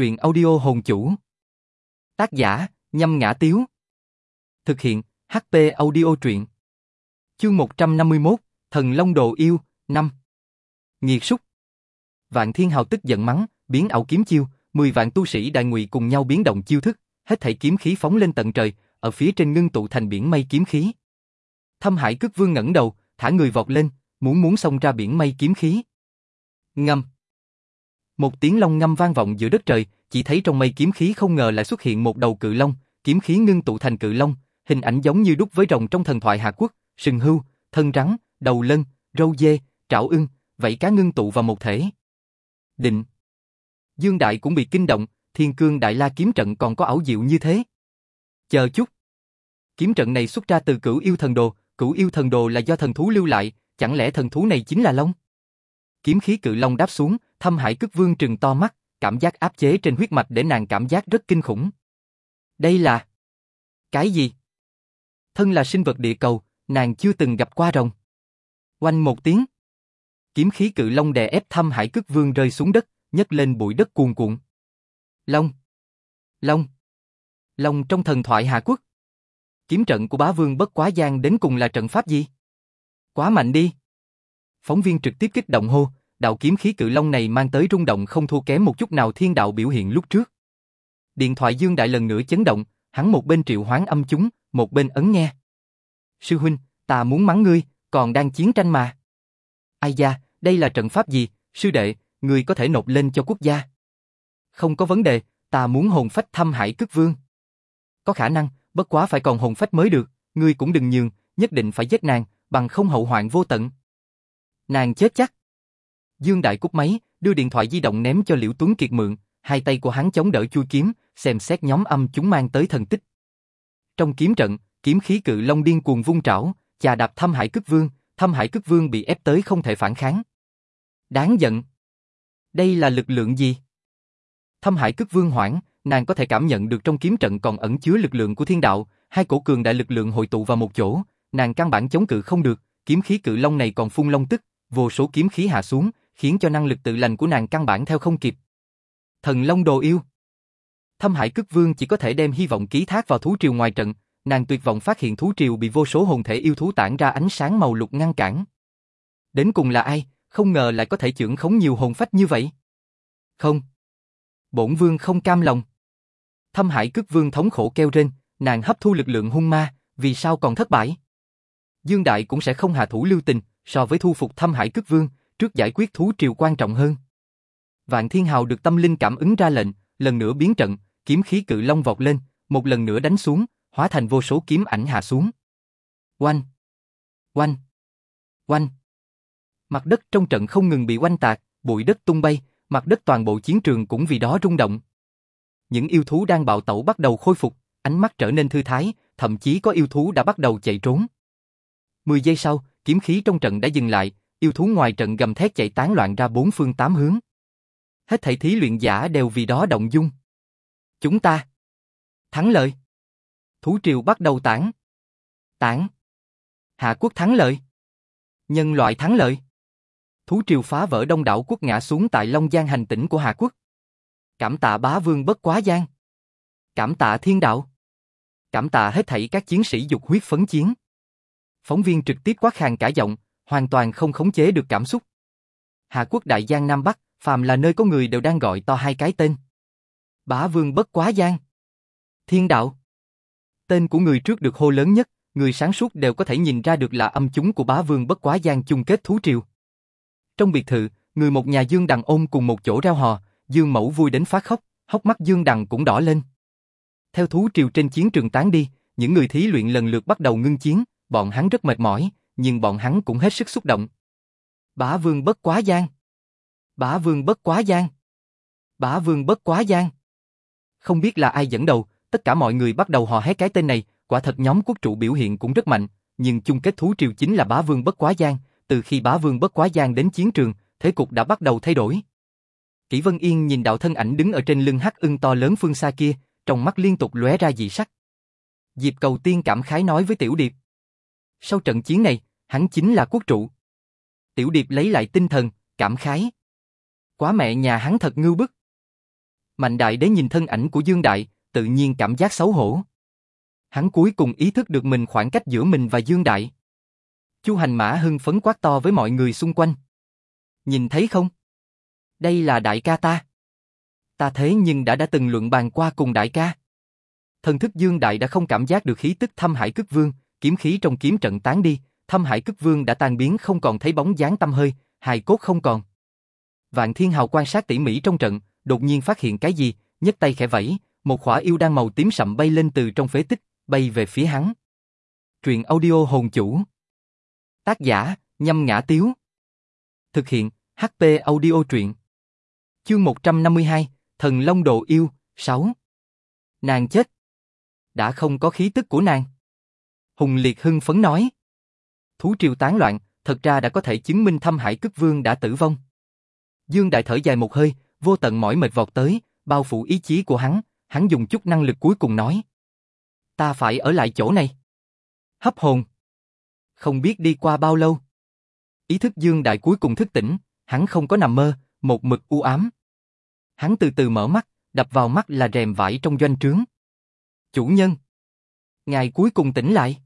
truyện audio hồn chủ. Tác giả, nhâm ngã tiếu. Thực hiện, HP audio truyện. Chương 151, Thần Long Đồ Yêu, 5. Nghiệt súc. Vạn Thiên Hào tức giận mắng, biến ảo kiếm chiêu, 10 vạn tu sĩ đại ngụy cùng nhau biến động chiêu thức, hết thảy kiếm khí phóng lên tận trời, ở phía trên ngưng tụ thành biển mây kiếm khí. Thâm Hải Cức Vương ngẩng đầu, thả người vọt lên, muốn muốn xông ra biển mây kiếm khí. Ngâm. Một tiếng long ngâm vang vọng giữa đất trời, chỉ thấy trong mây kiếm khí không ngờ lại xuất hiện một đầu cự long, kiếm khí ngưng tụ thành cự long, hình ảnh giống như đúc với rồng trong thần thoại Hạ Quốc, sừng hưu, thân rắn, đầu lân, râu dê, trảo ưng, vảy cá ngưng tụ vào một thể. Định. Dương Đại cũng bị kinh động, Thiên Cương Đại La kiếm trận còn có ảo diệu như thế. Chờ chút. Kiếm trận này xuất ra từ Cửu Yêu Thần Đồ, Cửu Yêu Thần Đồ là do thần thú lưu lại, chẳng lẽ thần thú này chính là long? Kiếm khí cự long đáp xuống, Thâm Hải Cức Vương trừng to mắt, cảm giác áp chế trên huyết mạch để nàng cảm giác rất kinh khủng. Đây là... Cái gì? Thân là sinh vật địa cầu, nàng chưa từng gặp qua rồng. Oanh một tiếng. Kiếm khí cự long đè ép Thâm Hải Cức Vương rơi xuống đất, nhấc lên bụi đất cuồn cuộn. Long. Long. Long trong thần thoại Hạ Quốc. Kiếm trận của bá vương bất quá gian đến cùng là trận pháp gì? Quá mạnh đi. Phóng viên trực tiếp kích động hô, đạo kiếm khí cự long này mang tới rung động không thua kém một chút nào thiên đạo biểu hiện lúc trước. Điện thoại Dương Đại lần nữa chấn động, hắn một bên triệu hoán âm chúng, một bên ấn nghe. Sư huynh, ta muốn mắng ngươi, còn đang chiến tranh mà. Ai da, đây là trận pháp gì, sư đệ, ngươi có thể nộp lên cho quốc gia. Không có vấn đề, ta muốn hồn phách thăm hải cức vương. Có khả năng, bất quá phải còn hồn phách mới được, ngươi cũng đừng nhường, nhất định phải giết nàng, bằng không hậu hoạn vô tận. Nàng chết chắc. Dương Đại cúp máy, đưa điện thoại di động ném cho Liễu Tuấn Kiệt mượn, hai tay của hắn chống đỡ chui kiếm, xem xét nhóm âm chúng mang tới thần tích. Trong kiếm trận, kiếm khí cự long điên cuồng vung trảo, chà đạp Thâm Hải Cức Vương, Thâm Hải Cức Vương bị ép tới không thể phản kháng. Đáng giận. Đây là lực lượng gì? Thâm Hải Cức Vương hoảng, nàng có thể cảm nhận được trong kiếm trận còn ẩn chứa lực lượng của thiên đạo, hai cổ cường đại lực lượng hội tụ vào một chỗ, nàng căn bản chống cự không được, kiếm khí cự long này còn phun long tức, vô số kiếm khí hạ xuống, khiến cho năng lực tự lành của nàng căn bản theo không kịp. Thần Long đồ yêu. Thâm Hải Cức Vương chỉ có thể đem hy vọng ký thác vào thú triều ngoài trận, nàng tuyệt vọng phát hiện thú triều bị vô số hồn thể yêu thú tản ra ánh sáng màu lục ngăn cản. Đến cùng là ai, không ngờ lại có thể trưởng khống nhiều hồn phách như vậy. Không. Bổn vương không cam lòng. Thâm Hải Cức Vương thống khổ kêu rên, nàng hấp thu lực lượng hung ma, vì sao còn thất bại? Dương Đại cũng sẽ không hạ thủ lưu tình, so với thu phục Thâm Hải Cức Vương, trước giải quyết thú triều quan trọng hơn. Vạn Thiên Hào được tâm linh cảm ứng ra lệnh, lần nữa biến trận, kiếm khí cự long vọt lên, một lần nữa đánh xuống, hóa thành vô số kiếm ảnh hạ xuống. Oanh! Oanh! Oanh! Mặt đất trong trận không ngừng bị oanh tạc, bụi đất tung bay, mặt đất toàn bộ chiến trường cũng vì đó rung động. Những yêu thú đang bạo tẩu bắt đầu khôi phục, ánh mắt trở nên thư thái, thậm chí có yêu thú đã bắt đầu chạy trốn. 10 giây sau, kiếm khí trong trận đã dừng lại, yêu thú ngoài trận gầm thét chạy tán loạn ra bốn phương tám hướng. Hết thảy thí luyện giả đều vì đó động dung. Chúng ta thắng lợi. Thú triều bắt đầu tản. Tản. Hạ quốc thắng lợi. Nhân loại thắng lợi. Thú triều phá vỡ đông đảo quốc ngã xuống tại Long Giang hành tỉnh của Hạ quốc. Cảm tạ bá vương bất quá giang. Cảm tạ thiên đạo. Cảm tạ hết thảy các chiến sĩ dục huyết phấn chiến. Phóng viên trực tiếp quát hàng cả giọng, hoàn toàn không khống chế được cảm xúc. Hạ quốc đại giang Nam Bắc, phàm là nơi có người đều đang gọi to hai cái tên. Bá vương bất quá giang. Thiên đạo. Tên của người trước được hô lớn nhất, người sáng suốt đều có thể nhìn ra được là âm chúng của bá vương bất quá giang chung kết thú triều. Trong biệt thự, người một nhà Dương Đằng ôm cùng một chỗ reo hò, Dương Mẫu vui đến phát khóc, hốc mắt Dương Đằng cũng đỏ lên. Theo thú triều trên chiến trường tán đi, những người thí luyện lần lượt bắt đầu ngưng chiến, bọn hắn rất mệt mỏi, nhưng bọn hắn cũng hết sức xúc động. Bá vương bất quá gian. Bá vương bất quá gian. Bá vương bất quá gian. Không biết là ai dẫn đầu, tất cả mọi người bắt đầu hò hét cái tên này, quả thật nhóm quốc trụ biểu hiện cũng rất mạnh, nhưng chung kết thú triều chính là bá vương bất quá gian, từ khi bá vương bất quá gian đến chiến trường, thế cục đã bắt đầu thay đổi. Kỷ Vân Yên nhìn đạo thân ảnh đứng ở trên lưng hắc ưng to lớn phương xa kia, trong mắt liên tục lóe ra dị sắc. Diệp Cầu Tiên cảm khái nói với Tiểu Điệp. Sau trận chiến này, hắn chính là quốc trụ. Tiểu Điệp lấy lại tinh thần, cảm khái. Quá mẹ nhà hắn thật ngưu bức. Mạnh Đại Đế nhìn thân ảnh của Dương Đại, tự nhiên cảm giác xấu hổ. Hắn cuối cùng ý thức được mình khoảng cách giữa mình và Dương Đại. Chu Hành Mã hưng phấn quát to với mọi người xung quanh. Nhìn thấy không? Đây là đại ca ta. Ta thế nhưng đã đã từng luận bàn qua cùng đại ca. Thần thức Dương Đại đã không cảm giác được khí tức thâm hải cức vương, kiếm khí trong kiếm trận tán đi, thâm hải cức vương đã tan biến không còn thấy bóng dáng tâm hơi, hài cốt không còn. Vạn Thiên Hào quan sát tỉ mỉ trong trận, đột nhiên phát hiện cái gì, nhấc tay khẽ vẫy, một khỏa yêu đan màu tím sậm bay lên từ trong phế tích, bay về phía hắn. Truyện audio hồn chủ. Tác giả, nhâm ngã tiếu. Thực hiện, HP audio truyện. Chương 152, Thần Long Đồ Yêu, 6. Nàng chết. Đã không có khí tức của nàng. Hùng Liệt hưng phấn nói. Thú triều tán loạn, thật ra đã có thể chứng minh thâm hải cức vương đã tử vong. Dương Đại thở dài một hơi, vô tận mỏi mệt vọt tới, bao phủ ý chí của hắn, hắn dùng chút năng lực cuối cùng nói. Ta phải ở lại chỗ này. Hấp hồn. Không biết đi qua bao lâu. Ý thức Dương Đại cuối cùng thức tỉnh, hắn không có nằm mơ, một mực u ám. Hắn từ từ mở mắt, đập vào mắt là rèm vải trong doanh trướng. Chủ nhân. Ngài cuối cùng tỉnh lại.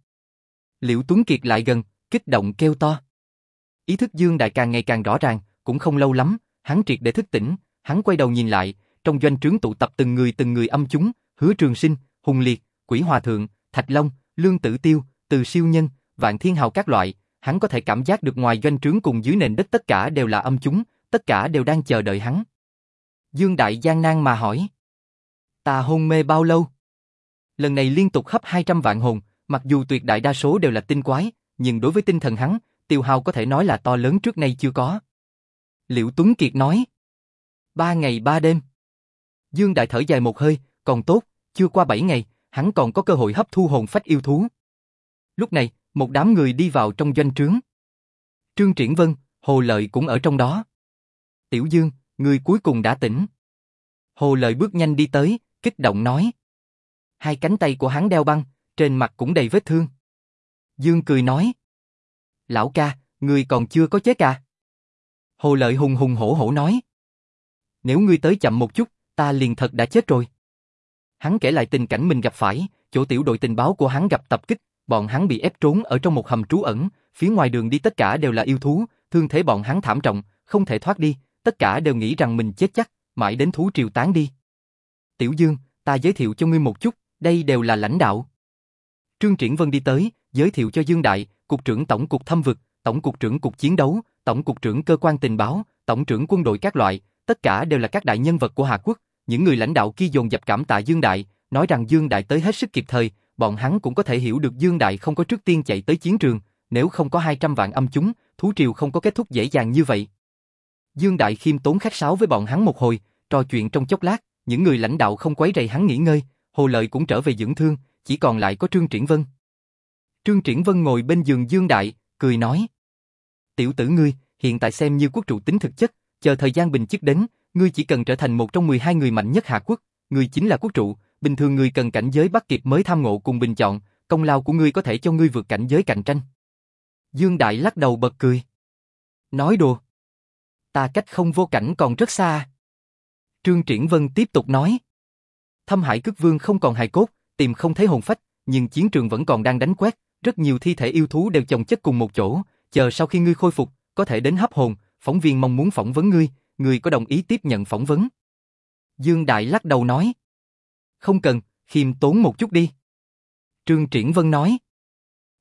Liễu Tuấn Kiệt lại gần, kích động kêu to. Ý thức Dương Đại càng ngày càng rõ ràng, cũng không lâu lắm, hắn triệt để thức tỉnh, hắn quay đầu nhìn lại, trong doanh trướng tụ tập từng người từng người âm chúng, Hứa Trường Sinh, Hùng Liệt, Quỷ Hòa Thượng, Thạch Long, Lương Tử Tiêu, Từ Siêu Nhân, Vạn Thiên Hào các loại, hắn có thể cảm giác được ngoài doanh trướng cùng dưới nền đất tất cả đều là âm chúng, tất cả đều đang chờ đợi hắn. Dương Đại gian nan mà hỏi. Ta hôn mê bao lâu? Lần này liên tục hấp 200 vạn hồn, mặc dù tuyệt đại đa số đều là tinh quái, nhưng đối với tinh thần hắn, tiêu hao có thể nói là to lớn trước nay chưa có. Liễu Tuấn Kiệt nói. Ba ngày ba đêm. Dương Đại thở dài một hơi, còn tốt, chưa qua bảy ngày, hắn còn có cơ hội hấp thu hồn phách yêu thú. Lúc này, một đám người đi vào trong doanh trướng. Trương Triển Vân, Hồ Lợi cũng ở trong đó. Tiểu Dương, người cuối cùng đã tỉnh. Hồ Lợi bước nhanh đi tới, kích động nói. Hai cánh tay của hắn đeo băng, trên mặt cũng đầy vết thương. Dương cười nói. Lão ca, người còn chưa có chết à? Hồ Lợi hùng hùng hổ hổ nói. Nếu ngươi tới chậm một chút, ta liền thật đã chết rồi. Hắn kể lại tình cảnh mình gặp phải, chỗ tiểu đội tình báo của hắn gặp tập kích, bọn hắn bị ép trốn ở trong một hầm trú ẩn, phía ngoài đường đi tất cả đều là yêu thú, thương thế bọn hắn thảm trọng, không thể thoát đi, tất cả đều nghĩ rằng mình chết chắc, mãi đến thú triều tán đi. Tiểu Dương, ta giới thiệu cho ngươi một chút, đây đều là lãnh đạo. Trương Triển Vân đi tới, giới thiệu cho Dương Đại, cục trưởng tổng cục thâm vực, tổng cục trưởng cục chiến đấu, tổng cục trưởng cơ quan tình báo, tổng trưởng quân đội các loại, tất cả đều là các đại nhân vật của Hà Quốc. Những người lãnh đạo kia dồn dập cảm tạ Dương Đại, nói rằng Dương Đại tới hết sức kịp thời, bọn hắn cũng có thể hiểu được Dương Đại không có trước tiên chạy tới chiến trường, nếu không có 200 vạn âm chúng, thú triều không có kết thúc dễ dàng như vậy. Dương Đại khiêm tốn khách sáo với bọn hắn một hồi, trò chuyện trong chốc lát, những người lãnh đạo không quấy rầy hắn nghỉ ngơi, Hồ Lợi cũng trở về dưỡng thương, chỉ còn lại có Trương Triển Vân. Trương Triển Vân ngồi bên giường Dương Đại, cười nói. Tiểu tử ngươi, hiện tại xem như quốc trụ tính thực chất, chờ thời gian bình chức đến, ngươi chỉ cần trở thành một trong 12 người mạnh nhất Hạ Quốc, ngươi chính là quốc trụ, bình thường ngươi cần cảnh giới bắt kịp mới tham ngộ cùng bình chọn, công lao của ngươi có thể cho ngươi vượt cảnh giới cạnh tranh. Dương Đại lắc đầu bật cười. Nói đùa. Ta cách không vô cảnh còn rất xa. Trương Triển Vân tiếp tục nói. Thâm Hải Cức Vương không còn hài cốt, tìm không thấy hồn phách, nhưng chiến trường vẫn còn đang đánh quét, rất nhiều thi thể yêu thú đều chồng chất cùng một chỗ, chờ sau khi ngươi khôi phục, có thể đến hấp hồn, phóng viên mong muốn phỏng vấn ngươi, ngươi có đồng ý tiếp nhận phỏng vấn? Dương Đại lắc đầu nói. Không cần, khiêm tốn một chút đi. Trương Triển Vân nói.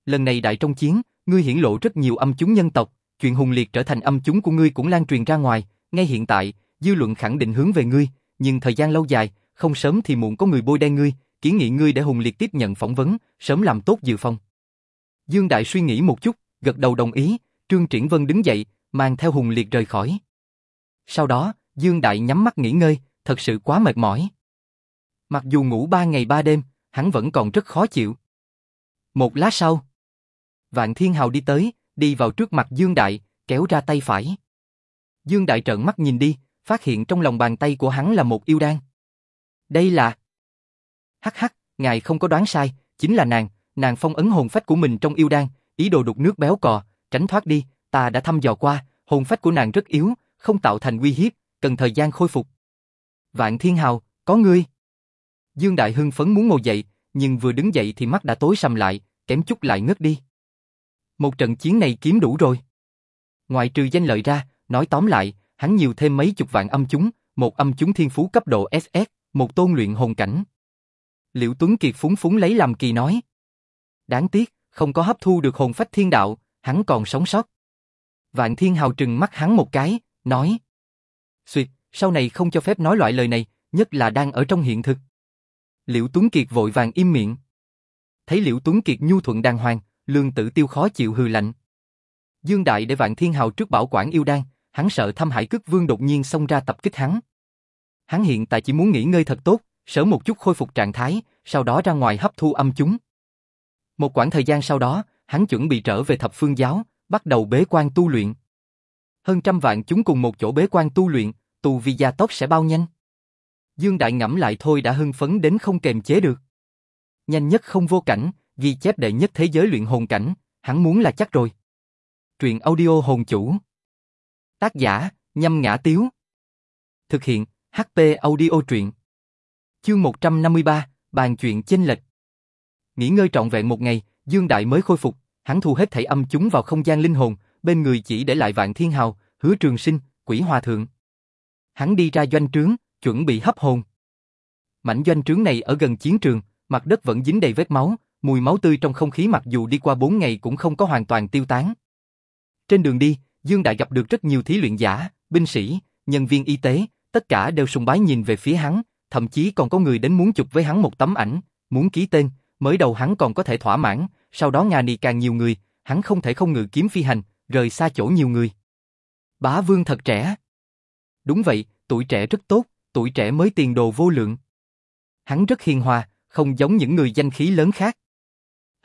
Lần này đại trong chiến, ngươi hiển lộ rất nhiều âm chúng nhân tộc, chuyện hùng liệt trở thành âm chúng của ngươi cũng lan truyền ra ngoài, ngay hiện tại, dư luận khẳng định hướng về ngươi, nhưng thời gian lâu dài, không sớm thì muộn có người bôi đen ngươi, kiến nghị ngươi để hùng liệt tiếp nhận phỏng vấn, sớm làm tốt dự phòng. Dương Đại suy nghĩ một chút, gật đầu đồng ý, Trương Triển Vân đứng dậy, mang theo Hùng Liệt rời khỏi. Sau đó, Dương Đại nhắm mắt nghỉ ngơi, thật sự quá mệt mỏi. Mặc dù ngủ ba ngày ba đêm, hắn vẫn còn rất khó chịu. Một lát sau, Vạn Thiên Hào đi tới, đi vào trước mặt Dương Đại, kéo ra tay phải. Dương Đại trợn mắt nhìn đi, phát hiện trong lòng bàn tay của hắn là một yêu đan. Đây là... Hắc hắc, ngài không có đoán sai, chính là nàng, nàng phong ấn hồn phách của mình trong yêu đan, ý đồ đục nước béo cò, tránh thoát đi, ta đã thăm dò qua, hồn phách của nàng rất yếu, không tạo thành uy hiếp, cần thời gian khôi phục. Vạn Thiên Hào, có ngươi. Dương Đại hưng phấn muốn ngồi dậy, nhưng vừa đứng dậy thì mắt đã tối sầm lại, kém chút lại ngất đi. Một trận chiến này kiếm đủ rồi. Ngoài trừ danh lợi ra, nói tóm lại, hắn nhiều thêm mấy chục vạn âm chúng, một âm chúng thiên phú cấp độ SS, một tôn luyện hồn cảnh. Liễu Tuấn Kiệt phúng phúng lấy làm kỳ nói. Đáng tiếc, không có hấp thu được hồn phách thiên đạo, hắn còn sống sót. Vạn Thiên Hào trừng mắt hắn một cái, nói. Xuyệt, sau này không cho phép nói loại lời này, nhất là đang ở trong hiện thực. Liễu Tuấn Kiệt vội vàng im miệng. Thấy Liễu Tuấn Kiệt nhu thuận đàng hoàng, lương tử tiêu khó chịu hừ lạnh. Dương Đại để Vạn Thiên Hào trước bảo quản yêu đan, hắn sợ thâm hải cức vương đột nhiên xông ra tập kích hắn. Hắn hiện tại chỉ muốn nghỉ ngơi thật tốt, sớm một chút khôi phục trạng thái, sau đó ra ngoài hấp thu âm chúng. Một khoảng thời gian sau đó, hắn chuẩn bị trở về thập phương giáo, bắt đầu bế quan tu luyện. Hơn trăm vạn chúng cùng một chỗ bế quan tu luyện, tu vi gia tốc sẽ bao nhanh. Dương Đại ngẫm lại thôi đã hưng phấn đến không kềm chế được. Nhanh nhất không vô cảnh, ghi chép đệ nhất thế giới luyện hồn cảnh, hắn muốn là chắc rồi. Truyện audio hồn chủ. Tác giả, nhâm ngã tiếu. Thực hiện, HP audio truyện. Chương 153, bàn chuyện chênh lệch. Nghỉ ngơi trọn vẹn một ngày, Dương Đại mới khôi phục, hắn thu hết thảy âm chúng vào không gian linh hồn, bên người chỉ để lại Vạn Thiên Hào, Hứa Trường Sinh, Quỷ Hòa Thượng. Hắn đi ra doanh trướng, chuẩn bị hấp hồn. Mảnh doanh trướng này ở gần chiến trường, mặt đất vẫn dính đầy vết máu, mùi máu tươi trong không khí mặc dù đi qua 4 ngày cũng không có hoàn toàn tiêu tán. Trên đường đi, Dương Đại gặp được rất nhiều thí luyện giả, binh sĩ, nhân viên y tế, tất cả đều sùng bái nhìn về phía hắn, thậm chí còn có người đến muốn chụp với hắn một tấm ảnh, muốn ký tên, mới đầu hắn còn có thể thỏa mãn, sau đó ngà nì càng nhiều người, hắn không thể không ngự kiếm phi hành, rời xa chỗ nhiều người. Bá Vương thật trẻ. Đúng vậy, tuổi trẻ rất tốt, tuổi trẻ mới tiền đồ vô lượng. Hắn rất hiền hòa, không giống những người danh khí lớn khác.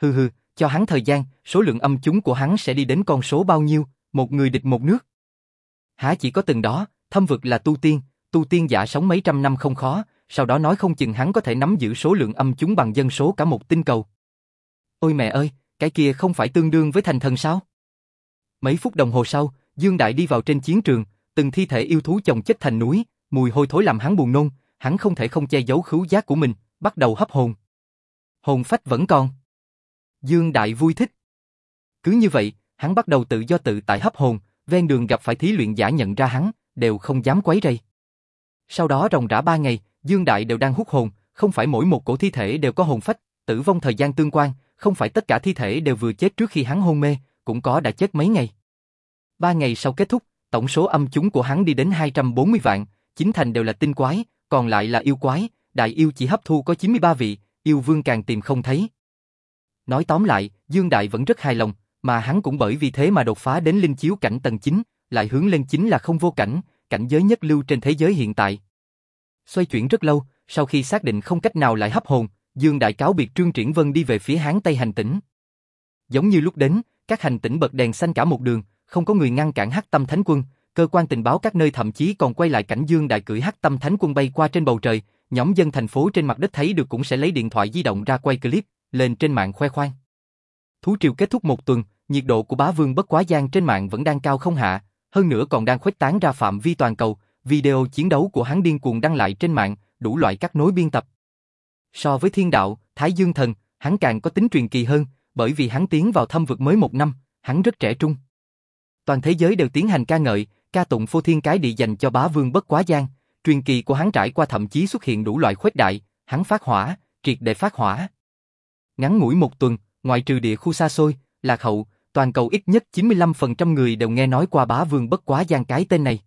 Hừ hừ, cho hắn thời gian, số lượng âm chúng của hắn sẽ đi đến con số bao nhiêu, một người địch một nước. Há chỉ có từng đó, thâm vực là tu tiên, tu tiên giả sống mấy trăm năm không khó, sau đó nói không chừng hắn có thể nắm giữ số lượng âm chúng bằng dân số cả một tinh cầu. Ôi mẹ ơi, cái kia không phải tương đương với thành thần sao? Mấy phút đồng hồ sau, Dương Đại đi vào trên chiến trường, từng thi thể yêu thú chồng chất thành núi, mùi hôi thối làm hắn buồn nôn, hắn không thể không che giấu khứu giác của mình, bắt đầu hấp hồn. Hồn phách vẫn còn. Dương Đại vui thích. Cứ như vậy, hắn bắt đầu tự do tự tại hấp hồn, ven đường gặp phải thí luyện giả nhận ra hắn, đều không dám quấy rầy. Sau đó ròng rã ba ngày, Dương Đại đều đang hút hồn, không phải mỗi một cổ thi thể đều có hồn phách, tử vong thời gian tương quan, không phải tất cả thi thể đều vừa chết trước khi hắn hôn mê, cũng có đã chết mấy ngày. Ba ngày sau kết thúc, tổng số âm chúng của hắn đi đến 240 vạn, chính thành đều là tinh quái, còn lại là yêu quái, đại yêu chỉ hấp thu có 93 vị, yêu vương càng tìm không thấy. Nói tóm lại, Dương Đại vẫn rất hài lòng, mà hắn cũng bởi vì thế mà đột phá đến linh chiếu cảnh tầng 9, lại hướng lên chính là không vô cảnh, cảnh giới nhất lưu trên thế giới hiện tại. Xoay chuyển rất lâu, sau khi xác định không cách nào lại hấp hồn, Dương Đại cáo biệt Trương Triển Vân đi về phía Hán Tây hành tỉnh. Giống như lúc đến, các hành tỉnh bật đèn xanh cả một đường, không có người ngăn cản Hắc Tâm Thánh Quân, cơ quan tình báo các nơi thậm chí còn quay lại cảnh Dương Đại cưỡi Hắc Tâm Thánh Quân bay qua trên bầu trời, nhóm dân thành phố trên mặt đất thấy được cũng sẽ lấy điện thoại di động ra quay clip, lên trên mạng khoe khoang. Thú triều kết thúc một tuần, nhiệt độ của bá vương bất quá giang trên mạng vẫn đang cao không hạ, hơn nữa còn đang khuếch tán ra phạm vi toàn cầu, video chiến đấu của hắn điên cuồng đăng lại trên mạng, đủ loại các nối biên tập. So với thiên đạo, Thái Dương Thần, hắn càng có tính truyền kỳ hơn, bởi vì hắn tiến vào thâm vực mới một năm, hắn rất trẻ trung. Toàn thế giới đều tiến hành ca ngợi, ca tụng phô thiên cái địa dành cho bá vương bất quá giang, truyền kỳ của hắn trải qua thậm chí xuất hiện đủ loại khuếch đại, hắn phát hỏa, triệt để phát hỏa. Ngắn ngủi một tuần, ngoại trừ địa khu xa xôi, lạc hậu, toàn cầu ít nhất 95% người đều nghe nói qua bá vương bất quá giang cái tên này.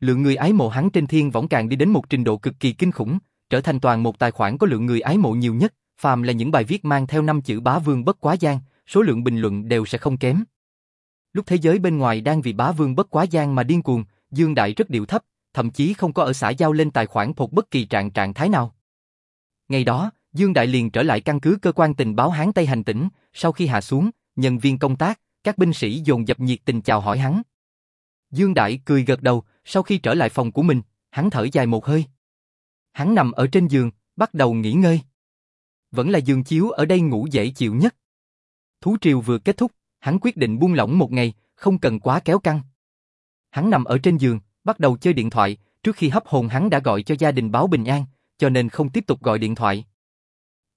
Lượng người ái mộ hắn trên thiên võng càng đi đến một trình độ cực kỳ kinh khủng, trở thành toàn một tài khoản có lượng người ái mộ nhiều nhất, phàm là những bài viết mang theo năm chữ bá vương bất quá giang, số lượng bình luận đều sẽ không kém. Lúc thế giới bên ngoài đang vì bá vương bất quá giang mà điên cuồng, Dương Đại rất điệu thấp, thậm chí không có ở xã giao lên tài khoản thuộc bất kỳ trạng trạng thái nào. Ngày đó, Dương Đại liền trở lại căn cứ cơ quan tình báo Hán Tây hành tỉnh, sau khi hạ xuống, nhân viên công tác, các binh sĩ dồn dập nhiệt tình chào hỏi hắn. Dương Đại cười gật đầu, sau khi trở lại phòng của mình, hắn thở dài một hơi. Hắn nằm ở trên giường, bắt đầu nghỉ ngơi. Vẫn là giường chiếu ở đây ngủ dễ chịu nhất. Thú triều vừa kết thúc, hắn quyết định buông lỏng một ngày, không cần quá kéo căng. Hắn nằm ở trên giường, bắt đầu chơi điện thoại, trước khi hấp hồn hắn đã gọi cho gia đình báo bình an, cho nên không tiếp tục gọi điện thoại.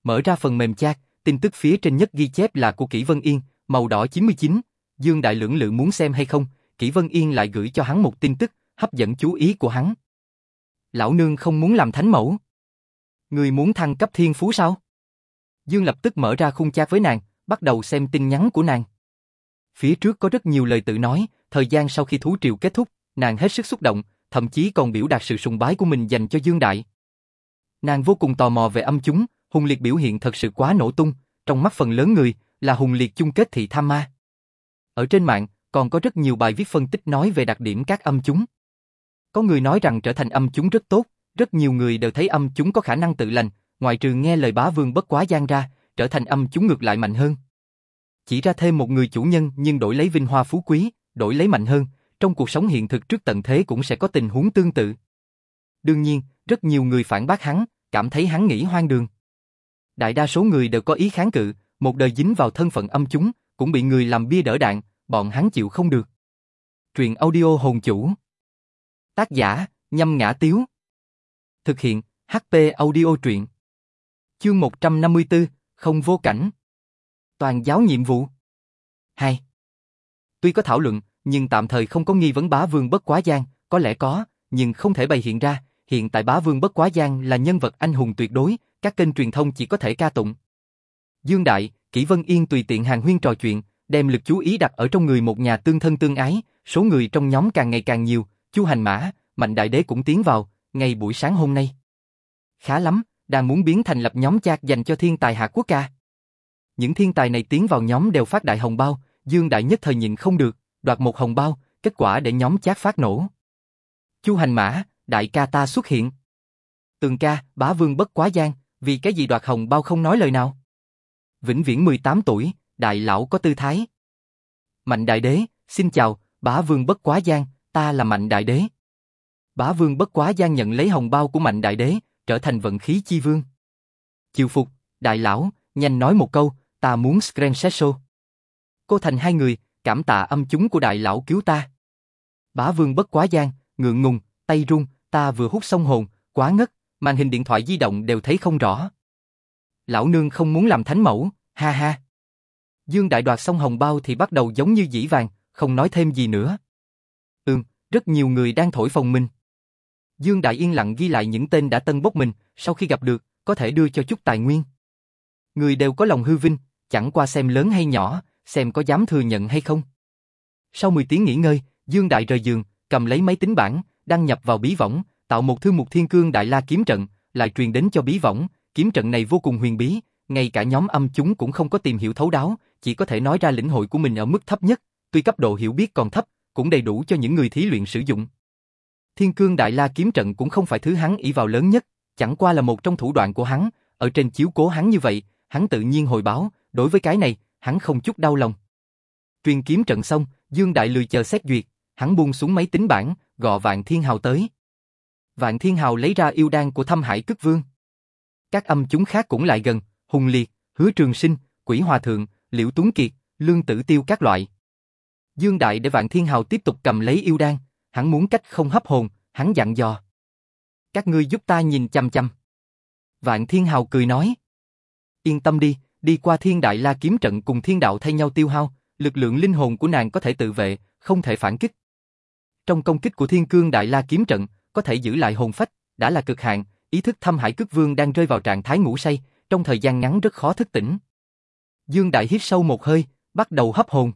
Mở ra phần mềm chat, tin tức phía trên nhất ghi chép là của Kỷ Vân Yên, màu đỏ 99, Dương Đại lưỡng lự muốn xem hay không, Kỷ Vân Yên lại gửi cho hắn một tin tức, hấp dẫn chú ý của hắn. Lão nương không muốn làm thánh mẫu. Người muốn thăng cấp thiên phú sao? Dương lập tức mở ra khung chat với nàng, bắt đầu xem tin nhắn của nàng. Phía trước có rất nhiều lời tự nói, thời gian sau khi thú triệu kết thúc, nàng hết sức xúc động, thậm chí còn biểu đạt sự sùng bái của mình dành cho Dương Đại. Nàng vô cùng tò mò về âm chúng, Hùng Liệt biểu hiện thật sự quá nổ tung, trong mắt phần lớn người là Hùng Liệt chung kết thị tham ma. Ở trên mạng, còn có rất nhiều bài viết phân tích nói về đặc điểm các âm chúng. Có người nói rằng trở thành âm chúng rất tốt, rất nhiều người đều thấy âm chúng có khả năng tự lành, ngoại trừ nghe lời bá vương bất quá gian ra, trở thành âm chúng ngược lại mạnh hơn. Chỉ ra thêm một người chủ nhân nhưng đổi lấy vinh hoa phú quý, đổi lấy mạnh hơn, trong cuộc sống hiện thực trước tận thế cũng sẽ có tình huống tương tự. Đương nhiên, rất nhiều người phản bác hắn, cảm thấy hắn nghĩ hoang đường. Đại đa số người đều có ý kháng cự, một đời dính vào thân phận âm chúng, cũng bị người làm bia đỡ đạn, bọn hắn chịu không được. Truyện audio hồn chủ. Tác giả, nhâm ngã tiếu. Thực hiện, HP audio truyện. Chương 154, không vô cảnh. Toàn giáo nhiệm vụ. 2. Tuy có thảo luận, nhưng tạm thời không có nghi vấn bá vương bất quá gian, có lẽ có, nhưng không thể bày hiện ra, hiện tại bá vương bất quá gian là nhân vật anh hùng tuyệt đối, các kênh truyền thông chỉ có thể ca tụng. Dương Đại, Kỷ Vân Yên tùy tiện hàng huyên trò chuyện, đem lực chú ý đặt ở trong người một nhà tương thân tương ái, số người trong nhóm càng ngày càng nhiều, Chu Hành Mã, Mạnh Đại Đế cũng tiến vào, ngay buổi sáng hôm nay. Khá lắm, đang muốn biến thành lập nhóm chat dành cho thiên tài hạ quốc ca. Những thiên tài này tiến vào nhóm đều phát đại hồng bao, Dương Đại nhất thời nhịn không được, đoạt một hồng bao, kết quả để nhóm chat phát nổ. Chu Hành Mã, đại ca ta xuất hiện. Tường ca, bá vương bất quá gian, vì cái gì đoạt hồng bao không nói lời nào. Vĩnh viễn 18 tuổi, đại lão có tư thái. Mạnh đại đế, xin chào, bá vương bất quá gian, ta là mạnh đại đế. Bá vương bất quá gian nhận lấy hồng bao của mạnh đại đế, trở thành vận khí chi vương. Chiều phục, đại lão, nhanh nói một câu, ta muốn screen show. Cô thành hai người, cảm tạ âm chúng của đại lão cứu ta. Bá vương bất quá gian, ngượng ngùng, tay run, ta vừa hút xong hồn, quá ngất, màn hình điện thoại di động đều thấy không rõ. Lão nương không muốn làm thánh mẫu, ha ha. Dương Đại đoạt xong hồng bao thì bắt đầu giống như dĩ vàng, không nói thêm gì nữa. Ừm, rất nhiều người đang thổi phồng mình. Dương Đại yên lặng ghi lại những tên đã tân bốc mình, sau khi gặp được, có thể đưa cho chút tài nguyên. Người đều có lòng hư vinh, chẳng qua xem lớn hay nhỏ, xem có dám thừa nhận hay không. Sau 10 tiếng nghỉ ngơi, Dương Đại rời giường, cầm lấy máy tính bảng, đăng nhập vào bí võng, tạo một thư mục thiên cương đại la kiếm trận, lại truyền đến cho bí võng, kiếm trận này vô cùng huyền bí, ngay cả nhóm âm chúng cũng không có tìm hiểu thấu đáo, chỉ có thể nói ra lĩnh hội của mình ở mức thấp nhất, tuy cấp độ hiểu biết còn thấp, cũng đầy đủ cho những người thí luyện sử dụng. Thiên cương đại la kiếm trận cũng không phải thứ hắn ỷ vào lớn nhất, chẳng qua là một trong thủ đoạn của hắn, ở trên chiếu cố hắn như vậy, hắn tự nhiên hồi báo, đối với cái này, hắn không chút đau lòng. Truyền kiếm trận xong, Dương Đại lười chờ xét duyệt, hắn buông xuống máy tính bảng, gọi Vạn Thiên Hào tới. Vạn Thiên Hào lấy ra yêu đan của Thâm Hải Cức Vương. Các âm chúng khác cũng lại gần, Hùng Liệt, Hứa Trường Sinh, Quỷ Hòa Thượng, Liễu Tuấn Kiệt, Lương Tử Tiêu các loại. Dương Đại để Vạn Thiên Hào tiếp tục cầm lấy yêu đan, hắn muốn cách không hấp hồn, hắn dặn dò. Các ngươi giúp ta nhìn chăm chăm. Vạn Thiên Hào cười nói. Yên tâm đi, đi qua Thiên Đại La kiếm trận cùng Thiên Đạo thay nhau tiêu hao, lực lượng linh hồn của nàng có thể tự vệ, không thể phản kích. Trong công kích của Thiên Cương Đại La kiếm trận, có thể giữ lại hồn phách, đã là cực hạn, ý thức thâm hải cước vương đang rơi vào trạng thái ngủ say, trong thời gian ngắn rất khó thức tỉnh. Dương Đại hít sâu một hơi, bắt đầu hấp hồn.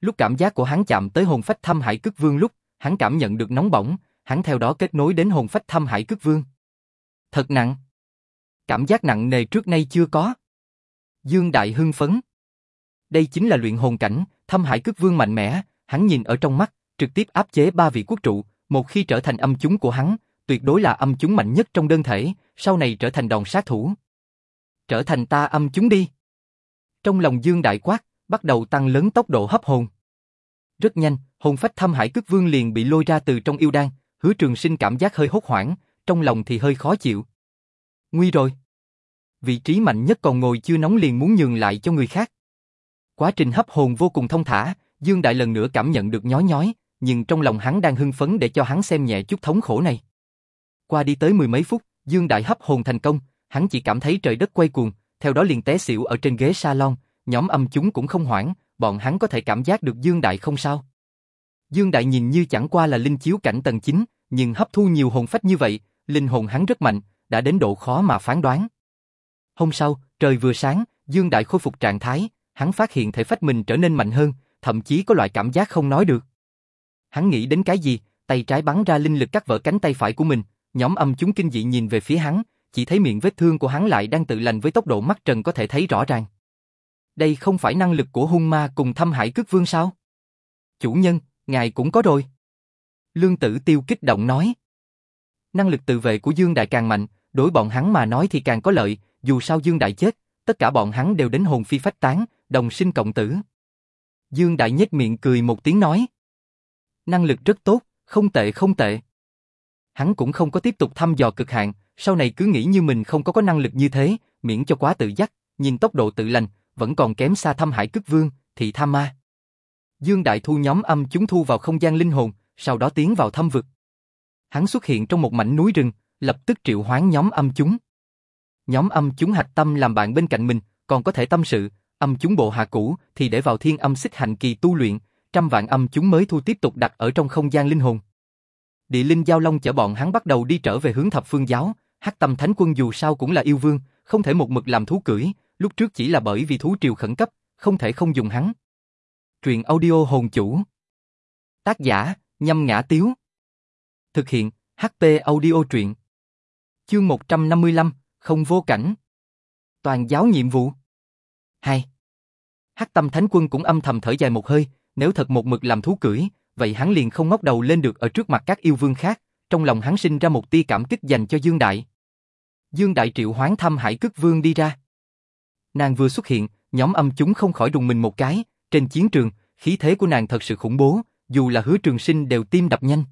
Lúc cảm giác của hắn chạm tới hồn phách thâm hải cước vương lúc, hắn cảm nhận được nóng bỏng, hắn theo đó kết nối đến hồn phách thâm hải cước vương. Thật nặng. Cảm giác nặng nề trước nay chưa có. Dương Đại hưng phấn. Đây chính là luyện hồn cảnh, thâm hải cước vương mạnh mẽ, hắn nhìn ở trong mắt, trực tiếp áp chế ba vị quốc trụ, một khi trở thành âm chúng của hắn, tuyệt đối là âm chúng mạnh nhất trong đơn thể, sau này trở thành đòn sát thủ. Trở thành ta âm chúng đi. Trong lòng Dương Đại quát, bắt đầu tăng lớn tốc độ hấp hồn. Rất nhanh, hồn phách thâm hải cước vương liền bị lôi ra từ trong yêu đan, hứa trường sinh cảm giác hơi hốt hoảng, trong lòng thì hơi khó chịu. Nguy rồi. Vị trí mạnh nhất còn ngồi chưa nóng liền muốn nhường lại cho người khác. Quá trình hấp hồn vô cùng thông thả, Dương Đại lần nữa cảm nhận được nhói nhói, nhưng trong lòng hắn đang hưng phấn để cho hắn xem nhẹ chút thống khổ này. Qua đi tới mười mấy phút, Dương Đại hấp hồn thành công, hắn chỉ cảm thấy trời đất quay cuồng, theo đó liền té xỉu ở trên ghế salon, nhóm âm chúng cũng không hoảng, bọn hắn có thể cảm giác được Dương Đại không sao. Dương Đại nhìn như chẳng qua là linh chiếu cảnh tầng 9, nhưng hấp thu nhiều hồn phách như vậy, linh hồn hắn rất mạnh, đã đến độ khó mà phán đoán. Hôm sau, trời vừa sáng, Dương Đại khôi phục trạng thái, hắn phát hiện thể phách mình trở nên mạnh hơn, thậm chí có loại cảm giác không nói được. Hắn nghĩ đến cái gì, tay trái bắn ra linh lực cắt vỡ cánh tay phải của mình, nhóm âm chúng kinh dị nhìn về phía hắn, chỉ thấy miệng vết thương của hắn lại đang tự lành với tốc độ mắt trần có thể thấy rõ ràng. Đây không phải năng lực của hung ma cùng thâm hải cước vương sao? Chủ nhân, ngài cũng có rồi. Lương tử tiêu kích động nói. Năng lực tự vệ của Dương Đại càng mạnh, đối bọn hắn mà nói thì càng có lợi, dù sao Dương Đại chết, tất cả bọn hắn đều đến hồn phi phách tán, đồng sinh cộng tử. Dương Đại nhếch miệng cười một tiếng nói. Năng lực rất tốt, không tệ không tệ. Hắn cũng không có tiếp tục thăm dò cực hạn, sau này cứ nghĩ như mình không có có năng lực như thế, miễn cho quá tự giác, nhìn tốc độ tự lành, vẫn còn kém xa thăm hải cức vương, thị tham ma. Dương Đại thu nhóm âm chúng thu vào không gian linh hồn, sau đó tiến vào thâm vực. Hắn xuất hiện trong một mảnh núi rừng, lập tức triệu hoán nhóm âm chúng. Nhóm âm chúng hạch tâm làm bạn bên cạnh mình, còn có thể tâm sự, âm chúng bộ hạ cũ thì để vào thiên âm xích hành kỳ tu luyện, trăm vạn âm chúng mới thu tiếp tục đặt ở trong không gian linh hồn. Địa linh giao long chở bọn hắn bắt đầu đi trở về hướng thập phương giáo, hắc tâm thánh quân dù sao cũng là yêu vương, không thể một mực làm thú cưỡi, lúc trước chỉ là bởi vì thú triều khẩn cấp, không thể không dùng hắn. Truyện audio hồn chủ Tác giả, nhâm ngã tiếu Thực hiện, HP audio truyện Chương 155, không vô cảnh Toàn giáo nhiệm vụ 2. Hắc tâm thánh quân cũng âm thầm thở dài một hơi, nếu thật một mực làm thú cưỡi, vậy hắn liền không ngóc đầu lên được ở trước mặt các yêu vương khác, trong lòng hắn sinh ra một tia cảm kích dành cho Dương Đại. Dương Đại triệu hoán thăm hải cức vương đi ra. Nàng vừa xuất hiện, nhóm âm chúng không khỏi đùng mình một cái, trên chiến trường, khí thế của nàng thật sự khủng bố, dù là hứa trường sinh đều tim đập nhanh.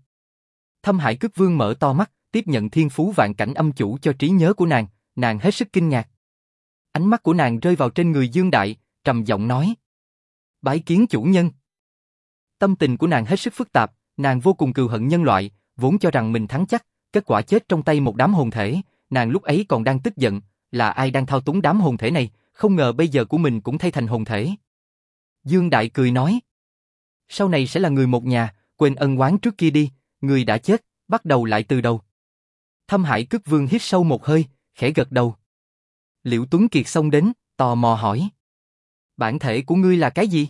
Thâm hải cức vương mở to mắt, tiếp nhận thiên phú vạn cảnh âm chủ cho trí nhớ của nàng, nàng hết sức kinh ngạc. Ánh mắt của nàng rơi vào trên người Dương Đại, trầm giọng nói. Bái kiến chủ nhân. Tâm tình của nàng hết sức phức tạp, nàng vô cùng cừu hận nhân loại, vốn cho rằng mình thắng chắc, kết quả chết trong tay một đám hồn thể, nàng lúc ấy còn đang tức giận, là ai đang thao túng đám hồn thể này, không ngờ bây giờ của mình cũng thay thành hồn thể. Dương Đại cười nói, sau này sẽ là người một nhà, quên ân oán trước kia đi, người đã chết, bắt đầu lại từ đầu. Thâm Hải Cức Vương hít sâu một hơi, khẽ gật đầu. Liễu Tuấn Kiệt xông đến, tò mò hỏi. Bản thể của ngươi là cái gì?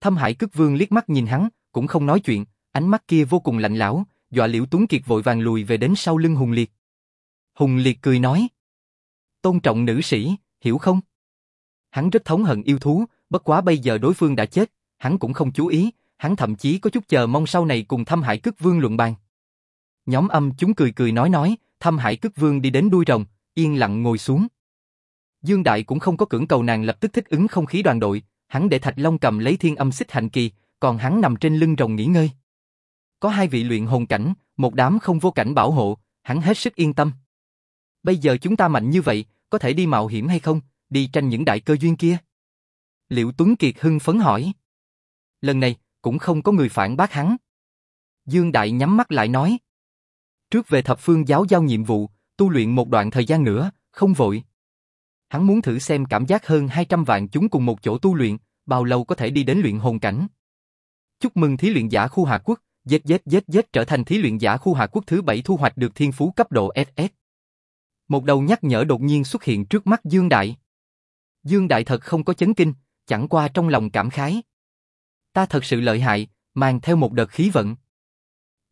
Thâm Hải Cức Vương liếc mắt nhìn hắn, cũng không nói chuyện, ánh mắt kia vô cùng lạnh lẽo, dọa Liễu Tuấn Kiệt vội vàng lùi về đến sau lưng Hùng Liệt. Hùng Liệt cười nói. Tôn trọng nữ sĩ, hiểu không? Hắn rất thống hận yêu thú, bất quá bây giờ đối phương đã chết, hắn cũng không chú ý, hắn thậm chí có chút chờ mong sau này cùng Thâm Hải Cức Vương luận bàn. Nhóm âm chúng cười cười nói nói, Thâm Hải Cức Vương đi đến đuôi rồng, yên lặng ngồi xuống. Dương Đại cũng không có cưỡng cầu nàng lập tức thích ứng không khí đoàn đội, hắn để Thạch Long cầm lấy thiên âm xích hành kỳ, còn hắn nằm trên lưng rồng nghỉ ngơi. Có hai vị luyện hồn cảnh, một đám không vô cảnh bảo hộ, hắn hết sức yên tâm. Bây giờ chúng ta mạnh như vậy, có thể đi mạo hiểm hay không, đi tranh những đại cơ duyên kia? Liệu Tuấn Kiệt hưng phấn hỏi. Lần này, cũng không có người phản bác hắn. Dương Đại nhắm mắt lại nói. Trước về thập phương giáo giao nhiệm vụ, tu luyện một đoạn thời gian nữa, không vội. Hắn muốn thử xem cảm giác hơn 200 vạn chúng cùng một chỗ tu luyện, bao lâu có thể đi đến luyện hồn cảnh. Chúc mừng thí luyện giả khu Hà Quốc, dết dết dết dết trở thành thí luyện giả khu Hà Quốc thứ 7 thu hoạch được thiên phú cấp độ SS. Một đầu nhắc nhở đột nhiên xuất hiện trước mắt Dương Đại. Dương Đại thật không có chấn kinh, chẳng qua trong lòng cảm khái. Ta thật sự lợi hại, mang theo một đợt khí vận.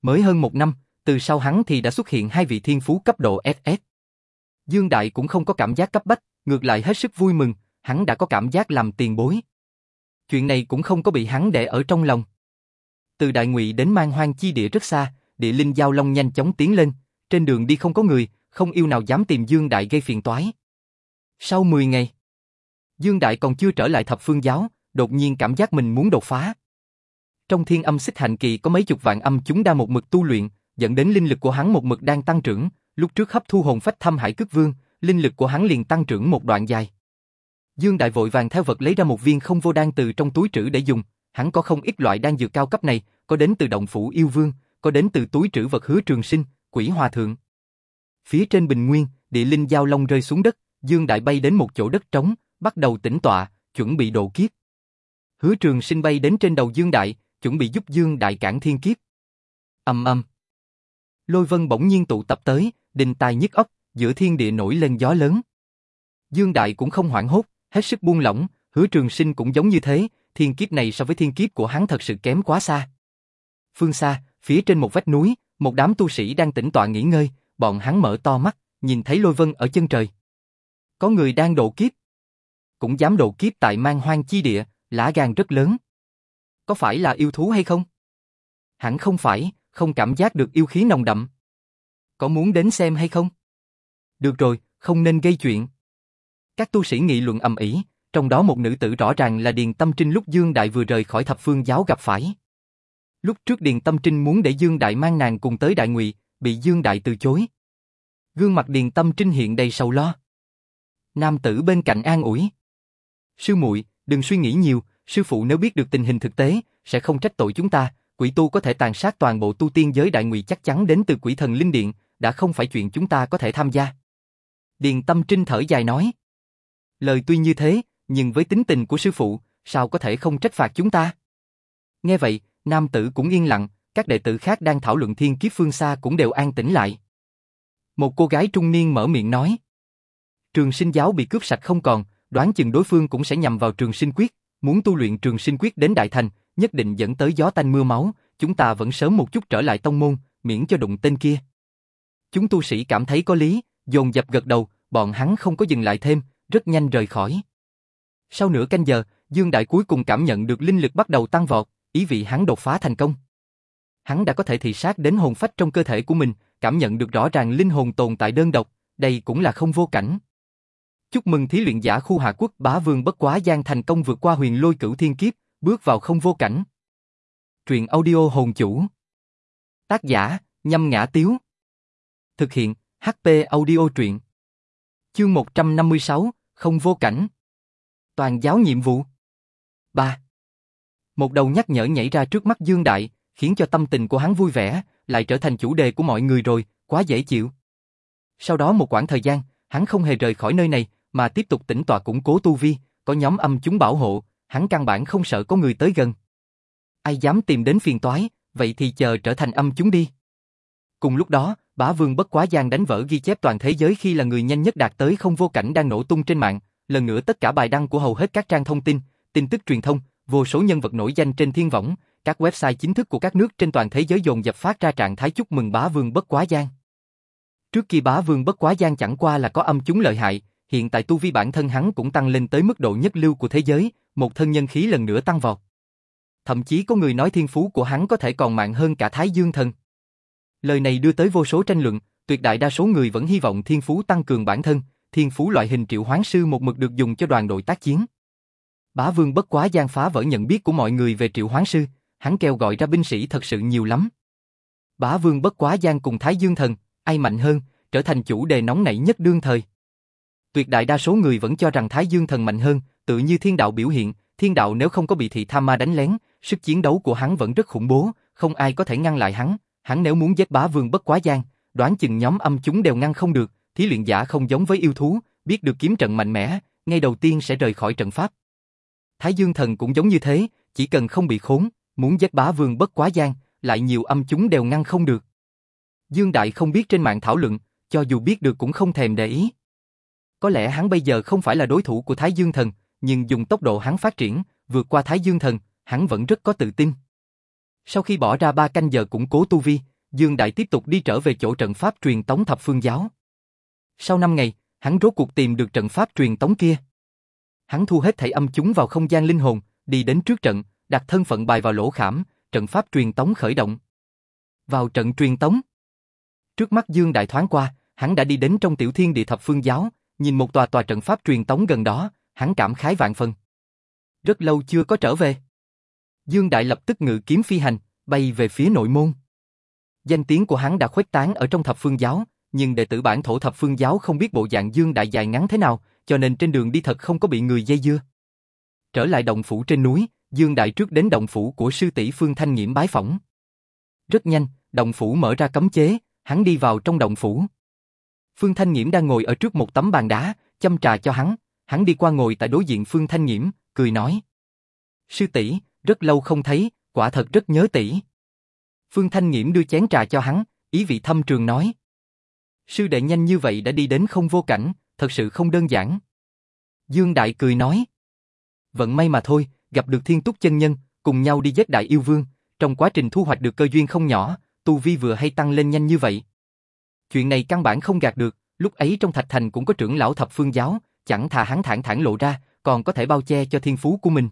Mới hơn một năm, từ sau hắn thì đã xuất hiện hai vị thiên phú cấp độ SS. Dương Đại cũng không có cảm giác cấp bách, ngược lại hết sức vui mừng, hắn đã có cảm giác làm tiền bối. Chuyện này cũng không có bị hắn để ở trong lòng. Từ Đại Ngụy đến Mang Hoang chi địa rất xa, địa linh giao long nhanh chóng tiến lên, trên đường đi không có người, không yêu nào dám tìm Dương Đại gây phiền toái. Sau 10 ngày, Dương Đại còn chưa trở lại thập phương giáo, đột nhiên cảm giác mình muốn đột phá. Trong thiên âm xích hành kỳ có mấy chục vạn âm chúng đa một mực tu luyện, dẫn đến linh lực của hắn một mực đang tăng trưởng, lúc trước hấp thu hồn phách thâm hải cước vương, linh lực của hắn liền tăng trưởng một đoạn dài. Dương Đại vội vàng theo vật lấy ra một viên không vô đan từ trong túi trữ để dùng, hắn có không ít loại đan dược cao cấp này, có đến từ động phủ yêu vương, có đến từ túi trữ vật hứa trường sinh, quỷ hòa thượng. Phía trên bình nguyên, địa linh giao long rơi xuống đất, Dương Đại bay đến một chỗ đất trống, bắt đầu tĩnh tọa, chuẩn bị độ kiếp. Hứa trường sinh bay đến trên đầu Dương Đại, chuẩn bị giúp Dương Đại cản thiên kiếp. Âm âm. Lôi vân bỗng nhiên tụ tập tới, đình tài nhức óc, giữa thiên địa nổi lên gió lớn. Dương Đại cũng không hoảng hốt, hết sức buông lỏng, hứa trường sinh cũng giống như thế, thiên kiếp này so với thiên kiếp của hắn thật sự kém quá xa. Phương xa, phía trên một vách núi, một đám tu sĩ đang tĩnh tọa nghỉ ngơi, bọn hắn mở to mắt, nhìn thấy lôi vân ở chân trời. Có người đang độ kiếp. Cũng dám độ kiếp tại mang hoang chi địa, lá gan rất lớn. Có phải là yêu thú hay không? Hẳn không phải, không cảm giác được yêu khí nồng đậm. Có muốn đến xem hay không? Được rồi, không nên gây chuyện. Các tu sĩ nghị luận ầm ĩ, trong đó một nữ tử rõ ràng là Điền Tâm Trinh lúc Dương Đại vừa rời khỏi thập phương giáo gặp phải. Lúc trước Điền Tâm Trinh muốn để Dương Đại mang nàng cùng tới Đại Ngụy, bị Dương Đại từ chối. Gương mặt Điền Tâm Trinh hiện đầy sầu lo. Nam tử bên cạnh an ủi. Sư muội, đừng suy nghĩ nhiều, sư phụ nếu biết được tình hình thực tế, sẽ không trách tội chúng ta, quỷ tu có thể tàn sát toàn bộ tu tiên giới đại ngụy chắc chắn đến từ quỷ thần linh điện, đã không phải chuyện chúng ta có thể tham gia. Điền Tâm Trinh thở dài nói. Lời tuy như thế, nhưng với tính tình của sư phụ, sao có thể không trách phạt chúng ta? Nghe vậy, nam tử cũng yên lặng, các đệ tử khác đang thảo luận thiên kiếp phương xa cũng đều an tĩnh lại. Một cô gái trung niên mở miệng nói. Trường sinh giáo bị cướp sạch không còn, đoán chừng đối phương cũng sẽ nhằm vào trường sinh quyết, muốn tu luyện trường sinh quyết đến đại thành, nhất định dẫn tới gió tanh mưa máu, chúng ta vẫn sớm một chút trở lại tông môn, miễn cho đụng tên kia. Chúng tu sĩ cảm thấy có lý, dồn dập gật đầu, bọn hắn không có dừng lại thêm, rất nhanh rời khỏi. Sau nửa canh giờ, Dương Đại cuối cùng cảm nhận được linh lực bắt đầu tăng vọt, ý vị hắn đột phá thành công. Hắn đã có thể thị sát đến hồn phách trong cơ thể của mình, cảm nhận được rõ ràng linh hồn tồn tại đơn độc, đây cũng là không vô cảnh. Chúc mừng thí luyện giả khu Hạ Quốc bá vương bất quá gian thành công vượt qua huyền lôi cửu thiên kiếp, bước vào không vô cảnh. Truyện audio hồn chủ. Tác giả, nhâm ngã tiếu. Thực hiện, HP audio truyện. Chương 156, không vô cảnh. Toàn giáo nhiệm vụ. 3. Một đầu nhắc nhở nhảy ra trước mắt Dương Đại, khiến cho tâm tình của hắn vui vẻ, lại trở thành chủ đề của mọi người rồi, quá dễ chịu. Sau đó một quãng thời gian, hắn không hề rời khỏi nơi này, mà tiếp tục tĩnh tọa củng cố tu vi, có nhóm âm chúng bảo hộ, hắn căn bản không sợ có người tới gần. Ai dám tìm đến phiền toái, vậy thì chờ trở thành âm chúng đi. Cùng lúc đó, bá vương bất quá gian đánh vỡ ghi chép toàn thế giới khi là người nhanh nhất đạt tới không vô cảnh đang nổ tung trên mạng, lần nữa tất cả bài đăng của hầu hết các trang thông tin, tin tức truyền thông, vô số nhân vật nổi danh trên thiên võng, các website chính thức của các nước trên toàn thế giới dồn dập phát ra trạng thái chúc mừng bá vương bất quá gian. Trước khi bá vương bất quá gian chẳng qua là có âm chúng lợi hại, hiện tại tu vi bản thân hắn cũng tăng lên tới mức độ nhất lưu của thế giới, một thân nhân khí lần nữa tăng vọt. Thậm chí có người nói thiên phú của hắn có thể còn mạnh hơn cả Thái Dương Thần. Lời này đưa tới vô số tranh luận, tuyệt đại đa số người vẫn hy vọng thiên phú tăng cường bản thân, thiên phú loại hình triệu hoán sư một mực được dùng cho đoàn đội tác chiến. Bá Vương bất quá gian phá vỡ nhận biết của mọi người về triệu hoán sư, hắn kêu gọi ra binh sĩ thật sự nhiều lắm. Bá Vương bất quá gian cùng Thái Dương Thần, ai mạnh hơn, trở thành chủ đề nóng nảy nhất đương thời. Tuyệt đại đa số người vẫn cho rằng Thái Dương Thần mạnh hơn, tự như thiên đạo biểu hiện, thiên đạo nếu không có bị thị tham ma đánh lén, sức chiến đấu của hắn vẫn rất khủng bố, không ai có thể ngăn lại hắn, hắn nếu muốn giết bá vương bất quá gian, đoán chừng nhóm âm chúng đều ngăn không được, thí luyện giả không giống với yêu thú, biết được kiếm trận mạnh mẽ, ngay đầu tiên sẽ rời khỏi trận pháp. Thái Dương Thần cũng giống như thế, chỉ cần không bị khốn, muốn giết bá vương bất quá gian, lại nhiều âm chúng đều ngăn không được. Dương Đại không biết trên mạng thảo luận, cho dù biết được cũng không thèm để ý. Có lẽ hắn bây giờ không phải là đối thủ của Thái Dương Thần, nhưng dùng tốc độ hắn phát triển, vượt qua Thái Dương Thần, hắn vẫn rất có tự tin. Sau khi bỏ ra ba canh giờ củng cố tu vi, Dương Đại tiếp tục đi trở về chỗ trận pháp truyền tống thập phương giáo. Sau năm ngày, hắn rốt cuộc tìm được trận pháp truyền tống kia. Hắn thu hết thảy âm chúng vào không gian linh hồn, đi đến trước trận, đặt thân phận bài vào lỗ khảm, trận pháp truyền tống khởi động. Vào trận truyền tống. Trước mắt Dương Đại thoáng qua, hắn đã đi đến trong tiểu thiên địa thập phương giáo, nhìn một tòa tòa trận pháp truyền tống gần đó, hắn cảm khái vạn phần. Rất lâu chưa có trở về. Dương Đại lập tức ngự kiếm phi hành, bay về phía nội môn. Danh tiếng của hắn đã khuếch tán ở trong thập phương giáo, nhưng đệ tử bản thổ thập phương giáo không biết bộ dạng Dương Đại dài ngắn thế nào, cho nên trên đường đi thật không có bị người dây dưa. Trở lại động phủ trên núi, Dương Đại trước đến động phủ của sư tỷ Phương Thanh Nghiễm bái phỏng. Rất nhanh, động phủ mở ra cấm chế, hắn đi vào trong động phủ. Phương Thanh Nghiễm đang ngồi ở trước một tấm bàn đá, châm trà cho hắn, hắn đi qua ngồi tại đối diện Phương Thanh Nghiễm, cười nói. Sư tỷ, rất lâu không thấy, quả thật rất nhớ tỷ. Phương Thanh Nghiễm đưa chén trà cho hắn, ý vị thâm trường nói. Sư đệ nhanh như vậy đã đi đến không vô cảnh, thật sự không đơn giản. Dương Đại cười nói. Vận may mà thôi, gặp được thiên túc chân nhân, cùng nhau đi giết đại yêu vương, trong quá trình thu hoạch được cơ duyên không nhỏ, tu vi vừa hay tăng lên nhanh như vậy. Chuyện này căn bản không gạt được, lúc ấy trong thạch thành cũng có trưởng lão thập phương giáo, chẳng thà hắn thẳng thẳng lộ ra, còn có thể bao che cho thiên phú của mình.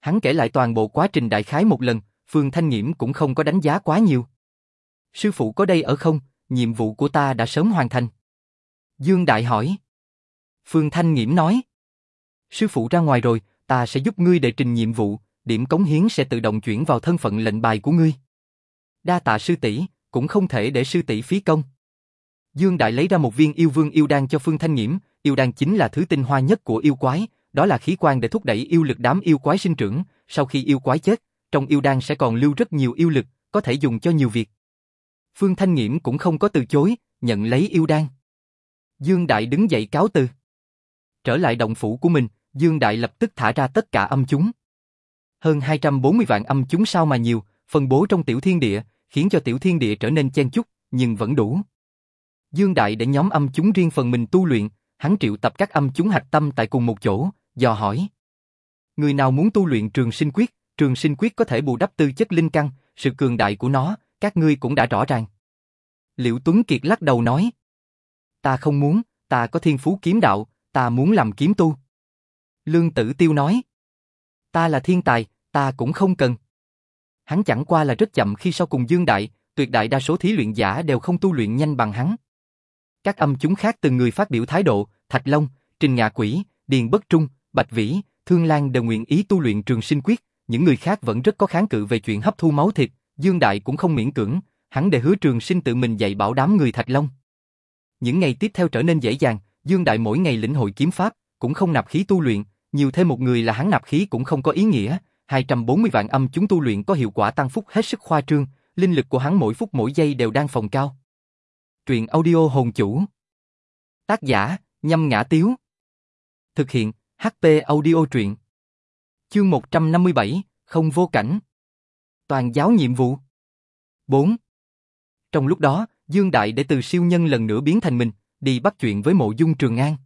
Hắn kể lại toàn bộ quá trình đại khái một lần, Phương Thanh Nghiễm cũng không có đánh giá quá nhiều. Sư phụ có đây ở không? Nhiệm vụ của ta đã sớm hoàn thành. Dương Đại hỏi. Phương Thanh Nghiễm nói. Sư phụ ra ngoài rồi, ta sẽ giúp ngươi đệ trình nhiệm vụ, điểm cống hiến sẽ tự động chuyển vào thân phận lệnh bài của ngươi. Đa tạ sư tỷ, cũng không thể để sư tỷ phí công. Dương Đại lấy ra một viên yêu vương yêu đan cho Phương Thanh Nhiễm, yêu đan chính là thứ tinh hoa nhất của yêu quái, đó là khí quan để thúc đẩy yêu lực đám yêu quái sinh trưởng, sau khi yêu quái chết, trong yêu đan sẽ còn lưu rất nhiều yêu lực, có thể dùng cho nhiều việc. Phương Thanh Nghiễm cũng không có từ chối, nhận lấy yêu đan. Dương Đại đứng dậy cáo từ. Trở lại động phủ của mình, Dương Đại lập tức thả ra tất cả âm chúng. Hơn 240 vạn âm chúng sao mà nhiều, phân bố trong tiểu thiên địa, khiến cho tiểu thiên địa trở nên chen chúc, nhưng vẫn đủ. Dương Đại để nhóm âm chúng riêng phần mình tu luyện, hắn triệu tập các âm chúng hạch tâm tại cùng một chỗ, dò hỏi. Người nào muốn tu luyện trường sinh quyết, trường sinh quyết có thể bù đắp tư chất linh căn, sự cường đại của nó, các ngươi cũng đã rõ ràng. Liễu Tuấn Kiệt lắc đầu nói. Ta không muốn, ta có thiên phú kiếm đạo, ta muốn làm kiếm tu. Lương Tử Tiêu nói. Ta là thiên tài, ta cũng không cần. Hắn chẳng qua là rất chậm khi sau cùng Dương Đại, tuyệt đại đa số thí luyện giả đều không tu luyện nhanh bằng hắn. Các âm chúng khác từng người phát biểu thái độ, Thạch Long, Trình Ngạ Quỷ, Điền Bất Trung, Bạch Vĩ, Thương Lan đều nguyện ý tu luyện trường sinh quyết, những người khác vẫn rất có kháng cự về chuyện hấp thu máu thịt, Dương Đại cũng không miễn cưỡng, hắn để hứa trường sinh tự mình dạy bảo đám người Thạch Long. Những ngày tiếp theo trở nên dễ dàng, Dương Đại mỗi ngày lĩnh hội kiếm pháp, cũng không nạp khí tu luyện, nhiều thêm một người là hắn nạp khí cũng không có ý nghĩa, 240 vạn âm chúng tu luyện có hiệu quả tăng phúc hết sức khoa trương, linh lực của hắn mỗi phút mỗi giây đều đang phòng cao. Truyện audio hồn chủ. Tác giả, nhâm ngã tiếu. Thực hiện, HP audio truyện. Chương 157, không vô cảnh. Toàn giáo nhiệm vụ. 4. Trong lúc đó, Dương Đại để từ siêu nhân lần nữa biến thành mình, đi bắt chuyện với mộ dung Trường An.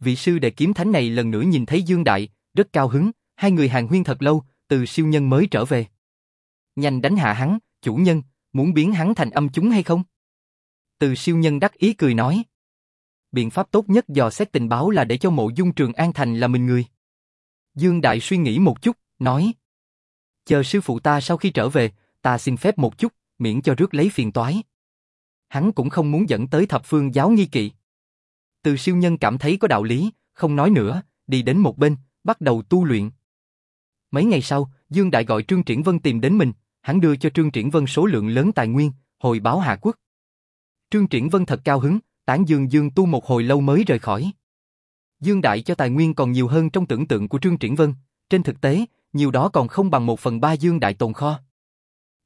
Vị sư đệ kiếm thánh này lần nữa nhìn thấy Dương Đại, rất cao hứng, hai người hàng huyên thật lâu, từ siêu nhân mới trở về. Nhanh đánh hạ hắn, chủ nhân, muốn biến hắn thành âm chúng hay không? Từ siêu nhân đắc ý cười nói. Biện pháp tốt nhất dò xét tình báo là để cho mộ dung trường an thành là mình người. Dương Đại suy nghĩ một chút, nói. Chờ sư phụ ta sau khi trở về, ta xin phép một chút, miễn cho rước lấy phiền toái. Hắn cũng không muốn dẫn tới thập phương giáo nghi kỵ. Từ siêu nhân cảm thấy có đạo lý, không nói nữa, đi đến một bên, bắt đầu tu luyện. Mấy ngày sau, Dương Đại gọi Trương Triển Vân tìm đến mình, hắn đưa cho Trương Triển Vân số lượng lớn tài nguyên, hồi báo Hạ Quốc. Trương Triển Vân thật cao hứng, tán dương Dương tu một hồi lâu mới rời khỏi. Dương Đại cho tài nguyên còn nhiều hơn trong tưởng tượng của Trương Triển Vân, trên thực tế, nhiều đó còn không bằng một phần ba Dương Đại tồn kho.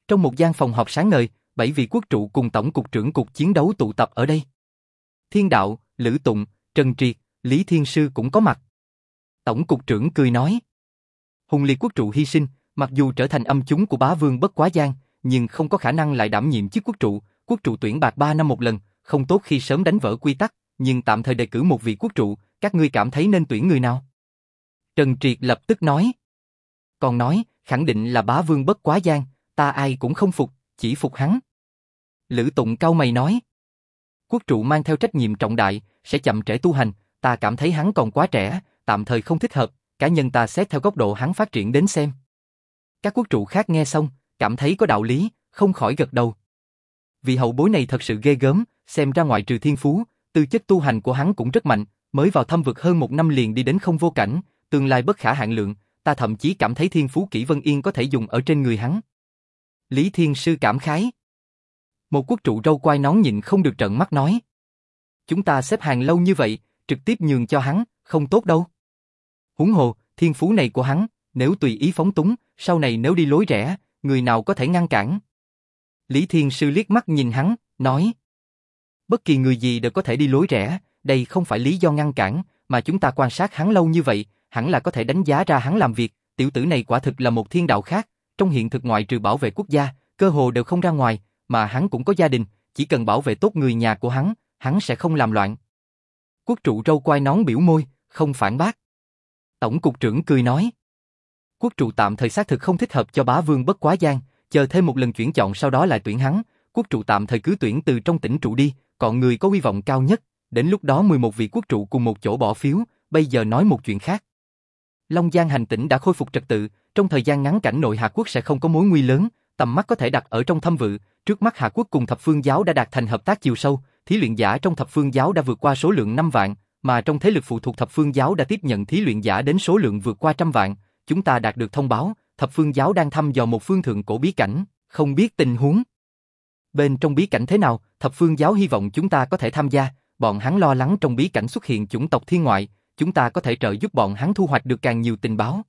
Trong một gian phòng họp sáng ngời, bảy vị quốc trụ cùng tổng cục trưởng cục chiến đấu tụ tập ở đây. Thiên Đạo, Lữ Tụng, Trần Triệt, Lý Thiên Sư cũng có mặt. Tổng cục trưởng cười nói. Hùng liệt quốc trụ hy sinh, mặc dù trở thành âm chúng của bá vương bất quá gian, nhưng không có khả năng lại đảm nhiệm chức quốc trụ, quốc trụ tuyển bạc 3 năm một lần, không tốt khi sớm đánh vỡ quy tắc, nhưng tạm thời đề cử một vị quốc trụ, các ngươi cảm thấy nên tuyển người nào? Trần Triệt lập tức nói. Còn nói, khẳng định là bá vương bất quá gian, ta ai cũng không phục, chỉ phục hắn. Lữ Tụng cao mày nói. Quốc trụ mang theo trách nhiệm trọng đại, sẽ chậm trễ tu hành, ta cảm thấy hắn còn quá trẻ, tạm thời không thích hợp, cá nhân ta xét theo góc độ hắn phát triển đến xem. Các quốc trụ khác nghe xong, cảm thấy có đạo lý, không khỏi gật đầu. Vị hậu bối này thật sự ghê gớm, xem ra ngoại trừ thiên phú, tư chất tu hành của hắn cũng rất mạnh, mới vào thâm vực hơn một năm liền đi đến không vô cảnh, tương lai bất khả hạn lượng, ta thậm chí cảm thấy thiên phú kỹ Vân Yên có thể dùng ở trên người hắn. Lý Thiên Sư cảm khái. Một quốc trụ râu quai nón nhịn không được trợn mắt nói. Chúng ta xếp hàng lâu như vậy, trực tiếp nhường cho hắn, không tốt đâu. húng hồ, thiên phú này của hắn, Nếu tùy ý phóng túng, sau này nếu đi lối rẽ, người nào có thể ngăn cản? Lý Thiên Sư liếc mắt nhìn hắn, nói. Bất kỳ người gì đều có thể đi lối rẽ, đây không phải lý do ngăn cản, mà chúng ta quan sát hắn lâu như vậy, hẳn là có thể đánh giá ra hắn làm việc, tiểu tử này quả thực là một thiên đạo khác, trong hiện thực ngoại trừ bảo vệ quốc gia, cơ hồ đều không ra ngoài, mà hắn cũng có gia đình, chỉ cần bảo vệ tốt người nhà của hắn, hắn sẽ không làm loạn. Quốc trụ râu quai nón biểu môi, không phản bác. Tổng cục trưởng cười nói. Quốc trụ tạm thời xác thực không thích hợp cho bá vương bất quá giang." Chờ thêm một lần chuyển chọn sau đó lại tuyển hắn, quốc trụ tạm thời cứ tuyển từ trong tỉnh trụ đi, còn người có hy vọng cao nhất, đến lúc đó 11 vị quốc trụ cùng một chỗ bỏ phiếu, bây giờ nói một chuyện khác. Long Giang hành tỉnh đã khôi phục trật tự, trong thời gian ngắn cảnh nội hạ Quốc sẽ không có mối nguy lớn, tầm mắt có thể đặt ở trong thâm vự, trước mắt hạ Quốc cùng thập phương giáo đã đạt thành hợp tác chiều sâu, thí luyện giả trong thập phương giáo đã vượt qua số lượng 5 vạn, mà trong thế lực phụ thuộc thập phương giáo đã tiếp nhận thí luyện giả đến số lượng vượt qua trăm vạn, chúng ta đạt được thông báo, thập phương giáo đang thăm dò một phương thượng cổ bí cảnh, không biết tình huống. Bên trong bí cảnh thế nào, thập phương giáo hy vọng chúng ta có thể tham gia, bọn hắn lo lắng trong bí cảnh xuất hiện chủng tộc thiên ngoại, chúng ta có thể trợ giúp bọn hắn thu hoạch được càng nhiều tình báo.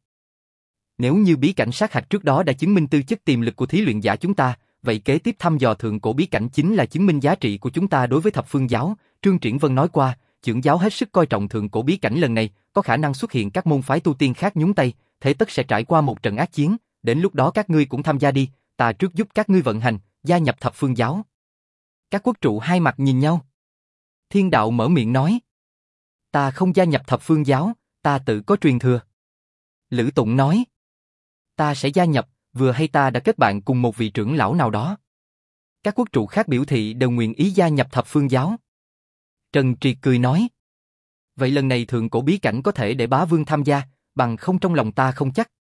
Nếu như bí cảnh sát hạch trước đó đã chứng minh tư chất tiềm lực của thí luyện giả chúng ta, vậy kế tiếp thăm dò thượng cổ bí cảnh chính là chứng minh giá trị của chúng ta đối với thập phương giáo. Trương Triển Vân nói qua, trưởng giáo hết sức coi trọng thượng cổ bí cảnh lần này, có khả năng xuất hiện các môn phái tu tiên khác nhúng tay, thế tất sẽ trải qua một trận ác chiến, đến lúc đó các ngươi cũng tham gia đi, ta trước giúp các ngươi vận hành, gia nhập thập phương giáo. Các quốc trụ hai mặt nhìn nhau. Thiên đạo mở miệng nói. Ta không gia nhập thập phương giáo, ta tự có truyền thừa. Lữ Tụng nói. Ta sẽ gia nhập, vừa hay ta đã kết bạn cùng một vị trưởng lão nào đó. Các quốc trụ khác biểu thị đều nguyện ý gia nhập thập phương giáo. Trần Triệt cười nói. Vậy lần này thượng cổ bí cảnh có thể để bá vương tham gia, bằng không trong lòng ta không chắc.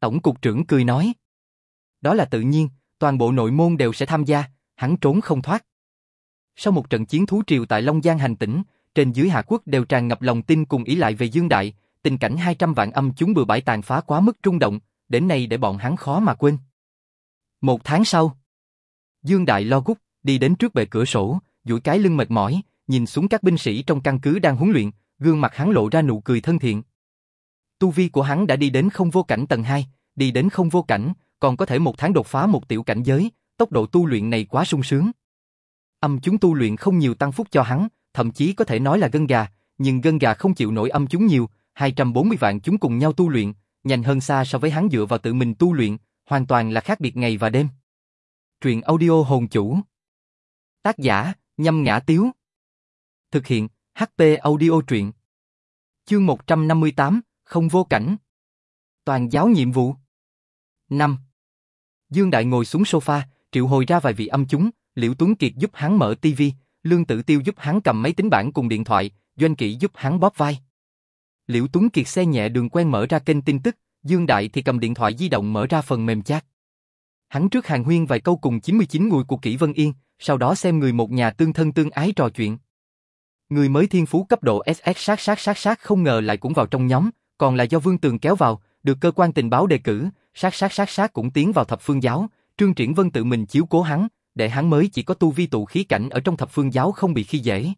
Tổng cục trưởng cười nói. Đó là tự nhiên, toàn bộ nội môn đều sẽ tham gia, hắn trốn không thoát. Sau một trận chiến thú triều tại Long Giang hành tỉnh, trên dưới Hạ Quốc đều tràn ngập lòng tin cùng ý lại về Dương Đại, tình cảnh 200 vạn âm chúng bừa bãi tàn phá quá mức trung động, đến nay để bọn hắn khó mà quên. Một tháng sau, Dương Đại lo gút, đi đến trước bề cửa sổ, duỗi cái lưng mệt mỏi, nhìn xuống các binh sĩ trong căn cứ đang huấn luyện, gương mặt hắn lộ ra nụ cười thân thiện. Tu vi của hắn đã đi đến không vô cảnh tầng 2, đi đến không vô cảnh, còn có thể một tháng đột phá một tiểu cảnh giới, tốc độ tu luyện này quá sung sướng. Âm chúng tu luyện không nhiều tăng phúc cho hắn, thậm chí có thể nói là gân gà, nhưng gân gà không chịu nổi âm chúng nhiều, 240 vạn chúng cùng nhau tu luyện, nhanh hơn xa so với hắn dựa vào tự mình tu luyện, hoàn toàn là khác biệt ngày và đêm. Truyện audio hồn chủ Tác giả, nhâm ngã tiếu Thực hiện, HP audio truyện Chương 158, không vô cảnh Toàn giáo nhiệm vụ 5. Dương Đại ngồi xuống sofa, triệu hồi ra vài vị âm chúng, Liễu Tuấn Kiệt giúp hắn mở tivi, Lương Tử Tiêu giúp hắn cầm máy tính bảng cùng điện thoại, Doanh Kỷ giúp hắn bóp vai. Liễu Tuấn Kiệt xe nhẹ đường quen mở ra kênh tin tức, Dương Đại thì cầm điện thoại di động mở ra phần mềm chat. Hắn trước hàng huyên vài câu cùng 99 người của Kỷ Vân Yên, sau đó xem người một nhà tương thân tương ái trò chuyện. Người mới thiên phú cấp độ SS sát sát sát sát không ngờ lại cũng vào trong nhóm, còn là do Vương Tường kéo vào, được cơ quan tình báo đề cử, sát sát sát sát cũng tiến vào thập phương giáo, Trương Triển Vân tự mình chiếu cố hắn, để hắn mới chỉ có tu vi tụ khí cảnh ở trong thập phương giáo không bị khi dễ.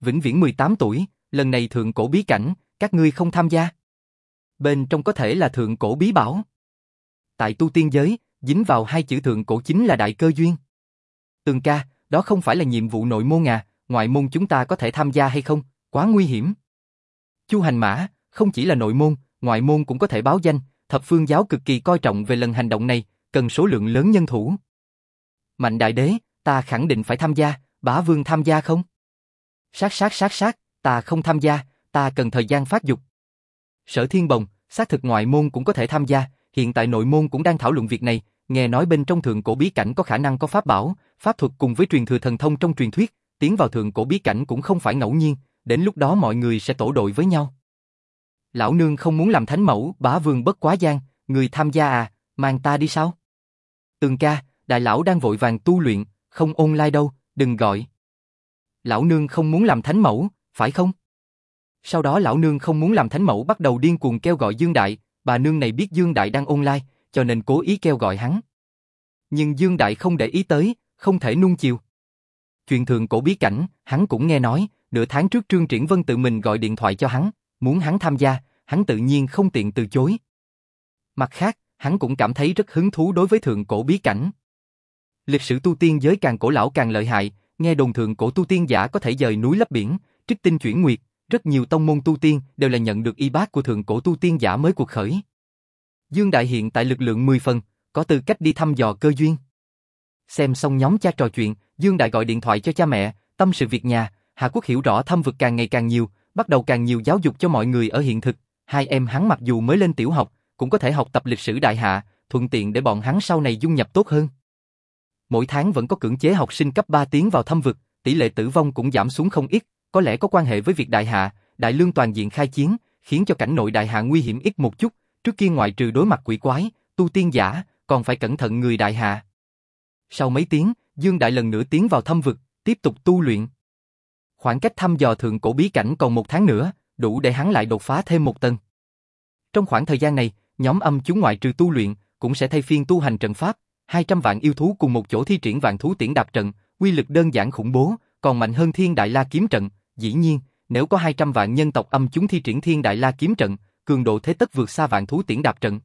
Vĩnh Viễn 18 tuổi, lần này thượng cổ bí cảnh, các ngươi không tham gia. Bên trong có thể là thượng cổ bí bảo. Tại tu tiên giới, dính vào hai chữ thượng cổ chính là đại cơ duyên. Tường ca, đó không phải là nhiệm vụ nội môn à, ngoại môn chúng ta có thể tham gia hay không, quá nguy hiểm. Chu hành mã, không chỉ là nội môn, ngoại môn cũng có thể báo danh, thập phương giáo cực kỳ coi trọng về lần hành động này, cần số lượng lớn nhân thủ. Mạnh đại đế, ta khẳng định phải tham gia, bá vương tham gia không? Sát sát sát sát, ta không tham gia, ta cần thời gian phát dục. Sở Thiên Bồng, xác thực ngoại môn cũng có thể tham gia, hiện tại nội môn cũng đang thảo luận việc này, nghe nói bên trong thượng cổ bí cảnh có khả năng có pháp bảo, pháp thuật cùng với truyền thừa thần thông trong truyền thuyết, tiến vào thượng cổ bí cảnh cũng không phải ngẫu nhiên, đến lúc đó mọi người sẽ tổ đội với nhau. Lão nương không muốn làm thánh mẫu, bá vương bất quá gian, người tham gia à, mang ta đi sao? Tường ca, đại lão đang vội vàng tu luyện, không online đâu, đừng gọi. Lão nương không muốn làm thánh mẫu, phải không? Sau đó lão nương không muốn làm thánh mẫu bắt đầu điên cuồng kêu gọi Dương Đại, bà nương này biết Dương Đại đang online, cho nên cố ý kêu gọi hắn. Nhưng Dương Đại không để ý tới, không thể nuông chiều. Chuyện thường cổ bí cảnh, hắn cũng nghe nói, nửa tháng trước Trương Triển Vân tự mình gọi điện thoại cho hắn, muốn hắn tham gia, hắn tự nhiên không tiện từ chối. Mặt khác, hắn cũng cảm thấy rất hứng thú đối với thượng cổ bí cảnh. Lịch sử tu tiên giới càng cổ lão càng lợi hại, nghe đồn thượng cổ tu tiên giả có thể dời núi lấp biển, trích tinh chuyển nguyệt, rất nhiều tông môn tu tiên đều là nhận được y bác của thượng cổ tu tiên giả mới cuộc khởi. Dương Đại hiện tại lực lượng 10 phần, có tư cách đi thăm dò cơ duyên. Xem xong nhóm cha trò chuyện, Dương Đại gọi điện thoại cho cha mẹ, tâm sự việc nhà, Hà Quốc hiểu rõ thâm vực càng ngày càng nhiều, bắt đầu càng nhiều giáo dục cho mọi người ở hiện thực. Hai em hắn mặc dù mới lên tiểu học, cũng có thể học tập lịch sử đại hạ, thuận tiện để bọn hắn sau này dung nhập tốt hơn. Mỗi tháng vẫn có cưỡng chế học sinh cấp 3 tiến vào thâm vực, tỷ lệ tử vong cũng giảm xuống không ít, có lẽ có quan hệ với việc đại hạ, đại lương toàn diện khai chiến, khiến cho cảnh nội đại hạ nguy hiểm ít một chút, trước kia ngoại trừ đối mặt quỷ quái, tu tiên giả, còn phải cẩn thận người đại hạ. Sau mấy tiếng, Dương Đại lần nữa tiến vào thâm vực, tiếp tục tu luyện. Khoảng cách thăm dò thượng cổ bí cảnh còn một tháng nữa, đủ để hắn lại đột phá thêm một tầng. Trong khoảng thời gian này, nhóm âm chúng ngoại trừ tu luyện, cũng sẽ thay phiên tu hành trận pháp, 200 vạn yêu thú cùng một chỗ thi triển vạn thú tiễn đạp trận, uy lực đơn giản khủng bố, còn mạnh hơn thiên đại la kiếm trận, dĩ nhiên, nếu có 200 vạn nhân tộc âm chúng thi triển thiên đại la kiếm trận, cường độ thế tất vượt xa vạn thú tiễn đạp trận.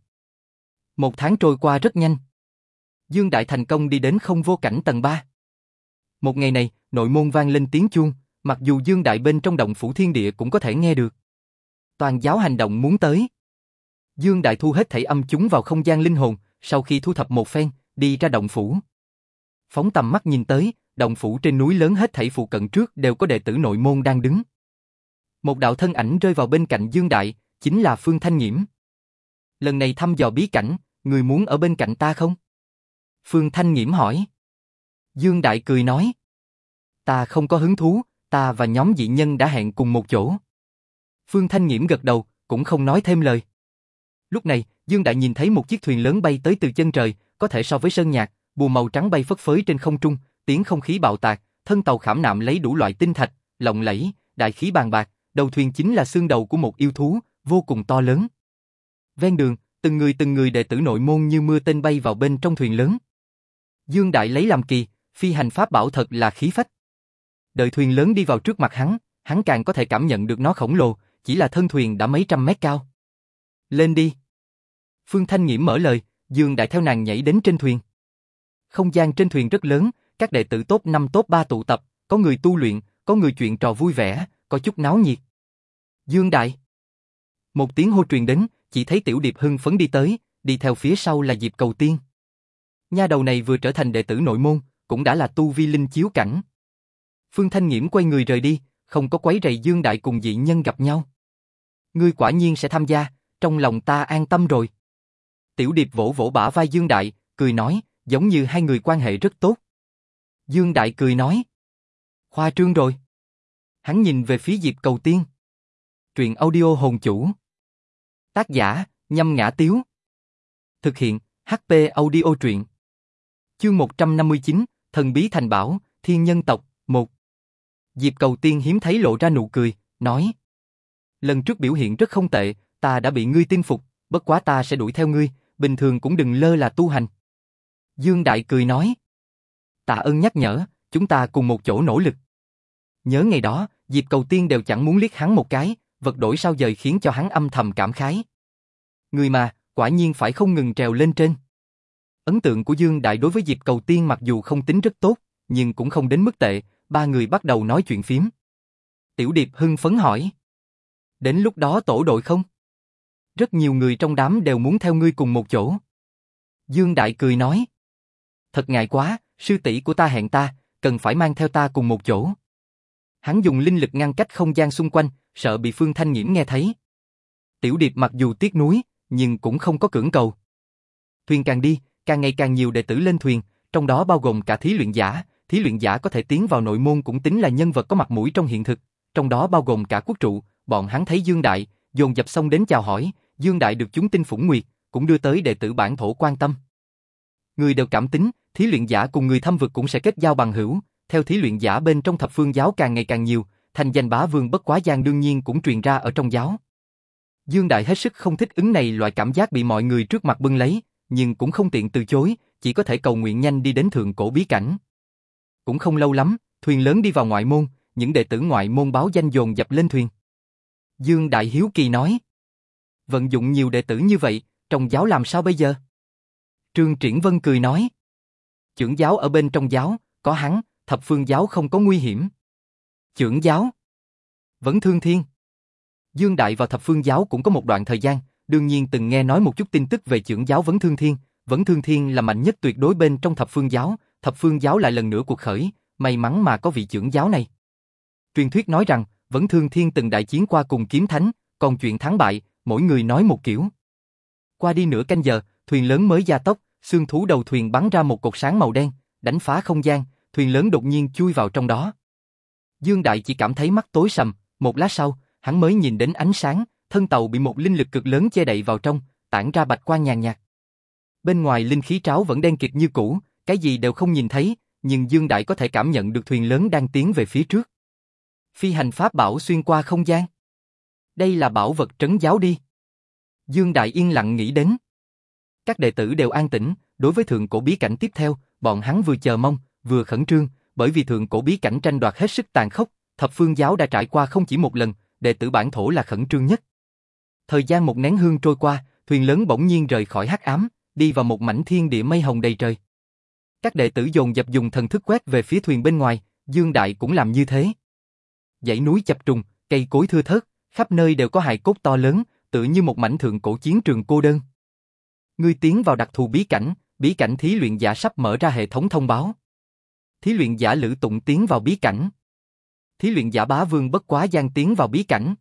Một tháng trôi qua rất nhanh. Dương Đại thành công đi đến không vô cảnh tầng 3. Một ngày này, nội môn vang lên tiếng chuông, mặc dù Dương Đại bên trong động phủ thiên địa cũng có thể nghe được. Toàn giáo hành động muốn tới. Dương Đại thu hết thảy âm chúng vào không gian linh hồn, sau khi thu thập một phen, đi ra động phủ. Phóng tầm mắt nhìn tới, động phủ trên núi lớn hết thảy phụ cận trước đều có đệ tử nội môn đang đứng. Một đạo thân ảnh rơi vào bên cạnh Dương Đại, chính là Phương Thanh Nhiễm. Lần này thăm dò bí cảnh, người muốn ở bên cạnh ta không? Phương Thanh Nhiễm hỏi. Dương Đại cười nói. Ta không có hứng thú, ta và nhóm dị nhân đã hẹn cùng một chỗ. Phương Thanh Nghiễm gật đầu, cũng không nói thêm lời. Lúc này, Dương Đại nhìn thấy một chiếc thuyền lớn bay tới từ chân trời, có thể so với sơn nhạc, bùa màu trắng bay phất phới trên không trung, tiếng không khí bạo tạc, thân tàu khảm nạm lấy đủ loại tinh thạch, lộng lẫy, đại khí bàn bạc, đầu thuyền chính là xương đầu của một yêu thú, vô cùng to lớn. Ven đường, từng người từng người đệ tử nội môn như mưa tên bay vào bên trong thuyền lớn. Dương Đại lấy làm kỳ, phi hành pháp bảo thật là khí phách. Đợi thuyền lớn đi vào trước mặt hắn, hắn càng có thể cảm nhận được nó khổng lồ, chỉ là thân thuyền đã mấy trăm mét cao. Lên đi. Phương Thanh Nghiễm mở lời, Dương Đại theo nàng nhảy đến trên thuyền. Không gian trên thuyền rất lớn, các đệ tử tốt 5 tốt 3 tụ tập, có người tu luyện, có người chuyện trò vui vẻ, có chút náo nhiệt. Dương Đại. Một tiếng hô truyền đến, chỉ thấy Tiểu Điệp hưng phấn đi tới, đi theo phía sau là Diệp Cầu Tiên. Nha đầu này vừa trở thành đệ tử nội môn, cũng đã là tu vi linh chiếu cảnh. Phương Thanh Nghiễm quay người rời đi, không có quấy rầy Dương Đại cùng dị nhân gặp nhau. Ngươi quả nhiên sẽ tham gia, trong lòng ta an tâm rồi. Tiểu Điệp vỗ vỗ bả vai Dương Đại, cười nói, giống như hai người quan hệ rất tốt. Dương Đại cười nói, khoa trương rồi. Hắn nhìn về phía Diệp Cầu Tiên. Truyện audio hồn chủ. Tác giả, nhâm ngã tiếu. Thực hiện, HP audio truyện. Chương 159, Thần bí thành bảo, Thiên nhân tộc, 1. Diệp Cầu Tiên hiếm thấy lộ ra nụ cười, nói. Lần trước biểu hiện rất không tệ, ta đã bị ngươi tin phục, bất quá ta sẽ đuổi theo ngươi, bình thường cũng đừng lơ là tu hành. Dương Đại cười nói. Tạ ơn nhắc nhở, chúng ta cùng một chỗ nỗ lực. Nhớ ngày đó, Diệp Cầu Tiên đều chẳng muốn liếc hắn một cái, vật đổi sao dời khiến cho hắn âm thầm cảm khái. Người mà, quả nhiên phải không ngừng trèo lên trên. Ấn tượng của Dương Đại đối với Diệp Cầu Tiên mặc dù không tính rất tốt, nhưng cũng không đến mức tệ, ba người bắt đầu nói chuyện phím. Tiểu Điệp hưng phấn hỏi. Đến lúc đó tổ đội không? Rất nhiều người trong đám đều muốn theo ngươi cùng một chỗ. Dương Đại cười nói. Thật ngại quá, sư tỷ của ta hẹn ta, cần phải mang theo ta cùng một chỗ. Hắn dùng linh lực ngăn cách không gian xung quanh, sợ bị Phương Thanh Nhiễm nghe thấy. Tiểu Điệp mặc dù tiếc nuối, nhưng cũng không có cưỡng cầu. Thuyền càng đi, càng ngày càng nhiều đệ tử lên thuyền, trong đó bao gồm cả thí luyện giả, thí luyện giả có thể tiến vào nội môn cũng tính là nhân vật có mặt mũi trong hiện thực, trong đó bao gồm cả quốc trụ, bọn hắn thấy Dương Đại, dồn dập xong đến chào hỏi, Dương Đại được chúng tin phủng nguyệt, cũng đưa tới đệ tử bản thổ quan tâm. Người đều cảm tính, thí luyện giả cùng người thâm vực cũng sẽ kết giao bằng hữu, theo thí luyện giả bên trong thập phương giáo càng ngày càng nhiều, thành danh bá vương bất quá gian đương nhiên cũng truyền ra ở trong giáo. Dương Đại hết sức không thích ứng này loại cảm giác bị mọi người trước mặt bưng lấy, nhưng cũng không tiện từ chối, chỉ có thể cầu nguyện nhanh đi đến thượng cổ bí cảnh. Cũng không lâu lắm, thuyền lớn đi vào ngoại môn, những đệ tử ngoại môn báo danh dồn dập lên thuyền. Dương Đại Hiếu Kỳ nói, vận dụng nhiều đệ tử như vậy, trong giáo làm sao bây giờ? Trương Triển Vân cười nói. Trưởng giáo ở bên trong giáo, có hắn, thập phương giáo không có nguy hiểm. Trưởng giáo. Vẫn thương thiên. Dương Đại vào thập phương giáo cũng có một đoạn thời gian, đương nhiên từng nghe nói một chút tin tức về trưởng giáo Vấn Thương Thiên. Vấn Thương Thiên là mạnh nhất tuyệt đối bên trong thập phương giáo, thập phương giáo lại lần nữa cuộc khởi, may mắn mà có vị trưởng giáo này. Truyền thuyết nói rằng, vẫn Thương Thiên từng đại chiến qua cùng kiếm thánh, còn chuyện thắng bại, mỗi người nói một kiểu. Qua đi nửa canh giờ, thuyền lớn mới gia tốc, xương thú đầu thuyền bắn ra một cột sáng màu đen, đánh phá không gian, thuyền lớn đột nhiên chui vào trong đó. Dương Đại chỉ cảm thấy mắt tối sầm, một lát sau, hắn mới nhìn đến ánh sáng, thân tàu bị một linh lực cực lớn che đậy vào trong, tản ra bạch quang nhàn nhạt. Bên ngoài linh khí tráo vẫn đen kịt như cũ, cái gì đều không nhìn thấy, nhưng Dương Đại có thể cảm nhận được thuyền lớn đang tiến về phía trước. Phi hành pháp bảo xuyên qua không gian. Đây là bảo vật trấn giáo đi. Dương Đại yên lặng nghĩ đến. Các đệ tử đều an tĩnh, đối với thượng cổ bí cảnh tiếp theo, bọn hắn vừa chờ mong, vừa khẩn trương, bởi vì thượng cổ bí cảnh tranh đoạt hết sức tàn khốc, thập phương giáo đã trải qua không chỉ một lần, đệ tử bản thổ là khẩn trương nhất. Thời gian một nén hương trôi qua, thuyền lớn bỗng nhiên rời khỏi hắc ám, đi vào một mảnh thiên địa mây hồng đầy trời. Các đệ tử dồn dập dùng thần thức quét về phía thuyền bên ngoài, Dương Đại cũng làm như thế. Dãy núi chập trùng, cây cối thưa thớt, khắp nơi đều có hài cốt to lớn, tự như một mảnh thượng cổ chiến trường cô đơn. Ngươi tiến vào đặc thù bí cảnh, bí cảnh thí luyện giả sắp mở ra hệ thống thông báo. Thí luyện giả Lữ Tụng tiến vào bí cảnh. Thí luyện giả Bá Vương Bất Quá Giang tiến vào bí cảnh.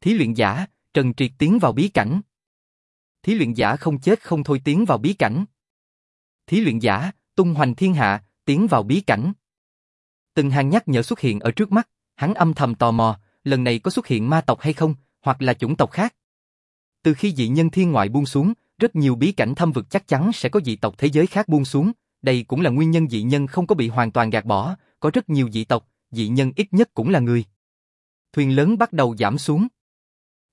Thí luyện giả Trần Triệt tiến vào bí cảnh. Thí luyện giả không chết không thôi tiến vào bí cảnh. Thí luyện giả Tung Hoành Thiên Hạ tiến vào bí cảnh. Từng hàng nhắc nhở xuất hiện ở trước mắt, hắn âm thầm tò mò, lần này có xuất hiện ma tộc hay không, hoặc là chủng tộc khác. Từ khi dị nhân thiên ngoại buông xuống, rất nhiều bí cảnh thâm vực chắc chắn sẽ có dị tộc thế giới khác buông xuống, đây cũng là nguyên nhân dị nhân không có bị hoàn toàn gạt bỏ, có rất nhiều dị tộc, dị nhân ít nhất cũng là người. Thuyền lớn bắt đầu giảm xuống.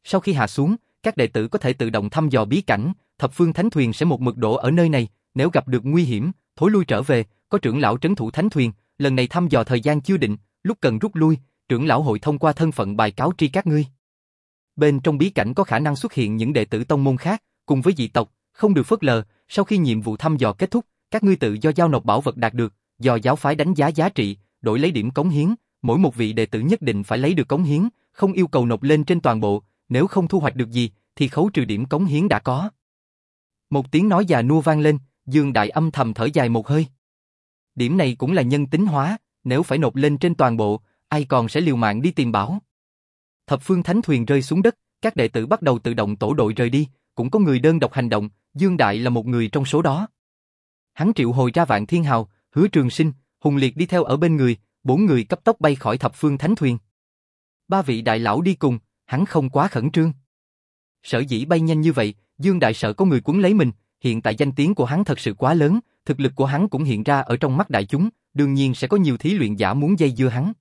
Sau khi hạ xuống, các đệ tử có thể tự động thăm dò bí cảnh, thập phương thánh thuyền sẽ một mực độ ở nơi này, nếu gặp được nguy hiểm, thối lui trở về, có trưởng lão trấn thủ thánh thuyền, lần này thăm dò thời gian chưa định, lúc cần rút lui, trưởng lão hội thông qua thân phận bài cáo tri các ngươi. Bên trong bí cảnh có khả năng xuất hiện những đệ tử tông môn khác, cùng với dị tộc, không được phớt lờ, sau khi nhiệm vụ thăm dò kết thúc, các ngươi tự do giao nộp bảo vật đạt được, do giáo phái đánh giá giá trị, đổi lấy điểm cống hiến, mỗi một vị đệ tử nhất định phải lấy được cống hiến, không yêu cầu nộp lên trên toàn bộ, nếu không thu hoạch được gì, thì khấu trừ điểm cống hiến đã có. Một tiếng nói già nua vang lên, Dương Đại âm thầm thở dài một hơi. Điểm này cũng là nhân tính hóa, nếu phải nộp lên trên toàn bộ, ai còn sẽ liều mạng đi tìm bảo. Thập phương thánh thuyền rơi xuống đất, các đệ tử bắt đầu tự động tổ đội rời đi, cũng có người đơn độc hành động, Dương Đại là một người trong số đó. Hắn triệu hồi ra vạn thiên hào, hứa trường sinh, hùng liệt đi theo ở bên người, bốn người cấp tốc bay khỏi thập phương thánh thuyền. Ba vị đại lão đi cùng, hắn không quá khẩn trương. Sở dĩ bay nhanh như vậy, Dương Đại sợ có người cuốn lấy mình, hiện tại danh tiếng của hắn thật sự quá lớn, thực lực của hắn cũng hiện ra ở trong mắt đại chúng, đương nhiên sẽ có nhiều thí luyện giả muốn dây dưa hắn.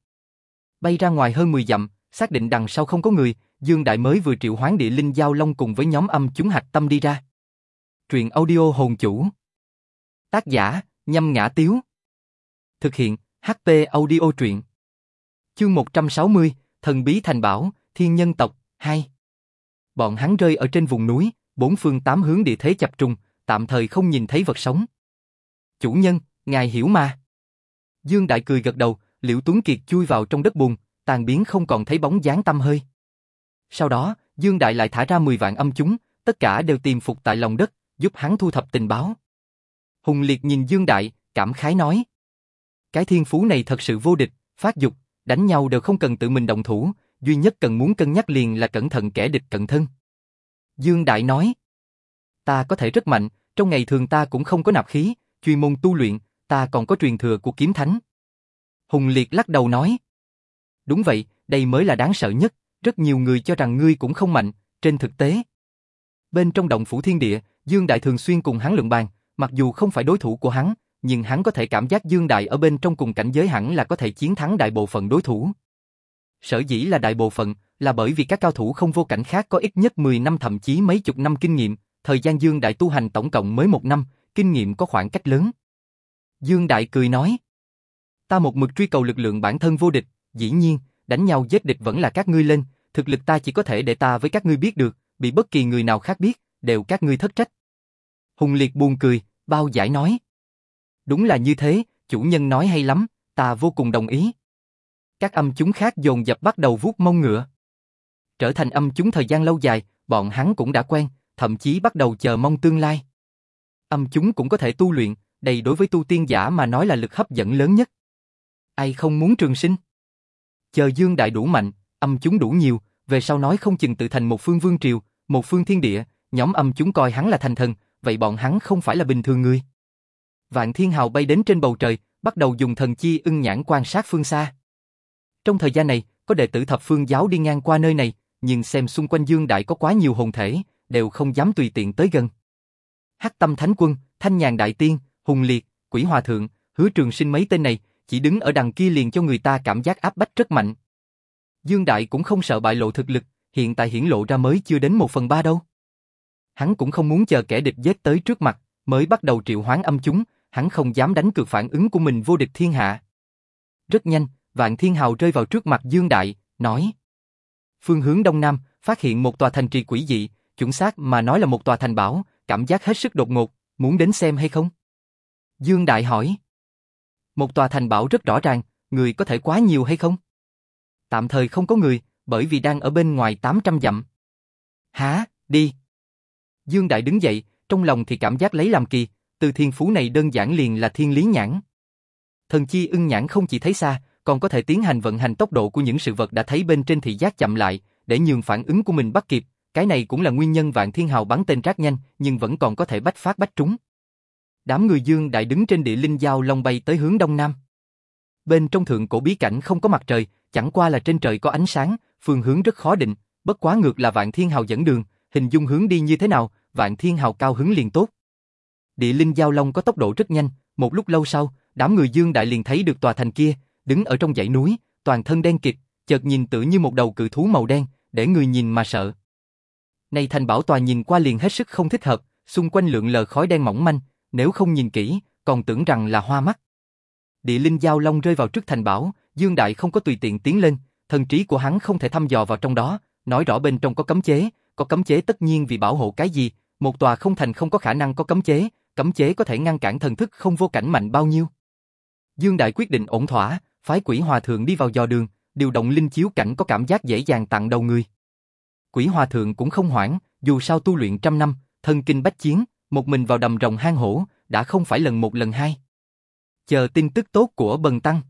Bay ra ngoài hơn 10 dặm, xác định đằng sau không có người, Dương Đại mới vừa triệu hoán địa linh giao long cùng với nhóm âm chúng hạch tâm đi ra. Truyện audio hồn chủ. Tác giả, nhâm ngã tiếu. Thực hiện, HP audio truyện. Chương 160, Thần bí thành bảo, Thiên nhân tộc, 2. Bọn hắn rơi ở trên vùng núi, bốn phương tám hướng địa thế chập trùng, tạm thời không nhìn thấy vật sống. Chủ nhân, ngài hiểu mà. Dương Đại cười gật đầu, Liễu Tuấn Kiệt chui vào trong đất bùn, tàn biến không còn thấy bóng dáng tâm hơi. Sau đó, Dương Đại lại thả ra 10 vạn âm chúng, tất cả đều tìm phục tại lòng đất, giúp hắn thu thập tình báo. Hùng Liệt nhìn Dương Đại, cảm khái nói. Cái thiên phú này thật sự vô địch, phát dục, đánh nhau đều không cần tự mình động thủ, duy nhất cần muốn cân nhắc liền là cẩn thận kẻ địch cận thân. Dương Đại nói. Ta có thể rất mạnh, trong ngày thường ta cũng không có nạp khí, chuyên môn tu luyện, ta còn có truyền thừa của kiếm thánh. Hùng Liệt lắc đầu nói. Đúng vậy, đây mới là đáng sợ nhất, rất nhiều người cho rằng ngươi cũng không mạnh, trên thực tế. Bên trong động phủ thiên địa, Dương Đại thường xuyên cùng hắn luận bàn, mặc dù không phải đối thủ của hắn, nhưng hắn có thể cảm giác Dương Đại ở bên trong cùng cảnh giới hẳn là có thể chiến thắng đại bộ phận đối thủ. Sở dĩ là đại bộ phận, là bởi vì các cao thủ không vô cảnh khác có ít nhất 10 năm thậm chí mấy chục năm kinh nghiệm, thời gian Dương Đại tu hành tổng cộng mới một năm, kinh nghiệm có khoảng cách lớn. Dương Đại cười nói, ta một mực truy cầu lực lượng bản thân vô địch, dĩ nhiên, đánh nhau giết địch vẫn là các ngươi lên, thực lực ta chỉ có thể để ta với các ngươi biết được, bị bất kỳ người nào khác biết, đều các ngươi thất trách. Hùng Liệt buồn cười, bao giải nói. Đúng là như thế, chủ nhân nói hay lắm, ta vô cùng đồng ý. Các âm chúng khác dồn dập bắt đầu vuốt mông ngựa. Trở thành âm chúng thời gian lâu dài, bọn hắn cũng đã quen, thậm chí bắt đầu chờ mong tương lai. Âm chúng cũng có thể tu luyện, đây đối với tu tiên giả mà nói là lực hấp dẫn lớn nhất. Ai không muốn trường sinh? Chờ dương đại đủ mạnh, âm chúng đủ nhiều, về sau nói không chừng tự thành một phương vương triều, một phương thiên địa, nhóm âm chúng coi hắn là thành thần, vậy bọn hắn không phải là bình thường người. Vạn Thiên Hào bay đến trên bầu trời, bắt đầu dùng thần chi ưng nhãn quan sát phương xa. Trong thời gian này, có đệ tử thập phương giáo đi ngang qua nơi này, nhưng xem xung quanh Dương Đại có quá nhiều hồn thể, đều không dám tùy tiện tới gần. Hắc Tâm Thánh Quân, Thanh Nhàn Đại Tiên, Hùng Liệt, Quỷ Hòa Thượng, Hứa Trường Sinh mấy tên này, chỉ đứng ở đằng kia liền cho người ta cảm giác áp bách rất mạnh. Dương Đại cũng không sợ bại lộ thực lực, hiện tại hiển lộ ra mới chưa đến một phần ba đâu. Hắn cũng không muốn chờ kẻ địch giết tới trước mặt, mới bắt đầu triệu hoán âm chúng, hắn không dám đánh cược phản ứng của mình vô địch thiên hạ. Rất nhanh, Vạn Thiên Hào rơi vào trước mặt Dương Đại, nói Phương hướng Đông Nam, phát hiện một tòa thành trì quỷ dị, chuẩn xác mà nói là một tòa thành bảo, cảm giác hết sức đột ngột, muốn đến xem hay không? Dương Đại hỏi Một tòa thành bảo rất rõ ràng, người có thể quá nhiều hay không? Tạm thời không có người, bởi vì đang ở bên ngoài 800 dặm. Hả, đi. Dương Đại đứng dậy, trong lòng thì cảm giác lấy làm kỳ, từ thiên phú này đơn giản liền là thiên lý nhãn. Thần chi ưng nhãn không chỉ thấy xa, còn có thể tiến hành vận hành tốc độ của những sự vật đã thấy bên trên thị giác chậm lại, để nhường phản ứng của mình bắt kịp. Cái này cũng là nguyên nhân vạn thiên hào bắn tên rác nhanh, nhưng vẫn còn có thể bách phát bách trúng. Đám người dương đại đứng trên địa linh giao long bay tới hướng đông nam. Bên trong thượng cổ bí cảnh không có mặt trời, chẳng qua là trên trời có ánh sáng, phương hướng rất khó định, bất quá ngược là vạn thiên hào dẫn đường, hình dung hướng đi như thế nào, vạn thiên hào cao hứng liền tốt. Địa linh giao long có tốc độ rất nhanh, một lúc lâu sau, đám người Dương Đại liền thấy được tòa thành kia, đứng ở trong dãy núi, toàn thân đen kịt, chợt nhìn tự như một đầu cự thú màu đen, để người nhìn mà sợ. Này thành bảo tòa nhìn qua liền hết sức không thích hợp, xung quanh lượng lờ khói đen mỏng manh, nếu không nhìn kỹ, còn tưởng rằng là hoa mắt. Địa linh giao long rơi vào trước thành bảo, Dương Đại không có tùy tiện tiến lên, thần trí của hắn không thể thăm dò vào trong đó, nói rõ bên trong có cấm chế, có cấm chế tất nhiên vì bảo hộ cái gì, một tòa không thành không có khả năng có cấm chế, cấm chế có thể ngăn cản thần thức không vô cảnh mạnh bao nhiêu. Dương Đại quyết định ổn thỏa, phái quỷ hòa thượng đi vào dò đường, điều động linh chiếu cảnh có cảm giác dễ dàng tặng đầu người. Quỷ hòa thượng cũng không hoảng, dù sao tu luyện trăm năm, thân kinh bách chiến, một mình vào đầm rồng hang hổ, đã không phải lần một lần hai. Chờ tin tức tốt của Bần Tăng.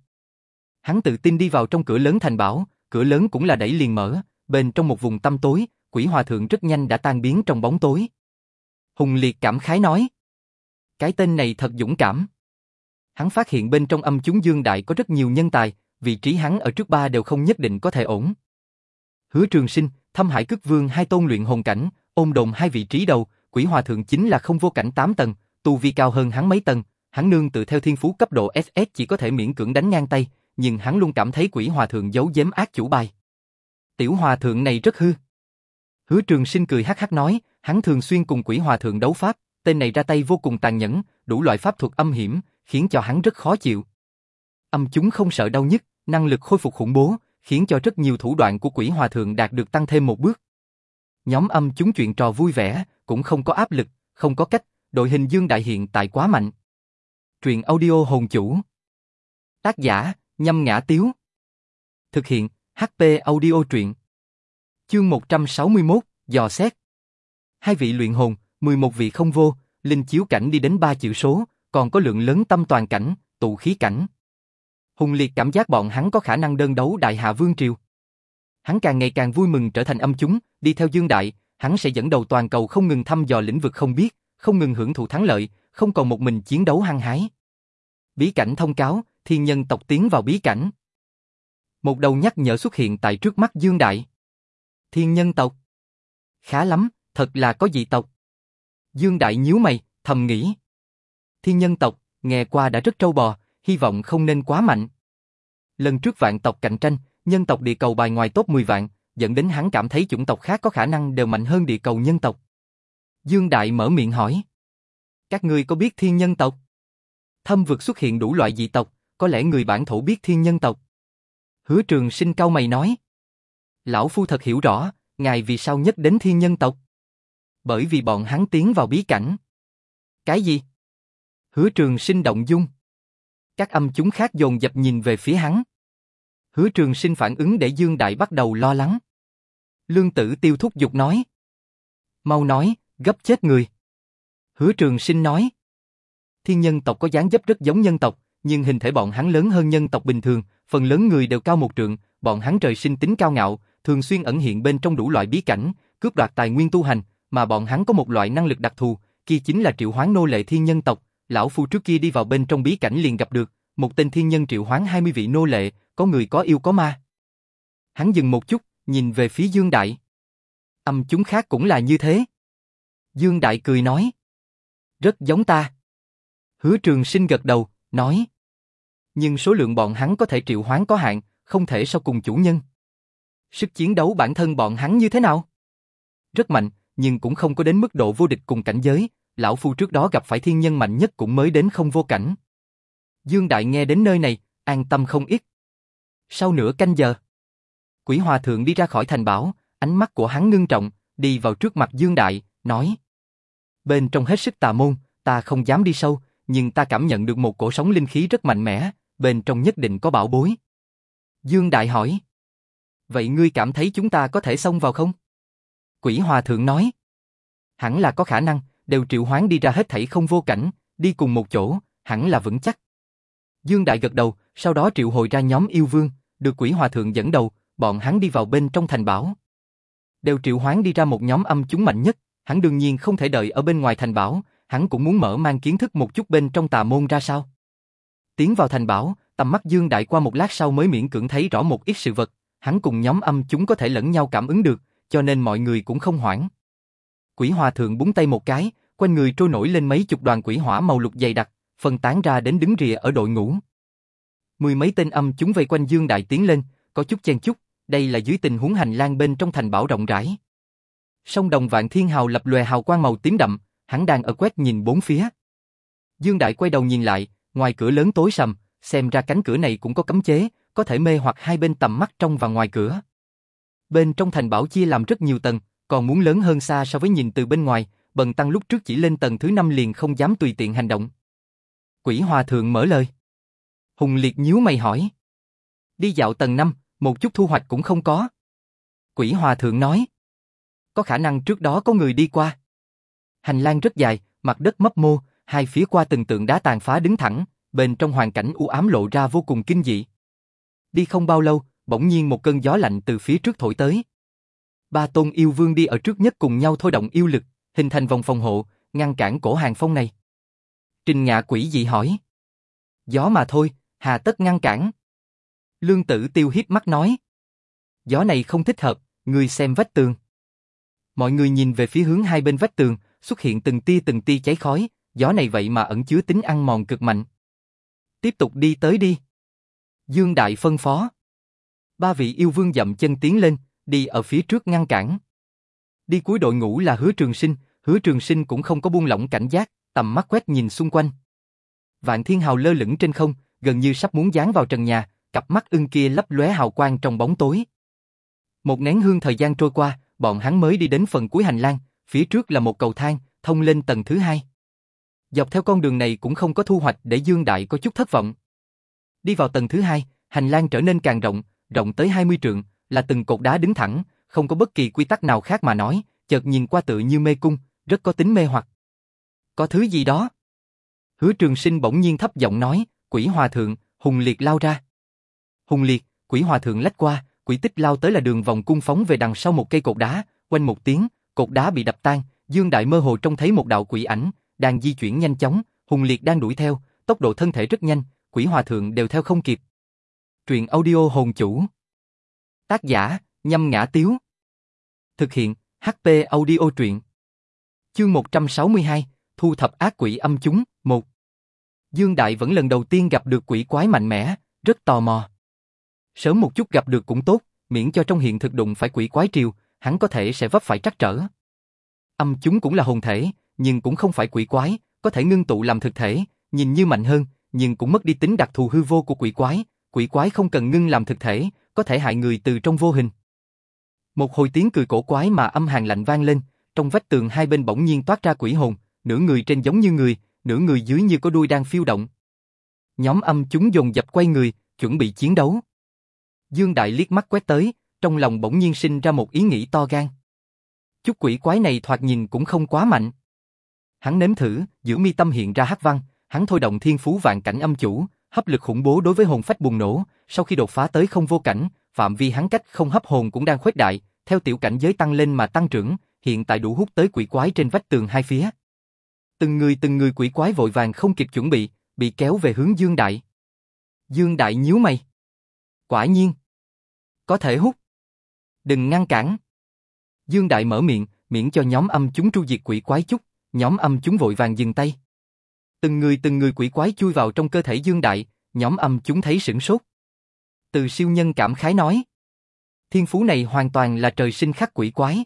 Hắn tự tin đi vào trong cửa lớn thành bảo, cửa lớn cũng là đẩy liền mở, bên trong một vùng tăm tối, quỷ hòa thượng rất nhanh đã tan biến trong bóng tối. Hùng Liệt cảm khái nói. Cái tên này thật dũng cảm. Hắn phát hiện bên trong âm chúng dương đại có rất nhiều nhân tài, vị trí hắn ở trước ba đều không nhất định có thể ổn. Hứa Trường Sinh, Thâm Hải Cức Vương hai tôn luyện hồn cảnh, ôm đồn hai vị trí đầu, Quỷ Hòa Thượng chính là không vô cảnh 8 tầng, tu vi cao hơn hắn mấy tầng, hắn nương tự theo thiên phú cấp độ SS chỉ có thể miễn cưỡng đánh ngang tay, nhưng hắn luôn cảm thấy Quỷ Hòa Thượng giấu giếm ác chủ bài. Tiểu Hòa Thượng này rất hư. Hứa Trường Sinh cười hắc hắc nói, hắn thường xuyên cùng Quỷ Hòa Thượng đấu pháp, tên này ra tay vô cùng tàn nhẫn, đủ loại pháp thuật âm hiểm, khiến cho hắn rất khó chịu. Âm chúng không sợ đau nhất năng lực khôi phục khủng bố, khiến cho rất nhiều thủ đoạn của quỷ hòa thượng đạt được tăng thêm một bước. Nhóm âm chúng chuyện trò vui vẻ, cũng không có áp lực, không có cách, đội hình dương đại hiện tại quá mạnh. Truyện audio hồn chủ. Tác giả, nhâm ngã tiếu. Thực hiện, HP audio truyện. Chương 161, dò xét. Hai vị luyện hồn, 11 vị không vô, linh chiếu cảnh đi đến ba chữ số, còn có lượng lớn tâm toàn cảnh, tụ khí cảnh. Hùng Liệt cảm giác bọn hắn có khả năng đơn đấu Đại Hạ Vương Triều. Hắn càng ngày càng vui mừng trở thành âm chúng, đi theo Dương Đại, hắn sẽ dẫn đầu toàn cầu không ngừng thăm dò lĩnh vực không biết, không ngừng hưởng thụ thắng lợi, không còn một mình chiến đấu hăng hái. Bí cảnh thông cáo, thiên nhân tộc tiến vào bí cảnh. Một đầu nhắc nhở xuất hiện tại trước mắt Dương Đại. Thiên nhân tộc. Khá lắm, thật là có dị tộc. Dương Đại nhíu mày, thầm nghĩ. Thiên nhân tộc, nghe qua đã rất trâu bò, hy vọng không nên quá mạnh. Lần trước vạn tộc cạnh tranh, nhân tộc địa cầu bài ngoài top 10 vạn, dẫn đến hắn cảm thấy chủng tộc khác có khả năng đều mạnh hơn địa cầu nhân tộc. Dương Đại mở miệng hỏi. Các ngươi có biết thiên nhân tộc? Thâm vực xuất hiện đủ loại dị tộc, có lẽ người bản thổ biết thiên nhân tộc. Hứa trường sinh cao mày nói. Lão Phu thật hiểu rõ, ngài vì sao nhất đến thiên nhân tộc. bởi vì bọn hắn tiến vào bí cảnh. Cái gì? Hứa trường sinh động dung. Các âm chúng khác dồn dập nhìn về phía hắn. Hứa trường sinh phản ứng để Dương Đại bắt đầu lo lắng. Lương tử tiêu thúc giục nói. Mau nói, gấp chết người. Hứa trường sinh nói. Thiên nhân tộc có dáng dấp rất giống nhân tộc, nhưng hình thể bọn hắn lớn hơn nhân tộc bình thường, phần lớn người đều cao một trượng, bọn hắn trời sinh tính cao ngạo, thường xuyên ẩn hiện bên trong đủ loại bí cảnh, cướp đoạt tài nguyên tu hành, mà bọn hắn có một loại năng lực đặc thù, kia chính là triệu hoán nô lệ thiên nhân tộc. Lão phu trước kia đi vào bên trong bí cảnh liền gặp được, một tên thiên nhân triệu hoán 20 vị nô lệ, có người có yêu có ma. Hắn dừng một chút, nhìn về phía Dương Đại. Âm chúng khác cũng là như thế. Dương Đại cười nói. Rất giống ta. Hứa trường sinh gật đầu, nói. Nhưng số lượng bọn hắn có thể triệu hoán có hạn, không thể so cùng chủ nhân. Sức chiến đấu bản thân bọn hắn như thế nào? Rất mạnh, nhưng cũng không có đến mức độ vô địch cùng cảnh giới, lão phu trước đó gặp phải thiên nhân mạnh nhất cũng mới đến không vô cảnh. Dương Đại nghe đến nơi này, an tâm không ít. Sau nửa canh giờ, Quỷ Hòa Thượng đi ra khỏi thành bảo, ánh mắt của hắn ngưng trọng, đi vào trước mặt Dương Đại, nói. Bên trong hết sức tà môn, ta không dám đi sâu, nhưng ta cảm nhận được một cổ sóng linh khí rất mạnh mẽ, bên trong nhất định có bảo bối. Dương Đại hỏi. Vậy ngươi cảm thấy chúng ta có thể xông vào không? Quỷ Hòa Thượng nói. Hẳn là có khả năng, đều triệu hoán đi ra hết thảy không vô cảnh, đi cùng một chỗ, hẳn là vững chắc. Dương Đại gật đầu, sau đó triệu hồi ra nhóm yêu vương, được quỷ hòa thượng dẫn đầu, bọn hắn đi vào bên trong thành bảo. Đều triệu hoán đi ra một nhóm âm chúng mạnh nhất, hắn đương nhiên không thể đợi ở bên ngoài thành bảo, hắn cũng muốn mở mang kiến thức một chút bên trong tà môn ra sao. Tiến vào thành bảo, tầm mắt Dương Đại qua một lát sau mới miễn cưỡng thấy rõ một ít sự vật, hắn cùng nhóm âm chúng có thể lẫn nhau cảm ứng được, cho nên mọi người cũng không hoảng. Quỷ hòa thượng búng tay một cái, quanh người trôi nổi lên mấy chục đoàn quỷ hỏa màu lục dày đặc, phân tán ra đến đứng rìa ở đội ngũ. Mười mấy tên âm chúng vây quanh Dương Đại tiến lên, có chút chen chút, đây là dưới tình huống hành lang bên trong thành bảo rộng rãi. Sông đồng vạn thiên hào lập lòe hào quang màu tím đậm, hắn đang ở quét nhìn bốn phía. Dương Đại quay đầu nhìn lại, ngoài cửa lớn tối sầm, xem ra cánh cửa này cũng có cấm chế, có thể mê hoặc hai bên tầm mắt trong và ngoài cửa. Bên trong thành bảo chia làm rất nhiều tầng, còn muốn lớn hơn xa so với nhìn từ bên ngoài, bần tăng lúc trước chỉ lên tầng thứ năm liền không dám tùy tiện hành động. Quỷ Hòa Thượng mở lời. Hùng Liệt nhíu mày hỏi. Đi dạo tầng 5, một chút thu hoạch cũng không có. Quỷ Hòa Thượng nói. Có khả năng trước đó có người đi qua. Hành lang rất dài, mặt đất mấp mô, hai phía qua từng tượng đá tàn phá đứng thẳng, bên trong hoàn cảnh u ám lộ ra vô cùng kinh dị. Đi không bao lâu, bỗng nhiên một cơn gió lạnh từ phía trước thổi tới. Ba tôn yêu vương đi ở trước nhất cùng nhau thôi động yêu lực, hình thành vòng phòng hộ, ngăn cản cổ hàng phong này. Trình ngạ quỷ dị hỏi. Gió mà thôi, hà tất ngăn cản. Lương tử tiêu hiếp mắt nói. Gió này không thích hợp, người xem vách tường. Mọi người nhìn về phía hướng hai bên vách tường, xuất hiện từng tia từng tia cháy khói, gió này vậy mà ẩn chứa tính ăn mòn cực mạnh. Tiếp tục đi tới đi. Dương Đại phân phó. Ba vị yêu vương dậm chân tiến lên, đi ở phía trước ngăn cản. Đi cuối đội ngũ là hứa trường sinh, hứa trường sinh cũng không có buông lỏng cảnh giác, tầm mắt quét nhìn xung quanh. Vạn thiên hào lơ lửng trên không, gần như sắp muốn dán vào trần nhà, cặp mắt ưng kia lấp lóe hào quang trong bóng tối. Một nén hương thời gian trôi qua, bọn hắn mới đi đến phần cuối hành lang, phía trước là một cầu thang, thông lên tầng thứ hai. Dọc theo con đường này cũng không có thu hoạch để Dương Đại có chút thất vọng. Đi vào tầng thứ hai, hành lang trở nên càng rộng, rộng tới 20 trượng, là từng cột đá đứng thẳng, không có bất kỳ quy tắc nào khác mà nói, chợt nhìn qua tự như mê cung, rất có tính mê hoặc. Có thứ gì đó? Hứa trường sinh bỗng nhiên thấp giọng nói, quỷ hòa thượng, hùng liệt lao ra. Hùng liệt, quỷ hòa thượng lách qua, quỷ tích lao tới là đường vòng cung phóng về đằng sau một cây cột đá, quanh một tiếng, cột đá bị đập tan, Dương Đại mơ hồ trông thấy một đạo quỷ ảnh, đang di chuyển nhanh chóng, hùng liệt đang đuổi theo, tốc độ thân thể rất nhanh, quỷ hòa thượng đều theo không kịp. Truyện audio hồn chủ. Tác giả, nhâm ngã tiếu. Thực hiện, HP audio truyện. Chương 162, Thu thập ác quỷ âm chúng, 1. Dương Đại vẫn lần đầu tiên gặp được quỷ quái mạnh mẽ, rất tò mò. Sớm một chút gặp được cũng tốt, miễn cho trong hiện thực đụng phải quỷ quái triều, hắn có thể sẽ vấp phải trắc trở. Âm chúng cũng là hồn thể, nhưng cũng không phải quỷ quái, có thể ngưng tụ làm thực thể, nhìn như mạnh hơn, nhưng cũng mất đi tính đặc thù hư vô của quỷ quái. Quỷ quái không cần ngưng làm thực thể, có thể hại người từ trong vô hình. Một hồi tiếng cười cổ quái mà âm hàn lạnh vang lên, trong vách tường hai bên bỗng nhiên toát ra quỷ hồn, nửa người trên giống như người, nửa người dưới như có đuôi đang phiêu động. Nhóm âm chúng dồn dập quay người, chuẩn bị chiến đấu. Dương Đại liếc mắt quét tới, trong lòng bỗng nhiên sinh ra một ý nghĩ to gan. Chút quỷ quái này thoạt nhìn cũng không quá mạnh. Hắn nếm thử, giữa mi tâm hiện ra hắc văn, hắn thôi động thiên phú vạn cảnh âm chủ, hấp lực khủng bố đối với hồn phách bùng nổ, sau khi đột phá tới không vô cảnh, phạm vi hắn cách không hấp hồn cũng đang khuếch đại, theo tiểu cảnh giới tăng lên mà tăng trưởng, hiện tại đủ hút tới quỷ quái trên vách tường hai phía. Từng người từng người quỷ quái vội vàng không kịp chuẩn bị, bị kéo về hướng Dương Đại. Dương Đại nhíu mày. Quả nhiên. Có thể hút. Đừng ngăn cản. Dương Đại mở miệng, miễn cho nhóm âm chúng tru diệt quỷ quái chút, nhóm âm chúng vội vàng dừng tay. Từng người từng người quỷ quái chui vào trong cơ thể Dương Đại, nhóm âm chúng thấy sửng sốt. Từ siêu nhân cảm khái nói. Thiên phú này hoàn toàn là trời sinh khắc quỷ quái.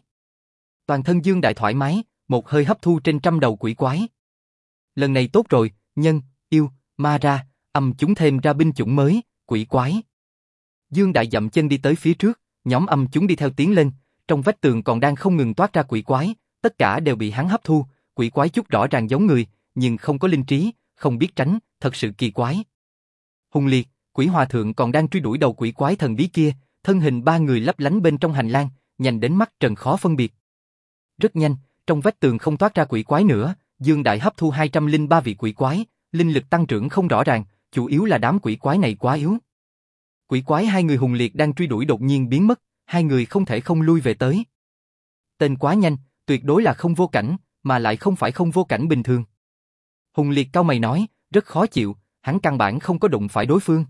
Toàn thân Dương Đại thoải mái, một hơi hấp thu trên trăm đầu quỷ quái. Lần này tốt rồi, nhân, yêu, ma ra, âm chúng thêm ra binh chủng mới, quỷ quái. Dương Đại dậm chân đi tới phía trước, nhóm âm chúng đi theo tiến lên, trong vách tường còn đang không ngừng toát ra quỷ quái, tất cả đều bị hắn hấp thu, quỷ quái chút rõ ràng giống người, nhưng không có linh trí, không biết tránh, thật sự kỳ quái. Hùng liệt, quỷ hòa thượng còn đang truy đuổi đầu quỷ quái thần bí kia, thân hình ba người lấp lánh bên trong hành lang, nhanh đến mắt trần khó phân biệt. Rất nhanh, trong vách tường không toát ra quỷ quái nữa, Dương Đại hấp thu 203 vị quỷ quái, linh lực tăng trưởng không rõ ràng, chủ yếu là đám quỷ quái này quá yếu. Quỷ quái hai người hùng liệt đang truy đuổi đột nhiên biến mất, hai người không thể không lui về tới. Tên quá nhanh, tuyệt đối là không vô cảnh, mà lại không phải không vô cảnh bình thường. Hùng liệt cao mày nói, rất khó chịu, hắn căn bản không có đụng phải đối phương.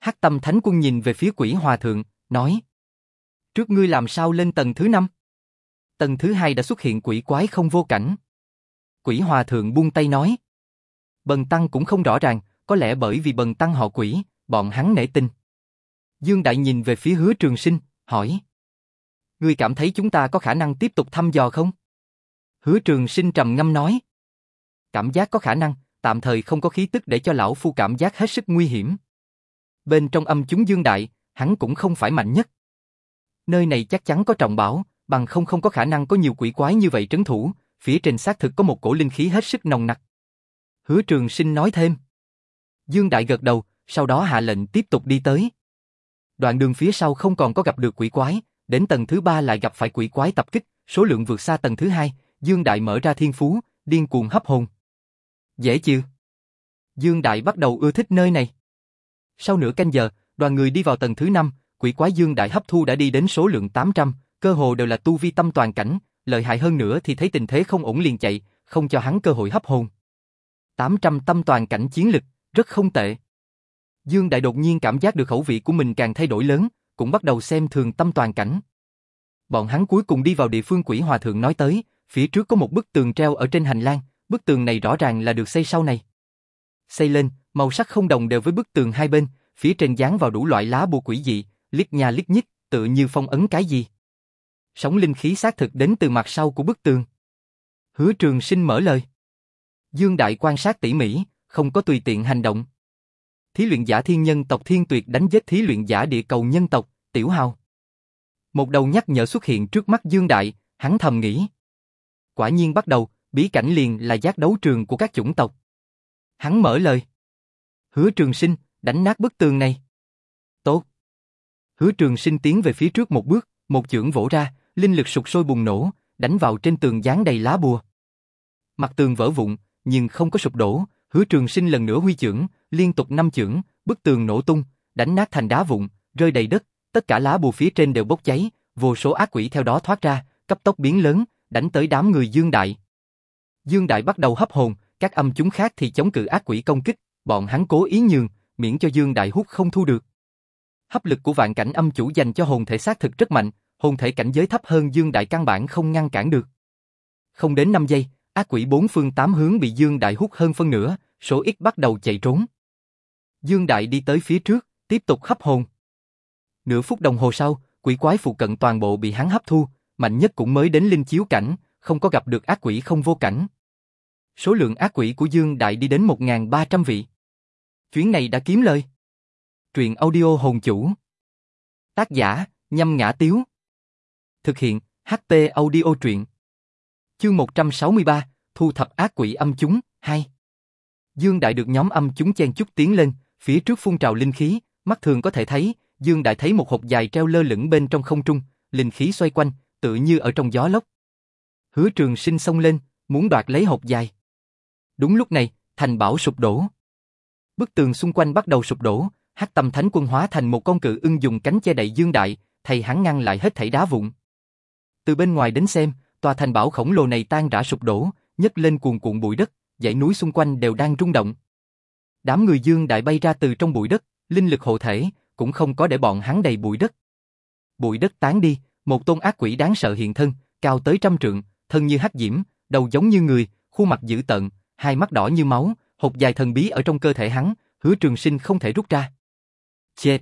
Hắc tâm thánh quân nhìn về phía quỷ hòa thượng, nói. Trước ngươi làm sao lên tầng thứ năm? Tầng thứ hai đã xuất hiện quỷ quái không vô cảnh. Quỷ hòa thượng buông tay nói. Bần tăng cũng không rõ ràng, có lẽ bởi vì bần tăng họ quỷ, bọn hắn nể tin. Dương Đại nhìn về phía hứa trường sinh, hỏi. Ngươi cảm thấy chúng ta có khả năng tiếp tục thăm dò không? Hứa trường sinh trầm ngâm nói. Cảm giác có khả năng, tạm thời không có khí tức để cho lão phu cảm giác hết sức nguy hiểm. Bên trong âm chúng Dương Đại, hắn cũng không phải mạnh nhất. Nơi này chắc chắn có trọng bảo, bằng không không có khả năng có nhiều quỷ quái như vậy trấn thủ, phía trên xác thực có một cổ linh khí hết sức nồng nặc. Hứa Trường Sinh nói thêm. Dương Đại gật đầu, sau đó hạ lệnh tiếp tục đi tới. Đoạn đường phía sau không còn có gặp được quỷ quái, đến tầng thứ ba lại gặp phải quỷ quái tập kích, số lượng vượt xa tầng thứ hai, Dương Đại mở ra thiên phú, điên cuồng hấp hồn. Dễ chịu. Dương Đại bắt đầu ưa thích nơi này. Sau nửa canh giờ, đoàn người đi vào tầng thứ năm, quỷ quái Dương Đại hấp thu đã đi đến số lượng 800, cơ hồ đều là tu vi tâm toàn cảnh, lợi hại hơn nữa thì thấy tình thế không ổn liền chạy, không cho hắn cơ hội hấp hồn. 800 tâm toàn cảnh chiến lực, rất không tệ. Dương Đại đột nhiên cảm giác được khẩu vị của mình càng thay đổi lớn, cũng bắt đầu xem thường tâm toàn cảnh. Bọn hắn cuối cùng đi vào địa phương quỷ hòa thượng nói tới, phía trước có một bức tường treo ở trên hành lang, bức tường này rõ ràng là được xây sau này. Xây lên, màu sắc không đồng đều với bức tường hai bên, phía trên dán vào đủ loại lá bùa quỷ dị, liếc nhà liếc nhít tự như phong ấn cái gì. Sóng linh khí xác thực đến từ mặt sau của bức tường. Hứa Trường Sinh mở lời. Dương Đại quan sát tỉ mỉ, không có tùy tiện hành động. Thí luyện giả thiên nhân tộc thiên tuyệt đánh giết thí luyện giả địa cầu nhân tộc, Tiểu Hào. Một đầu nhắc nhở xuất hiện trước mắt Dương Đại, hắn thầm nghĩ. Quả nhiên bắt đầu, bí cảnh liền là giác đấu trường của các chủng tộc. Hắn mở lời. Hứa Trường Sinh, đánh nát bức tường này. Tốt. Hứa Trường Sinh tiến về phía trước một bước, một chưởng vỗ ra, linh lực sụt sôi bùng nổ, đánh vào trên tường dán đầy lá bùa. Mặt tường vỡ vụn, nhưng không có sụp đổ, Hứa Trường Sinh lần nữa huy chưởng, liên tục năm chưởng, bức tường nổ tung, đánh nát thành đá vụn, rơi đầy đất, tất cả lá bùa phía trên đều bốc cháy, vô số ác quỷ theo đó thoát ra, cấp tốc biến lớn, đánh tới đám người Dương Đại. Dương Đại bắt đầu hấp hồn, các âm chúng khác thì chống cự ác quỷ công kích, bọn hắn cố ý nhường, miễn cho Dương Đại hút không thu được. Hấp lực của vạn cảnh âm chủ dành cho hồn thể xác thực rất mạnh, hồn thể cảnh giới thấp hơn Dương Đại căn bản không ngăn cản được. Không đến 5 giây, ác quỷ bốn phương tám hướng bị Dương Đại hút hơn phân nửa, số ít bắt đầu chạy trốn. Dương Đại đi tới phía trước, tiếp tục hấp hồn. Nửa phút đồng hồ sau, quỷ quái phụ cận toàn bộ bị hắn hấp thu, mạnh nhất cũng mới đến linh chiếu cảnh, không có gặp được ác quỷ không vô cảnh. Số lượng ác quỷ của Dương Đại đi đến 1.300 vị. Chuyến này đã kiếm lời. Truyện audio hồn chủ. Tác giả, nhâm ngã tiếu. Thực hiện, HP audio truyện. Chương 163, Thu thập ác quỷ âm chúng, 2 Dương Đại được nhóm âm chúng chen chút tiến lên, phía trước phun trào linh khí, mắt thường có thể thấy, Dương Đại thấy một hộp dài treo lơ lửng bên trong không trung, linh khí xoay quanh, tự như ở trong gió lốc. Hứa Trường Sinh xông lên, muốn đoạt lấy hộp dài. Đúng lúc này, thành bảo sụp đổ. Bức tường xung quanh bắt đầu sụp đổ, Hắc Tâm Thánh Quân hóa thành một con cự ưng dùng cánh che đậy Dương Đại, thầy hắn ngăn lại hết thảy đá vụn. Từ bên ngoài đến xem, tòa thành bảo khổng lồ này tan rã sụp đổ, nhấc lên cuồn cuộn bụi đất, dãy núi xung quanh đều đang rung động. Đám người Dương Đại bay ra từ trong bụi đất, linh lực hộ thể, cũng không có để bọn hắn đầy bụi đất. Bụi đất tán đi, một tôn ác quỷ đáng sợ hiện thân, cao tới trăm trượng, thân như hắc diễm, đầu giống như người, khuôn mặt dữ tợn, hai mắt đỏ như máu, hột dài thần bí ở trong cơ thể hắn, hứa trường sinh không thể rút ra. Chết!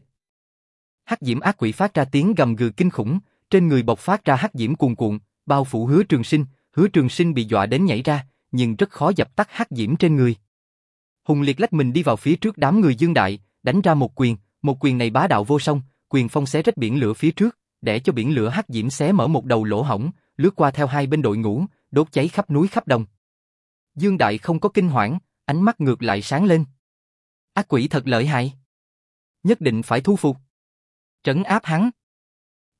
Hắc diễm ác quỷ phát ra tiếng gầm gừ kinh khủng, trên người bộc phát ra hắc diễm cuồn cuộn, bao phủ hứa trường sinh, hứa trường sinh bị dọa đến nhảy ra, nhưng rất khó dập tắt hắc diễm trên người. Hùng liệt lách mình đi vào phía trước đám người dương đại, đánh ra một quyền, một quyền này bá đạo vô song, quyền phong xé rách biển lửa phía trước, để cho biển lửa hắc diễm xé mở một đầu lỗ hổng, lướt qua theo hai bên đội ngũ, đốt cháy khắp núi khắp đồng. Dương Đại không có kinh hoảng, ánh mắt ngược lại sáng lên. Ác quỷ thật lợi hại. Nhất định phải thu phục. Trấn áp hắn.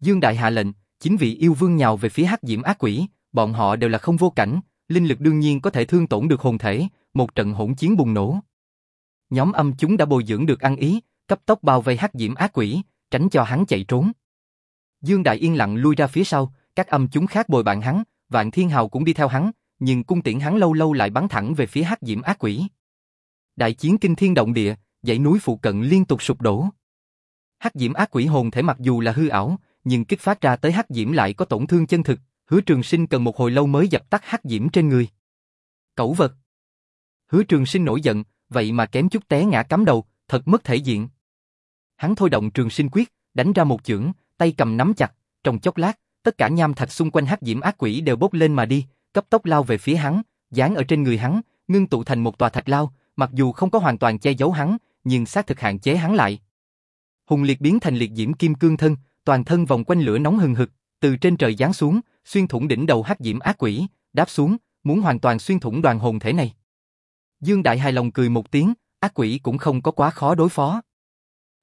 Dương Đại hạ lệnh, chính vị yêu vương nhào về phía hắc diễm ác quỷ, bọn họ đều là không vô cảnh, linh lực đương nhiên có thể thương tổn được hồn thể, một trận hỗn chiến bùng nổ. Nhóm âm chúng đã bồi dưỡng được ăn ý, cấp tốc bao vây hắc diễm ác quỷ, tránh cho hắn chạy trốn. Dương Đại yên lặng lui ra phía sau, các âm chúng khác bồi bạn hắn, Vạn Thiên Hào cũng đi theo hắn, nhưng cung tiễn hắn lâu lâu lại bắn thẳng về phía hắc diễm ác quỷ. Đại chiến kinh thiên động địa, dãy núi phụ cận liên tục sụp đổ. Hắc diễm ác quỷ hồn thể mặc dù là hư ảo, nhưng kích phát ra tới hắc diễm lại có tổn thương chân thực, Hứa Trường Sinh cần một hồi lâu mới dập tắt hắc diễm trên người. Cẩu vật. Hứa Trường Sinh nổi giận, vậy mà kém chút té ngã cắm đầu, thật mất thể diện. Hắn thôi động Trường Sinh quyết, đánh ra một chưởng, tay cầm nắm chặt, trong chốc lát, tất cả nham thạch xung quanh hắc diễm ác quỷ đều bốc lên mà đi, cấp tốc lao về phía hắn, dán ở trên người hắn, ngưng tụ thành một tòa thạch lao, mặc dù không có hoàn toàn che giấu hắn, nhưng xác thực hạn chế hắn lại. Hùng liệt biến thành liệt diễm kim cương thân, toàn thân vòng quanh lửa nóng hừng hực, từ trên trời giáng xuống, xuyên thủng đỉnh đầu hắc diễm ác quỷ, đáp xuống, muốn hoàn toàn xuyên thủng đoàn hồn thể này. Dương Đại hài lòng cười một tiếng, ác quỷ cũng không có quá khó đối phó.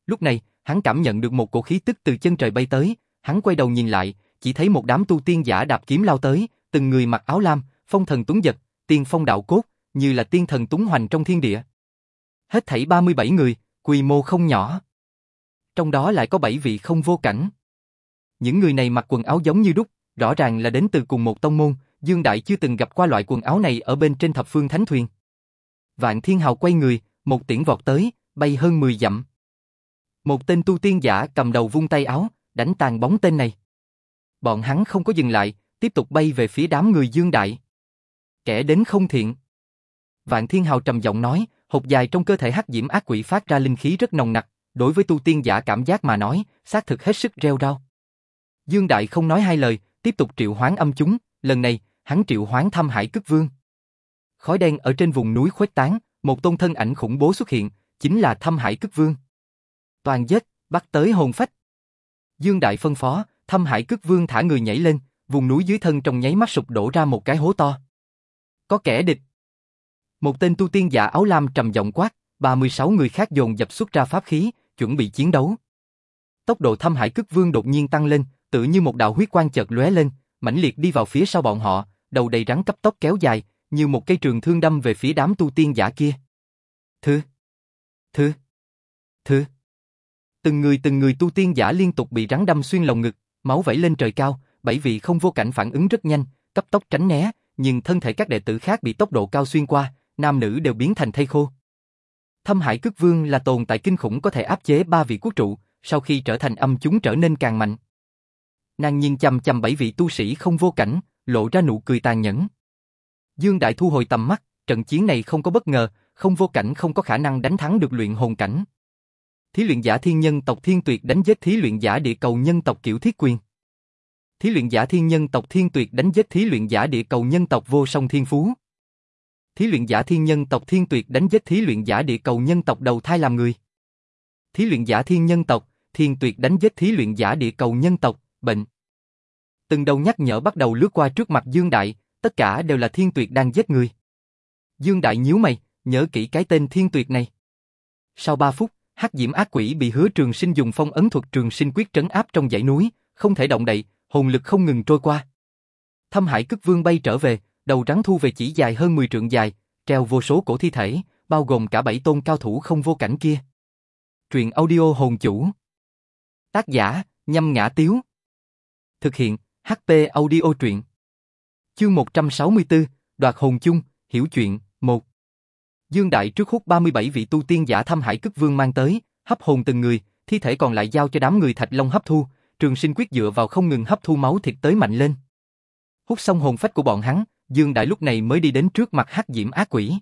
Lúc này, hắn cảm nhận được một cổ khí tức từ chân trời bay tới, hắn quay đầu nhìn lại, chỉ thấy một đám tu tiên giả đạp kiếm lao tới, từng người mặc áo lam, phong thần tuấn giật, tiên phong đạo cốt, như là tiên thần tuấn hoành trong thiên địa. Hết thảy 37 người, quy mô không nhỏ. Trong đó lại có 7 vị không vô cảnh. Những người này mặc quần áo giống như đúc, rõ ràng là đến từ cùng một tông môn, Dương Đại chưa từng gặp qua loại quần áo này ở bên trên thập phương thánh thuyền. Vạn Thiên Hào quay người, một tiễn vọt tới, bay hơn 10 dặm. Một tên tu tiên giả cầm đầu vung tay áo, đánh tàn bóng tên này. Bọn hắn không có dừng lại, tiếp tục bay về phía đám người Dương Đại. Kẻ đến không thiện. Vạn Thiên Hào trầm giọng nói, hộp dài trong cơ thể hắc diễm ác quỷ phát ra linh khí rất nồng nặc, đối với tu tiên giả cảm giác mà nói, xác thực hết sức reo rao. Dương Đại không nói hai lời, tiếp tục triệu hoán âm chúng, lần này, hắn triệu hoán thăm hải cức vương. Khói đen ở trên vùng núi khuếch tán, một tôn thân ảnh khủng bố xuất hiện, chính là thăm hải cức vương. Toàn giết, bắt tới hồn phách. Dương Đại phân phó, thăm hải cức vương thả người nhảy lên, vùng núi dưới thân trong nháy mắt sụp đổ ra một cái hố to. Có kẻ địch. Một tên tu tiên giả áo lam trầm giọng quát, 36 người khác dồn dập xuất ra pháp khí, chuẩn bị chiến đấu. Tốc độ thâm hải cức vương đột nhiên tăng lên, tự như một đạo huyết quang chợt lóe lên, mãnh liệt đi vào phía sau bọn họ, đầu đầy rắn cấp tốc kéo dài, như một cây trường thương đâm về phía đám tu tiên giả kia. Thứ, thứ, thứ. Từng người từng người tu tiên giả liên tục bị rắn đâm xuyên lồng ngực, máu vẩy lên trời cao, bảy vị không vô cảnh phản ứng rất nhanh, cấp tốc tránh né, nhưng thân thể các đệ tử khác bị tốc độ cao xuyên qua, nam nữ đều biến thành thây khô. Thâm Hải Cức Vương là tồn tại kinh khủng có thể áp chế ba vị quốc trụ, sau khi trở thành âm chúng trở nên càng mạnh. Nàng nhìn chằm chằm bảy vị tu sĩ không vô cảnh, lộ ra nụ cười tàn nhẫn. Dương Đại thu hồi tầm mắt, trận chiến này không có bất ngờ, không vô cảnh không có khả năng đánh thắng được luyện hồn cảnh. Thí luyện giả thiên nhân tộc thiên tuyệt đánh giết thí luyện giả địa cầu nhân tộc kiểu thiết quyền. Thí luyện giả thiên nhân tộc thiên tuyệt đánh giết thí luyện giả địa cầu nhân tộc vô song thiên phú. Thí luyện giả thiên nhân tộc thiên tuyệt đánh giết thí luyện giả địa cầu nhân tộc đầu thai làm người. Thí luyện giả thiên nhân tộc, thiên tuyệt đánh giết thí luyện giả địa cầu nhân tộc, bệnh. Từng đầu nhắc nhở bắt đầu lướt qua trước mặt Dương Đại, tất cả đều là thiên tuyệt đang giết người. Dương Đại nhíu mày, nhớ kỹ cái tên thiên tuyệt này. Sau 3 phút, hắc diễm ác quỷ bị hứa trường sinh dùng phong ấn thuật trường sinh quyết trấn áp trong dãy núi, không thể động đậy, hồn lực không ngừng trôi qua. Thâm hải cức vương bay trở về, đầu rắn thu về chỉ dài hơn 10 trượng dài, treo vô số cổ thi thể, bao gồm cả bảy tôn cao thủ không vô cảnh kia. Truyện audio hồn chủ. Tác giả, nhâm ngã tiếu. Thực hiện, HP audio truyện. Chương 164, đoạt hồn chung, hiểu chuyện, 1. Dương Đại trước hút 37 vị tu tiên giả thâm hải cức vương mang tới, hấp hồn từng người, thi thể còn lại giao cho đám người thạch long hấp thu, trường sinh quyết dựa vào không ngừng hấp thu máu thịt tới mạnh lên. Hút xong hồn phách của bọn hắn, Dương Đại lúc này mới đi đến trước mặt hắc diễm ác quỷ.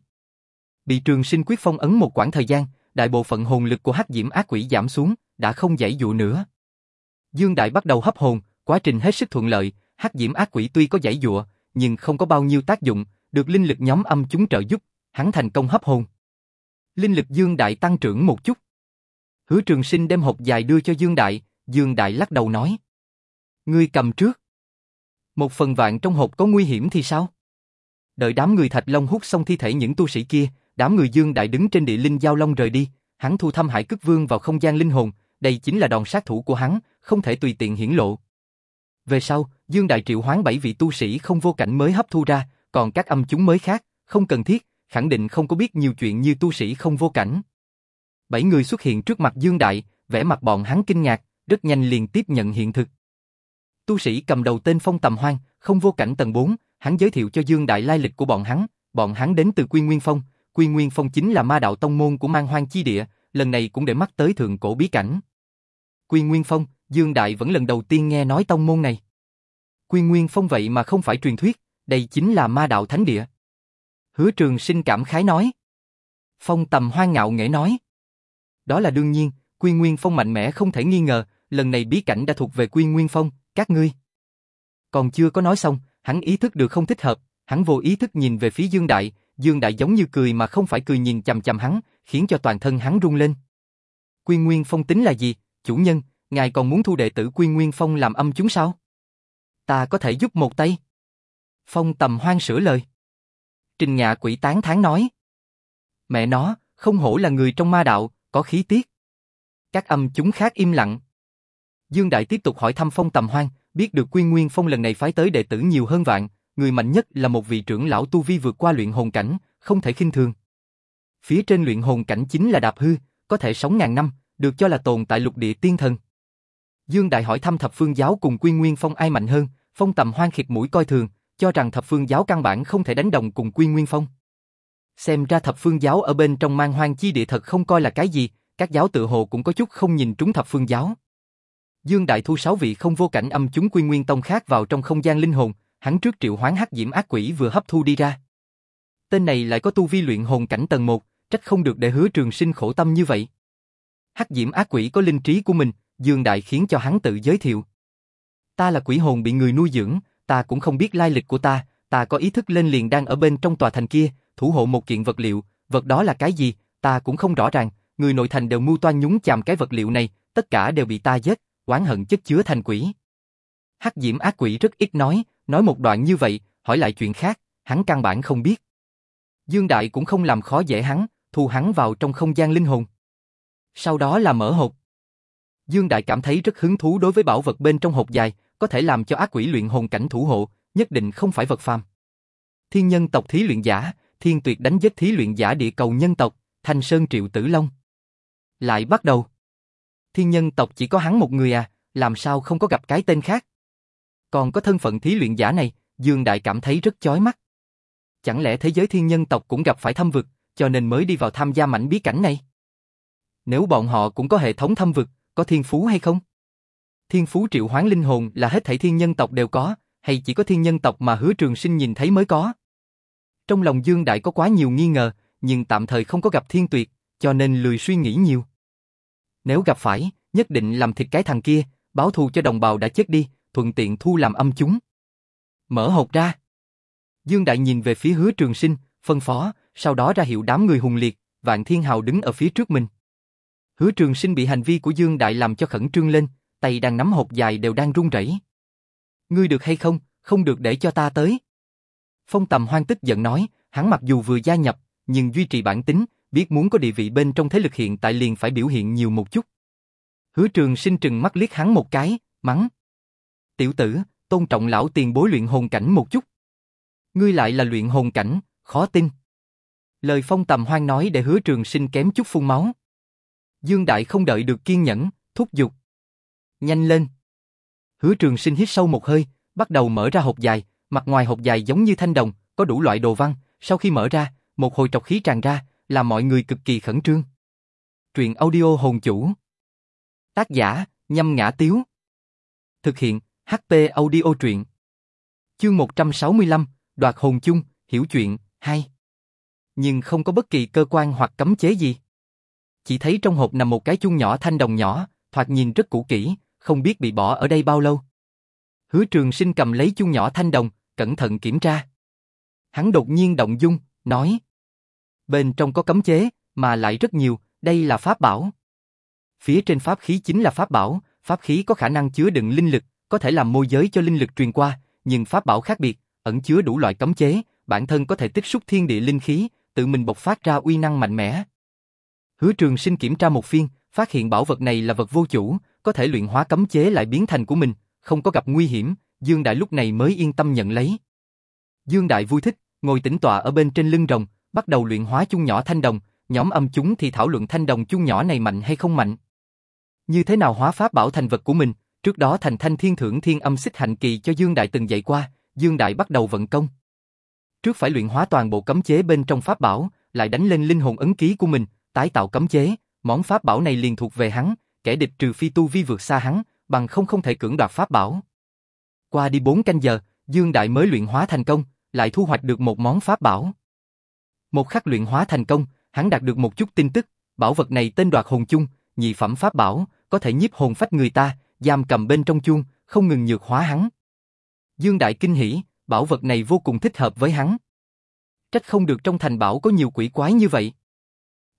Bị trường sinh quyết phong ấn một quãng thời gian, đại bộ phận hồn lực của hắc diễm ác quỷ giảm xuống, đã không dãy dụ nữa. Dương Đại bắt đầu hấp hồn, quá trình hết sức thuận lợi, hắc diễm ác quỷ tuy có dãy dụa, nhưng không có bao nhiêu tác dụng, được linh lực nhóm âm chúng trợ giúp, hắn thành công hấp hồn. Linh lực Dương Đại tăng trưởng một chút. Hứa Trường Sinh đem hộp dài đưa cho Dương Đại, Dương Đại lắc đầu nói. Ngươi cầm trước. Một phần vạn trong hộp có nguy hiểm thì sao? Đợi đám người Thạch Long hút xong thi thể những tu sĩ kia, đám người Dương Đại đứng trên địa linh giao long rời đi, hắn thu thăm Hải Cức Vương vào không gian linh hồn, đây chính là đòn sát thủ của hắn, không thể tùy tiện hiển lộ. Về sau, Dương Đại triệu hoán bảy vị tu sĩ không vô cảnh mới hấp thu ra, còn các âm chúng mới khác, không cần thiết, khẳng định không có biết nhiều chuyện như tu sĩ không vô cảnh. Bảy người xuất hiện trước mặt Dương Đại, vẻ mặt bọn hắn kinh ngạc, rất nhanh liền tiếp nhận hiện thực. Tu sĩ cầm đầu tên Phong Tầm Hoang, không vô cảnh tầng 4, hắn giới thiệu cho Dương Đại lai lịch của bọn hắn, bọn hắn đến từ Quy Nguyên Phong, Quy Nguyên Phong chính là ma đạo tông môn của mang hoang chi địa, lần này cũng để mắt tới thượng cổ bí cảnh. Quy Nguyên Phong, Dương Đại vẫn lần đầu tiên nghe nói tông môn này. Quy Nguyên Phong vậy mà không phải truyền thuyết, đây chính là ma đạo thánh địa. Hứa Trường Sinh cảm khái nói. Phong Tầm Hoang ngạo nghễ nói. Đó là đương nhiên, Quy Nguyên Phong mạnh mẽ không thể nghi ngờ, lần này bí cảnh đã thuộc về Quy Nguyên Phong, các ngươi. Còn chưa có nói xong, hắn ý thức được không thích hợp, hắn vô ý thức nhìn về phía Dương Đại, Dương Đại giống như cười mà không phải cười nhìn chằm chằm hắn, khiến cho toàn thân hắn rung lên. Quy Nguyên Phong tính là gì? Chủ nhân, ngài còn muốn thu đệ tử Quy Nguyên Phong làm âm chúng sao? Ta có thể giúp một tay. Phong tầm hoang sửa lời. Trình Nhạ quỷ tán thán nói. Mẹ nó, không hổ là người trong ma đạo, có khí tiết. Các âm chúng khác im lặng. Dương Đại tiếp tục hỏi thăm Phong Tầm Hoang, biết được Quy Nguyên Phong lần này phái tới đệ tử nhiều hơn vạn, người mạnh nhất là một vị trưởng lão tu vi vượt qua luyện hồn cảnh, không thể khinh thường. Phía trên luyện hồn cảnh chính là Đạp Hư, có thể sống ngàn năm, được cho là tồn tại lục địa tiên thần. Dương Đại hỏi thăm Thập Phương Giáo cùng Quy Nguyên Phong ai mạnh hơn, Phong Tầm Hoang khịt mũi coi thường, cho rằng Thập Phương Giáo căn bản không thể đánh đồng cùng Quy Nguyên Phong. Xem ra Thập Phương Giáo ở bên trong mang hoang chi địa thật không coi là cái gì, các giáo tự hồ cũng có chút không nhìn trúng Thập Phương Giáo. Dương Đại thu sáu vị không vô cảnh âm chúng Quy Nguyên Tông khác vào trong không gian linh hồn, hắn trước triệu hoán hắc diễm ác quỷ vừa hấp thu đi ra. Tên này lại có tu vi luyện hồn cảnh tầng 1, trách không được để hứa trường sinh khổ tâm như vậy. Hắc diễm ác quỷ có linh trí của mình, Dương Đại khiến cho hắn tự giới thiệu. Ta là quỷ hồn bị người nuôi dưỡng, ta cũng không biết lai lịch của ta, ta có ý thức lên liền đang ở bên trong tòa thành kia, thủ hộ một kiện vật liệu, vật đó là cái gì, ta cũng không rõ ràng, người nội thành đều mưu toan nhúng chàm cái vật liệu này, tất cả đều bị ta giết, oán hận chất chứa thành quỷ. Hắc Diễm ác quỷ rất ít nói, nói một đoạn như vậy, hỏi lại chuyện khác, hắn căn bản không biết. Dương Đại cũng không làm khó dễ hắn, thu hắn vào trong không gian linh hồn. Sau đó là mở hộp. Dương Đại cảm thấy rất hứng thú đối với bảo vật bên trong hộp dài, có thể làm cho ác quỷ luyện hồn cảnh thủ hộ, nhất định không phải vật phàm. Thiên nhân tộc thí luyện giả, thiên tuyệt đánh giết thí luyện giả địa cầu nhân tộc, Thanh Sơn Triệu Tử Long. Lại bắt đầu. Thiên nhân tộc chỉ có hắn một người à, làm sao không có gặp cái tên khác? Còn có thân phận thí luyện giả này, Dương Đại cảm thấy rất chói mắt. Chẳng lẽ thế giới thiên nhân tộc cũng gặp phải thâm vực, cho nên mới đi vào tham gia mảnh bí cảnh này? Nếu bọn họ cũng có hệ thống thâm vực, có thiên phú hay không? Thiên phú triệu hoán linh hồn là hết thảy thiên nhân tộc đều có, hay chỉ có thiên nhân tộc mà hứa trường sinh nhìn thấy mới có? Trong lòng Dương Đại có quá nhiều nghi ngờ, nhưng tạm thời không có gặp thiên tuyệt, cho nên lười suy nghĩ nhiều. Nếu gặp phải, nhất định làm thịt cái thằng kia, báo thù cho đồng bào đã chết đi, thuận tiện thu làm âm chúng. Mở hộp ra. Dương Đại nhìn về phía hứa trường sinh, phân phó, sau đó ra hiệu đám người hùng liệt, vạn thiên hào đứng ở phía trước mình. Hứa trường sinh bị hành vi của Dương Đại làm cho khẩn trương lên, tay đang nắm hộp dài đều đang run rẩy. Ngươi được hay không, không được để cho ta tới. Phong Tầm Hoan tức giận nói, hắn mặc dù vừa gia nhập, nhưng duy trì bản tính, biết muốn có địa vị bên trong thế lực hiện tại liền phải biểu hiện nhiều một chút. Hứa trường sinh trừng mắt liếc hắn một cái, mắng. Tiểu tử, tôn trọng lão tiền bối luyện hồn cảnh một chút. Ngươi lại là luyện hồn cảnh, khó tin. Lời phong tầm hoang nói để hứa trường sinh kém chút phun máu. Dương Đại không đợi được kiên nhẫn, thúc giục. Nhanh lên. Hứa trường sinh hít sâu một hơi, bắt đầu mở ra hộp dài, mặt ngoài hộp dài giống như thanh đồng, có đủ loại đồ văn, sau khi mở ra, một hồi trọc khí tràn ra, là mọi người cực kỳ khẩn trương. Truyện audio hồn chủ. Tác giả, nhâm ngã tiếu. Thực hiện, HP audio truyện. Chương 165, đoạt hồn chung, hiểu chuyện, hay. Nhưng không có bất kỳ cơ quan hoặc cấm chế gì. Chỉ thấy trong hộp nằm một cái chung nhỏ thanh đồng nhỏ, thoạt nhìn rất cũ kỹ, không biết bị bỏ ở đây bao lâu. Hứa trường sinh cầm lấy chung nhỏ thanh đồng, cẩn thận kiểm tra. Hắn đột nhiên động dung, nói. Bên trong có cấm chế, mà lại rất nhiều, đây là pháp bảo. Phía trên pháp khí chính là pháp bảo, pháp khí có khả năng chứa đựng linh lực, có thể làm môi giới cho linh lực truyền qua, nhưng pháp bảo khác biệt, ẩn chứa đủ loại cấm chế, bản thân có thể tích xúc thiên địa linh khí, tự mình bộc phát ra uy năng mạnh mẽ. Hứa Trường Sinh kiểm tra một phiên, phát hiện bảo vật này là vật vô chủ, có thể luyện hóa cấm chế lại biến thành của mình, không có gặp nguy hiểm, Dương Đại lúc này mới yên tâm nhận lấy. Dương Đại vui thích, ngồi tĩnh tọa ở bên trên lưng rồng, bắt đầu luyện hóa chung nhỏ thanh đồng, nhóm âm chúng thì thảo luận thanh đồng chung nhỏ này mạnh hay không mạnh. Như thế nào hóa pháp bảo thành vật của mình, trước đó thành thanh thiên thưởng thiên âm xích hạnh kỳ cho Dương Đại từng dạy qua, Dương Đại bắt đầu vận công. Trước phải luyện hóa toàn bộ cấm chế bên trong pháp bảo, lại đánh lên linh hồn ấn ký của mình, tái tạo cấm chế, món pháp bảo này liền thuộc về hắn, kẻ địch trừ phi tu vi vượt xa hắn, bằng không không thể cưỡng đoạt pháp bảo. Qua đi 4 canh giờ, Dương Đại mới luyện hóa thành công, lại thu hoạch được một món pháp bảo. Một khắc luyện hóa thành công, hắn đạt được một chút tin tức, bảo vật này tên đoạt hồn chung, nhị phẩm pháp bảo, có thể nhiếp hồn phách người ta, giam cầm bên trong chuông, không ngừng nhược hóa hắn. Dương Đại kinh hỉ, bảo vật này vô cùng thích hợp với hắn. Trách không được trong thành bảo có nhiều quỷ quái như vậy.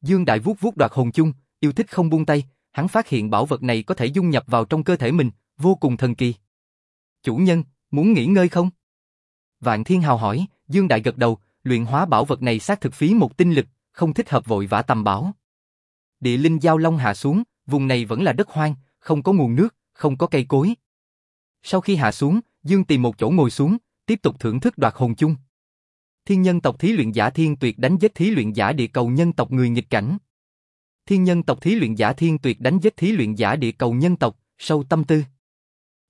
Dương Đại vuốt vuốt đoạt hồn chung, yêu thích không buông tay, hắn phát hiện bảo vật này có thể dung nhập vào trong cơ thể mình, vô cùng thần kỳ. Chủ nhân, muốn nghỉ ngơi không? Vạn Thiên Hào hỏi, Dương Đại gật đầu, luyện hóa bảo vật này xác thực phí một tinh lực, không thích hợp vội vã tầm bảo. Địa linh giao long hạ xuống, vùng này vẫn là đất hoang, không có nguồn nước, không có cây cối. Sau khi hạ xuống, Dương tìm một chỗ ngồi xuống, tiếp tục thưởng thức đoạt hồn chung. Thiên nhân tộc thí luyện giả thiên tuyệt đánh giết thí luyện giả địa cầu nhân tộc người nghịch cảnh. Thiên nhân tộc thí luyện giả thiên tuyệt đánh giết thí luyện giả địa cầu nhân tộc, sâu tâm tư.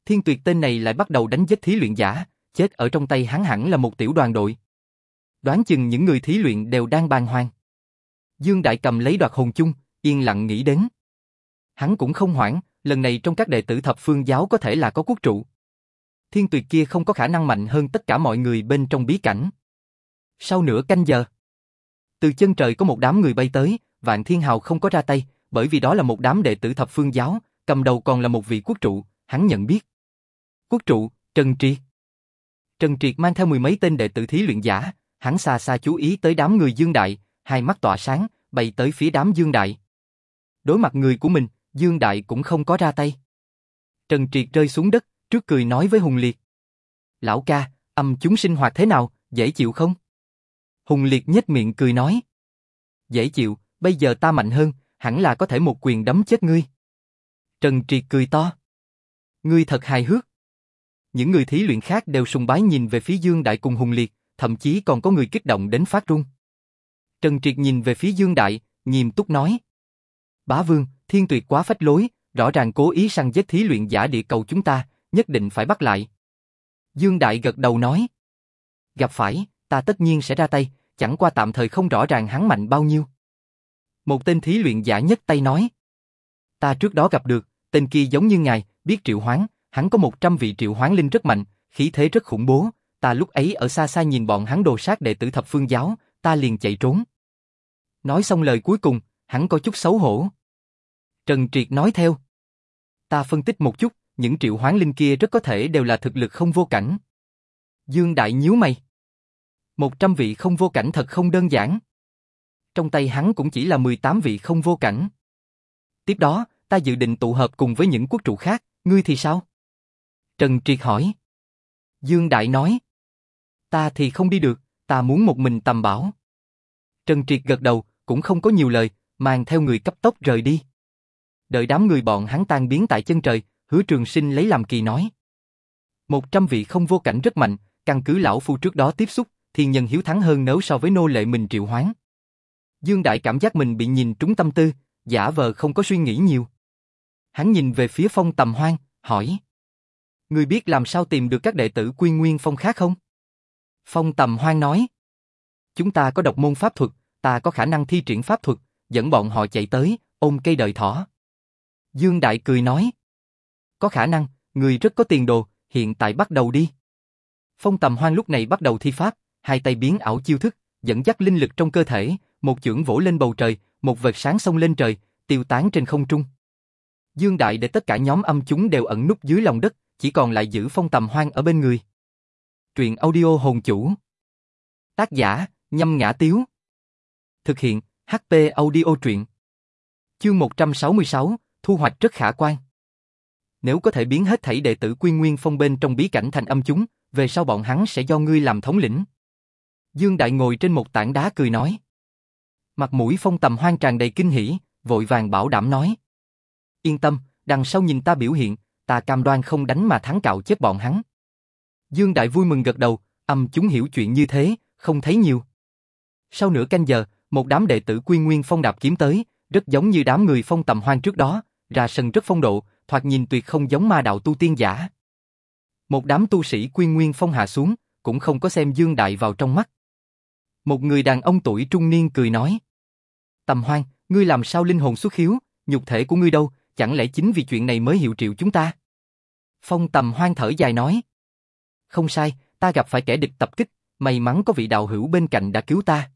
Thiên tuyệt tên này lại bắt đầu đánh giết thí luyện giả, chết ở trong tay hắn hẳn là một tiểu đoàn đội. Đoán chừng những người thí luyện đều đang bàn hoàng. Dương Đại cầm lấy đoạt hồn chung, yên lặng nghĩ đến. Hắn cũng không hoảng, lần này trong các đệ tử thập phương giáo có thể là có quốc trụ. Thiên tuyệt kia không có khả năng mạnh hơn tất cả mọi người bên trong bí cảnh. Sau nửa canh giờ, từ chân trời có một đám người bay tới, Vạn Thiên Hào không có ra tay, bởi vì đó là một đám đệ tử thập phương giáo, cầm đầu còn là một vị quốc trụ, hắn nhận biết. Quốc trụ, Trần Triệt. Trần Triệt mang theo mười mấy tên đệ tử thí luyện giả, hắn xa xa chú ý tới đám người Dương Đại, hai mắt tỏa sáng, bay tới phía đám Dương Đại. Đối mặt người của mình, Dương Đại cũng không có ra tay. Trần Triệt rơi xuống đất, trước cười nói với Hùng Liệt. Lão ca, âm chúng sinh hoạt thế nào, dễ chịu không? Hùng Liệt nhếch miệng cười nói. Dễ chịu, bây giờ ta mạnh hơn, hẳn là có thể một quyền đấm chết ngươi. Trần Triệt cười to. Ngươi thật hài hước. Những người thí luyện khác đều sùng bái nhìn về phía Dương Đại cùng Hùng Liệt, thậm chí còn có người kích động đến phát run. Trần Triệt nhìn về phía Dương Đại, nghiêm túc nói. Bá Vương, thiên tuyệt quá phách lối, rõ ràng cố ý săn giết thí luyện giả địa cầu chúng ta, nhất định phải bắt lại. Dương Đại gật đầu nói. Gặp phải, ta tất nhiên sẽ ra tay, chẳng qua tạm thời không rõ ràng hắn mạnh bao nhiêu. Một tên thí luyện giả nhất tay nói. Ta trước đó gặp được, tên kia giống như ngài, biết triệu hoán, hắn có 100 vị triệu hoán linh rất mạnh, khí thế rất khủng bố, ta lúc ấy ở xa xa nhìn bọn hắn đồ sát đệ tử thập phương giáo, ta liền chạy trốn. Nói xong lời cuối cùng, hắn có chút xấu hổ. Trần Triệt nói theo. Ta phân tích một chút, những triệu hoán linh kia rất có thể đều là thực lực không vô cảnh. Dương Đại nhíu mày. Một trăm vị không vô cảnh thật không đơn giản. Trong tay hắn cũng chỉ là 18 vị không vô cảnh. Tiếp đó, ta dự định tụ hợp cùng với những quốc trụ khác, ngươi thì sao? Trần Triệt hỏi. Dương Đại nói. Ta thì không đi được, ta muốn một mình tầm bảo. Trần Triệt gật đầu, cũng không có nhiều lời, mang theo người cấp tốc rời đi. Đợi đám người bọn hắn tan biến tại chân trời, hứa trường sinh lấy làm kỳ nói. Một trăm vị không vô cảnh rất mạnh, căn cứ lão phu trước đó tiếp xúc, thiên nhân hiếu thắng hơn nếu so với nô lệ mình triệu hoán. Dương Đại cảm giác mình bị nhìn trúng tâm tư, giả vờ không có suy nghĩ nhiều. Hắn nhìn về phía phong tầm hoang, hỏi. Người biết làm sao tìm được các đệ tử quy nguyên phong khác không? Phong tầm hoang nói. Chúng ta có độc môn pháp thuật, ta có khả năng thi triển pháp thuật, dẫn bọn họ chạy tới, ôm cây đời thỏ. Dương Đại cười nói. Có khả năng, người rất có tiền đồ, hiện tại bắt đầu đi. Phong tầm hoang lúc này bắt đầu thi pháp, hai tay biến ảo chiêu thức, dẫn dắt linh lực trong cơ thể, một chưởng vỗ lên bầu trời, một vệt sáng xông lên trời, tiêu tán trên không trung. Dương Đại để tất cả nhóm âm chúng đều ẩn núp dưới lòng đất, chỉ còn lại giữ phong tầm hoang ở bên người. Truyện audio hồn chủ. Tác giả, nhâm ngã tiếu. Thực hiện, HP audio truyện. Chương 166, thu hoạch rất khả quan. Nếu có thể biến hết thảy đệ tử quy nguyên phong bên trong bí cảnh thành âm chúng, về sau bọn hắn sẽ do ngươi làm thống lĩnh. Dương Đại ngồi trên một tảng đá cười nói. Mặt mũi phong tầm hoang tràn đầy kinh hỉ, vội vàng bảo đảm nói. Yên tâm, đằng sau nhìn ta biểu hiện, ta cam đoan không đánh mà thắng cạo chết bọn hắn. Dương Đại vui mừng gật đầu, âm chúng hiểu chuyện như thế, không thấy nhiều. Sau nửa canh giờ, một đám đệ tử quy nguyên phong đạp kiếm tới, rất giống như đám người phong tầm hoang trước đó, ra sân rất phong độ, thoạt nhìn tuyệt không giống ma đạo tu tiên giả. Một đám tu sĩ quy nguyên phong hạ xuống, cũng không có xem Dương Đại vào trong mắt. Một người đàn ông tuổi trung niên cười nói. Tầm hoang, ngươi làm sao linh hồn xuất hiếu, nhục thể của ngươi đâu, chẳng lẽ chính vì chuyện này mới hiệu triệu chúng ta? Phong tầm hoang thở dài nói. Không sai, ta gặp phải kẻ địch tập kích, may mắn có vị đạo hữu bên cạnh đã cứu ta.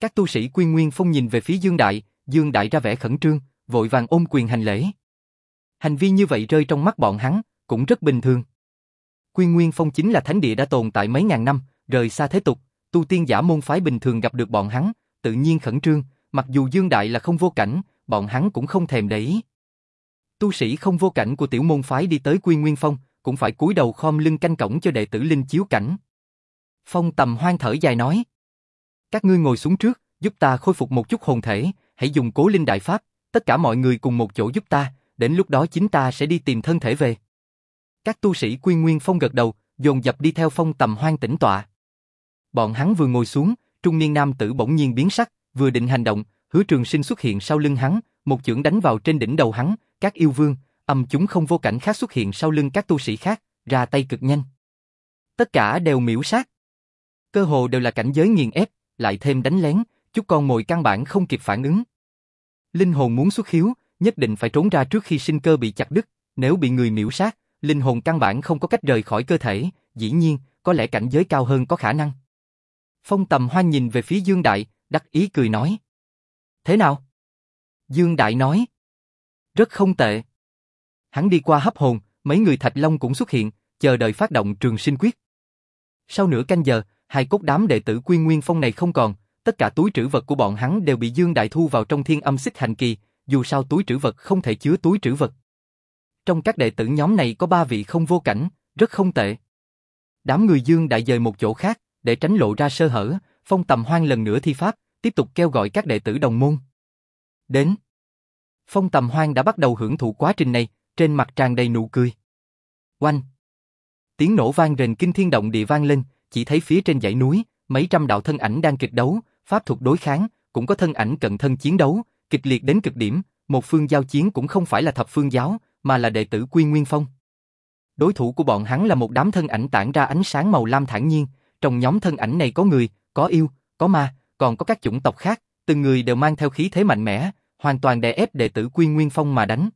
Các tu sĩ Quy Nguyên Phong nhìn về phía Dương Đại, Dương Đại ra vẻ khẩn trương, vội vàng ôm quyền hành lễ. Hành vi như vậy rơi trong mắt bọn hắn, cũng rất bình thường. Quy Nguyên Phong chính là thánh địa đã tồn tại mấy ngàn năm, rời xa thế tục, tu tiên giả môn phái bình thường gặp được bọn hắn, tự nhiên khẩn trương, mặc dù Dương Đại là không vô cảnh, bọn hắn cũng không thèm để ý. Tu sĩ không vô cảnh của tiểu môn phái đi tới Quy Nguyên Phong, cũng phải cúi đầu khom lưng canh cổng cho đệ tử linh chiếu cảnh. Phong tầm hoang thở dài nói. Các ngươi ngồi xuống trước, giúp ta khôi phục một chút hồn thể, hãy dùng cố linh đại pháp, tất cả mọi người cùng một chỗ giúp ta, đến lúc đó chính ta sẽ đi tìm thân thể về. Các tu sĩ Quy Nguyên Phong gật đầu, dồn dập đi theo phong tầm hoang tĩnh tọa. Bọn hắn vừa ngồi xuống, trung niên nam tử bỗng nhiên biến sắc, vừa định hành động, hứa trường sinh xuất hiện sau lưng hắn, một chưởng đánh vào trên đỉnh đầu hắn, các yêu vương, âm chúng không vô cảnh khác xuất hiện sau lưng các tu sĩ khác, ra tay cực nhanh. Tất cả đều miễu sát. Cơ hồ đều là cảnh giới nghiền ép, lại thêm đánh lén, chút con mồi căn bản không kịp phản ứng. Linh hồn muốn xuất hiếu, nhất định phải trốn ra trước khi sinh cơ bị chặt đứt, nếu bị người miễu sát, linh hồn căn bản không có cách rời khỏi cơ thể, dĩ nhiên, có lẽ cảnh giới cao hơn có khả năng. Phong tầm hoan nhìn về phía Dương Đại, đắc ý cười nói. Thế nào? Dương Đại nói. Rất không tệ. Hắn đi qua hấp hồn, mấy người Thạch Long cũng xuất hiện, chờ đợi phát động trường sinh quyết. Sau nửa canh giờ, hai cốt đám đệ tử Quy Nguyên Phong này không còn, tất cả túi trữ vật của bọn hắn đều bị Dương Đại thu vào trong thiên âm xích hành kỳ, dù sao túi trữ vật không thể chứa túi trữ vật. Trong các đệ tử nhóm này có ba vị không vô cảnh, rất không tệ. Đám người Dương Đại dời một chỗ khác, để tránh lộ ra sơ hở, phong tầm hoang lần nữa thi pháp, tiếp tục kêu gọi các đệ tử đồng môn. Đến. Phong tầm hoang đã bắt đầu hưởng thụ quá trình này, trên mặt tràn đầy nụ cười. Oanh! Tiếng nổ vang rền kinh thiên động địa vang lên, chỉ thấy phía trên dãy núi, mấy trăm đạo thân ảnh đang kịch đấu, pháp thuật đối kháng, cũng có thân ảnh cận thân chiến đấu, kịch liệt đến cực điểm, một phương giao chiến cũng không phải là thập phương giáo, mà là đệ tử Quy Nguyên Phong. Đối thủ của bọn hắn là một đám thân ảnh tản ra ánh sáng màu lam thản nhiên, trong nhóm thân ảnh này có người, có yêu, có ma, còn có các chủng tộc khác, từng người đều mang theo khí thế mạnh mẽ, hoàn toàn đè ép đệ tử Quy Nguyên Phong mà đánh.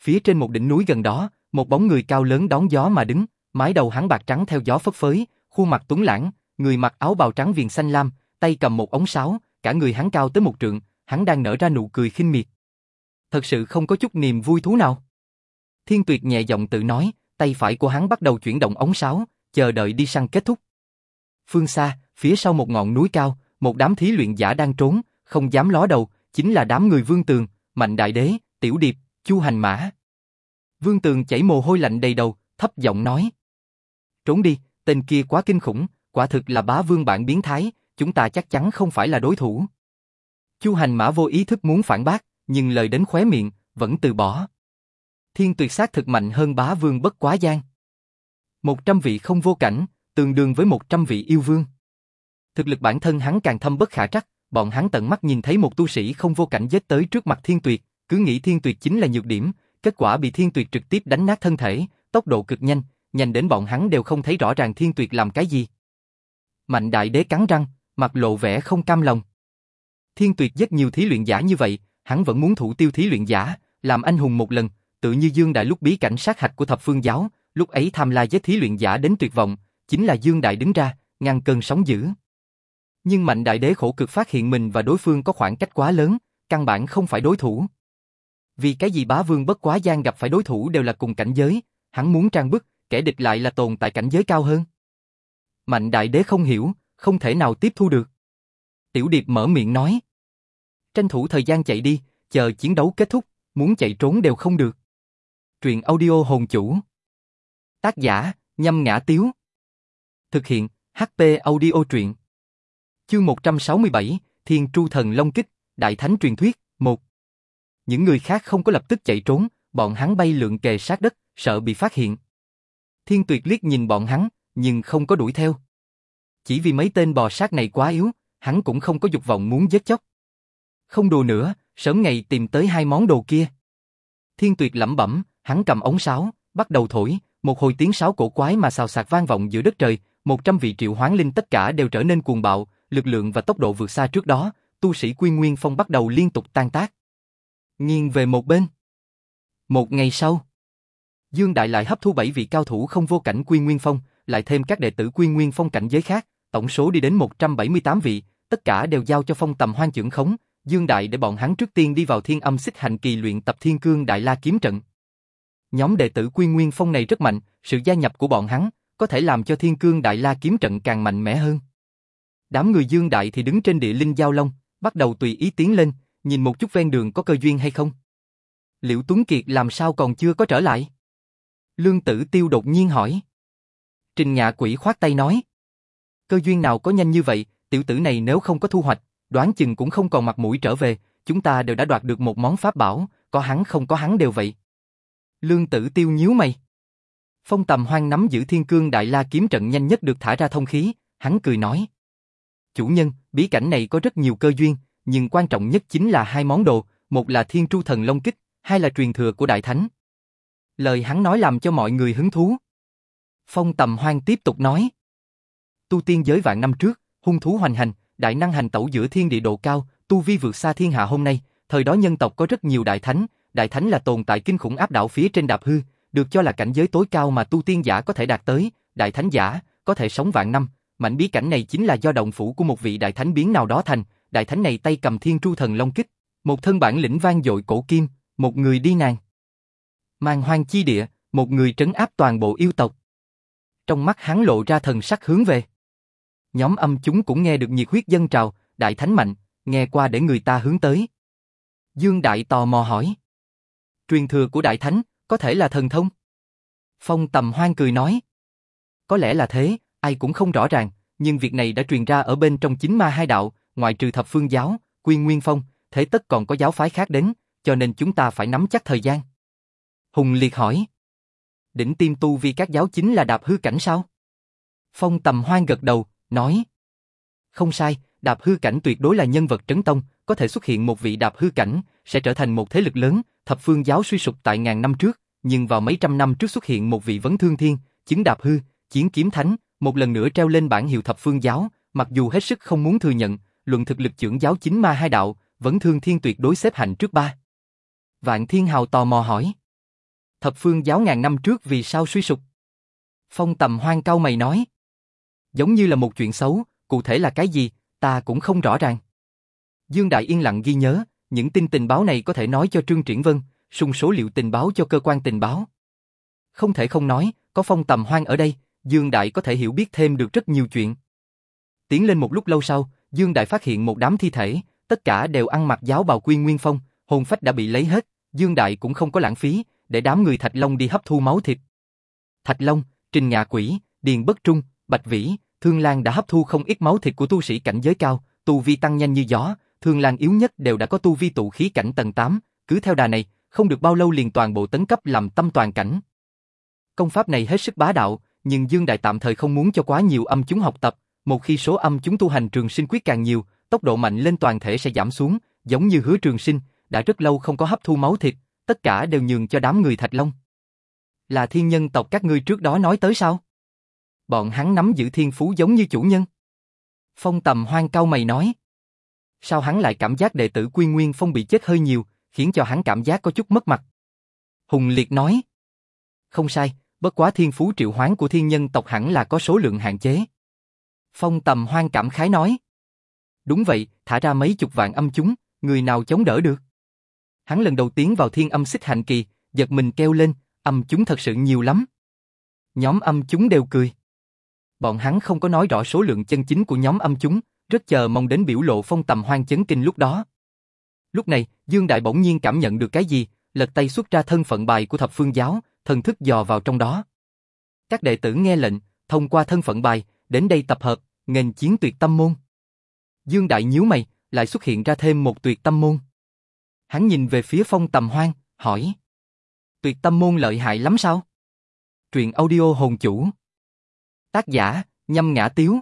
Phía trên một đỉnh núi gần đó, một bóng người cao lớn đón gió mà đứng, mái đầu hắn bạc trắng theo gió phất phới, khuôn mặt tuấn lãng, người mặc áo bào trắng viền xanh lam, tay cầm một ống sáo, cả người hắn cao tới một trượng, hắn đang nở ra nụ cười khinh miệt. Thật sự không có chút niềm vui thú nào. Thiên Tuyệt nhẹ giọng tự nói, tay phải của hắn bắt đầu chuyển động ống sáo, chờ đợi đi săn kết thúc. Phương xa, phía sau một ngọn núi cao, một đám thí luyện giả đang trốn, không dám ló đầu, chính là đám người Vương Tường, Mạnh Đại Đế, Tiểu Điệp, Chu Hành Mã. Vương Tường chảy mồ hôi lạnh đầy đầu, thấp giọng nói. Trốn đi, tên kia quá kinh khủng, quả thực là bá vương bản biến thái, chúng ta chắc chắn không phải là đối thủ. Chu hành mã vô ý thức muốn phản bác, nhưng lời đến khóe miệng, vẫn từ bỏ. Thiên tuyệt sát thực mạnh hơn bá vương bất quá gian. Một trăm vị không vô cảnh, tương đương với một trăm vị yêu vương. Thực lực bản thân hắn càng thâm bất khả trắc, bọn hắn tận mắt nhìn thấy một tu sĩ không vô cảnh giết tới trước mặt thiên tuyệt, cứ nghĩ thiên tuyệt chính là nhược điểm, kết quả bị thiên tuyệt trực tiếp đánh nát thân thể, tốc độ cực nhanh, nhanh đến bọn hắn đều không thấy rõ ràng thiên tuyệt làm cái gì. Mạnh đại đế cắn răng, mặt lộ vẻ không cam lòng. Thiên tuyệt giết nhiều thí luyện giả như vậy, hắn vẫn muốn thủ tiêu thí luyện giả, làm anh hùng một lần, tự như Dương Đại lúc bí cảnh sát hạch của thập phương giáo, lúc ấy tham la giết thí luyện giả đến tuyệt vọng, chính là Dương Đại đứng ra, ngăn cơn sóng dữ. Nhưng Mạnh Đại Đế khổ cực phát hiện mình và đối phương có khoảng cách quá lớn, căn bản không phải đối thủ. Vì cái gì bá vương bất quá gian gặp phải đối thủ đều là cùng cảnh giới, hắn muốn trang bức, kẻ địch lại là tồn tại cảnh giới cao hơn. Mạnh Đại Đế không hiểu, không thể nào tiếp thu được. Tiểu Điệp mở miệng nói. Tranh thủ thời gian chạy đi, chờ chiến đấu kết thúc, muốn chạy trốn đều không được. Truyện audio hồn chủ. Tác giả, nhâm ngã tiếu. Thực hiện, HP audio truyện. Chương 167, Thiên Tru Thần Long Kích, Đại Thánh Truyền Thuyết, 1. Những người khác không có lập tức chạy trốn, bọn hắn bay lượn kề sát đất, sợ bị phát hiện. Thiên Tuyệt liếc nhìn bọn hắn, nhưng không có đuổi theo. Chỉ vì mấy tên bò sát này quá yếu, hắn cũng không có dục vọng muốn giết chóc. Không đùa nữa, sớm ngày tìm tới hai món đồ kia. Thiên Tuyệt lẩm bẩm, hắn cầm ống sáo, bắt đầu thổi, một hồi tiếng sáo cổ quái mà xào xạc vang vọng giữa đất trời, một trăm vị triệu hoán linh tất cả đều trở nên cuồng bạo, lực lượng và tốc độ vượt xa trước đó, tu sĩ Quy Nguyên Phong bắt đầu liên tục tan tác. Nghiêng về một bên. Một ngày sau, Dương Đại lại hấp thu bảy vị cao thủ không vô cảnh Quy Nguyên Phong, lại thêm các đệ tử Quy Nguyên Phong cảnh giới khác, tổng số đi đến 178 vị, tất cả đều giao cho phong tầm hoang trưởng khống, Dương Đại để bọn hắn trước tiên đi vào thiên âm xích hành kỳ luyện tập thiên cương đại la kiếm trận. Nhóm đệ tử Quy Nguyên Phong này rất mạnh, sự gia nhập của bọn hắn có thể làm cho thiên cương đại la kiếm trận càng mạnh mẽ hơn. Đám người Dương Đại thì đứng trên địa linh giao long, bắt đầu tùy ý tiến lên, nhìn một chút ven đường có cơ duyên hay không. Liễu Tuấn Kiệt làm sao còn chưa có trở lại? Lương Tử Tiêu đột nhiên hỏi. Trình Nhạ Quỷ khoát tay nói. Cơ duyên nào có nhanh như vậy, tiểu tử này nếu không có thu hoạch, đoán chừng cũng không còn mặt mũi trở về, chúng ta đều đã đoạt được một món pháp bảo, có hắn không có hắn đều vậy. Lương Tử Tiêu nhíu mày. Phong Tầm Hoang nắm giữ Thiên Cương Đại La kiếm trận nhanh nhất được thả ra thông khí, hắn cười nói: Chủ nhân, bí cảnh này có rất nhiều cơ duyên, nhưng quan trọng nhất chính là hai món đồ, một là Thiên Tru Thần Long Kích, hai là truyền thừa của Đại Thánh. Lời hắn nói làm cho mọi người hứng thú. Phong Tầm Hoang tiếp tục nói. Tu tiên giới vạn năm trước, hung thú hoành hành, đại năng hành tẩu giữa thiên địa độ cao, tu vi vượt xa thiên hạ hôm nay, thời đó nhân tộc có rất nhiều đại thánh, đại thánh là tồn tại kinh khủng áp đảo phía trên đạp hư, được cho là cảnh giới tối cao mà tu tiên giả có thể đạt tới, đại thánh giả có thể sống vạn năm, mảnh bí cảnh này chính là do động phủ của một vị đại thánh biến nào đó thành, đại thánh này tay cầm thiên tru thần long kích, một thân bản lĩnh vang dội cổ kim, một người đi nàng. Mang hoang chi địa, một người trấn áp toàn bộ yêu tộc. Trong mắt hắn lộ ra thần sắc hướng về. Nhóm âm chúng cũng nghe được nhiệt huyết dân trào, đại thánh mạnh, nghe qua để người ta hướng tới. Dương Đại tò mò hỏi. Truyền thừa của đại thánh, có thể là thần thông? Phong tầm hoang cười nói. Có lẽ là thế, ai cũng không rõ ràng, nhưng việc này đã truyền ra ở bên trong chính ma hai đạo, ngoại trừ thập phương giáo, quyên nguyên phong, thế tất còn có giáo phái khác đến, cho nên chúng ta phải nắm chắc thời gian. Hùng Liệt hỏi. Đỉnh tiêm tu vi các giáo chính là đạp hư cảnh sao? Phong tầm hoang gật đầu, nói. Không sai, đạp hư cảnh tuyệt đối là nhân vật trấn tông, có thể xuất hiện một vị đạp hư cảnh, sẽ trở thành một thế lực lớn, thập phương giáo suy sụp tại ngàn năm trước, nhưng vào mấy trăm năm trước xuất hiện một vị vấn thương thiên, chứng đạp hư, chiến kiếm thánh, một lần nữa treo lên bản hiệu thập phương giáo, mặc dù hết sức không muốn thừa nhận, luận thực lực trưởng giáo chính ma hai đạo, vẫn thương thiên tuyệt đối xếp hạnh trước ba. Vạn Thiên Hào tò mò hỏi. Thập phương giáo ngàn năm trước vì sao suy sụp? Phong tầm hoang cao mày nói. Giống như là một chuyện xấu, cụ thể là cái gì, ta cũng không rõ ràng. Dương Đại yên lặng ghi nhớ, những tin tình báo này có thể nói cho Trương Triển Vân, sung số liệu tình báo cho cơ quan tình báo. Không thể không nói, có phong tầm hoang ở đây, Dương Đại có thể hiểu biết thêm được rất nhiều chuyện. Tiến lên một lúc lâu sau, Dương Đại phát hiện một đám thi thể, tất cả đều ăn mặc giáo bào quyên nguyên phong, hồn phách đã bị lấy hết, Dương Đại cũng không có lãng phí, để đám người Thạch Long đi hấp thu máu thịt. Thạch Long, Trình Ngạ Quỷ, Điền Bất Trung, Bạch Vĩ, Thương Lan đã hấp thu không ít máu thịt của tu sĩ cảnh giới cao, tu vi tăng nhanh như gió, Thương Lan yếu nhất đều đã có tu vi tụ khí cảnh tầng 8, cứ theo đà này, không được bao lâu liền toàn bộ tấn cấp làm tâm toàn cảnh. Công pháp này hết sức bá đạo, nhưng Dương Đại tạm thời không muốn cho quá nhiều âm chúng học tập, một khi số âm chúng tu hành trường sinh quyết càng nhiều, tốc độ mạnh lên toàn thể sẽ giảm xuống, giống như hứa trường sinh, đã rất lâu không có hấp thu máu thịt, tất cả đều nhường cho đám người Thạch Long. Là thiên nhân tộc các ngươi trước đó nói tới sao? Bọn hắn nắm giữ thiên phú giống như chủ nhân. Phong tầm hoang cao mày nói. Sao hắn lại cảm giác đệ tử Quy Nguyên Phong bị chết hơi nhiều, khiến cho hắn cảm giác có chút mất mặt. Hùng Liệt nói. Không sai, bất quá thiên phú triệu hoán của thiên nhân tộc hẳn là có số lượng hạn chế. Phong tầm hoang cảm khái nói. Đúng vậy, thả ra mấy chục vạn âm chúng, người nào chống đỡ được. Hắn lần đầu tiến vào thiên âm xích hành kỳ, giật mình kêu lên, âm chúng thật sự nhiều lắm. Nhóm âm chúng đều cười. Bọn hắn không có nói rõ số lượng chân chính của nhóm âm chúng, rất chờ mong đến biểu lộ phong tầm hoang chấn kinh lúc đó. Lúc này, Dương Đại bỗng nhiên cảm nhận được cái gì, lật tay xuất ra thân phận bài của thập phương giáo, thần thức dò vào trong đó. Các đệ tử nghe lệnh, thông qua thân phận bài, đến đây tập hợp, nghênh chiến tuyệt tâm môn. Dương Đại nhíu mày, lại xuất hiện ra thêm một tuyệt tâm môn. Hắn nhìn về phía phong tầm hoang, hỏi. Tuyệt tâm môn lợi hại lắm sao? Truyện audio hồn chủ. Tác giả, nhâm ngã tiếu.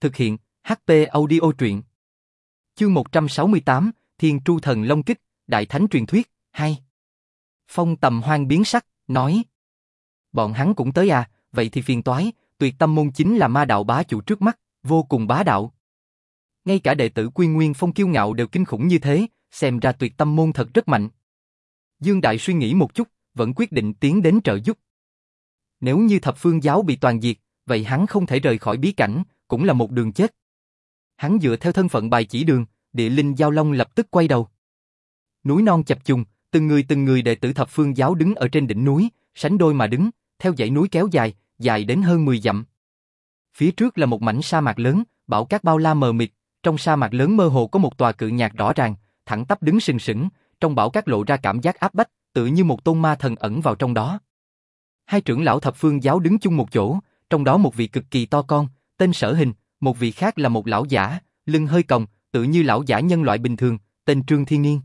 Thực hiện, HP audio truyện. Chương 168, Thiên Tru Thần Long Kích, Đại Thánh Truyền Thuyết, 2. Phong tầm hoang biến sắc, nói. Bọn hắn cũng tới à, vậy thì phiền toái, tuyệt tâm môn chính là ma đạo bá chủ trước mắt, vô cùng bá đạo. Ngay cả đệ tử Quy Nguyên Phong kiêu ngạo đều kinh khủng như thế, xem ra tuyệt tâm môn thật rất mạnh. Dương Đại suy nghĩ một chút, vẫn quyết định tiến đến trợ giúp. Nếu như thập phương giáo bị toàn diệt, vậy hắn không thể rời khỏi bí cảnh, cũng là một đường chết. Hắn dựa theo thân phận bài chỉ đường, địa linh giao long lập tức quay đầu. Núi non chập trùng, từng người từng người đệ tử thập phương giáo đứng ở trên đỉnh núi, sánh đôi mà đứng, theo dãy núi kéo dài, dài đến hơn 10 dặm. Phía trước là một mảnh sa mạc lớn, bão cát bao la mờ mịt, trong sa mạc lớn mơ hồ có một tòa cự nhạc rõ ràng, thẳng tắp đứng sừng sững, trong bão cát lộ ra cảm giác áp bách, tự như một tôn ma thần ẩn vào trong đó. Hai trưởng lão thập phương giáo đứng chung một chỗ, trong đó một vị cực kỳ to con, tên Sở Hình, một vị khác là một lão giả, lưng hơi còng, tự như lão giả nhân loại bình thường, tên Trương Thiên Niên.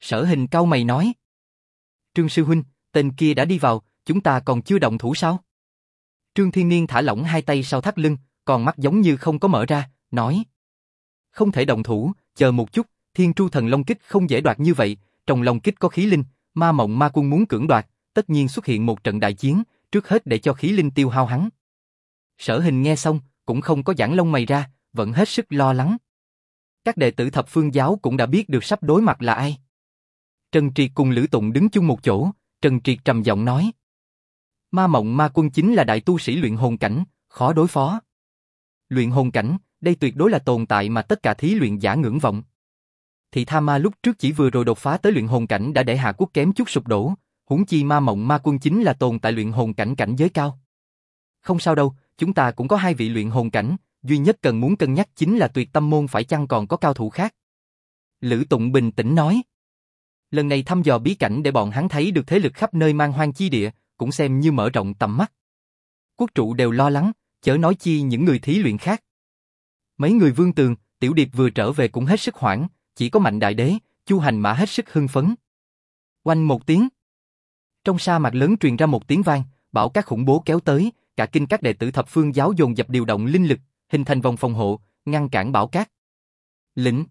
Sở Hình cau mày nói: "Trương sư huynh, tên kia đã đi vào, chúng ta còn chưa động thủ sao?" Trương Thiên Niên thả lỏng hai tay sau thắt lưng, còn mắt giống như không có mở ra, nói: "Không thể đồng thủ, chờ một chút, Thiên Tru Thần Long Kích không dễ đoạt như vậy, trong Long Kích có khí linh, Ma Mộng Ma Quân muốn cưỡng đoạt, tất nhiên xuất hiện một trận đại chiến, trước hết để cho khí linh tiêu hao hắn." Sở Hình nghe xong, cũng không có giãn lông mày ra, vẫn hết sức lo lắng. Các đệ tử thập phương giáo cũng đã biết được sắp đối mặt là ai. Trần Triệt cùng Lữ Tụng đứng chung một chỗ, Trần Triệt trầm giọng nói. Ma mộng ma quân chính là đại tu sĩ luyện hồn cảnh, khó đối phó. Luyện hồn cảnh, đây tuyệt đối là tồn tại mà tất cả thí luyện giả ngưỡng vọng. Thị Tha Ma lúc trước chỉ vừa rồi đột phá tới luyện hồn cảnh đã để Hạ Quốc kém chút sụp đổ, huống chi ma mộng ma quân chính là tồn tại luyện hồn cảnh cảnh giới cao. Không sao đâu, chúng ta cũng có hai vị luyện hồn cảnh, duy nhất cần muốn cân nhắc chính là tuyệt tâm môn phải chăng còn có cao thủ khác. Lữ Tụng bình tĩnh nói. Lần này thăm dò bí cảnh để bọn hắn thấy được thế lực khắp nơi mang hoang chi địa, cũng xem như mở rộng tầm mắt. Quốc trụ đều lo lắng, chớ nói chi những người thí luyện khác. Mấy người vương tường, tiểu điệp vừa trở về cũng hết sức hoảng, chỉ có mạnh đại đế, chu hành mã hết sức hưng phấn. Quanh một tiếng. Trong sa mạc lớn truyền ra một tiếng vang, bảo các khủng bố kéo tới, cả kinh các đệ tử thập phương giáo dồn dập điều động linh lực, hình thành vòng phòng hộ, ngăn cản bão cát. Lĩnh.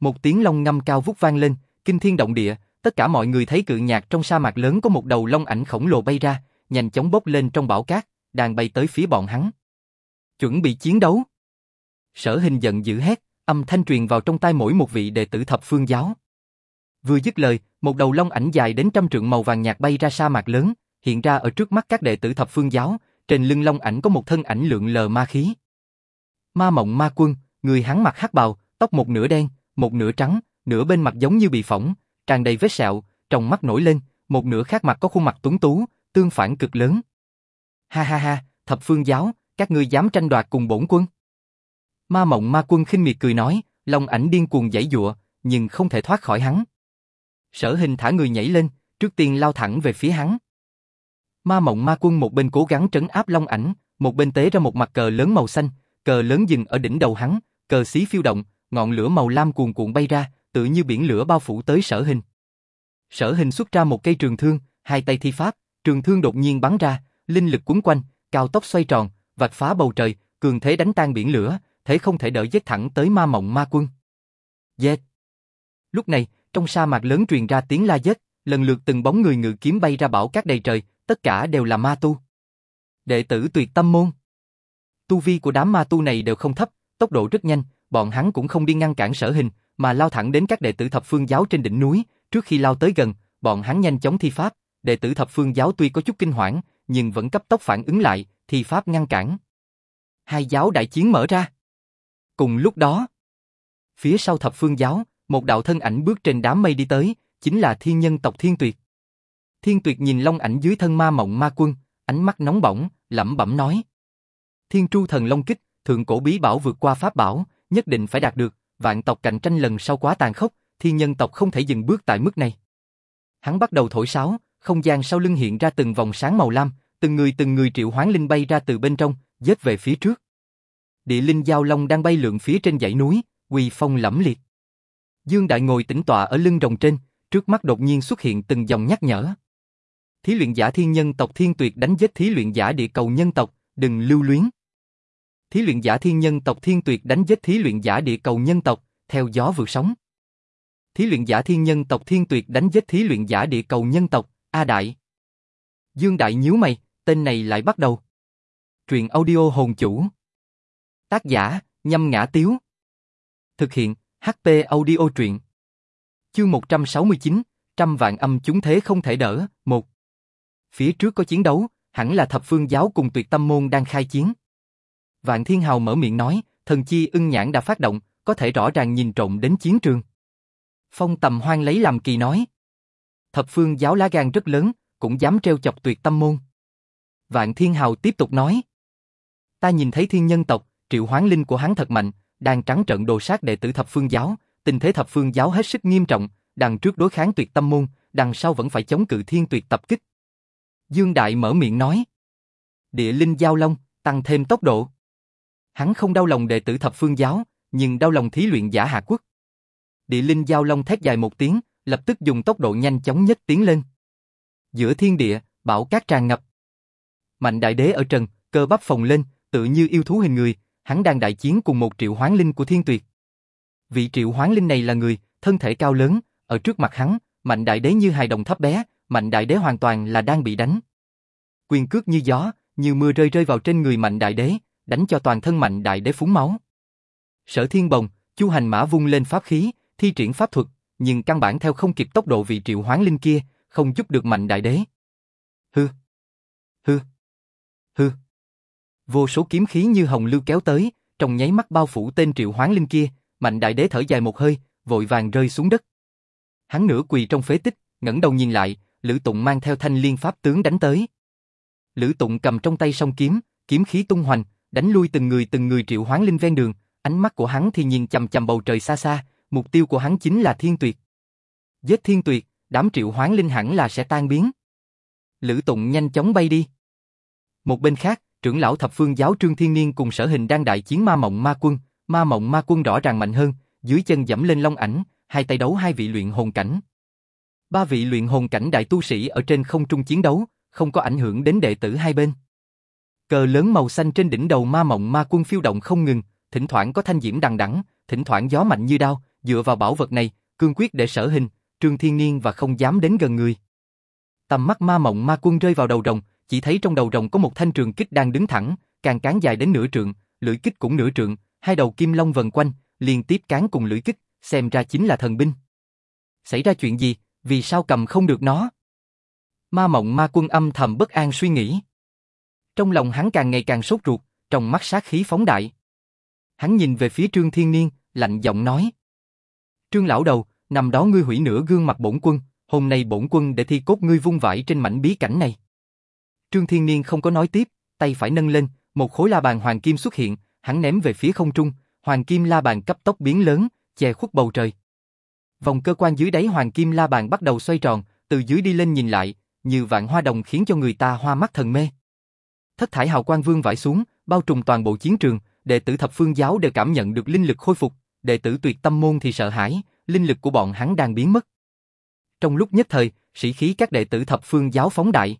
Một tiếng long ngâm cao vút vang lên, kinh thiên động địa, tất cả mọi người thấy cự nhạc trong sa mạc lớn có một đầu long ảnh khổng lồ bay ra, nhanh chóng bốc lên trong bão cát, đang bay tới phía bọn hắn. Chuẩn bị chiến đấu. Sở hình giận dữ hét, âm thanh truyền vào trong tai mỗi một vị đệ tử thập phương giáo. Vừa dứt lời, một đầu long ảnh dài đến trăm trượng màu vàng nhạt bay ra sa mạc lớn, hiện ra ở trước mắt các đệ tử thập phương giáo, trên lưng long ảnh có một thân ảnh lượng lờ ma khí. Ma mộng ma quân, người hắn mặc hắc bào, tóc một nửa đen, một nửa trắng, nửa bên mặt giống như bị phỏng, tràn đầy vết sẹo, trong mắt nổi lên, một nửa khác mặt có khuôn mặt tuấn tú, tương phản cực lớn. Ha ha ha, thập phương giáo, các ngươi dám tranh đoạt cùng bổn quân. Ma mộng ma quân khinh miệt cười nói, long ảnh điên cuồng giãy dụa, nhưng không thể thoát khỏi hắn. Sở hình thả người nhảy lên, trước tiên lao thẳng về phía hắn. Ma mộng ma quân một bên cố gắng trấn áp long ảnh, một bên tế ra một mặt cờ lớn màu xanh, cờ lớn dừng ở đỉnh đầu hắn, cờ xí phiêu động, ngọn lửa màu lam cuồn cuộn bay ra, tự như biển lửa bao phủ tới sở hình. Sở hình xuất ra một cây trường thương, hai tay thi pháp, trường thương đột nhiên bắn ra, linh lực cuốn quanh, cao tốc xoay tròn, vạch phá bầu trời, cường thế đánh tan biển lửa, thế không thể đỡ giết thẳng tới ma mộng ma quân. Giết! Lúc này, trong sa mạc lớn truyền ra tiếng la dết, lần lượt từng bóng người ngự kiếm bay ra bảo cát đầy trời, tất cả đều là ma tu. Đệ tử tuyệt tâm môn. Tu vi của đám ma tu này đều không thấp, tốc độ rất nhanh, bọn hắn cũng không đi ngăn cản sở hình, mà lao thẳng đến các đệ tử thập phương giáo trên đỉnh núi, trước khi lao tới gần, bọn hắn nhanh chóng thi pháp, đệ tử thập phương giáo tuy có chút kinh hoảng, nhưng vẫn cấp tốc phản ứng lại, thi pháp ngăn cản. Hai giáo đại chiến mở ra. Cùng lúc đó, phía sau thập phương giáo, một đạo thân ảnh bước trên đám mây đi tới, chính là thiên nhân tộc Thiên Tuyệt. Thiên Tuyệt nhìn long ảnh dưới thân ma mộng ma quân, ánh mắt nóng bỏng, lẩm bẩm nói. Thiên tru thần long kích, thượng cổ bí bảo vượt qua pháp bảo, nhất định phải đạt được, vạn tộc cạnh tranh lần sau quá tàn khốc, thiên nhân tộc không thể dừng bước tại mức này. Hắn bắt đầu thổi sáo, không gian sau lưng hiện ra từng vòng sáng màu lam, từng người từng người triệu hoán linh bay ra từ bên trong, dết về phía trước. Địa linh giao long đang bay lượn phía trên dãy núi, quỳ phong lẫm liệt. Dương Đại ngồi tĩnh tọa ở lưng rồng trên, trước mắt đột nhiên xuất hiện từng dòng nhắc nhở. Thí luyện giả thiên nhân tộc thiên tuyệt đánh giết thí luyện giả địa cầu nhân tộc, đừng lưu luyến. Thí luyện giả thiên nhân tộc thiên tuyệt đánh giết thí luyện giả địa cầu nhân tộc, theo gió vượt sóng. Thí luyện giả thiên nhân tộc thiên tuyệt đánh giết thí luyện giả địa cầu nhân tộc, A Đại. Dương Đại nhíu mày, tên này lại bắt đầu. Truyện audio hồn chủ. Tác giả, nhâm ngã tiếu. Thực hiện, HP audio truyện. Chương 169, trăm vạn âm chúng thế không thể đỡ, một. Phía trước có chiến đấu, hẳn là thập phương giáo cùng tuyệt tâm môn đang khai chiến. Vạn Thiên Hào mở miệng nói, thần chi ưng nhãn đã phát động, có thể rõ ràng nhìn trộm đến chiến trường. Phong tầm hoang lấy làm kỳ nói. Thập phương giáo lá gan rất lớn, cũng dám treo chọc tuyệt tâm môn. Vạn Thiên Hào tiếp tục nói. Ta nhìn thấy thiên nhân tộc, triệu hoán linh của hắn thật mạnh, đang trắng trận đồ sát đệ tử thập phương giáo, tình thế thập phương giáo hết sức nghiêm trọng, đằng trước đối kháng tuyệt tâm môn, đằng sau vẫn phải chống cự thiên tuyệt tập kích. Dương Đại mở miệng nói. Địa linh giao long, tăng thêm tốc độ. Hắn không đau lòng đệ tử thập phương giáo, nhưng đau lòng thí luyện giả hạ quốc. Địa linh giao long thét dài một tiếng, lập tức dùng tốc độ nhanh chóng nhất tiến lên. Giữa thiên địa, bão cát tràn ngập. Mạnh đại đế ở trần, cơ bắp phồng lên, tự như yêu thú hình người, hắn đang đại chiến cùng một triệu hoán linh của thiên tuyệt. Vị triệu hoán linh này là người, thân thể cao lớn, ở trước mặt hắn, mạnh đại đế như hài đồng thấp bé, mạnh đại đế hoàn toàn là đang bị đánh. Quyền cước như gió, như mưa rơi rơi vào trên người mạnh đại đế, đánh cho toàn thân mạnh đại đế phúng máu. Sở Thiên Bồng, Chu Hành Mã vung lên pháp khí, thi triển pháp thuật, nhưng căn bản theo không kịp tốc độ vị triệu hoán linh kia, không giúp được mạnh đại đế. Hư, hư, hư. Vô số kiếm khí như hồng lưu kéo tới, trong nháy mắt bao phủ tên triệu hoán linh kia, mạnh đại đế thở dài một hơi, vội vàng rơi xuống đất. Hắn nửa quỳ trong phế tích, ngẩng đầu nhìn lại, Lữ Tụng mang theo thanh liên pháp tướng đánh tới. Lữ Tụng cầm trong tay song kiếm, kiếm khí tung hoành, đánh lui từng người từng người triệu hoán linh ven đường, ánh mắt của hắn thì nhìn chầm chầm bầu trời xa xa, mục tiêu của hắn chính là Thiên Tuyệt. Giết Thiên Tuyệt, đám triệu hoán linh hẳn là sẽ tan biến. Lữ Tụng nhanh chóng bay đi. Một bên khác, trưởng lão thập phương giáo Trương Thiên Niên cùng sở hình đang đại chiến ma mộng ma quân, ma mộng ma quân rõ ràng mạnh hơn, dưới chân dẫm lên long ảnh, hai tay đấu hai vị luyện hồn cảnh. Ba vị luyện hồn cảnh đại tu sĩ ở trên không trung chiến đấu, không có ảnh hưởng đến đệ tử hai bên. Cờ lớn màu xanh trên đỉnh đầu ma mộng ma quân phiêu động không ngừng, thỉnh thoảng có thanh diễm đằng đẵng, thỉnh thoảng gió mạnh như đao, dựa vào bảo vật này, cương quyết để sở hình, Trương Thiên Niên và không dám đến gần người. Tầm mắt ma mộng ma quân rơi vào đầu rồng, chỉ thấy trong đầu rồng có một thanh trường kích đang đứng thẳng, càng cán dài đến nửa trượng, lưỡi kích cũng nửa trượng, hai đầu kim long vần quanh, liên tiếp cán cùng lưỡi kích, xem ra chính là thần binh. Xảy ra chuyện gì, vì sao cầm không được nó? Ma mộng ma quân âm thầm bất an suy nghĩ. Trong lòng hắn càng ngày càng sốt ruột, trong mắt sát khí phóng đại. Hắn nhìn về phía Trương Thiên Niên, lạnh giọng nói. Trương lão đầu, nằm đó ngươi hủy nửa gương mặt bổn quân, hôm nay bổn quân để thi cốt ngươi vung vãi trên mảnh bí cảnh này. Trương Thiên Niên không có nói tiếp, tay phải nâng lên, một khối la bàn hoàng kim xuất hiện, hắn ném về phía không trung, hoàng kim la bàn cấp tốc biến lớn, che khuất bầu trời. Vòng cơ quan dưới đáy hoàng kim la bàn bắt đầu xoay tròn, từ dưới đi lên nhìn lại, như vạn hoa đồng khiến cho người ta hoa mắt thần mê. Thất thải hào quang vương vãi xuống, bao trùm toàn bộ chiến trường, đệ tử thập phương giáo đều cảm nhận được linh lực khôi phục, đệ tử tuyệt tâm môn thì sợ hãi, linh lực của bọn hắn đang biến mất. Trong lúc nhất thời, sĩ khí các đệ tử thập phương giáo phóng đại.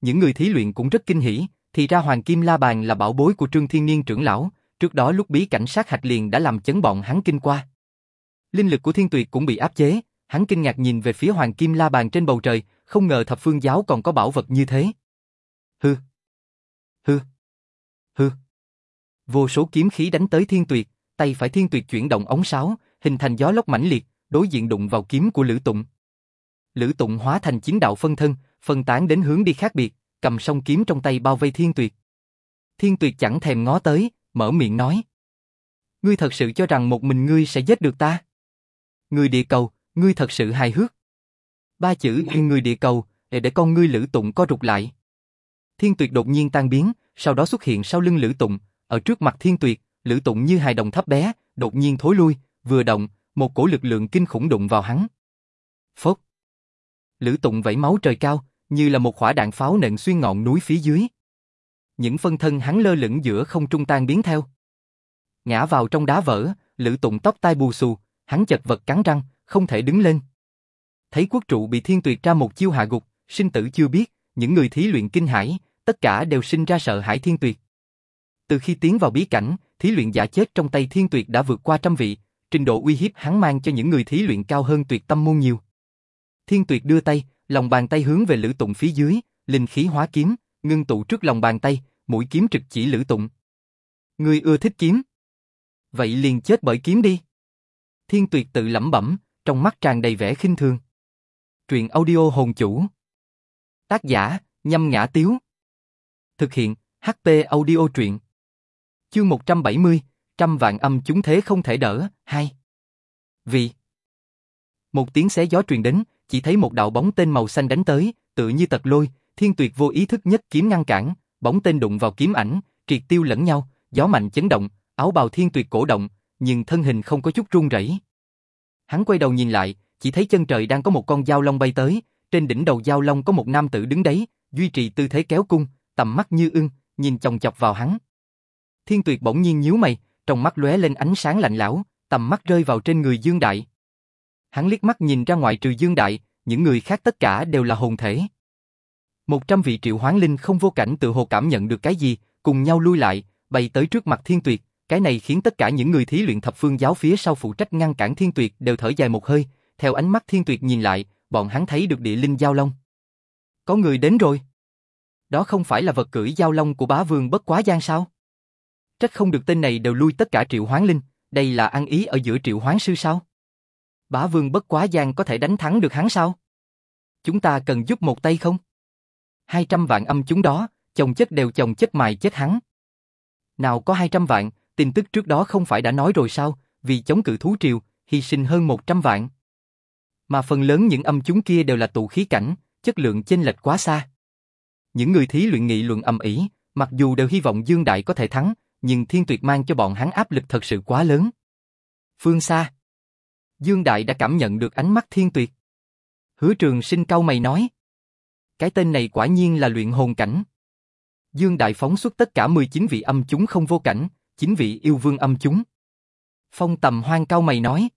Những người thí luyện cũng rất kinh hỉ, thì ra Hoàng Kim La Bàn là bảo bối của Trương Thiên Niên trưởng lão, trước đó lúc bí cảnh sát hạch liền đã làm chấn bọn hắn kinh qua. Linh lực của Thiên Tuyệt cũng bị áp chế, hắn kinh ngạc nhìn về phía Hoàng Kim La Bàn trên bầu trời, không ngờ thập phương giáo còn có bảo vật như thế. Hư! Hư! Hư! Vô số kiếm khí đánh tới Thiên Tuyệt, tay phải Thiên Tuyệt chuyển động ống sáo, hình thành gió lốc mãnh liệt, đối diện đụng vào kiếm của Lữ Tụng. Lữ Tụng hóa thành chín đạo phân thân, phân tán đến hướng đi khác biệt, cầm song kiếm trong tay bao vây Thiên Tuyệt. Thiên Tuyệt chẳng thèm ngó tới, mở miệng nói. Ngươi thật sự cho rằng một mình ngươi sẽ giết được ta? Ngươi địa cầu, ngươi thật sự hài hước. Ba chữ người địa cầu, để để con ngươi Lữ Tụng co rụt lại. Thiên Tuyệt đột nhiên tan biến, sau đó xuất hiện sau lưng Lữ Tụng, ở trước mặt Thiên Tuyệt, Lữ Tụng như hài đồng thấp bé, đột nhiên thối lui, vừa động, một cổ lực lượng kinh khủng đụng vào hắn. Phốc. Lữ Tụng vẫy máu trời cao, như là một quả đạn pháo nện xuyên ngọn núi phía dưới. Những phân thân hắn lơ lửng giữa không trung tan biến theo. Ngã vào trong đá vỡ, Lữ Tụng tóc tai bù xù, hắn chật vật cắn răng, không thể đứng lên. Thấy quốc trụ bị thiên tuyệt ra một chiêu hạ gục, sinh tử chưa biết, những người thí luyện kinh hãi, tất cả đều sinh ra sợ hãi thiên tuyệt. Từ khi tiến vào bí cảnh, thí luyện giả chết trong tay thiên tuyệt đã vượt qua trăm vị, trình độ uy hiếp hắn mang cho những người thí luyện cao hơn tuyệt tâm môn nhiều. Thiên tuyệt đưa tay, lòng bàn tay hướng về Lữ Tụng phía dưới, linh khí hóa kiếm, ngưng tụ trước lòng bàn tay, mũi kiếm trực chỉ Lữ Tụng. Ngươi ưa thích kiếm? Vậy liền chết bởi kiếm đi. Thiên tuyệt tự lẩm bẩm, trong mắt tràn đầy vẻ khinh thường. Truyện audio hồn chủ. Tác giả, nhâm ngã tiếu. Thực hiện, HP audio truyện. Chương 170, trăm vạn âm chúng thế không thể đỡ, hai. Vì. Một tiếng xé gió truyền đến, chỉ thấy một đạo bóng tên màu xanh đánh tới, tự như tật lôi, thiên tuyệt vô ý thức nhất kiếm ngăn cản, bóng tên đụng vào kiếm ảnh, triệt tiêu lẫn nhau, gió mạnh chấn động, áo bào thiên tuyệt cổ động, nhưng thân hình không có chút run rẩy. Hắn quay đầu nhìn lại, chỉ thấy chân trời đang có một con dao long bay tới, trên đỉnh đầu giao long có một nam tử đứng đấy, duy trì tư thế kéo cung, tầm mắt như ưng, nhìn chòng chọc vào hắn. Thiên Tuyệt bỗng nhiên nhíu mày, trong mắt lóe lên ánh sáng lạnh lẽo, tầm mắt rơi vào trên người Dương Đại. Hắn liếc mắt nhìn ra ngoài trừ Dương Đại, những người khác tất cả đều là hồn thể. Một trăm vị triệu hoán linh không vô cảnh tự hồ cảm nhận được cái gì, cùng nhau lui lại, bay tới trước mặt Thiên Tuyệt, cái này khiến tất cả những người thí luyện thập phương giáo phía sau phụ trách ngăn cản Thiên Tuyệt đều thở dài một hơi, theo ánh mắt Thiên Tuyệt nhìn lại, bọn hắn thấy được địa linh giao long. Có người đến rồi. Đó không phải là vật cưỡi giao long của bá vương bất quá gian sao? Trách không được tên này đều lui tất cả triệu hoán linh, đây là ăn ý ở giữa triệu hoán sư sao? Bá vương bất quá gian có thể đánh thắng được hắn sao? Chúng ta cần giúp một tay không? 200 vạn âm chúng đó, chồng chất đều chồng chất mài chết hắn. Nào có 200 vạn, tin tức trước đó không phải đã nói rồi sao, vì chống cự thú triều, hy sinh hơn 100 vạn. Mà phần lớn những âm chúng kia đều là tụ khí cảnh, chất lượng chênh lệch quá xa. Những người thí luyện nghị luận âm ỉ, mặc dù đều hy vọng Dương Đại có thể thắng, nhưng Thiên Tuyệt mang cho bọn hắn áp lực thật sự quá lớn. Phương xa, Dương Đại đã cảm nhận được ánh mắt Thiên Tuyệt. Hứa Trường Sinh cau mày nói, cái tên này quả nhiên là luyện hồn cảnh. Dương Đại phóng xuất tất cả 19 vị âm chúng không vô cảnh, 9 vị yêu vương âm chúng. Phong Tầm Hoang cao mày nói,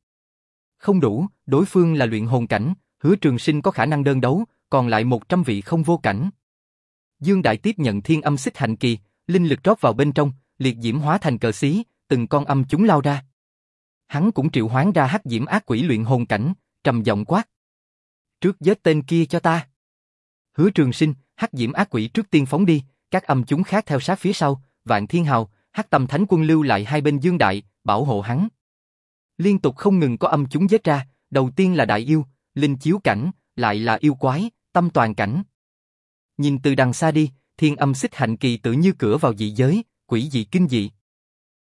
không đủ, đối phương là luyện hồn cảnh, hứa trường sinh có khả năng đơn đấu, còn lại 100 vị không vô cảnh. Dương Đại tiếp nhận thiên âm xích hành kỳ, linh lực rót vào bên trong, liệt diễm hóa thành cờ xí, từng con âm chúng lao ra. Hắn cũng triệu hoán ra hắc diễm ác quỷ luyện hồn cảnh, trầm giọng quát. Trước giết tên kia cho ta. Hứa trường sinh, hắc diễm ác quỷ trước tiên phóng đi, các âm chúng khác theo sát phía sau, vạn thiên hào, hắc tâm thánh quân lưu lại hai bên dương đại, bảo hộ hắn. Liên tục không ngừng có âm chúng giết ra, đầu tiên là đại yêu, linh chiếu cảnh, lại là yêu quái, tâm toàn cảnh. Nhìn từ đằng xa đi, thiên âm xích hạnh kỳ tự như cửa vào dị giới, quỷ dị kinh dị.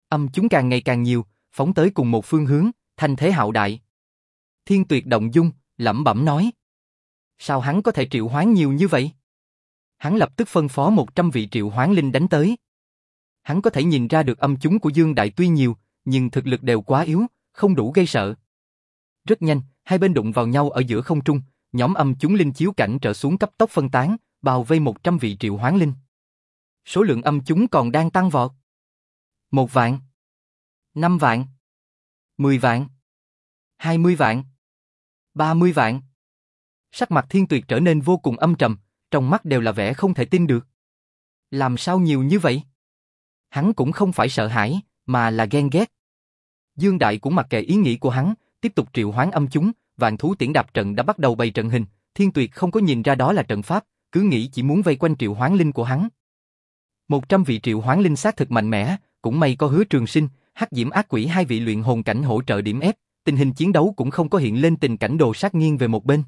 Âm chúng càng ngày càng nhiều, phóng tới cùng một phương hướng, thanh thế hạo đại. Thiên tuyệt động dung, lẩm bẩm nói. Sao hắn có thể triệu hoán nhiều như vậy? Hắn lập tức phân phó 100 vị triệu hoán linh đánh tới. Hắn có thể nhìn ra được âm chúng của Dương Đại tuy nhiều, nhưng thực lực đều quá yếu, không đủ gây sợ. Rất nhanh, hai bên đụng vào nhau ở giữa không trung, nhóm âm chúng linh chiếu cảnh trở xuống cấp tốc phân tán, bao vây 100 vị triệu hoán linh. Số lượng âm chúng còn đang tăng vọt. Một vạn. Năm vạn. Mười vạn. Hai mươi vạn. Ba mươi vạn. Sắc mặt thiên tuyệt trở nên vô cùng âm trầm, trong mắt đều là vẻ không thể tin được. Làm sao nhiều như vậy? Hắn cũng không phải sợ hãi, mà là ghen ghét. Dương Đại cũng mặc kệ ý nghĩ của hắn, tiếp tục triệu hoán âm chúng, vạn thú tiễn đạp trận đã bắt đầu bày trận hình, thiên tuyệt không có nhìn ra đó là trận pháp, cứ nghĩ chỉ muốn vây quanh triệu hoán linh của hắn. Một trăm vị triệu hoán linh sát thực mạnh mẽ, cũng may có hứa trường sinh, hắc diễm ác quỷ hai vị luyện hồn cảnh hỗ trợ điểm ép, tình hình chiến đấu cũng không có hiện lên tình cảnh đồ sát nghiêng về một bên.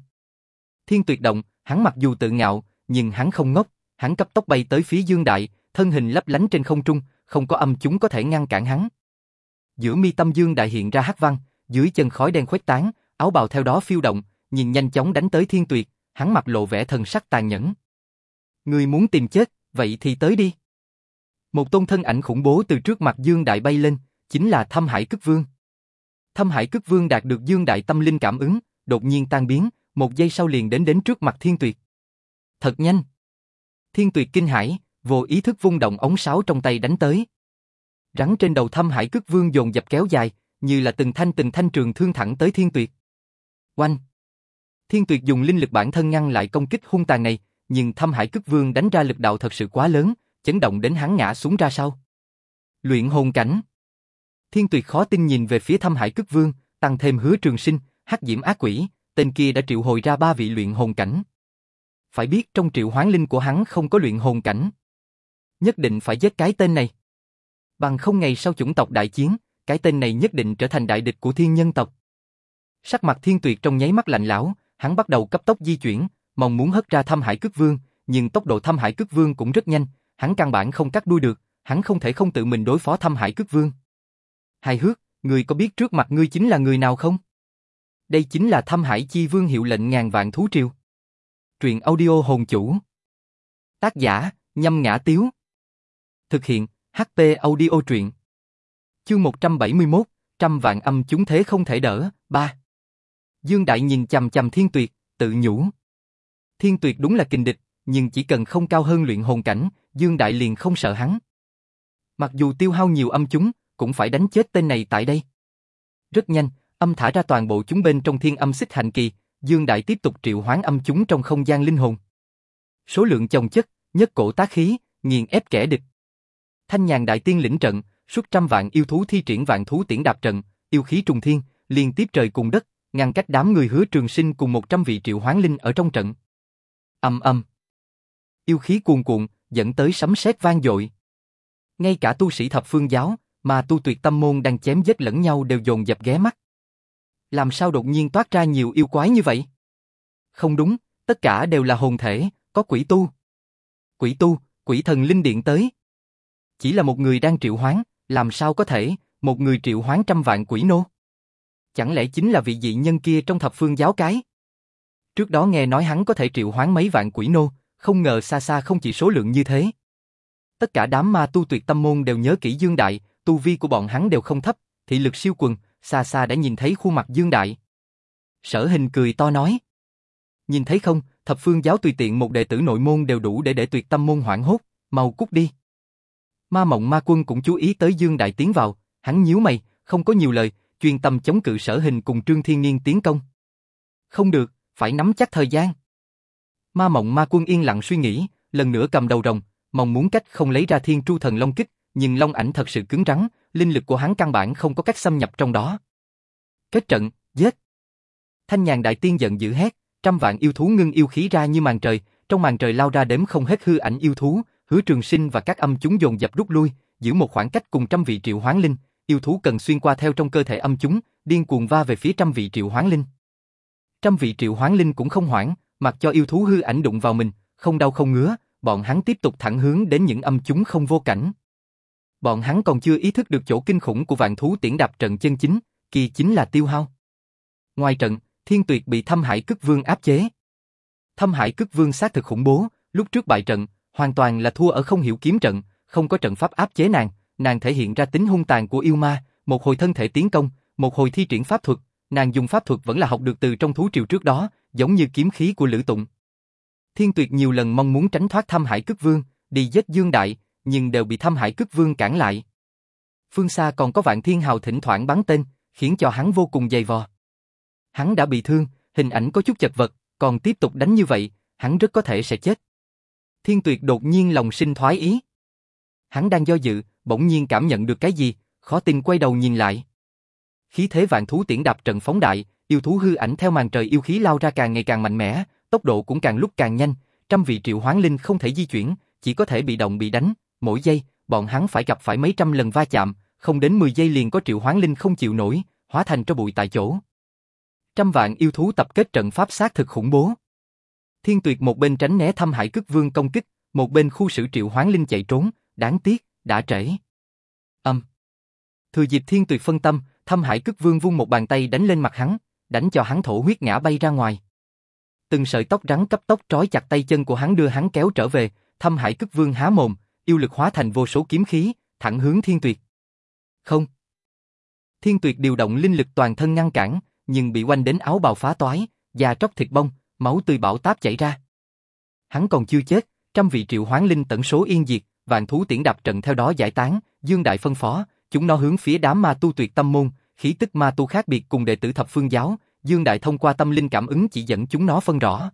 Thiên tuyệt động, hắn mặc dù tự ngạo, nhưng hắn không ngốc, hắn cấp tốc bay tới phía Dương Đại, thân hình lấp lánh trên không trung, không có âm chúng có thể ngăn cản hắn. Giữa mi tâm Dương Đại hiện ra hắc văn, dưới chân khói đen khuếch tán, áo bào theo đó phiêu động, nhìn nhanh chóng đánh tới Thiên Tuyệt, hắn mặt lộ vẻ thần sắc tàn nhẫn. Người muốn tìm chết, vậy thì tới đi. Một tôn thân ảnh khủng bố từ trước mặt Dương Đại bay lên, chính là Thâm Hải Cức Vương. Thâm Hải Cức Vương đạt được Dương Đại tâm linh cảm ứng, đột nhiên tan biến, một giây sau liền đến đến trước mặt Thiên Tuyệt. Thật nhanh. Thiên Tuyệt kinh hãi, vô ý thức vung động ống sáo trong tay đánh tới. Rắn trên đầu Thâm Hải cước Vương dồn dập kéo dài, như là từng thanh từng thanh trường thương thẳng tới Thiên Tuyệt. Oanh! Thiên Tuyệt dùng linh lực bản thân ngăn lại công kích hung tàn này, nhưng Thâm Hải cước Vương đánh ra lực đạo thật sự quá lớn, chấn động đến hắn ngã xuống ra sau. Luyện hồn cảnh. Thiên Tuyệt khó tin nhìn về phía Thâm Hải cước Vương, tăng thêm hứa trường sinh, hắc diễm ác quỷ, tên kia đã triệu hồi ra ba vị luyện hồn cảnh. Phải biết trong triệu hoán linh của hắn không có luyện hồn cảnh. Nhất định phải giết cái tên này. Bằng không ngày sau chủng tộc đại chiến, cái tên này nhất định trở thành đại địch của thiên nhân tộc. Sắc mặt thiên tuyệt trong nháy mắt lạnh lão, hắn bắt đầu cấp tốc di chuyển, mong muốn hất ra thâm hải cước vương, nhưng tốc độ thâm hải cước vương cũng rất nhanh, hắn căn bản không cắt đuôi được, hắn không thể không tự mình đối phó thâm hải cước vương. Hài hước, người có biết trước mặt ngươi chính là người nào không? Đây chính là thâm hải chi vương hiệu lệnh ngàn vạn thú triều. Truyện audio hồn chủ. Tác giả, nhâm ngã tiếu. Thực hiện, HP audio truyện. Chương 171, trăm vạn âm chúng thế không thể đỡ, ba. Dương Đại nhìn chầm chầm Thiên Tuyệt, tự nhủ. Thiên Tuyệt đúng là kình địch, nhưng chỉ cần không cao hơn luyện hồn cảnh, Dương Đại liền không sợ hắn. Mặc dù tiêu hao nhiều âm chúng, cũng phải đánh chết tên này tại đây. Rất nhanh, âm thả ra toàn bộ chúng bên trong thiên âm xích hành kỳ, Dương Đại tiếp tục triệu hoán âm chúng trong không gian linh hồn. Số lượng chồng chất, nhất cổ tá khí, nghiền ép kẻ địch. Thanh nhàn đại tiên lĩnh trận, suốt trăm vạn yêu thú thi triển vạn thú tiễn đạp trận, yêu khí trùng thiên, liên tiếp trời cùng đất, ngăn cách đám người hứa trường sinh cùng một trăm vị triệu hoán linh ở trong trận. Âm âm. Yêu khí cuồn cuộn, dẫn tới sấm sét vang dội. Ngay cả tu sĩ thập phương giáo, mà tu tuyệt tâm môn đang chém giết lẫn nhau đều dồn dập ghé mắt. Làm sao đột nhiên toát ra nhiều yêu quái như vậy? Không đúng, tất cả đều là hồn thể, có quỷ tu. Quỷ tu, quỷ thần linh điện tới. Chỉ là một người đang triệu hoán, làm sao có thể, một người triệu hoán trăm vạn quỷ nô? Chẳng lẽ chính là vị dị nhân kia trong thập phương giáo cái? Trước đó nghe nói hắn có thể triệu hoán mấy vạn quỷ nô, không ngờ xa xa không chỉ số lượng như thế. Tất cả đám ma tu tuyệt tâm môn đều nhớ kỹ Dương Đại, tu vi của bọn hắn đều không thấp, thị lực siêu quần, xa xa đã nhìn thấy khuôn mặt Dương Đại. Sở hình cười to nói. Nhìn thấy không, thập phương giáo tùy tiện một đệ tử nội môn đều đủ để để tuyệt tâm môn hoảng hốt, mau cút đi. Ma mộng ma quân cũng chú ý tới Dương Đại tiến vào, hắn nhíu mày, không có nhiều lời, chuyên tâm chống cự sở hình cùng Trương Thiên Niên tiến công. Không được, phải nắm chắc thời gian. Ma mộng ma quân yên lặng suy nghĩ, lần nữa cầm đầu rồng, mong muốn cách không lấy ra thiên tru thần long kích, nhưng long ảnh thật sự cứng rắn, linh lực của hắn căn bản không có cách xâm nhập trong đó. Kết trận, giết. Thanh nhàn đại tiên giận dữ hét, trăm vạn yêu thú ngưng yêu khí ra như màn trời, trong màn trời lao ra đếm không hết hư ảnh yêu thú, hứa trường sinh và các âm chúng dồn dập rút lui, giữ một khoảng cách cùng trăm vị triệu hoán linh, yêu thú cần xuyên qua theo trong cơ thể âm chúng, điên cuồng va về phía trăm vị triệu hoán linh. Trăm vị triệu hoán linh cũng không hoảng, mặc cho yêu thú hư ảnh đụng vào mình, không đau không ngứa, bọn hắn tiếp tục thẳng hướng đến những âm chúng không vô cảnh. Bọn hắn còn chưa ý thức được chỗ kinh khủng của vạn thú tiễn đạp trận chân chính, kỳ chính là tiêu hao. Ngoài trận, Thiên Tuyệt bị Thâm Hải Cức Vương áp chế. Thâm Hải Cức Vương sát thực khủng bố, lúc trước bại trận, hoàn toàn là thua ở không hiểu kiếm trận, không có trận pháp áp chế nàng, nàng thể hiện ra tính hung tàn của yêu ma, một hồi thân thể tiến công, một hồi thi triển pháp thuật, nàng dùng pháp thuật vẫn là học được từ trong thú triều trước đó, giống như kiếm khí của Lữ Tụng. Thiên Tuyệt nhiều lần mong muốn tránh thoát Thâm Hải Cức Vương, đi giết Dương Đại, nhưng đều bị thâm hải cức vương cản lại. Phương xa còn có vạn thiên hào thỉnh thoảng bắn tên, khiến cho hắn vô cùng dày vò. Hắn đã bị thương, hình ảnh có chút chật vật, còn tiếp tục đánh như vậy, hắn rất có thể sẽ chết. Thiên tuyệt đột nhiên lòng sinh thoái ý. Hắn đang do dự, bỗng nhiên cảm nhận được cái gì, khó tin quay đầu nhìn lại. Khí thế vạn thú tiễn đạp trận phóng đại, yêu thú hư ảnh theo màn trời yêu khí lao ra càng ngày càng mạnh mẽ, tốc độ cũng càng lúc càng nhanh, trăm vị triệu hoán linh không thể di chuyển, chỉ có thể bị động bị đánh, mỗi giây, bọn hắn phải gặp phải mấy trăm lần va chạm, không đến 10 giây liền có triệu hoán linh không chịu nổi, hóa thành cho bụi tại chỗ. Trăm vạn yêu thú tập kết trận pháp sát thực khủng bố. Thiên tuyệt một bên tránh né thâm hải cức vương công kích, một bên khu sử triệu hoán linh chạy trốn, đáng tiếc, đã trễ. Âm. Thừa dịp thiên tuyệt phân tâm, thâm hải cức vương vung một bàn tay đánh lên mặt hắn, đánh cho hắn thổ huyết ngã bay ra ngoài. Từng sợi tóc rắn cấp tốc trói chặt tay chân của hắn đưa hắn kéo trở về, thâm hải cức vương há mồm, yêu lực hóa thành vô số kiếm khí, thẳng hướng thiên tuyệt. Không. Thiên tuyệt điều động linh lực toàn thân ngăn cản, nhưng bị quanh đến áo bào phá toái, da tróc thịt bông, máu tươi bão táp chảy ra. Hắn còn chưa chết, trăm vị triệu hoán linh tận số yên diệt, vạn thú tiễn đạp trận theo đó giải tán, Dương Đại phân phó, chúng nó hướng phía đám ma tu tuyệt tâm môn, khí tức ma tu khác biệt cùng đệ tử thập phương giáo, Dương Đại thông qua tâm linh cảm ứng chỉ dẫn chúng nó phân rõ.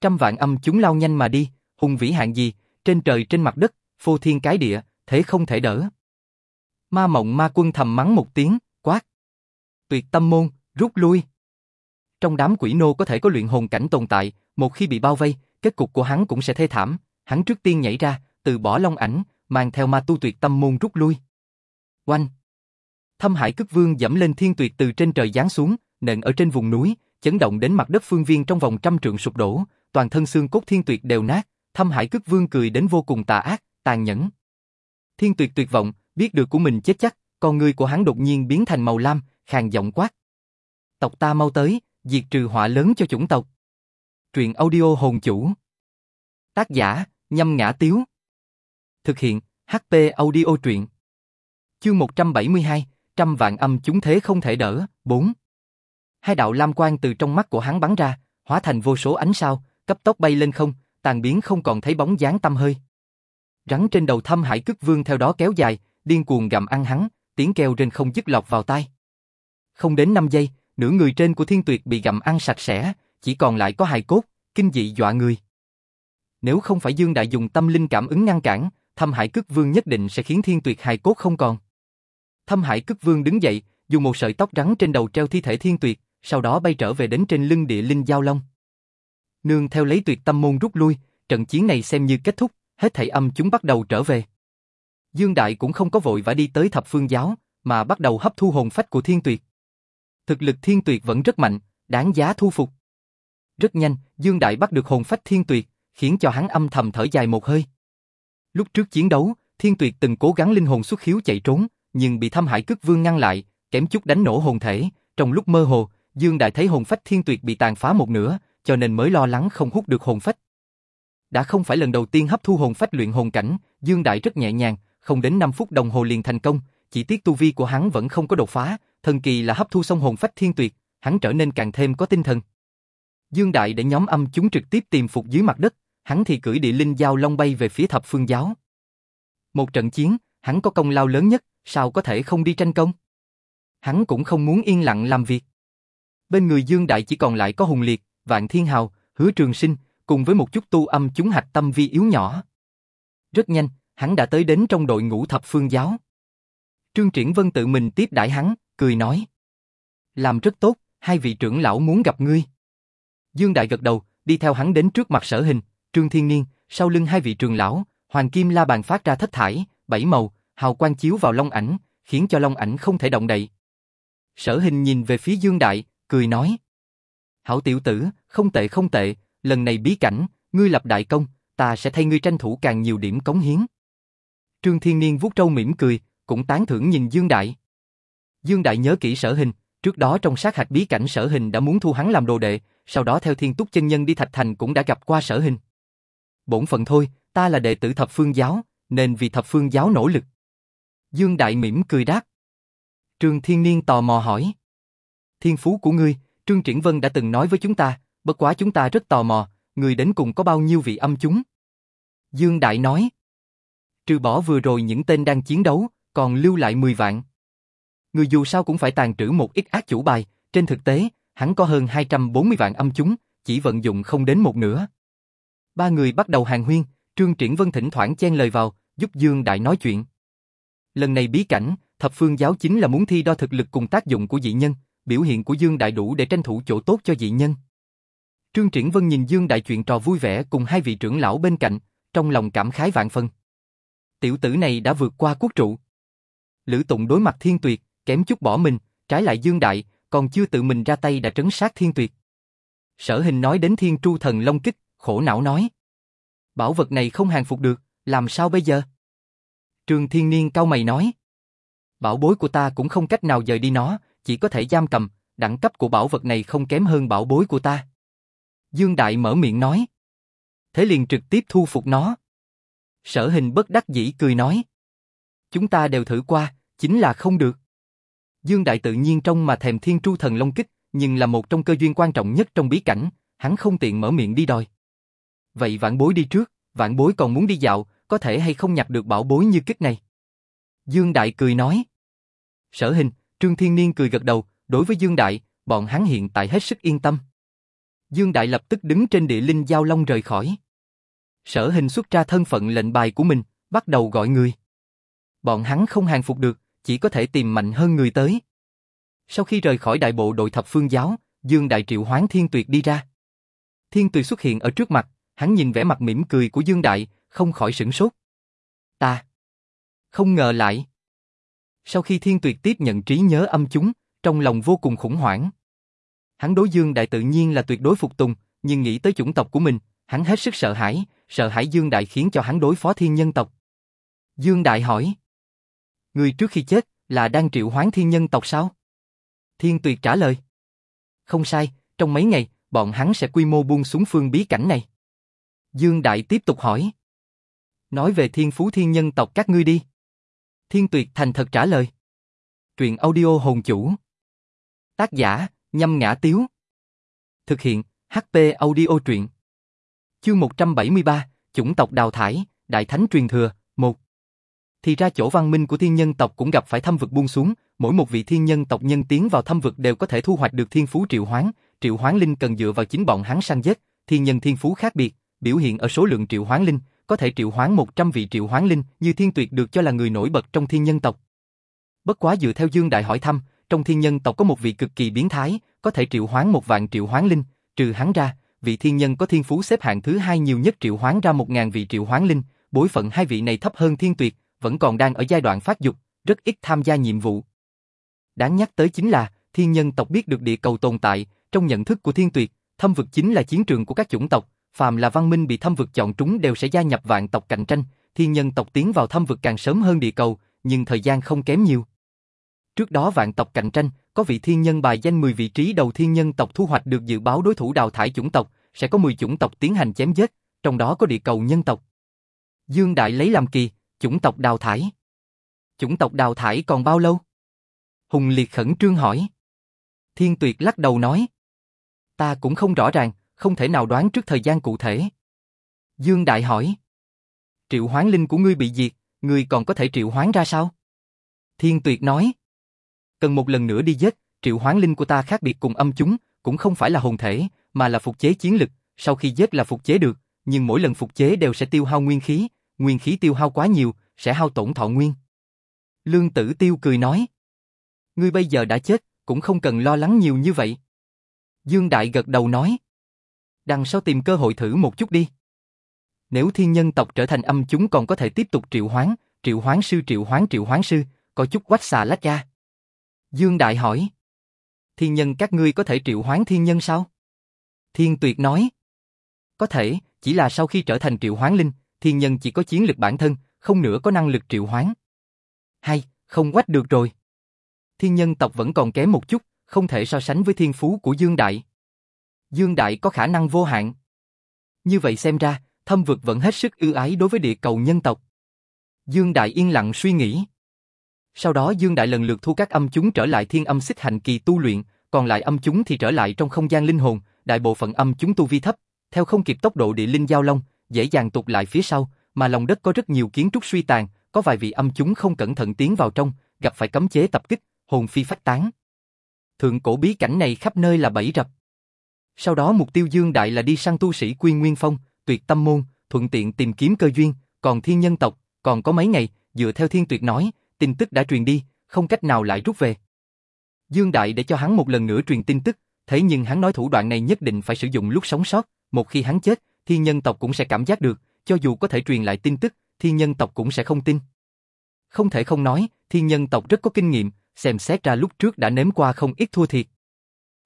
Trăm vạn âm chúng lao nhanh mà đi, hùng vĩ hạng gì, trên trời trên mặt đất, phô thiên cái địa, thế không thể đỡ. Ma mộng ma quân thầm mắng một tiếng, quát. Tuyệt tâm môn, rút lui. Trong đám quỷ nô có thể có luyện hồn cảnh tồn tại, một khi bị bao vây, kết cục của hắn cũng sẽ thê thảm. Hắn trước tiên nhảy ra, từ bỏ long ảnh, mang theo ma tu tuyệt tâm môn rút lui. Oanh! Thâm hải cức vương dẫm lên thiên tuyệt từ trên trời giáng xuống, nện ở trên vùng núi, chấn động đến mặt đất phương viên trong vòng trăm trượng sụp đổ, toàn thân xương cốt thiên tuyệt đều nát, thâm hải cức vương cười đến vô cùng tà ác, tàn nhẫn. Thiên tuyệt tuyệt vọng, biết được của mình chết chắc, con người của hắn đột nhiên biến thành màu lam, khàn giọng quát. Tộc ta mau tới, diệt trừ họa lớn cho chủng tộc. Truyện audio hồn chủ. Tác giả, nhâm ngã tiếu. Thực hiện, HP audio truyện. Chương 172, trăm vạn âm chúng thế không thể đỡ, 4. Hai đạo lam quang từ trong mắt của hắn bắn ra, hóa thành vô số ánh sao, cấp tốc bay lên không, tàn biến không còn thấy bóng dáng tâm hơi. Rắn trên đầu thâm hải cức vương theo đó kéo dài, điên cuồng gặm ăn hắn, tiếng kêu trên không dứt lọc vào tai. Không đến 5 giây, nửa người trên của thiên tuyệt bị gặm ăn sạch sẽ, chỉ còn lại có hài cốt, kinh dị dọa người. Nếu không phải Dương Đại dùng tâm linh cảm ứng ngăn cản, Thâm Hải Cức Vương nhất định sẽ khiến thiên tuyệt hài cốt không còn. Thâm Hải Cức Vương đứng dậy, dùng một sợi tóc rắn trên đầu treo thi thể thiên tuyệt, sau đó bay trở về đến trên lưng địa linh giao long. Nương theo lấy tuyệt tâm môn rút lui, trận chiến này xem như kết thúc, hết thảy âm chúng bắt đầu trở về. Dương Đại cũng không có vội vã đi tới thập phương giáo, mà bắt đầu hấp thu hồn phách của thiên tuyệt. Thực lực thiên tuyệt vẫn rất mạnh, đáng giá thu phục. Rất nhanh, Dương Đại bắt được hồn phách thiên tuyệt, khiến cho hắn âm thầm thở dài một hơi. Lúc trước chiến đấu, thiên tuyệt từng cố gắng linh hồn xuất khiếu chạy trốn, nhưng bị thâm hải Cước vương ngăn lại, kém chút đánh nổ hồn thể. Trong lúc mơ hồ, Dương Đại thấy hồn phách thiên tuyệt bị tàn phá một nửa, cho nên mới lo lắng không hút được hồn phách. Đã không phải lần đầu tiên hấp thu hồn phách luyện hồn cảnh, Dương Đại rất nhẹ nhàng, không đến 5 phút đồng hồ liền thành công, chỉ tiếc tu vi của hắn vẫn không có đột phá, thần kỳ là hấp thu xong hồn phách thiên tuyệt, hắn trở nên càng thêm có tinh thần. Dương Đại để nhóm âm chúng trực tiếp tìm phục dưới mặt đất, hắn thì cưỡi địa linh giao long bay về phía thập phương giáo. Một trận chiến, hắn có công lao lớn nhất, sao có thể không đi tranh công? Hắn cũng không muốn yên lặng làm việc. Bên người Dương Đại chỉ còn lại có Hùng Liệt, Vạn Thiên Hào, Hứa Trường Sinh, cùng với một chút tu âm chúng hạch tâm vi yếu nhỏ. Rất nhanh, hắn đã tới đến trong đội ngũ thập phương giáo. Trương Triển Vân tự mình tiếp đãi hắn, cười nói. Làm rất tốt, hai vị trưởng lão muốn gặp ngươi. Dương Đại gật đầu, đi theo hắn đến trước mặt sở hình, Trương Thiên Niên, sau lưng hai vị trường lão, Hoàng Kim La Bàn phát ra thất thải, bảy màu, hào quang chiếu vào long ảnh, khiến cho long ảnh không thể động đậy. Sở hình nhìn về phía Dương Đại, cười nói. Hảo tiểu tử, không tệ không tệ, lần này bí cảnh, ngươi lập đại công, ta sẽ thay ngươi tranh thủ càng nhiều điểm cống hiến. Trương Thiên Niên vuốt trâu mỉm cười, cũng tán thưởng nhìn Dương Đại. Dương Đại nhớ kỹ sở hình, trước đó trong sát hạch bí cảnh sở hình đã muốn thu hắn làm đồ đệ, sau đó theo thiên túc chân nhân đi Thạch Thành cũng đã gặp qua sở hình. Bổn phận thôi, ta là đệ tử thập phương giáo, nên vì thập phương giáo nỗ lực. Dương Đại mỉm cười đáp. Trương Thiên Niên tò mò hỏi. Thiên phú của ngươi, Trương Triển Vân đã từng nói với chúng ta, bất quá chúng ta rất tò mò, người đến cùng có bao nhiêu vị âm chúng. Dương Đại nói. trừ bỏ vừa rồi những tên đang chiến đấu, còn lưu lại 10 vạn. Người dù sao cũng phải tàn trữ một ít ác chủ bài, trên thực tế, hắn có hơn 240 vạn âm chúng, chỉ vận dụng không đến một nửa. Ba người bắt đầu hàng huyên, Trương Triển Vân thỉnh thoảng chen lời vào, giúp Dương Đại nói chuyện. Lần này bí cảnh, thập phương giáo chính là muốn thi đo thực lực cùng tác dụng của dị nhân, biểu hiện của Dương Đại đủ để tranh thủ chỗ tốt cho dị nhân. Trương Triển Vân nhìn Dương Đại chuyện trò vui vẻ cùng hai vị trưởng lão bên cạnh, trong lòng cảm khái vạn phân. Tiểu tử này đã vượt qua quốc trụ. Lữ Tụng đối mặt Thiên Tuyệt, kém chút bỏ mình, trái lại Dương Đại, còn chưa tự mình ra tay đã trấn sát Thiên Tuyệt. Sở Hình nói đến Thiên Tru Thần Long Kích, khổ não nói. Bảo vật này không hàng phục được, làm sao bây giờ? Trương Thiên Niên cau mày nói. Bảo bối của ta cũng không cách nào dời đi nó, chỉ có thể giam cầm, đẳng cấp của bảo vật này không kém hơn bảo bối của ta. Dương Đại mở miệng nói. Thế liền trực tiếp thu phục nó. Sở hình bất đắc dĩ cười nói. Chúng ta đều thử qua, chính là không được. Dương Đại tự nhiên trong mà thèm thiên tru thần long kích, nhưng là một trong cơ duyên quan trọng nhất trong bí cảnh, hắn không tiện mở miệng đi đòi. Vậy vạn bối đi trước, vạn bối còn muốn đi dạo, có thể hay không nhặt được bảo bối như kích này. Dương Đại cười nói. Sở hình, Trương Thiên Niên cười gật đầu, đối với Dương Đại, bọn hắn hiện tại hết sức yên tâm. Dương Đại lập tức đứng trên địa linh giao long rời khỏi. Sở hình xuất ra thân phận lệnh bài của mình, bắt đầu gọi người. Bọn hắn không hàng phục được, chỉ có thể tìm mạnh hơn người tới. Sau khi rời khỏi đại bộ đội thập phương giáo, Dương Đại triệu hoán Thiên Tuyệt đi ra. Thiên Tuyệt xuất hiện ở trước mặt, hắn nhìn vẻ mặt mỉm cười của Dương Đại, không khỏi sửng sốt. Ta không ngờ lại. Sau khi Thiên Tuyệt tiếp nhận trí nhớ âm chúng, trong lòng vô cùng khủng hoảng. Hắn đối Dương Đại tự nhiên là tuyệt đối phục tùng, nhưng nghĩ tới chủng tộc của mình, hắn hết sức sợ hãi, sợ hãi Dương Đại khiến cho hắn đối phó thiên nhân tộc. Dương Đại hỏi. Người trước khi chết, là đang triệu hoán thiên nhân tộc sao? Thiên Tuyệt trả lời. Không sai, trong mấy ngày, bọn hắn sẽ quy mô buông xuống phương bí cảnh này. Dương Đại tiếp tục hỏi. Nói về thiên phú thiên nhân tộc các ngươi đi. Thiên Tuyệt thành thật trả lời. Truyện audio hồn chủ. Tác giả, nhâm ngã tiếu. Thực hiện, HP audio truyện. Chương 173, chủng tộc đào thải, đại thánh truyền thừa, 1. Thì ra chỗ văn minh của thiên nhân tộc cũng gặp phải thâm vực buông xuống, mỗi một vị thiên nhân tộc nhân tiến vào thâm vực đều có thể thu hoạch được thiên phú triệu hoán, triệu hoán linh cần dựa vào chính bọn hắn săn giết, thiên nhân thiên phú khác biệt, biểu hiện ở số lượng triệu hoán linh, có thể triệu hoán 100 vị triệu hoán linh, như thiên tuyệt được cho là người nổi bật trong thiên nhân tộc. Bất quá dựa theo Dương Đại hỏi thăm, trong thiên nhân tộc có một vị cực kỳ biến thái, có thể triệu hoán một vạn triệu hoán linh, trừ hắn ra, vị thiên nhân có thiên phú xếp hạng thứ hai nhiều nhất triệu hoán ra một ngàn vị triệu hoán linh, bối phận hai vị này thấp hơn thiên tuyệt, vẫn còn đang ở giai đoạn phát dục, rất ít tham gia nhiệm vụ. Đáng nhắc tới chính là, thiên nhân tộc biết được địa cầu tồn tại, trong nhận thức của thiên tuyệt, thâm vực chính là chiến trường của các chủng tộc, phàm là văn minh bị thâm vực chọn trúng đều sẽ gia nhập vạn tộc cạnh tranh, thiên nhân tộc tiến vào thâm vực càng sớm hơn địa cầu, nhưng thời gian không kém nhiều. Trước đó vạn tộc cạnh tranh, có vị thiên nhân bài danh 10 vị trí đầu thiên nhân tộc thu hoạch được dự báo đối thủ đào thải chủng tộc, sẽ có 10 chủng tộc tiến hành chém giết, trong đó có địa cầu nhân tộc. Dương Đại lấy làm kỳ, chủng tộc đào thải. Chủng tộc đào thải còn bao lâu? Hùng Liệt khẩn trương hỏi. Thiên Tuyệt lắc đầu nói. Ta cũng không rõ ràng, không thể nào đoán trước thời gian cụ thể. Dương Đại hỏi. Triệu hoán linh của ngươi bị diệt, ngươi còn có thể triệu hoán ra sao? Thiên Tuyệt nói. Cần một lần nữa đi giết, triệu hoán linh của ta khác biệt cùng âm chúng, cũng không phải là hồn thể, mà là phục chế chiến lực, sau khi giết là phục chế được, nhưng mỗi lần phục chế đều sẽ tiêu hao nguyên khí, nguyên khí tiêu hao quá nhiều, sẽ hao tổn thọ nguyên. Lương Tử Tiêu cười nói. Ngươi bây giờ đã chết, cũng không cần lo lắng nhiều như vậy. Dương Đại gật đầu nói. Đằng sau tìm cơ hội thử một chút đi. Nếu thiên nhân tộc trở thành âm chúng còn có thể tiếp tục triệu hoán, triệu hoán sư triệu hoán triệu hoán sư, có chút quách xà lách ra. Dương Đại hỏi. Thiên nhân các ngươi có thể triệu hoán thiên nhân sao? Thiên Tuyệt nói. Có thể, chỉ là sau khi trở thành triệu hoán linh, thiên nhân chỉ có chiến lực bản thân, không nữa có năng lực triệu hoán. Hay, không quách được rồi. Thiên nhân tộc vẫn còn kém một chút, không thể so sánh với thiên phú của Dương Đại. Dương Đại có khả năng vô hạn. Như vậy xem ra, thâm vực vẫn hết sức ưu ái đối với địa cầu nhân tộc. Dương Đại yên lặng suy nghĩ. Sau đó Dương Đại lần lượt thu các âm chúng trở lại thiên âm xích hành kỳ tu luyện, còn lại âm chúng thì trở lại trong không gian linh hồn, đại bộ phận âm chúng tu vi thấp, theo không kịp tốc độ địa linh giao long, dễ dàng tụt lại phía sau, mà lòng đất có rất nhiều kiến trúc suy tàn, có vài vị âm chúng không cẩn thận tiến vào trong, gặp phải cấm chế tập kích, hồn phi phách tán. Thượng cổ bí cảnh này khắp nơi là bẫy rập. Sau đó mục tiêu Dương Đại là đi săn tu sĩ Quy Nguyên Phong, tuyệt tâm môn, thuận tiện tìm kiếm cơ duyên, còn thiên nhân tộc, còn có mấy ngày, dựa theo thiên tuyệt nói, tin tức đã truyền đi, không cách nào lại rút về. Dương Đại để cho hắn một lần nữa truyền tin tức, thế nhưng hắn nói thủ đoạn này nhất định phải sử dụng lúc sống sót, một khi hắn chết, thiên nhân tộc cũng sẽ cảm giác được, cho dù có thể truyền lại tin tức, thiên nhân tộc cũng sẽ không tin. Không thể không nói, thiên nhân tộc rất có kinh nghiệm, xem xét ra lúc trước đã nếm qua không ít thua thiệt.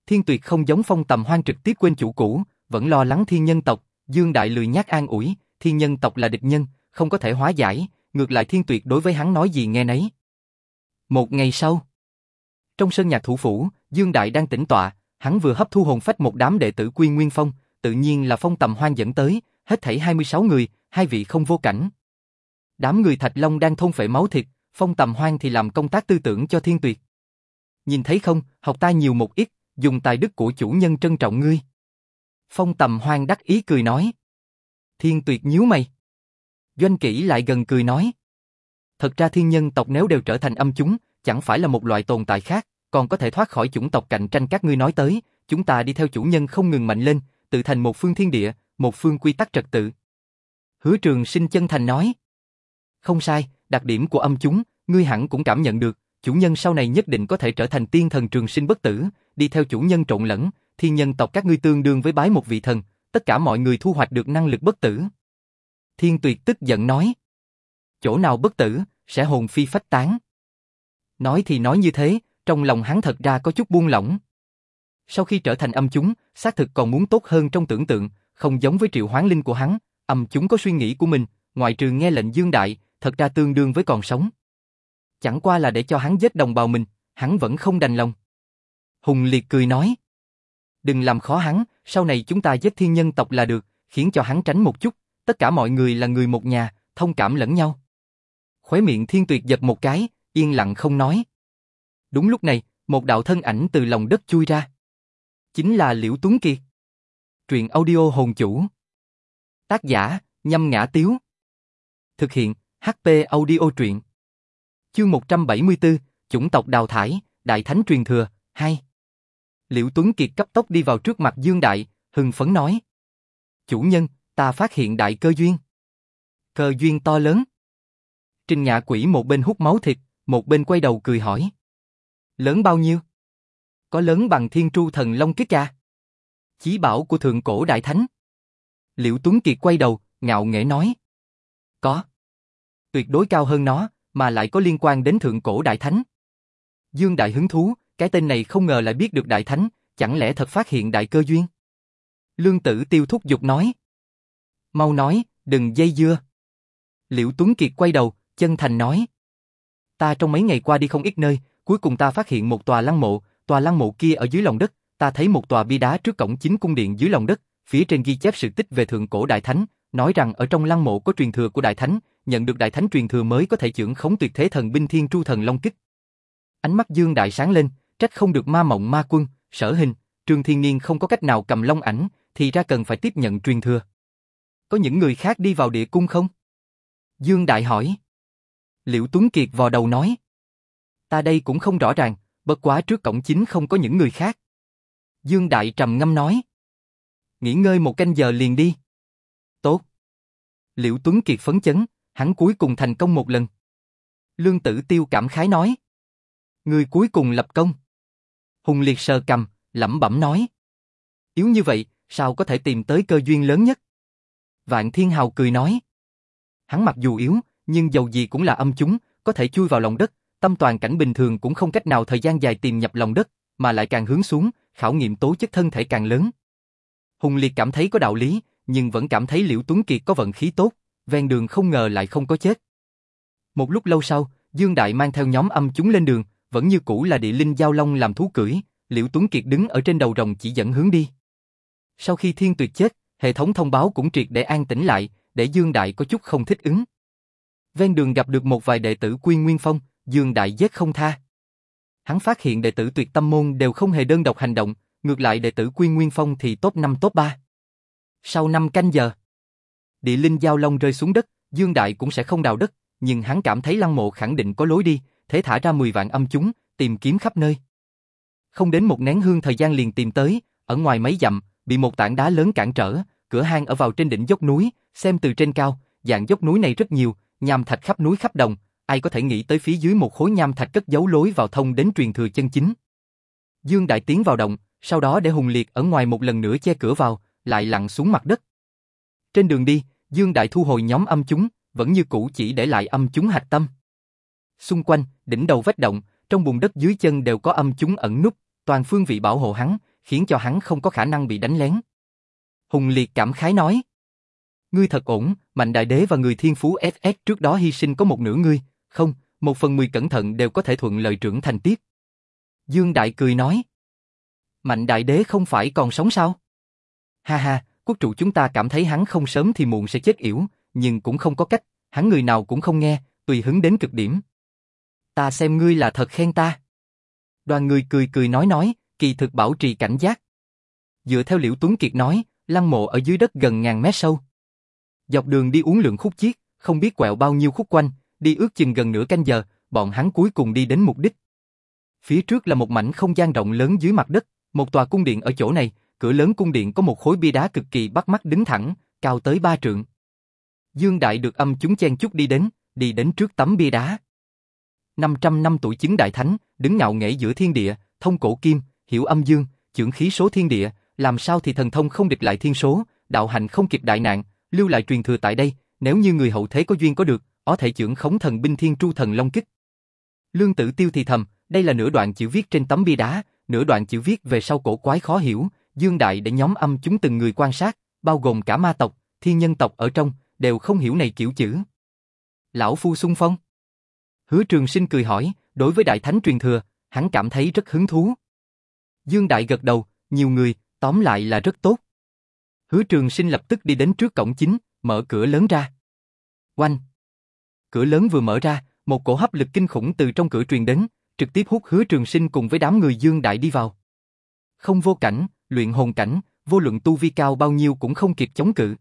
Thiên tuyệt không giống phong tầm hoang trực tiếp quên chủ cũ, vẫn lo lắng thiên nhân tộc, Dương Đại lười nhát an ủi, thiên nhân tộc là địch nhân, không có thể hóa giải, ngược lại thiên tuyệt đối với hắn nói gì nghe nấy. Một ngày sau, trong sân nhạc thủ phủ, Dương Đại đang tĩnh tọa, hắn vừa hấp thu hồn phách một đám đệ tử Quy Nguyên Phong, tự nhiên là phong tầm hoang dẫn tới, hết thảy 26 người, hai vị không vô cảnh. Đám người Thạch Long đang thôn phệ máu thịt, phong tầm hoang thì làm công tác tư tưởng cho thiên tuyệt. Nhìn thấy không, học ta nhiều một ít, dùng tài đức của chủ nhân trân trọng ngươi. Phong tầm hoang đắc ý cười nói. Thiên tuyệt nhíu mày. Doanh kỹ lại gần cười nói. Thật ra thiên nhân tộc nếu đều trở thành âm chúng, chẳng phải là một loại tồn tại khác, còn có thể thoát khỏi chủng tộc cạnh tranh các ngươi nói tới, chúng ta đi theo chủ nhân không ngừng mạnh lên, tự thành một phương thiên địa, một phương quy tắc trật tự. Hứa trường sinh chân thành nói. Không sai, đặc điểm của âm chúng, ngươi hẳn cũng cảm nhận được, chủ nhân sau này nhất định có thể trở thành tiên thần trường sinh bất tử, đi theo chủ nhân trộn lẫn, thiên nhân tộc các ngươi tương đương với bái một vị thần, tất cả mọi người thu hoạch được năng lực bất tử. Thiên tuyệt tức giận nói. Chỗ nào bất tử, sẽ hồn phi phách tán. Nói thì nói như thế, trong lòng hắn thật ra có chút buông lỏng. Sau khi trở thành âm chúng, xác thực còn muốn tốt hơn trong tưởng tượng, không giống với triệu hoán linh của hắn, âm chúng có suy nghĩ của mình, ngoại trừ nghe lệnh dương đại, thật ra tương đương với còn sống. Chẳng qua là để cho hắn giết đồng bào mình, hắn vẫn không đành lòng. Hùng Liệt cười nói. Đừng làm khó hắn, sau này chúng ta giết thiên nhân tộc là được, khiến cho hắn tránh một chút, tất cả mọi người là người một nhà, thông cảm lẫn nhau. Khóe miệng thiên tuyệt giật một cái, yên lặng không nói. Đúng lúc này, một đạo thân ảnh từ lòng đất chui ra. Chính là Liễu Tuấn Kiệt. Truyện audio hồn chủ. Tác giả, nhâm ngã tiếu. Thực hiện, HP audio truyện. Chương 174, chủng tộc đào thải, đại thánh truyền thừa, 2. Liễu Tuấn Kiệt cấp tốc đi vào trước mặt Dương Đại, hừng phấn nói. Chủ nhân, ta phát hiện đại cơ duyên. Cơ duyên to lớn. Trình nhà Quỷ một bên hút máu thịt, một bên quay đầu cười hỏi. Lớn bao nhiêu? Có lớn bằng thiên tru thần long kích cha. Chí bảo của thượng cổ đại thánh. Liễu Tuấn Kiệt quay đầu, ngạo nghễ nói. Có. Tuyệt đối cao hơn nó, mà lại có liên quan đến thượng cổ đại thánh. Dương Đại hứng thú, cái tên này không ngờ lại biết được đại thánh, chẳng lẽ thật phát hiện đại cơ duyên? Lương Tử Tiêu thúc giục nói. Mau nói, đừng dây dưa. Liễu Tuấn Kiệt quay đầu, chân thành nói. Ta trong mấy ngày qua đi không ít nơi, cuối cùng ta phát hiện một tòa lăng mộ, tòa lăng mộ kia ở dưới lòng đất, ta thấy một tòa bia đá trước cổng chính cung điện dưới lòng đất, phía trên ghi chép sự tích về thượng cổ đại thánh, nói rằng ở trong lăng mộ có truyền thừa của đại thánh, nhận được đại thánh truyền thừa mới có thể trưởng khống tuyệt thế thần binh thiên tru thần long kích. Ánh mắt Dương Đại sáng lên, trách không được ma mộng ma quân, sở hình, Trương Thiên Niên không có cách nào cầm long ảnh, thì ra cần phải tiếp nhận truyền thừa. Có những người khác đi vào địa cung không? Dương Đại hỏi. Liễu Tuấn Kiệt vò đầu nói. Ta đây cũng không rõ ràng, bất quá trước cổng chính không có những người khác. Dương Đại trầm ngâm nói. Nghỉ ngơi một canh giờ liền đi. Tốt. Liễu Tuấn Kiệt phấn chấn, hắn cuối cùng thành công một lần. Lương Tử Tiêu cảm khái nói. Người cuối cùng lập công. Hùng Liệt sờ cầm, lẩm bẩm nói. Yếu như vậy, sao có thể tìm tới cơ duyên lớn nhất? Vạn Thiên Hào cười nói. Hắn mặc dù yếu, nhưng dầu gì cũng là âm chúng, có thể chui vào lòng đất, tâm toàn cảnh bình thường cũng không cách nào thời gian dài tìm nhập lòng đất, mà lại càng hướng xuống, khảo nghiệm tố chất thân thể càng lớn. Hùng Liệt cảm thấy có đạo lý, nhưng vẫn cảm thấy Liễu Tuấn Kiệt có vận khí tốt, ven đường không ngờ lại không có chết. Một lúc lâu sau, Dương Đại mang theo nhóm âm chúng lên đường, vẫn như cũ là địa linh giao long làm thú cưỡi, Liễu Tuấn Kiệt đứng ở trên đầu rồng chỉ dẫn hướng đi. Sau khi Thiên Tuyệt chết, hệ thống thông báo cũng triệt để an tĩnh lại, để Dương Đại có chút không thích ứng. Ven đường gặp được một vài đệ tử Quy Nguyên Phong, Dương Đại giết không tha. Hắn phát hiện đệ tử Tuyệt Tâm môn đều không hề đơn độc hành động, ngược lại đệ tử Quy Nguyên Phong thì top 5 top 3. Sau 5 canh giờ, địa linh giao long rơi xuống đất, Dương Đại cũng sẽ không đào đất, nhưng hắn cảm thấy lăng mộ khẳng định có lối đi, thế thả ra 10 vạn âm chúng, tìm kiếm khắp nơi. Không đến một nén hương thời gian liền tìm tới, ở ngoài mấy dặm, bị một tảng đá lớn cản trở, cửa hang ở vào trên đỉnh dốc núi, xem từ trên cao, dạng dốc núi này rất nhiều, nham thạch khắp núi khắp đồng, ai có thể nghĩ tới phía dưới một khối nham thạch cất giấu lối vào thông đến truyền thừa chân chính. Dương Đại tiến vào động, sau đó để Hùng Liệt ở ngoài một lần nữa che cửa vào, lại lặn xuống mặt đất. Trên đường đi, Dương Đại thu hồi nhóm âm chúng, vẫn như cũ chỉ để lại âm chúng hạch tâm. Xung quanh, đỉnh đầu vách động, trong bùn đất dưới chân đều có âm chúng ẩn núp, toàn phương vị bảo hộ hắn, khiến cho hắn không có khả năng bị đánh lén. Hùng Liệt cảm khái nói. Ngươi thật ổn, Mạnh Đại Đế và người thiên phú SS trước đó hy sinh có một nửa ngươi, không, một phần mười cẩn thận đều có thể thuận lời trưởng thành tiếp. Dương Đại cười nói. Mạnh Đại Đế không phải còn sống sao? Ha ha, quốc trụ chúng ta cảm thấy hắn không sớm thì muộn sẽ chết yểu, nhưng cũng không có cách, hắn người nào cũng không nghe, tùy hứng đến cực điểm. Ta xem ngươi là thật khen ta. Đoàn người cười cười nói nói, kỳ thực bảo trì cảnh giác. Dựa theo Liễu Tuấn Kiệt nói, lăng mộ ở dưới đất gần ngàn mét sâu. Dọc đường đi uống lượng khúc chiết, không biết quẹo bao nhiêu khúc quanh, đi ước chừng gần nửa canh giờ, bọn hắn cuối cùng đi đến mục đích. Phía trước là một mảnh không gian rộng lớn dưới mặt đất, một tòa cung điện ở chỗ này, cửa lớn cung điện có một khối bia đá cực kỳ bắt mắt đứng thẳng, cao tới ba trượng. Dương Đại được âm chúng chen chút đi đến, đi đến trước tấm bia đá. 500 năm tuổi chứng đại thánh, đứng ngạo nghễ giữa thiên địa, thông cổ kim, hiểu âm dương, trưởng khí số thiên địa, làm sao thì thần thông không địch lại thiên số, đạo hành không kịp đại nạn, lưu lại truyền thừa tại đây, nếu như người hậu thế có duyên có được, có thể trưởng khống thần binh thiên tru thần long kích. Lương Tử Tiêu thì thầm, đây là nửa đoạn chữ viết trên tấm bia đá, nửa đoạn chữ viết về sau cổ quái khó hiểu, Dương Đại để nhóm âm chúng từng người quan sát, bao gồm cả ma tộc, thiên nhân tộc ở trong, đều không hiểu này kiểu chữ. Lão Phu sung phong. Hứa Trường Sinh cười hỏi, đối với Đại Thánh truyền thừa, hắn cảm thấy rất hứng thú. Dương Đại gật đầu, nhiều người, tóm lại là rất tốt. Hứa Trường Sinh lập tức đi đến trước cổng chính, mở cửa lớn ra. Oanh! Cửa lớn vừa mở ra, một cổ hấp lực kinh khủng từ trong cửa truyền đến, trực tiếp hút Hứa Trường Sinh cùng với đám người Dương Đại đi vào. Không vô cảnh, luyện hồn cảnh, vô luận tu vi cao bao nhiêu cũng không kịp chống cự.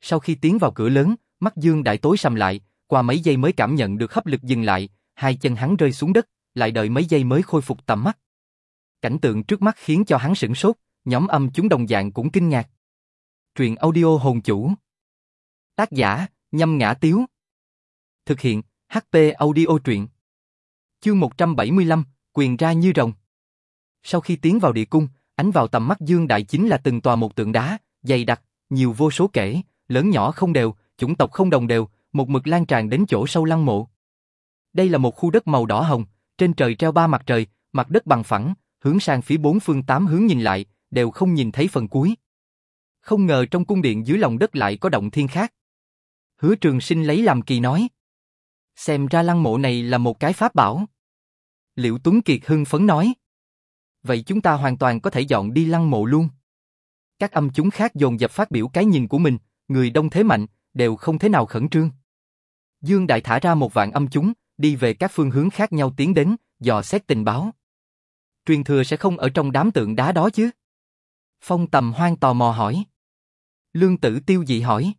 Sau khi tiến vào cửa lớn, mắt Dương Đại tối sầm lại, qua mấy giây mới cảm nhận được hấp lực dừng lại, hai chân hắn rơi xuống đất, lại đợi mấy giây mới khôi phục tầm mắt. Cảnh tượng trước mắt khiến cho hắn sửng sốt, nhóm âm chúng đồng dạng cũng kinh ngạc. Truyện audio hồn chủ. Tác giả, nhâm ngã tiếu. Thực hiện, HP audio truyện. Chương 175, quyền ra như rồng. Sau khi tiến vào địa cung, ánh vào tầm mắt Dương Đại chính là từng tòa một tượng đá, dày đặc, nhiều vô số kể, lớn nhỏ không đều, chủng tộc không đồng đều, một mực lan tràn đến chỗ sâu lăng mộ. Đây là một khu đất màu đỏ hồng, trên trời treo ba mặt trời, mặt đất bằng phẳng, hướng sang phía bốn phương tám hướng nhìn lại, đều không nhìn thấy phần cuối. Không ngờ trong cung điện dưới lòng đất lại có động thiên khác. Hứa Trường Sinh lấy làm kỳ nói. Xem ra lăng mộ này là một cái pháp bảo. Liễu Tuấn Kiệt hưng phấn nói. Vậy chúng ta hoàn toàn có thể dọn đi lăng mộ luôn. Các âm chúng khác dồn dập phát biểu cái nhìn của mình, người đông thế mạnh, đều không thế nào khẩn trương. Dương Đại thả ra một vạn âm chúng, đi về các phương hướng khác nhau tiến đến, dò xét tình báo. Truyền thừa sẽ không ở trong đám tượng đá đó chứ? Phong tầm hoang tò mò hỏi. Lương tử tiêu dị hỏi.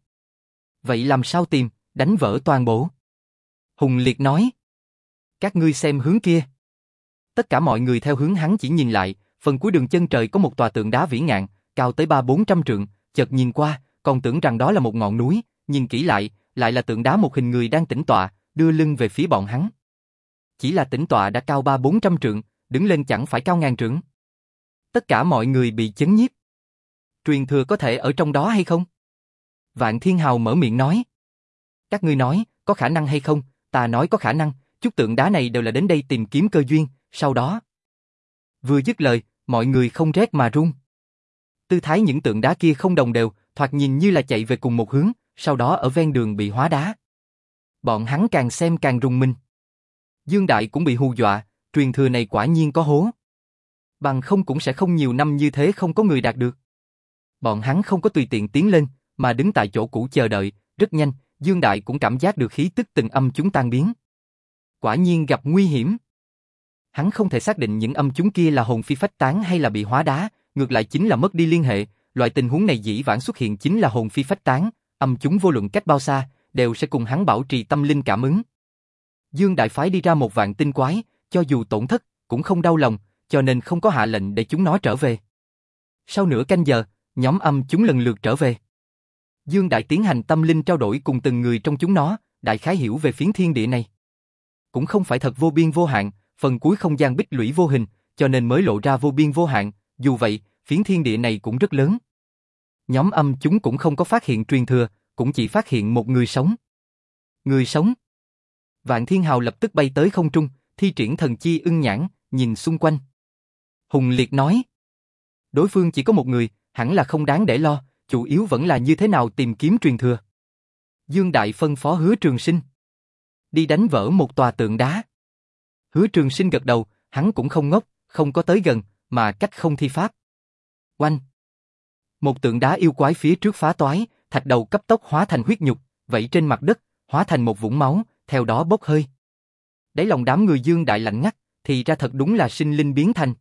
Vậy làm sao tìm, đánh vỡ toàn bộ? Hùng Liệt nói. Các ngươi xem hướng kia. Tất cả mọi người theo hướng hắn chỉ nhìn lại, phần cuối đường chân trời có một tòa tượng đá vĩ ngạn, cao tới ba bốn trăm trượng, chợt nhìn qua, còn tưởng rằng đó là một ngọn núi, nhìn kỹ lại, lại là tượng đá một hình người đang tĩnh tọa, đưa lưng về phía bọn hắn. Chỉ là tĩnh tọa đã cao ba bốn trăm trượng, đứng lên chẳng phải cao ngàn trượng. Tất cả mọi người bị chấn nhiếp. Truyền thừa có thể ở trong đó hay không? Vạn Thiên Hào mở miệng nói. Các ngươi nói, có khả năng hay không? Ta nói có khả năng, chút tượng đá này đều là đến đây tìm kiếm cơ duyên, sau đó. Vừa dứt lời, mọi người không rét mà run. Tư thái những tượng đá kia không đồng đều, thoạt nhìn như là chạy về cùng một hướng, sau đó ở ven đường bị hóa đá. Bọn hắn càng xem càng rùng mình. Dương Đại cũng bị hù dọa, truyền thừa này quả nhiên có hố. Bằng không cũng sẽ không nhiều năm như thế không có người đạt được. Bọn hắn không có tùy tiện tiến lên, mà đứng tại chỗ cũ chờ đợi, rất nhanh, Dương Đại cũng cảm giác được khí tức từng âm chúng tan biến. Quả nhiên gặp nguy hiểm. Hắn không thể xác định những âm chúng kia là hồn phi phách tán hay là bị hóa đá, ngược lại chính là mất đi liên hệ, loại tình huống này dĩ vãng xuất hiện chính là hồn phi phách tán, âm chúng vô luận cách bao xa, đều sẽ cùng hắn bảo trì tâm linh cảm ứng. Dương Đại Phái đi ra một vạn tinh quái, cho dù tổn thất, cũng không đau lòng, cho nên không có hạ lệnh để chúng nó trở về. Sau nửa canh giờ, nhóm âm chúng lần lượt trở về. Dương Đại tiến hành tâm linh trao đổi cùng từng người trong chúng nó, đại khái hiểu về phiến thiên địa này. Cũng không phải thật vô biên vô hạn, phần cuối không gian bích lũy vô hình, cho nên mới lộ ra vô biên vô hạn, dù vậy, phiến thiên địa này cũng rất lớn. Nhóm âm chúng cũng không có phát hiện truyền thừa, cũng chỉ phát hiện một người sống. Người sống. Vạn Thiên Hào lập tức bay tới không trung, thi triển thần chi ưng nhãn, nhìn xung quanh. Hùng Liệt nói. Đối phương chỉ có một người, hẳn là không đáng để lo, chủ yếu vẫn là như thế nào tìm kiếm truyền thừa. Dương Đại phân phó hứa trường sinh. Đi đánh vỡ một tòa tượng đá. Hứa trường sinh gật đầu, hắn cũng không ngốc, không có tới gần, mà cách không thi pháp. Oanh! Một tượng đá yêu quái phía trước phá toái, thạch đầu cấp tốc hóa thành huyết nhục, vẫy trên mặt đất, hóa thành một vũng máu, theo đó bốc hơi. Đấy lòng đám người dương đại lạnh ngắt, thì ra thật đúng là sinh linh biến thành.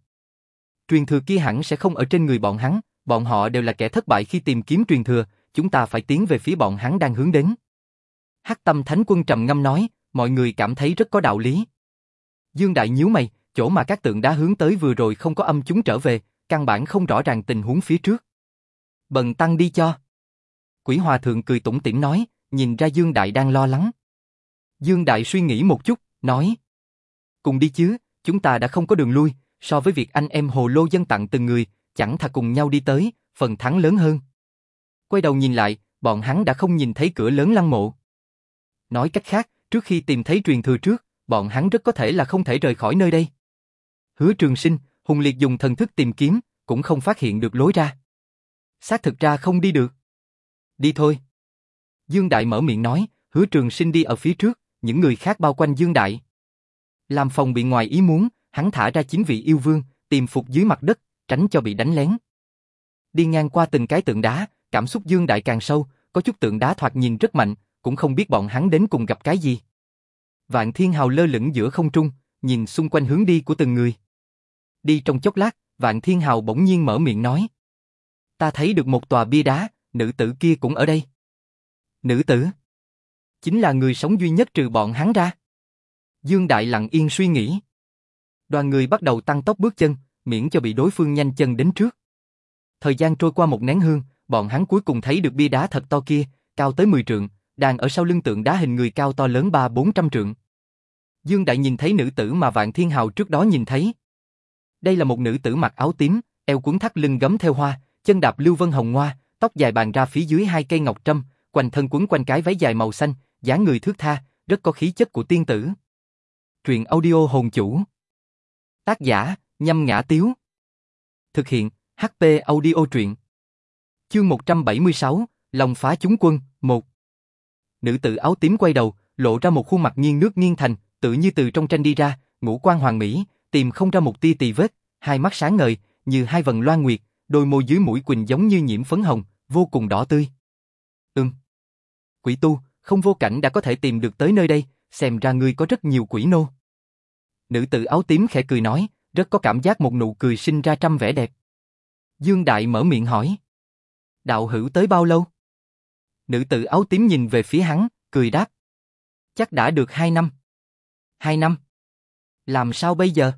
Truyền thừa kia hẳn sẽ không ở trên người bọn hắn, bọn họ đều là kẻ thất bại khi tìm kiếm truyền thừa, chúng ta phải tiến về phía bọn hắn đang hướng đến. Hắc Tâm Thánh Quân trầm ngâm nói, mọi người cảm thấy rất có đạo lý. Dương Đại nhíu mày, chỗ mà các tượng đá hướng tới vừa rồi không có âm chúng trở về, căn bản không rõ ràng tình huống phía trước. Bần tăng đi cho. Quỷ Hòa Thượng cười tủm tỉm nói, nhìn ra Dương Đại đang lo lắng. Dương Đại suy nghĩ một chút, nói. Cùng đi chứ, chúng ta đã không có đường lui, so với việc anh em hồ lô dân tặng từng người, chẳng thà cùng nhau đi tới, phần thắng lớn hơn. Quay đầu nhìn lại, bọn hắn đã không nhìn thấy cửa lớn lăng mộ. Nói cách khác, trước khi tìm thấy truyền thừa trước, bọn hắn rất có thể là không thể rời khỏi nơi đây. Hứa trường sinh, Hùng Liệt dùng thần thức tìm kiếm, cũng không phát hiện được lối ra. Xác thực ra không đi được. Đi thôi. Dương Đại mở miệng nói, hứa trường sinh đi ở phía trước, những người khác bao quanh Dương Đại. Làm phòng bị ngoài ý muốn, hắn thả ra chín vị yêu vương, tìm phục dưới mặt đất, tránh cho bị đánh lén. Đi ngang qua từng cái tượng đá, cảm xúc Dương Đại càng sâu, có chút tượng đá thoạt nhìn rất mạnh, cũng không biết bọn hắn đến cùng gặp cái gì. Vạn Thiên Hào lơ lửng giữa không trung, nhìn xung quanh hướng đi của từng người. Đi trong chốc lát, Vạn Thiên Hào bỗng nhiên mở miệng nói. Ta thấy được một tòa bia đá, nữ tử kia cũng ở đây. Nữ tử? Chính là người sống duy nhất trừ bọn hắn ra. Dương Đại lặng yên suy nghĩ. Đoàn người bắt đầu tăng tốc bước chân, miễn cho bị đối phương nhanh chân đến trước. Thời gian trôi qua một nén hương, bọn hắn cuối cùng thấy được bia đá thật to kia, cao tới 10 trượng, đang ở sau lưng tượng đá hình người cao to lớn ba bốn trăm trượng. Dương Đại nhìn thấy nữ tử mà Vạn Thiên Hào trước đó nhìn thấy. Đây là một nữ tử mặc áo tím, eo cuốn thắt lưng gấm theo hoa, chân đạp lưu vân hồng hoa, tóc dài bàn ra phía dưới hai cây ngọc trâm, quanh thân quấn quanh cái váy dài màu xanh, dáng người thước tha, rất có khí chất của tiên tử. Truyện audio hồn chủ. Tác giả, nhâm ngã tiếu. Thực hiện, HP audio truyện. Chương 176, Lòng phá chúng quân, 1. Nữ tử áo tím quay đầu, lộ ra một khuôn mặt nghiêng nước nghiêng thành, tự như từ trong tranh đi ra, ngũ quan hoàng mỹ, tìm không ra một tia tì vết, hai mắt sáng ngời, như hai vầng loan nguyệt, đôi môi dưới mũi quỳnh giống như nhiễm phấn hồng, vô cùng đỏ tươi. Ừm. Quỷ tu, không vô cảnh đã có thể tìm được tới nơi đây, xem ra ngươi có rất nhiều quỷ nô. Nữ tử áo tím khẽ cười nói, rất có cảm giác một nụ cười sinh ra trăm vẻ đẹp. Dương Đại mở miệng hỏi. Đạo hữu tới bao lâu? Nữ tử áo tím nhìn về phía hắn, cười đáp. Chắc đã được hai năm. Hai năm? Làm sao bây giờ?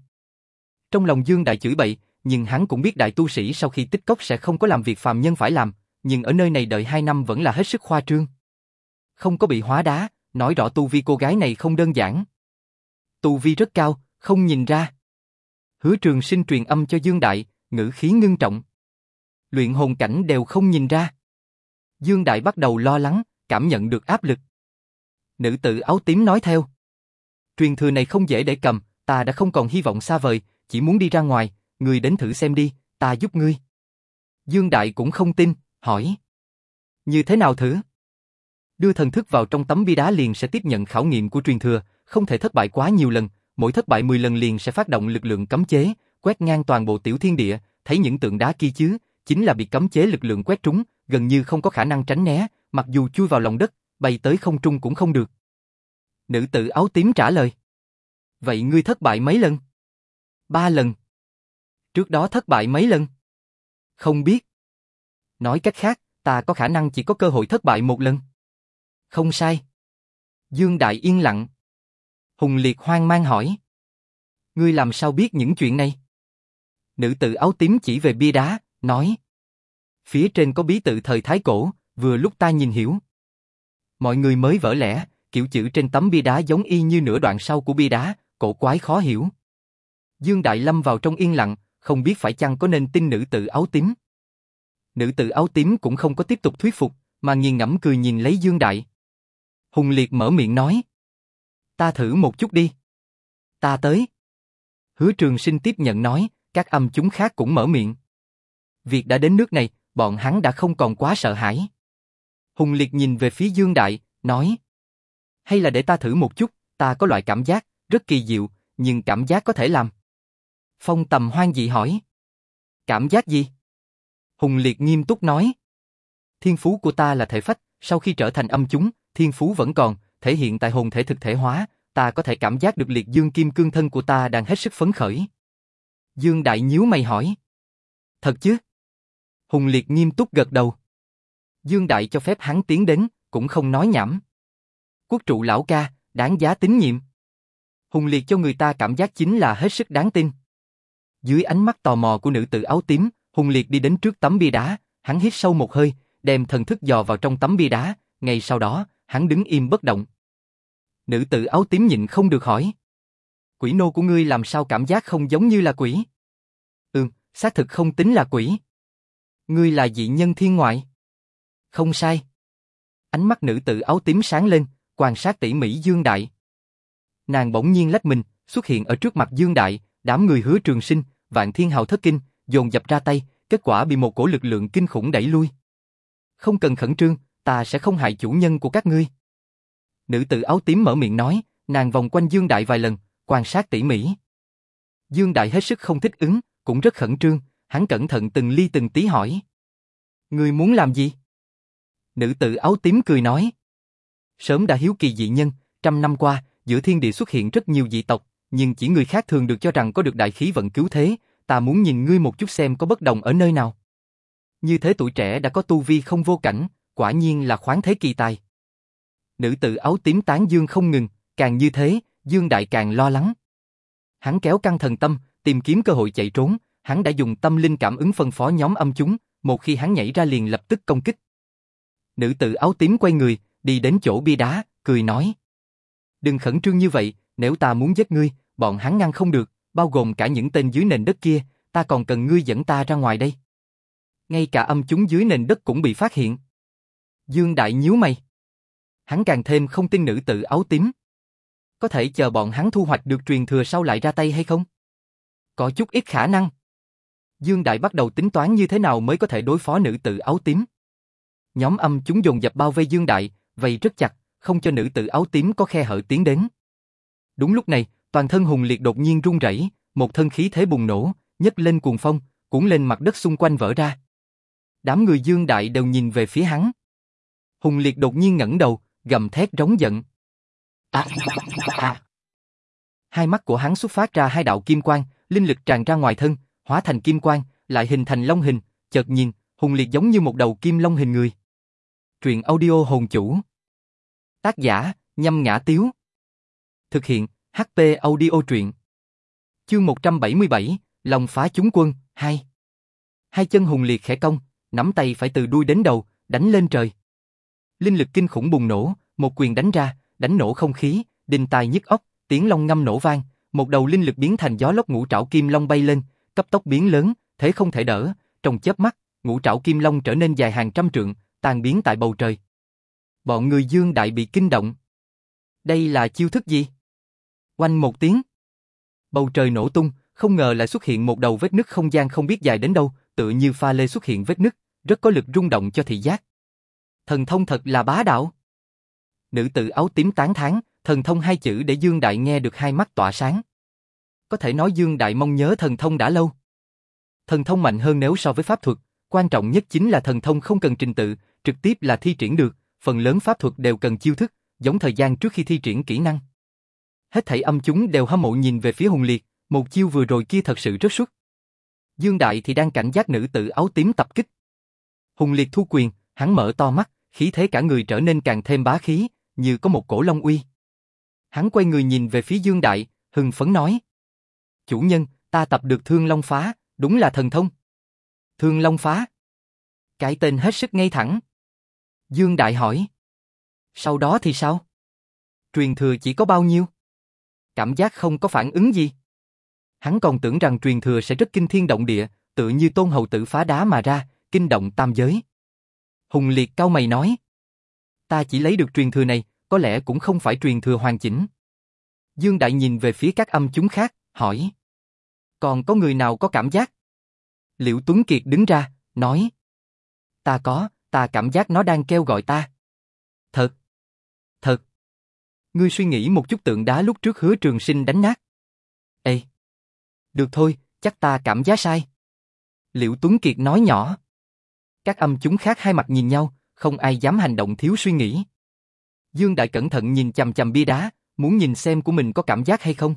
Trong lòng Dương Đại chửi bậy, nhưng hắn cũng biết đại tu sĩ sau khi tích cốc sẽ không có làm việc phàm nhân phải làm, nhưng ở nơi này đợi hai năm vẫn là hết sức khoa trương. Không có bị hóa đá, nói rõ tu vi cô gái này không đơn giản. Tu vi rất cao, không nhìn ra. Hứa trường sinh truyền âm cho Dương Đại, ngữ khí ngưng trọng. Luyện hồn cảnh đều không nhìn ra. Dương Đại bắt đầu lo lắng, cảm nhận được áp lực. Nữ tử áo tím nói theo. Truyền thừa này không dễ để cầm, ta đã không còn hy vọng xa vời, chỉ muốn đi ra ngoài, người đến thử xem đi, ta giúp ngươi. Dương Đại cũng không tin, hỏi. Như thế nào thử? Đưa thần thức vào trong tấm bia đá liền sẽ tiếp nhận khảo nghiệm của truyền thừa, không thể thất bại quá nhiều lần, mỗi thất bại 10 lần liền sẽ phát động lực lượng cấm chế, quét ngang toàn bộ tiểu thiên địa, thấy những tượng đá kia chứ, chính là bị cấm chế lực lượng quét trúng, gần như không có khả năng tránh né, mặc dù chui vào lòng đất, bay tới không trung cũng không được. Nữ tử áo tím trả lời. Vậy ngươi thất bại mấy lần? Ba lần. Trước đó thất bại mấy lần? Không biết. Nói cách khác, ta có khả năng chỉ có cơ hội thất bại một lần. Không sai. Dương Đại yên lặng. Hùng Liệt hoang mang hỏi. Ngươi làm sao biết những chuyện này? Nữ tử áo tím chỉ về bia đá, nói. Phía trên có bí tự thời Thái Cổ, vừa lúc ta nhìn hiểu. Mọi người mới vỡ lẽ, kiểu chữ trên tấm bia đá giống y như nửa đoạn sau của bia đá, cổ quái khó hiểu. Dương Đại Lâm vào trong yên lặng, không biết phải chăng có nên tin nữ tử áo tím. Nữ tử áo tím cũng không có tiếp tục thuyết phục, mà nghiền ngẫm cười nhìn lấy Dương Đại. Hùng Liệt mở miệng nói. Ta thử một chút đi. Ta tới. Hứa trường sinh tiếp nhận nói, các âm chúng khác cũng mở miệng. Việc đã đến nước này, bọn hắn đã không còn quá sợ hãi. Hùng Liệt nhìn về phía Dương Đại, nói. Hay là để ta thử một chút, ta có loại cảm giác, rất kỳ diệu, nhưng cảm giác có thể làm. Phong tầm hoang dị hỏi. Cảm giác gì? Hùng Liệt nghiêm túc nói. Thiên phú của ta là thể phách, sau khi trở thành âm chúng, thiên phú vẫn còn, thể hiện tại hồn thể thực thể hóa, ta có thể cảm giác được liệt dương kim cương thân của ta đang hết sức phấn khởi. Dương Đại nhíu mày hỏi. Thật chứ? Hùng Liệt nghiêm túc gật đầu. Dương Đại cho phép hắn tiến đến, cũng không nói nhảm. Quốc trụ lão ca, đáng giá tín nhiệm. Hùng Liệt cho người ta cảm giác chính là hết sức đáng tin. Dưới ánh mắt tò mò của nữ tử áo tím, Hùng Liệt đi đến trước tấm bia đá, hắn hít sâu một hơi, đem thần thức dò vào trong tấm bia đá, ngay sau đó, hắn đứng im bất động. Nữ tử áo tím nhịn không được hỏi. Quỷ nô của ngươi làm sao cảm giác không giống như là quỷ? Ừm, xác thực không tính là quỷ. Ngươi là dị nhân thiên ngoại. Không sai. Ánh mắt nữ tử áo tím sáng lên, quan sát tỉ mỉ Dương Đại. Nàng bỗng nhiên lách mình, xuất hiện ở trước mặt Dương Đại, đám người hứa trường sinh, vạn thiên hào thất kinh, dồn dập ra tay, kết quả bị một cổ lực lượng kinh khủng đẩy lui. Không cần khẩn trương, ta sẽ không hại chủ nhân của các ngươi. Nữ tử áo tím mở miệng nói, nàng vòng quanh Dương Đại vài lần, quan sát tỉ mỉ. Dương Đại hết sức không thích ứng, cũng rất khẩn trương, hắn cẩn thận từng ly từng tí hỏi. người muốn làm gì? Nữ tử áo tím cười nói. Sớm đã hiếu kỳ dị nhân, trăm năm qua, giữa thiên địa xuất hiện rất nhiều dị tộc, nhưng chỉ người khác thường được cho rằng có được đại khí vận cứu thế, ta muốn nhìn ngươi một chút xem có bất đồng ở nơi nào. Như thế tuổi trẻ đã có tu vi không vô cảnh, quả nhiên là khoáng thế kỳ tài. Nữ tử áo tím tán dương không ngừng, càng như thế, Dương Đại càng lo lắng. Hắn kéo căng thần tâm, tìm kiếm cơ hội chạy trốn, hắn đã dùng tâm linh cảm ứng phân phó nhóm âm chúng, một khi hắn nhảy ra liền lập tức công kích. Nữ tử áo tím quay người, đi đến chỗ bia đá, cười nói. Đừng khẩn trương như vậy, nếu ta muốn giết ngươi, bọn hắn ngăn không được, bao gồm cả những tên dưới nền đất kia, ta còn cần ngươi dẫn ta ra ngoài đây. Ngay cả âm chúng dưới nền đất cũng bị phát hiện. Dương Đại nhíu mày. Hắn càng thêm không tin nữ tử áo tím. Có thể chờ bọn hắn thu hoạch được truyền thừa sau lại ra tay hay không? Có chút ít khả năng. Dương Đại bắt đầu tính toán như thế nào mới có thể đối phó nữ tử áo tím. Nhóm âm chúng dồn dập bao vây Dương Đại, vây rất chặt, không cho nữ tử áo tím có khe hở tiến đến. Đúng lúc này, toàn thân Hùng Liệt đột nhiên rung rẩy, một thân khí thế bùng nổ, nhấc lên cuồng phong, cuốn lên mặt đất xung quanh vỡ ra. Đám người Dương Đại đều nhìn về phía hắn. Hùng Liệt đột nhiên ngẩng đầu, gầm thét rống giận. À, à. Hai mắt của hắn xuất phát ra hai đạo kim quang, linh lực tràn ra ngoài thân, hóa thành kim quang, lại hình thành long hình, chợt nhìn, Hùng Liệt giống như một đầu kim long hình người. Truyện audio hồn chủ. Tác giả, nhâm ngã tiếu. Thực hiện, HP audio truyện. Chương 177, Lòng phá chúng quân, 2. Hai chân Hùng Liệt khẽ cong, nắm tay phải từ đuôi đến đầu, đánh lên trời. Linh lực kinh khủng bùng nổ, một quyền đánh ra, đánh nổ không khí, đình tài nhức óc, tiếng long ngâm nổ vang, một đầu linh lực biến thành gió lốc ngũ trảo kim long bay lên, cấp tốc biến lớn, thế không thể đỡ, trong chớp mắt, ngũ trảo kim long trở nên dài hàng trăm trượng, tan biến tại bầu trời. Bọn người Dương Đại bị kinh động. Đây là chiêu thức gì? Oanh một tiếng. Bầu trời nổ tung, không ngờ lại xuất hiện một đầu vết nứt không gian không biết dài đến đâu, tựa như pha lê xuất hiện vết nứt, rất có lực rung động cho thị giác. Thần thông thật là bá đạo. Nữ tử áo tím tán thán, thần thông hai chữ để Dương Đại nghe được hai mắt tỏa sáng. Có thể nói Dương Đại mong nhớ thần thông đã lâu. Thần thông mạnh hơn nếu so với pháp thuật, quan trọng nhất chính là thần thông không cần trình tự, trực tiếp là thi triển được, phần lớn pháp thuật đều cần chiêu thức, giống thời gian trước khi thi triển kỹ năng. Hết thảy âm chúng đều hâm mộ nhìn về phía Hùng Liệt, một chiêu vừa rồi kia thật sự rất xuất. Dương Đại thì đang cảnh giác nữ tử áo tím tập kích. Hùng Liệt thu quyền, hắn mở to mắt, khí thế cả người trở nên càng thêm bá khí, như có một cổ long uy. Hắn quay người nhìn về phía Dương Đại, hưng phấn nói. Chủ nhân, ta tập được thương long phá, đúng là thần thông. Thương long phá. Cái tên hết sức ngay thẳng. Dương Đại hỏi. Sau đó thì sao? Truyền thừa chỉ có bao nhiêu? Cảm giác không có phản ứng gì. Hắn còn tưởng rằng truyền thừa sẽ rất kinh thiên động địa, tự như tôn hầu tử phá đá mà ra, kinh động tam giới. Hùng Liệt cao mày nói. Ta chỉ lấy được truyền thừa này, có lẽ cũng không phải truyền thừa hoàn chỉnh. Dương Đại nhìn về phía các âm chúng khác, hỏi. Còn có người nào có cảm giác? Liễu Tuấn Kiệt đứng ra, nói. Ta có, ta cảm giác nó đang kêu gọi ta. Thật. Thật. Ngươi suy nghĩ một chút tượng đá lúc trước hứa trường sinh đánh nát. Ê. Được thôi, chắc ta cảm giác sai. Liễu Tuấn Kiệt nói nhỏ. Các âm chúng khác hai mặt nhìn nhau, không ai dám hành động thiếu suy nghĩ. Dương Đại cẩn thận nhìn chằm chằm bia đá, muốn nhìn xem của mình có cảm giác hay không.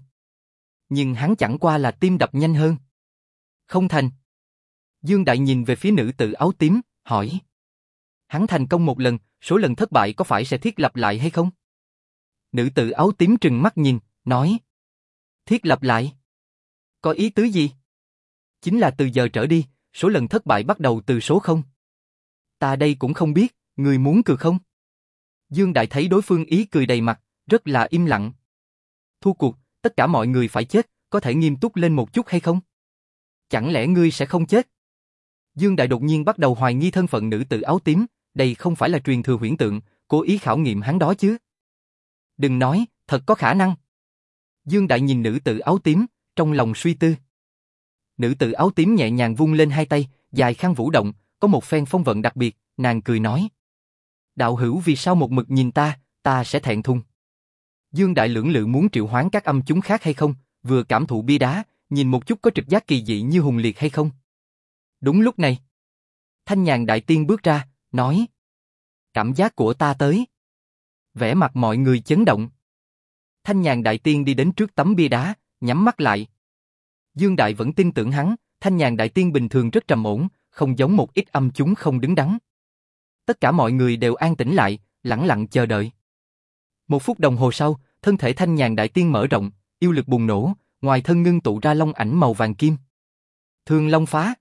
Nhưng hắn chẳng qua là tim đập nhanh hơn. Không thành. Dương Đại nhìn về phía nữ tử áo tím, hỏi. Hắn thành công một lần, số lần thất bại có phải sẽ thiết lập lại hay không? Nữ tử áo tím trừng mắt nhìn, nói. Thiết lập lại? Có ý tứ gì? Chính là từ giờ trở đi, số lần thất bại bắt đầu từ số 0. Ta đây cũng không biết, người muốn cười không? Dương Đại thấy đối phương ý cười đầy mặt, rất là im lặng. Thu cuộc, tất cả mọi người phải chết, có thể nghiêm túc lên một chút hay không? Chẳng lẽ ngươi sẽ không chết? Dương Đại đột nhiên bắt đầu hoài nghi thân phận nữ tử áo tím, đây không phải là truyền thừa huyễn tượng, cố ý khảo nghiệm hắn đó chứ. Đừng nói, thật có khả năng. Dương Đại nhìn nữ tử áo tím, trong lòng suy tư. Nữ tử áo tím nhẹ nhàng vung lên hai tay, dài khăn vũ động, có một phen phong vận đặc biệt, nàng cười nói. Đạo hữu vì sao một mực nhìn ta, ta sẽ thẹn thùng. Dương Đại lưỡng lự muốn triệu hoán các âm chúng khác hay không, vừa cảm thụ bia đá, nhìn một chút có trực giác kỳ dị như hùng liệt hay không. Đúng lúc này, Thanh nhàn đại tiên bước ra, nói. Cảm giác của ta tới. Vẻ mặt mọi người chấn động. Thanh nhàn đại tiên đi đến trước tấm bia đá, nhắm mắt lại. Dương Đại vẫn tin tưởng hắn, thanh nhàn đại tiên bình thường rất trầm ổn, không giống một ít âm chúng không đứng đắn. Tất cả mọi người đều an tĩnh lại, lặng lặng chờ đợi. Một phút đồng hồ sau, thân thể thanh nhàn đại tiên mở rộng, yêu lực bùng nổ, ngoài thân ngưng tụ ra long ảnh màu vàng kim. Thương long phá.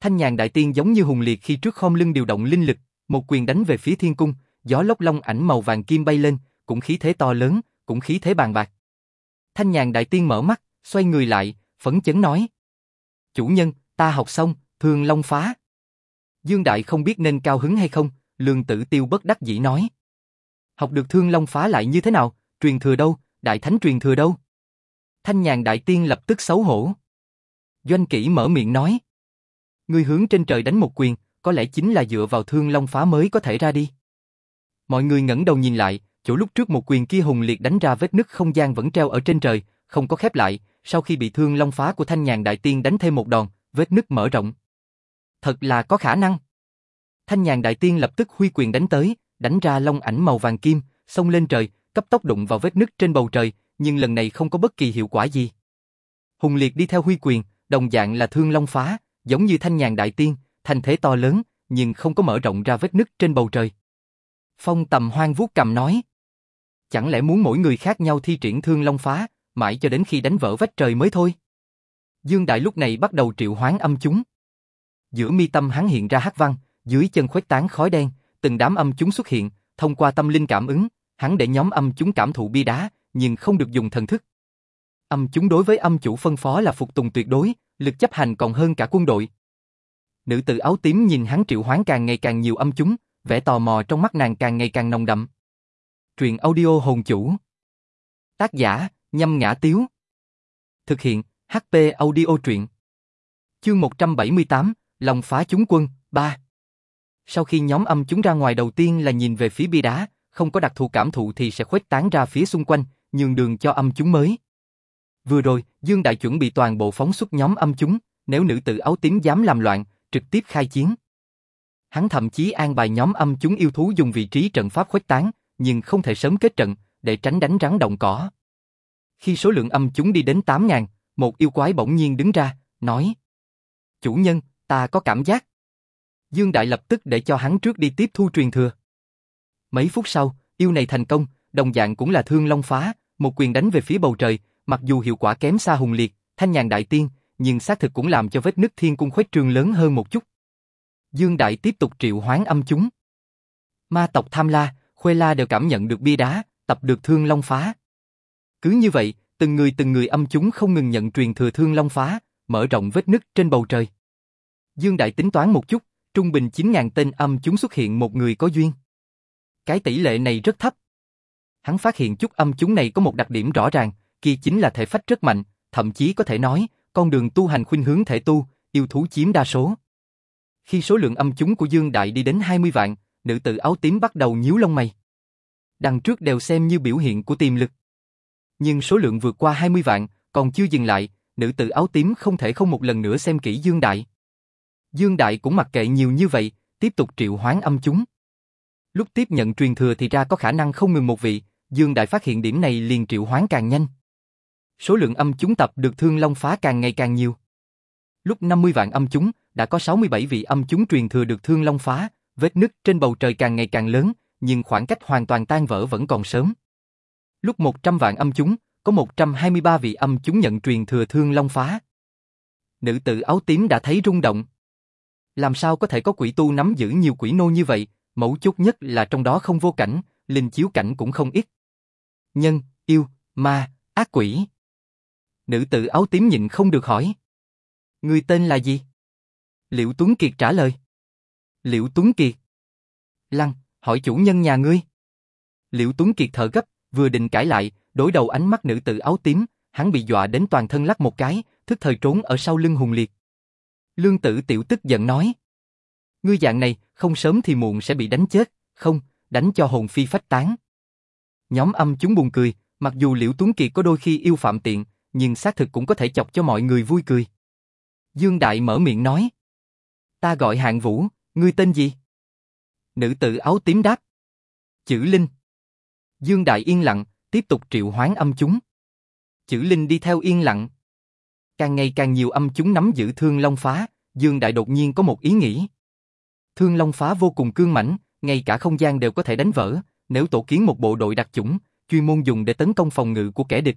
Thanh nhàn đại tiên giống như hùng liệt khi trước khom lưng điều động linh lực, một quyền đánh về phía thiên cung, gió lốc long ảnh màu vàng kim bay lên, cũng khí thế to lớn, cũng khí thế bàn bạc. Thanh nhàn đại tiên mở mắt, xoay người lại, phấn chấn nói. Chủ nhân, ta học xong, thương long phá. Dương Đại không biết nên cao hứng hay không, lương tử tiêu bất đắc dĩ nói. Học được thương long phá lại như thế nào, truyền thừa đâu, đại thánh truyền thừa đâu? Thanh nhàn đại tiên lập tức xấu hổ. Doanh Kỷ mở miệng nói. Ngươi hướng trên trời đánh một quyền, có lẽ chính là dựa vào thương long phá mới có thể ra đi. Mọi người ngẩng đầu nhìn lại, chỗ lúc trước một quyền kia hùng liệt đánh ra vết nứt không gian vẫn treo ở trên trời, không có khép lại, sau khi bị thương long phá của thanh nhàn đại tiên đánh thêm một đòn, vết nứt mở rộng. Thật là có khả năng. Thanh nhàn đại tiên lập tức huy quyền đánh tới, đánh ra long ảnh màu vàng kim, xông lên trời, cấp tốc đụng vào vết nứt trên bầu trời, nhưng lần này không có bất kỳ hiệu quả gì. Hùng liệt đi theo huy quyền, đồng dạng là thương long phá, giống như thanh nhàn đại tiên, thành thế to lớn, nhưng không có mở rộng ra vết nứt trên bầu trời. Phong tầm hoang vuốt cầm nói. Chẳng lẽ muốn mỗi người khác nhau thi triển thương long phá, mãi cho đến khi đánh vỡ vách trời mới thôi? Dương Đại lúc này bắt đầu triệu hoán âm chúng. Giữa mi tâm hắn hiện ra hắc văn, dưới chân khuếch tán khói đen, từng đám âm chúng xuất hiện, thông qua tâm linh cảm ứng, hắn để nhóm âm chúng cảm thụ bia đá, nhưng không được dùng thần thức. Âm chúng đối với âm chủ phân phó là phục tùng tuyệt đối, lực chấp hành còn hơn cả quân đội. Nữ tử áo tím nhìn hắn triệu hoán càng ngày càng nhiều âm chúng, vẻ tò mò trong mắt nàng càng ngày càng nồng đậm. Truyện audio hồn chủ. Tác giả, nhâm ngã tiếu. Thực hiện, HP audio truyện. Chương 178, lòng phá chúng quân, ba Sau khi nhóm âm chúng ra ngoài đầu tiên là nhìn về phía bia đá, không có đặc thù cảm thụ thì sẽ khuếch tán ra phía xung quanh, nhường đường cho âm chúng mới. Vừa rồi, Dương Đại chuẩn bị toàn bộ phóng xuất nhóm âm chúng, nếu nữ tử áo tím dám làm loạn, trực tiếp khai chiến. Hắn thậm chí an bài nhóm âm chúng yêu thú dùng vị trí trận pháp khuếch tán, nhưng không thể sớm kết trận, để tránh đánh rắn động cỏ. Khi số lượng âm chúng đi đến 8.000, một yêu quái bỗng nhiên đứng ra, nói Chủ nhân, ta có cảm giác. Dương Đại lập tức để cho hắn trước đi tiếp thu truyền thừa. Mấy phút sau, yêu này thành công, đồng dạng cũng là thương long phá, một quyền đánh về phía bầu trời, mặc dù hiệu quả kém xa hùng liệt, thanh nhàn đại tiên, nhưng xác thực cũng làm cho vết nứt thiên cung khuếch trương lớn hơn một chút. Dương Đại tiếp tục triệu hoán âm chúng. Ma tộc Tham La, Khuê La đều cảm nhận được bia đá, tập được thương long phá. Cứ như vậy, từng người từng người âm chúng không ngừng nhận truyền thừa thương long phá, mở rộng vết nứt trên bầu trời. Dương Đại tính toán một chút, trung bình 9.000 tên âm chúng xuất hiện một người có duyên. Cái tỷ lệ này rất thấp. Hắn phát hiện chút âm chúng này có một đặc điểm rõ ràng, kia chính là thể phách rất mạnh, thậm chí có thể nói, con đường tu hành khuynh hướng thể tu, yêu thú chiếm đa số. Khi số lượng âm chúng của Dương Đại đi đến 20 vạn, nữ tử áo tím bắt đầu nhíu lông mày. Đằng trước đều xem như biểu hiện của tiềm lực. Nhưng số lượng vượt qua 20 vạn, còn chưa dừng lại, nữ tử áo tím không thể không một lần nữa xem kỹ Dương Đại. Dương Đại cũng mặc kệ nhiều như vậy, tiếp tục triệu hoán âm chúng. Lúc tiếp nhận truyền thừa thì ra có khả năng không ngừng một vị, Dương Đại phát hiện điểm này liền triệu hoán càng nhanh. Số lượng âm chúng tập được thương long phá càng ngày càng nhiều. Lúc 50 vạn âm chúng, đã có 67 vị âm chúng truyền thừa được thương long phá, vết nứt trên bầu trời càng ngày càng lớn, nhưng khoảng cách hoàn toàn tan vỡ vẫn còn sớm. Lúc 100 vạn âm chúng, có 123 vị âm chúng nhận truyền thừa thương long phá. Nữ tử áo tím đã thấy rung động. Làm sao có thể có quỷ tu nắm giữ nhiều quỷ nô như vậy, mẫu chút nhất là trong đó không vô cảnh, linh chiếu cảnh cũng không ít. Nhân, yêu, ma, ác quỷ. Nữ tử áo tím nhịn không được hỏi. Người tên là gì? Liễu Tuấn Kiệt trả lời. Liễu Tuấn Kiệt. Lăng, hỏi chủ nhân nhà ngươi. Liễu Tuấn Kiệt thở gấp, vừa định cãi lại, đối đầu ánh mắt nữ tử áo tím, hắn bị dọa đến toàn thân lắc một cái, thức thời trốn ở sau lưng hùng liệt. Lương tử tiểu tức giận nói. Ngươi dạng này, không sớm thì muộn sẽ bị đánh chết, không, đánh cho hồn phi phách tán. Nhóm âm chúng buồn cười, mặc dù Liễu Tuấn Kiệt có đôi khi yêu phạm tiện, nhưng xác thực cũng có thể chọc cho mọi người vui cười. Dương Đại mở miệng nói. Ta gọi hạng vũ, ngươi tên gì? Nữ tử áo tím đáp. Chữ Linh. Dương Đại yên lặng, tiếp tục triệu hoán âm chúng. Chữ Linh đi theo yên lặng. Càng ngày càng nhiều âm chúng nắm giữ thương long phá, Dương Đại đột nhiên có một ý nghĩ. Thương long phá vô cùng cương mãnh, ngay cả không gian đều có thể đánh vỡ, nếu tổ kiến một bộ đội đặc chủng, chuyên môn dùng để tấn công phòng ngự của kẻ địch.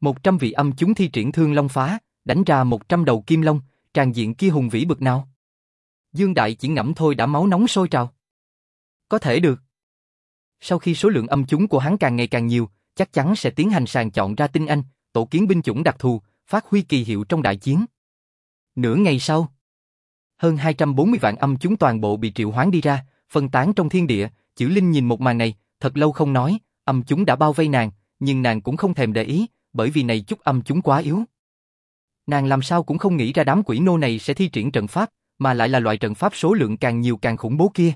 Một trăm vị âm chúng thi triển thương long phá, đánh ra một trăm đầu kim long, tràn diện kia hùng vĩ bực nào. Dương Đại chỉ ngẫm thôi đã máu nóng sôi trào. Có thể được. Sau khi số lượng âm chúng của hắn càng ngày càng nhiều, chắc chắn sẽ tiến hành sàng chọn ra tinh anh, tổ kiến binh chủng đặc thù, phát huy kỳ hiệu trong đại chiến. Nửa ngày sau, hơn 240 vạn âm chúng toàn bộ bị triệu hoán đi ra, phân tán trong thiên địa, chữ Linh nhìn một màn này, thật lâu không nói, âm chúng đã bao vây nàng, nhưng nàng cũng không thèm để ý, bởi vì này chút âm chúng quá yếu. Nàng làm sao cũng không nghĩ ra đám quỷ nô này sẽ thi triển trận pháp, mà lại là loại trận pháp số lượng càng nhiều càng khủng bố kia.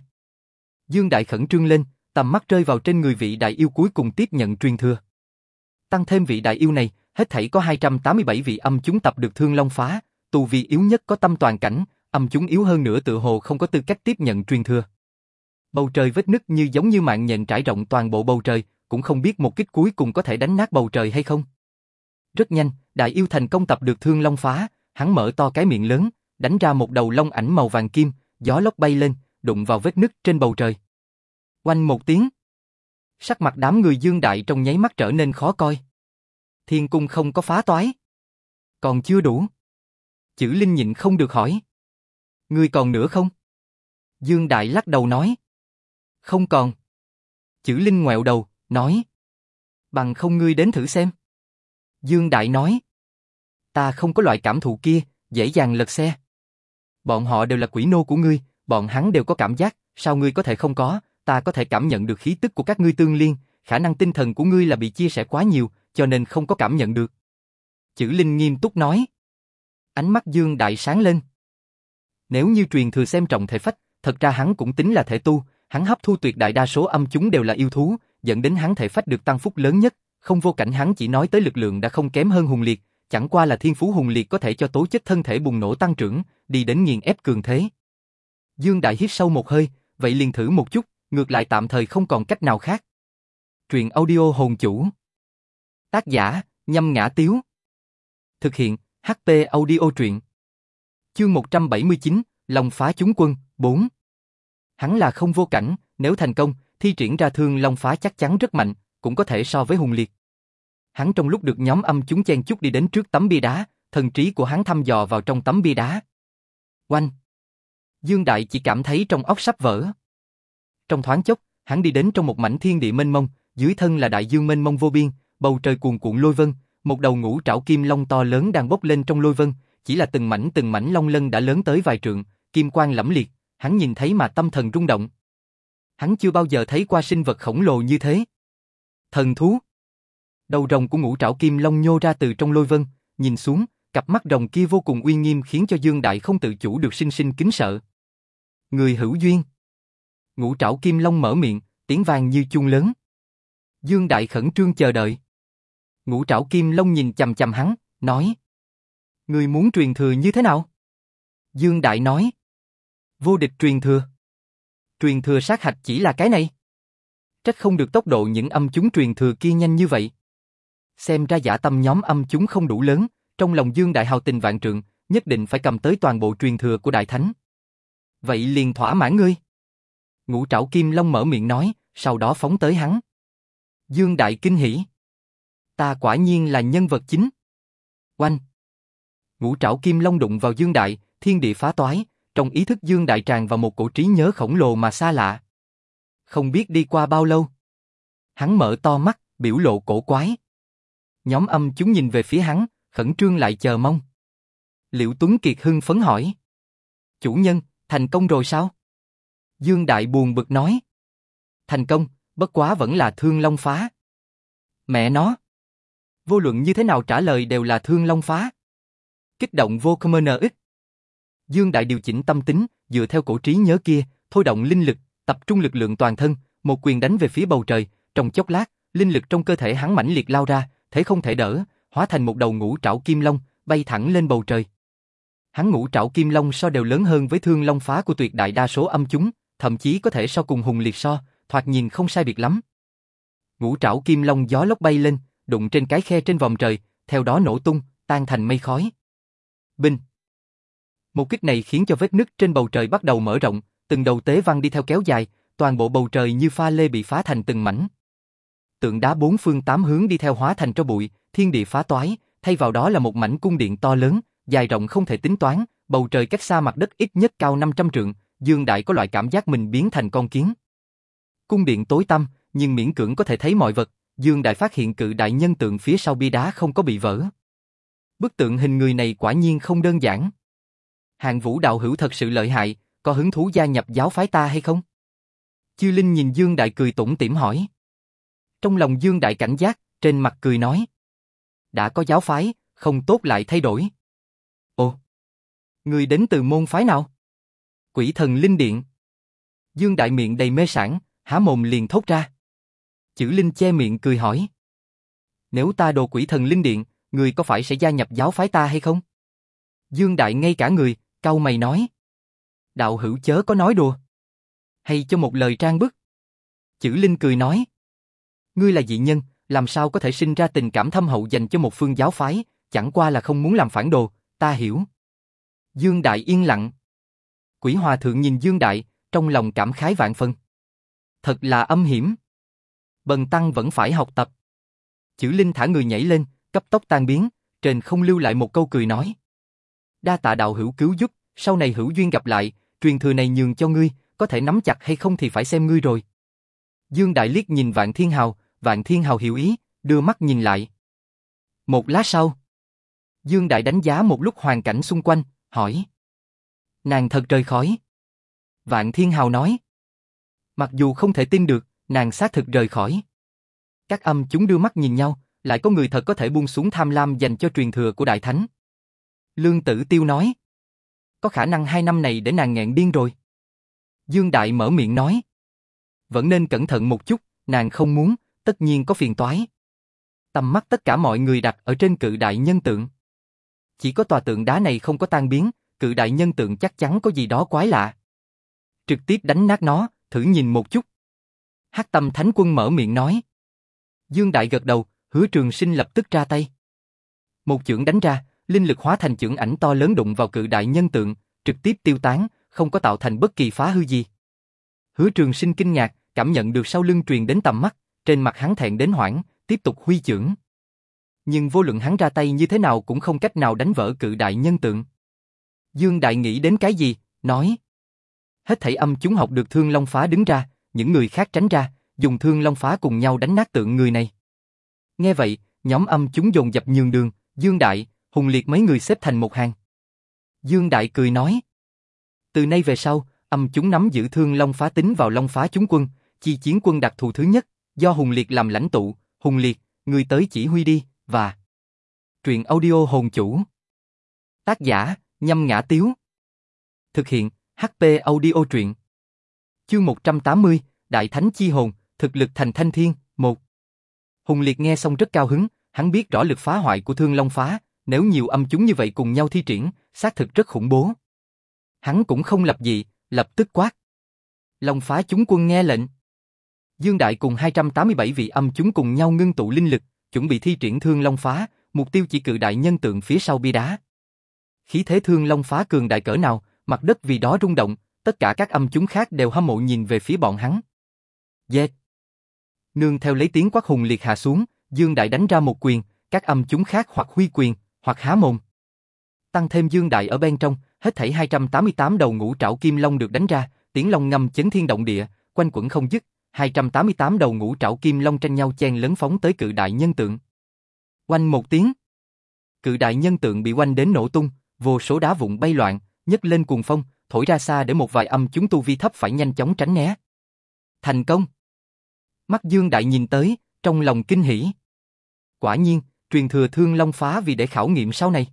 Dương Đại khẩn trương lên, tầm mắt rơi vào trên người vị đại yêu cuối cùng tiếp nhận truyền thừa. Tăng thêm vị đại yêu này, hết thảy có 287 vị âm chúng tập được thương long phá, tu vi yếu nhất có tâm toàn cảnh, âm chúng yếu hơn nữa tự hồ không có tư cách tiếp nhận truyền thừa. Bầu trời vết nứt như giống như mạng nhện trải rộng toàn bộ bầu trời, cũng không biết một kích cuối cùng có thể đánh nát bầu trời hay không. Rất nhanh, đại yêu thành công tập được thương long phá, hắn mở to cái miệng lớn, đánh ra một đầu long ảnh màu vàng kim, gió lốc bay lên, đụng vào vết nứt trên bầu trời. Oanh một tiếng. Sắc mặt đám người dương đại trong nháy mắt trở nên khó coi. Thiên cung không có phá toái. Còn chưa đủ. Chữ Linh nhịn không được hỏi. Ngươi còn nữa không? Dương Đại lắc đầu nói. Không còn. Chữ Linh ngoẹo đầu, nói. Bằng không ngươi đến thử xem. Dương Đại nói. Ta không có loại cảm thụ kia, dễ dàng lật xe. Bọn họ đều là quỷ nô của ngươi, bọn hắn đều có cảm giác, sao ngươi có thể không có, ta có thể cảm nhận được khí tức của các ngươi tương liên, khả năng tinh thần của ngươi là bị chia sẻ quá nhiều, cho nên không có cảm nhận được. Chữ Linh nghiêm túc nói. Ánh mắt Dương Đại sáng lên. Nếu như truyền thừa xem trọng thể phách, thật ra hắn cũng tính là thể tu, hắn hấp thu tuyệt đại đa số âm chúng đều là yêu thú, dẫn đến hắn thể phách được tăng phúc lớn nhất, không vô cảnh hắn chỉ nói tới lực lượng đã không kém hơn hùng liệt, chẳng qua là thiên phú hùng liệt có thể cho tố chất thân thể bùng nổ tăng trưởng, đi đến nghiền ép cường thế. Dương Đại hít sâu một hơi, vậy liền thử một chút, ngược lại tạm thời không còn cách nào khác. Truyện audio hồn chủ. Tác giả, nhâm ngã tiếu. Thực hiện, HP audio truyện. Chương 179, Lòng phá chúng quân, 4. Hắn là không vô cảnh, nếu thành công, thi triển ra thương Long phá chắc chắn rất mạnh, cũng có thể so với hùng liệt. Hắn trong lúc được nhóm âm chúng chen chúc đi đến trước tấm bia đá, thần trí của hắn thăm dò vào trong tấm bia đá. Oanh! Dương Đại chỉ cảm thấy trong óc sắp vỡ. Trong thoáng chốc, hắn đi đến trong một mảnh thiên địa mênh mông, dưới thân là đại dương mênh mông vô biên, bầu trời cuồn cuộn lôi vân, một đầu ngũ trảo kim long to lớn đang bốc lên trong lôi vân, chỉ là từng mảnh từng mảnh long lân đã lớn tới vài trượng, kim quang lẫm liệt, hắn nhìn thấy mà tâm thần rung động. Hắn chưa bao giờ thấy qua sinh vật khổng lồ như thế. Thần thú. Đầu rồng của ngũ trảo kim long nhô ra từ trong lôi vân, nhìn xuống, cặp mắt rồng kia vô cùng uy nghiêm khiến cho Dương Đại không tự chủ được sinh sinh kính sợ. Người hữu duyên. Ngũ trảo kim long mở miệng, tiếng vang như chuông lớn. Dương Đại khẩn trương chờ đợi. Ngũ trảo kim long nhìn chầm chầm hắn, nói. Người muốn truyền thừa như thế nào? Dương Đại nói. Vô địch truyền thừa. Truyền thừa sát hạch chỉ là cái này. Trách không được tốc độ những âm chúng truyền thừa kia nhanh như vậy. Xem ra giả tâm nhóm âm chúng không đủ lớn, trong lòng Dương Đại hào tình vạn trượng, nhất định phải cầm tới toàn bộ truyền thừa của Đại Thánh. Vậy liền thỏa mãn ngươi. Ngũ trảo kim long mở miệng nói, sau đó phóng tới hắn. Dương Đại kinh hỉ. Ta quả nhiên là nhân vật chính. Oanh. Ngũ trảo kim long đụng vào Dương Đại, thiên địa phá toái, trong ý thức Dương Đại tràn vào một cổ trí nhớ khổng lồ mà xa lạ. Không biết đi qua bao lâu. Hắn mở to mắt, biểu lộ cổ quái. Nhóm âm chúng nhìn về phía hắn, khẩn trương lại chờ mong. Liệu Tuấn Kiệt hưng phấn hỏi. Chủ nhân, thành công rồi sao? Dương Đại buồn bực nói. Thành công, bất quá vẫn là thương long phá. Mẹ nó. Vô luận như thế nào trả lời đều là thương long phá. Kích động vô NX. Dương Đại điều chỉnh tâm tính, dựa theo cổ trí nhớ kia, thôi động linh lực, tập trung lực lượng toàn thân, một quyền đánh về phía bầu trời, trong chốc lát, linh lực trong cơ thể hắn mãnh liệt lao ra, thế không thể đỡ, hóa thành một đầu ngũ trảo kim long, bay thẳng lên bầu trời. Hắn ngũ trảo kim long so đều lớn hơn với thương long phá của tuyệt đại đa số âm chúng, thậm chí có thể so cùng hùng liệt so, thoạt nhìn không sai biệt lắm. Ngũ trảo kim long gió lốc bay lên, đụng trên cái khe trên vòng trời, theo đó nổ tung, tan thành mây khói. Binh. Một kích này khiến cho vết nứt trên bầu trời bắt đầu mở rộng, từng đầu tế văn đi theo kéo dài, toàn bộ bầu trời như pha lê bị phá thành từng mảnh. Tượng đá bốn phương tám hướng đi theo hóa thành tro bụi, thiên địa phá toái, thay vào đó là một mảnh cung điện to lớn, dài rộng không thể tính toán, bầu trời cách xa mặt đất ít nhất cao 500 trượng, Dương Đại có loại cảm giác mình biến thành con kiến. Cung điện tối tăm, nhưng miễn cưỡng có thể thấy mọi vật, Dương Đại phát hiện cự đại nhân tượng phía sau bia đá không có bị vỡ. Bức tượng hình người này quả nhiên không đơn giản. Hàng vũ đạo hữu thật sự lợi hại, có hứng thú gia nhập giáo phái ta hay không? Chư Linh nhìn Dương Đại cười tủm tỉm hỏi. Trong lòng Dương Đại cảnh giác, trên mặt cười nói. Đã có giáo phái, không tốt lại thay đổi. Ồ! Người đến từ môn phái nào? Quỷ thần linh điện. Dương Đại miệng đầy mê sản, há mồm liền thốt ra. Chữ Linh che miệng cười hỏi. Nếu ta đồ quỷ thần linh điện, người có phải sẽ gia nhập giáo phái ta hay không? Dương Đại ngay cả người, cau mày nói. Đạo hữu chớ có nói đùa. Hay cho một lời trang bức. Chữ Linh cười nói. Ngươi là dị nhân, làm sao có thể sinh ra tình cảm thâm hậu dành cho một phương giáo phái, chẳng qua là không muốn làm phản đồ, ta hiểu. Dương Đại yên lặng. Quỷ Hòa Thượng nhìn Dương Đại, trong lòng cảm khái vạn phân. Thật là âm hiểm. Bần Tăng vẫn phải học tập. Chữ Linh thả người nhảy lên, cấp tốc tan biến, trên không lưu lại một câu cười nói. Đa tạ đạo hữu cứu giúp, sau này hữu duyên gặp lại, truyền thừa này nhường cho ngươi, có thể nắm chặt hay không thì phải xem ngươi rồi. Dương Đại liếc nhìn Vạn Thiên Hào, Vạn Thiên Hào hiểu ý, đưa mắt nhìn lại. Một lát sau, Dương Đại đánh giá một lúc hoàn cảnh xung quanh, hỏi. Nàng thật rời khỏi. Vạn Thiên Hào nói. Mặc dù không thể tin được, nàng xác thực rời khỏi. Các âm chúng đưa mắt nhìn nhau, lại có người thật có thể buông xuống tham lam dành cho truyền thừa của Đại Thánh. Lương Tử Tiêu nói. Có khả năng hai năm này để nàng nghẹn điên rồi. Dương Đại mở miệng nói. Vẫn nên cẩn thận một chút, nàng không muốn, tất nhiên có phiền toái. Tầm mắt tất cả mọi người đặt ở trên cự đại nhân tượng. Chỉ có tòa tượng đá này không có tan biến, cự đại nhân tượng chắc chắn có gì đó quái lạ. Trực tiếp đánh nát nó, thử nhìn một chút. Hắc tâm thánh quân mở miệng nói. Dương Đại gật đầu, hứa trường sinh lập tức ra tay. Một chưởng đánh ra, linh lực hóa thành chưởng ảnh to lớn đụng vào cự đại nhân tượng, trực tiếp tiêu tán, không có tạo thành bất kỳ phá hư gì. Hứa trường sinh kinh ngạc, cảm nhận được sau lưng truyền đến tầm mắt, trên mặt hắn thẹn đến hoảng, tiếp tục huy chưởng. Nhưng vô luận hắn ra tay như thế nào cũng không cách nào đánh vỡ cự đại nhân tượng. Dương Đại nghĩ đến cái gì, nói. Hết thảy âm chúng học được thương long phá đứng ra, những người khác tránh ra, dùng thương long phá cùng nhau đánh nát tượng người này. Nghe vậy, nhóm âm chúng dồn dập nhường đường, Dương Đại, Hùng Liệt mấy người xếp thành một hàng. Dương Đại cười nói. Từ nay về sau, âm chúng nắm giữ thương long phá tính vào long phá chúng quân, chi chiến quân đặc thù thứ nhất, do Hùng Liệt làm lãnh tụ, Hùng Liệt, người tới chỉ huy đi, và... Truyện audio hồn chủ. Tác giả, nhâm ngã tiếu. Thực hiện, HP audio truyện. Chương 180, Đại Thánh Chi Hồn, thực lực thành thanh thiên, một. Hùng Liệt nghe xong rất cao hứng, hắn biết rõ lực phá hoại của Thương Long Phá, nếu nhiều âm chúng như vậy cùng nhau thi triển, xác thực rất khủng bố. Hắn cũng không lập dị, lập tức quát. Long Phá chúng quân nghe lệnh. Dương Đại cùng 287 vị âm chúng cùng nhau ngưng tụ linh lực, chuẩn bị thi triển Thương Long Phá, mục tiêu chỉ cự đại nhân tượng phía sau bia đá. Khí thế Thương Long Phá cường đại cỡ nào, mặt đất vì đó rung động, tất cả các âm chúng khác đều hâm mộ nhìn về phía bọn hắn. Dệt. Nương theo lấy tiếng quát hùng liệt hạ xuống, Dương Đại đánh ra một quyền, các âm chúng khác hoặc huy quyền, hoặc há mồm. Tăng thêm Dương Đại ở bên trong, hết thảy 288 đầu ngũ trảo kim long được đánh ra, tiếng long ngâm chấn thiên động địa, quanh quẩn không dứt, 288 đầu ngũ trảo kim long tranh nhau chen lấn phóng tới cự đại nhân tượng. Quanh một tiếng, cự đại nhân tượng bị quanh đến nổ tung, vô số đá vụn bay loạn, nhấc lên cuồng phong, thổi ra xa để một vài âm chúng tu vi thấp phải nhanh chóng tránh né. Thành công! Mắt Dương Đại nhìn tới, trong lòng kinh hỉ. Quả nhiên, truyền thừa Thương Long Phá vì để khảo nghiệm sau này.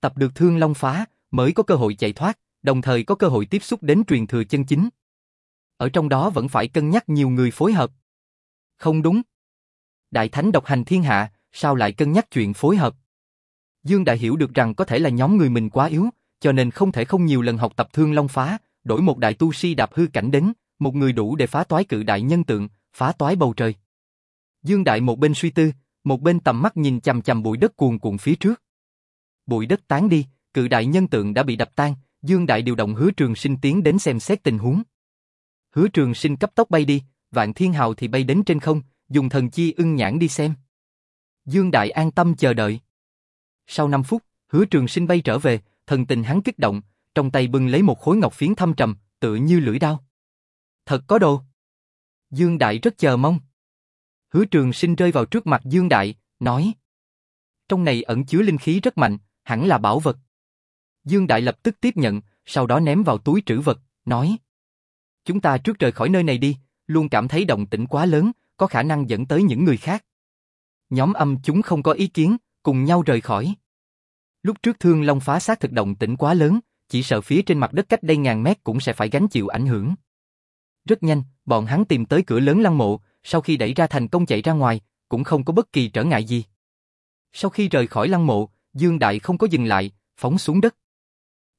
Tập được Thương Long Phá, mới có cơ hội chạy thoát, đồng thời có cơ hội tiếp xúc đến truyền thừa chân chính. Ở trong đó vẫn phải cân nhắc nhiều người phối hợp. Không đúng. Đại Thánh độc hành thiên hạ, sao lại cân nhắc chuyện phối hợp? Dương Đại hiểu được rằng có thể là nhóm người mình quá yếu, cho nên không thể không nhiều lần học tập Thương Long Phá, đổi một đại tu si đạp hư cảnh đến, một người đủ để phá toái cự đại nhân tượng, phá toái bầu trời. Dương Đại một bên suy tư, một bên tầm mắt nhìn chằm chằm bụi đất cuồn cuộn phía trước. Bụi đất tán đi, cự đại nhân tượng đã bị đập tan, Dương Đại điều động hứa trường sinh tiến đến xem xét tình huống. Hứa trường sinh cấp tốc bay đi, vạn thiên hào thì bay đến trên không, dùng thần chi ưng nhãn đi xem. Dương Đại an tâm chờ đợi. Sau 5 phút, hứa trường sinh bay trở về, thần tình hắn kích động, trong tay bưng lấy một khối ngọc phiến thâm trầm, tựa như lưỡi đao. Thật có đồ. Dương Đại rất chờ mong. Hứa trường sinh rơi vào trước mặt Dương Đại, nói. Trong này ẩn chứa linh khí rất mạnh, hẳn là bảo vật. Dương Đại lập tức tiếp nhận, sau đó ném vào túi trữ vật, nói. Chúng ta trước rời khỏi nơi này đi, luôn cảm thấy động tĩnh quá lớn, có khả năng dẫn tới những người khác. Nhóm âm chúng không có ý kiến, cùng nhau rời khỏi. Lúc trước thương long phá sát thực động tĩnh quá lớn, chỉ sợ phía trên mặt đất cách đây ngàn mét cũng sẽ phải gánh chịu ảnh hưởng. Rất nhanh, bọn hắn tìm tới cửa lớn lăng mộ, sau khi đẩy ra thành công chạy ra ngoài, cũng không có bất kỳ trở ngại gì. Sau khi rời khỏi lăng mộ, Dương Đại không có dừng lại, phóng xuống đất.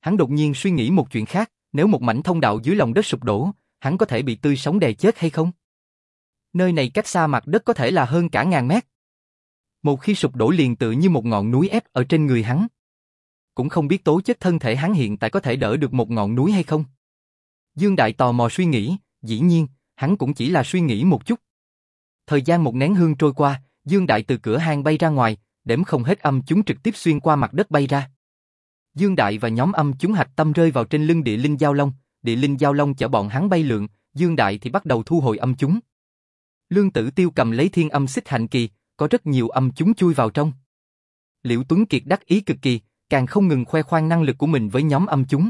Hắn đột nhiên suy nghĩ một chuyện khác, nếu một mảnh thông đạo dưới lòng đất sụp đổ, hắn có thể bị tươi sống đè chết hay không? Nơi này cách xa mặt đất có thể là hơn cả ngàn mét. Một khi sụp đổ liền tự như một ngọn núi ép ở trên người hắn. Cũng không biết tố chất thân thể hắn hiện tại có thể đỡ được một ngọn núi hay không. Dương Đại tò mò suy nghĩ, dĩ nhiên, hắn cũng chỉ là suy nghĩ một chút. Thời gian một nén hương trôi qua, Dương Đại từ cửa hang bay ra ngoài, đếm không hết âm chúng trực tiếp xuyên qua mặt đất bay ra. Dương Đại và nhóm âm chúng hạch tâm rơi vào trên lưng địa linh giao long, địa linh giao long chở bọn hắn bay lượn, Dương Đại thì bắt đầu thu hồi âm chúng. Lương Tử Tiêu cầm lấy thiên âm xích hành kỳ, có rất nhiều âm chúng chui vào trong. Liễu Tuấn Kiệt đắc ý cực kỳ, càng không ngừng khoe khoang năng lực của mình với nhóm âm chúng.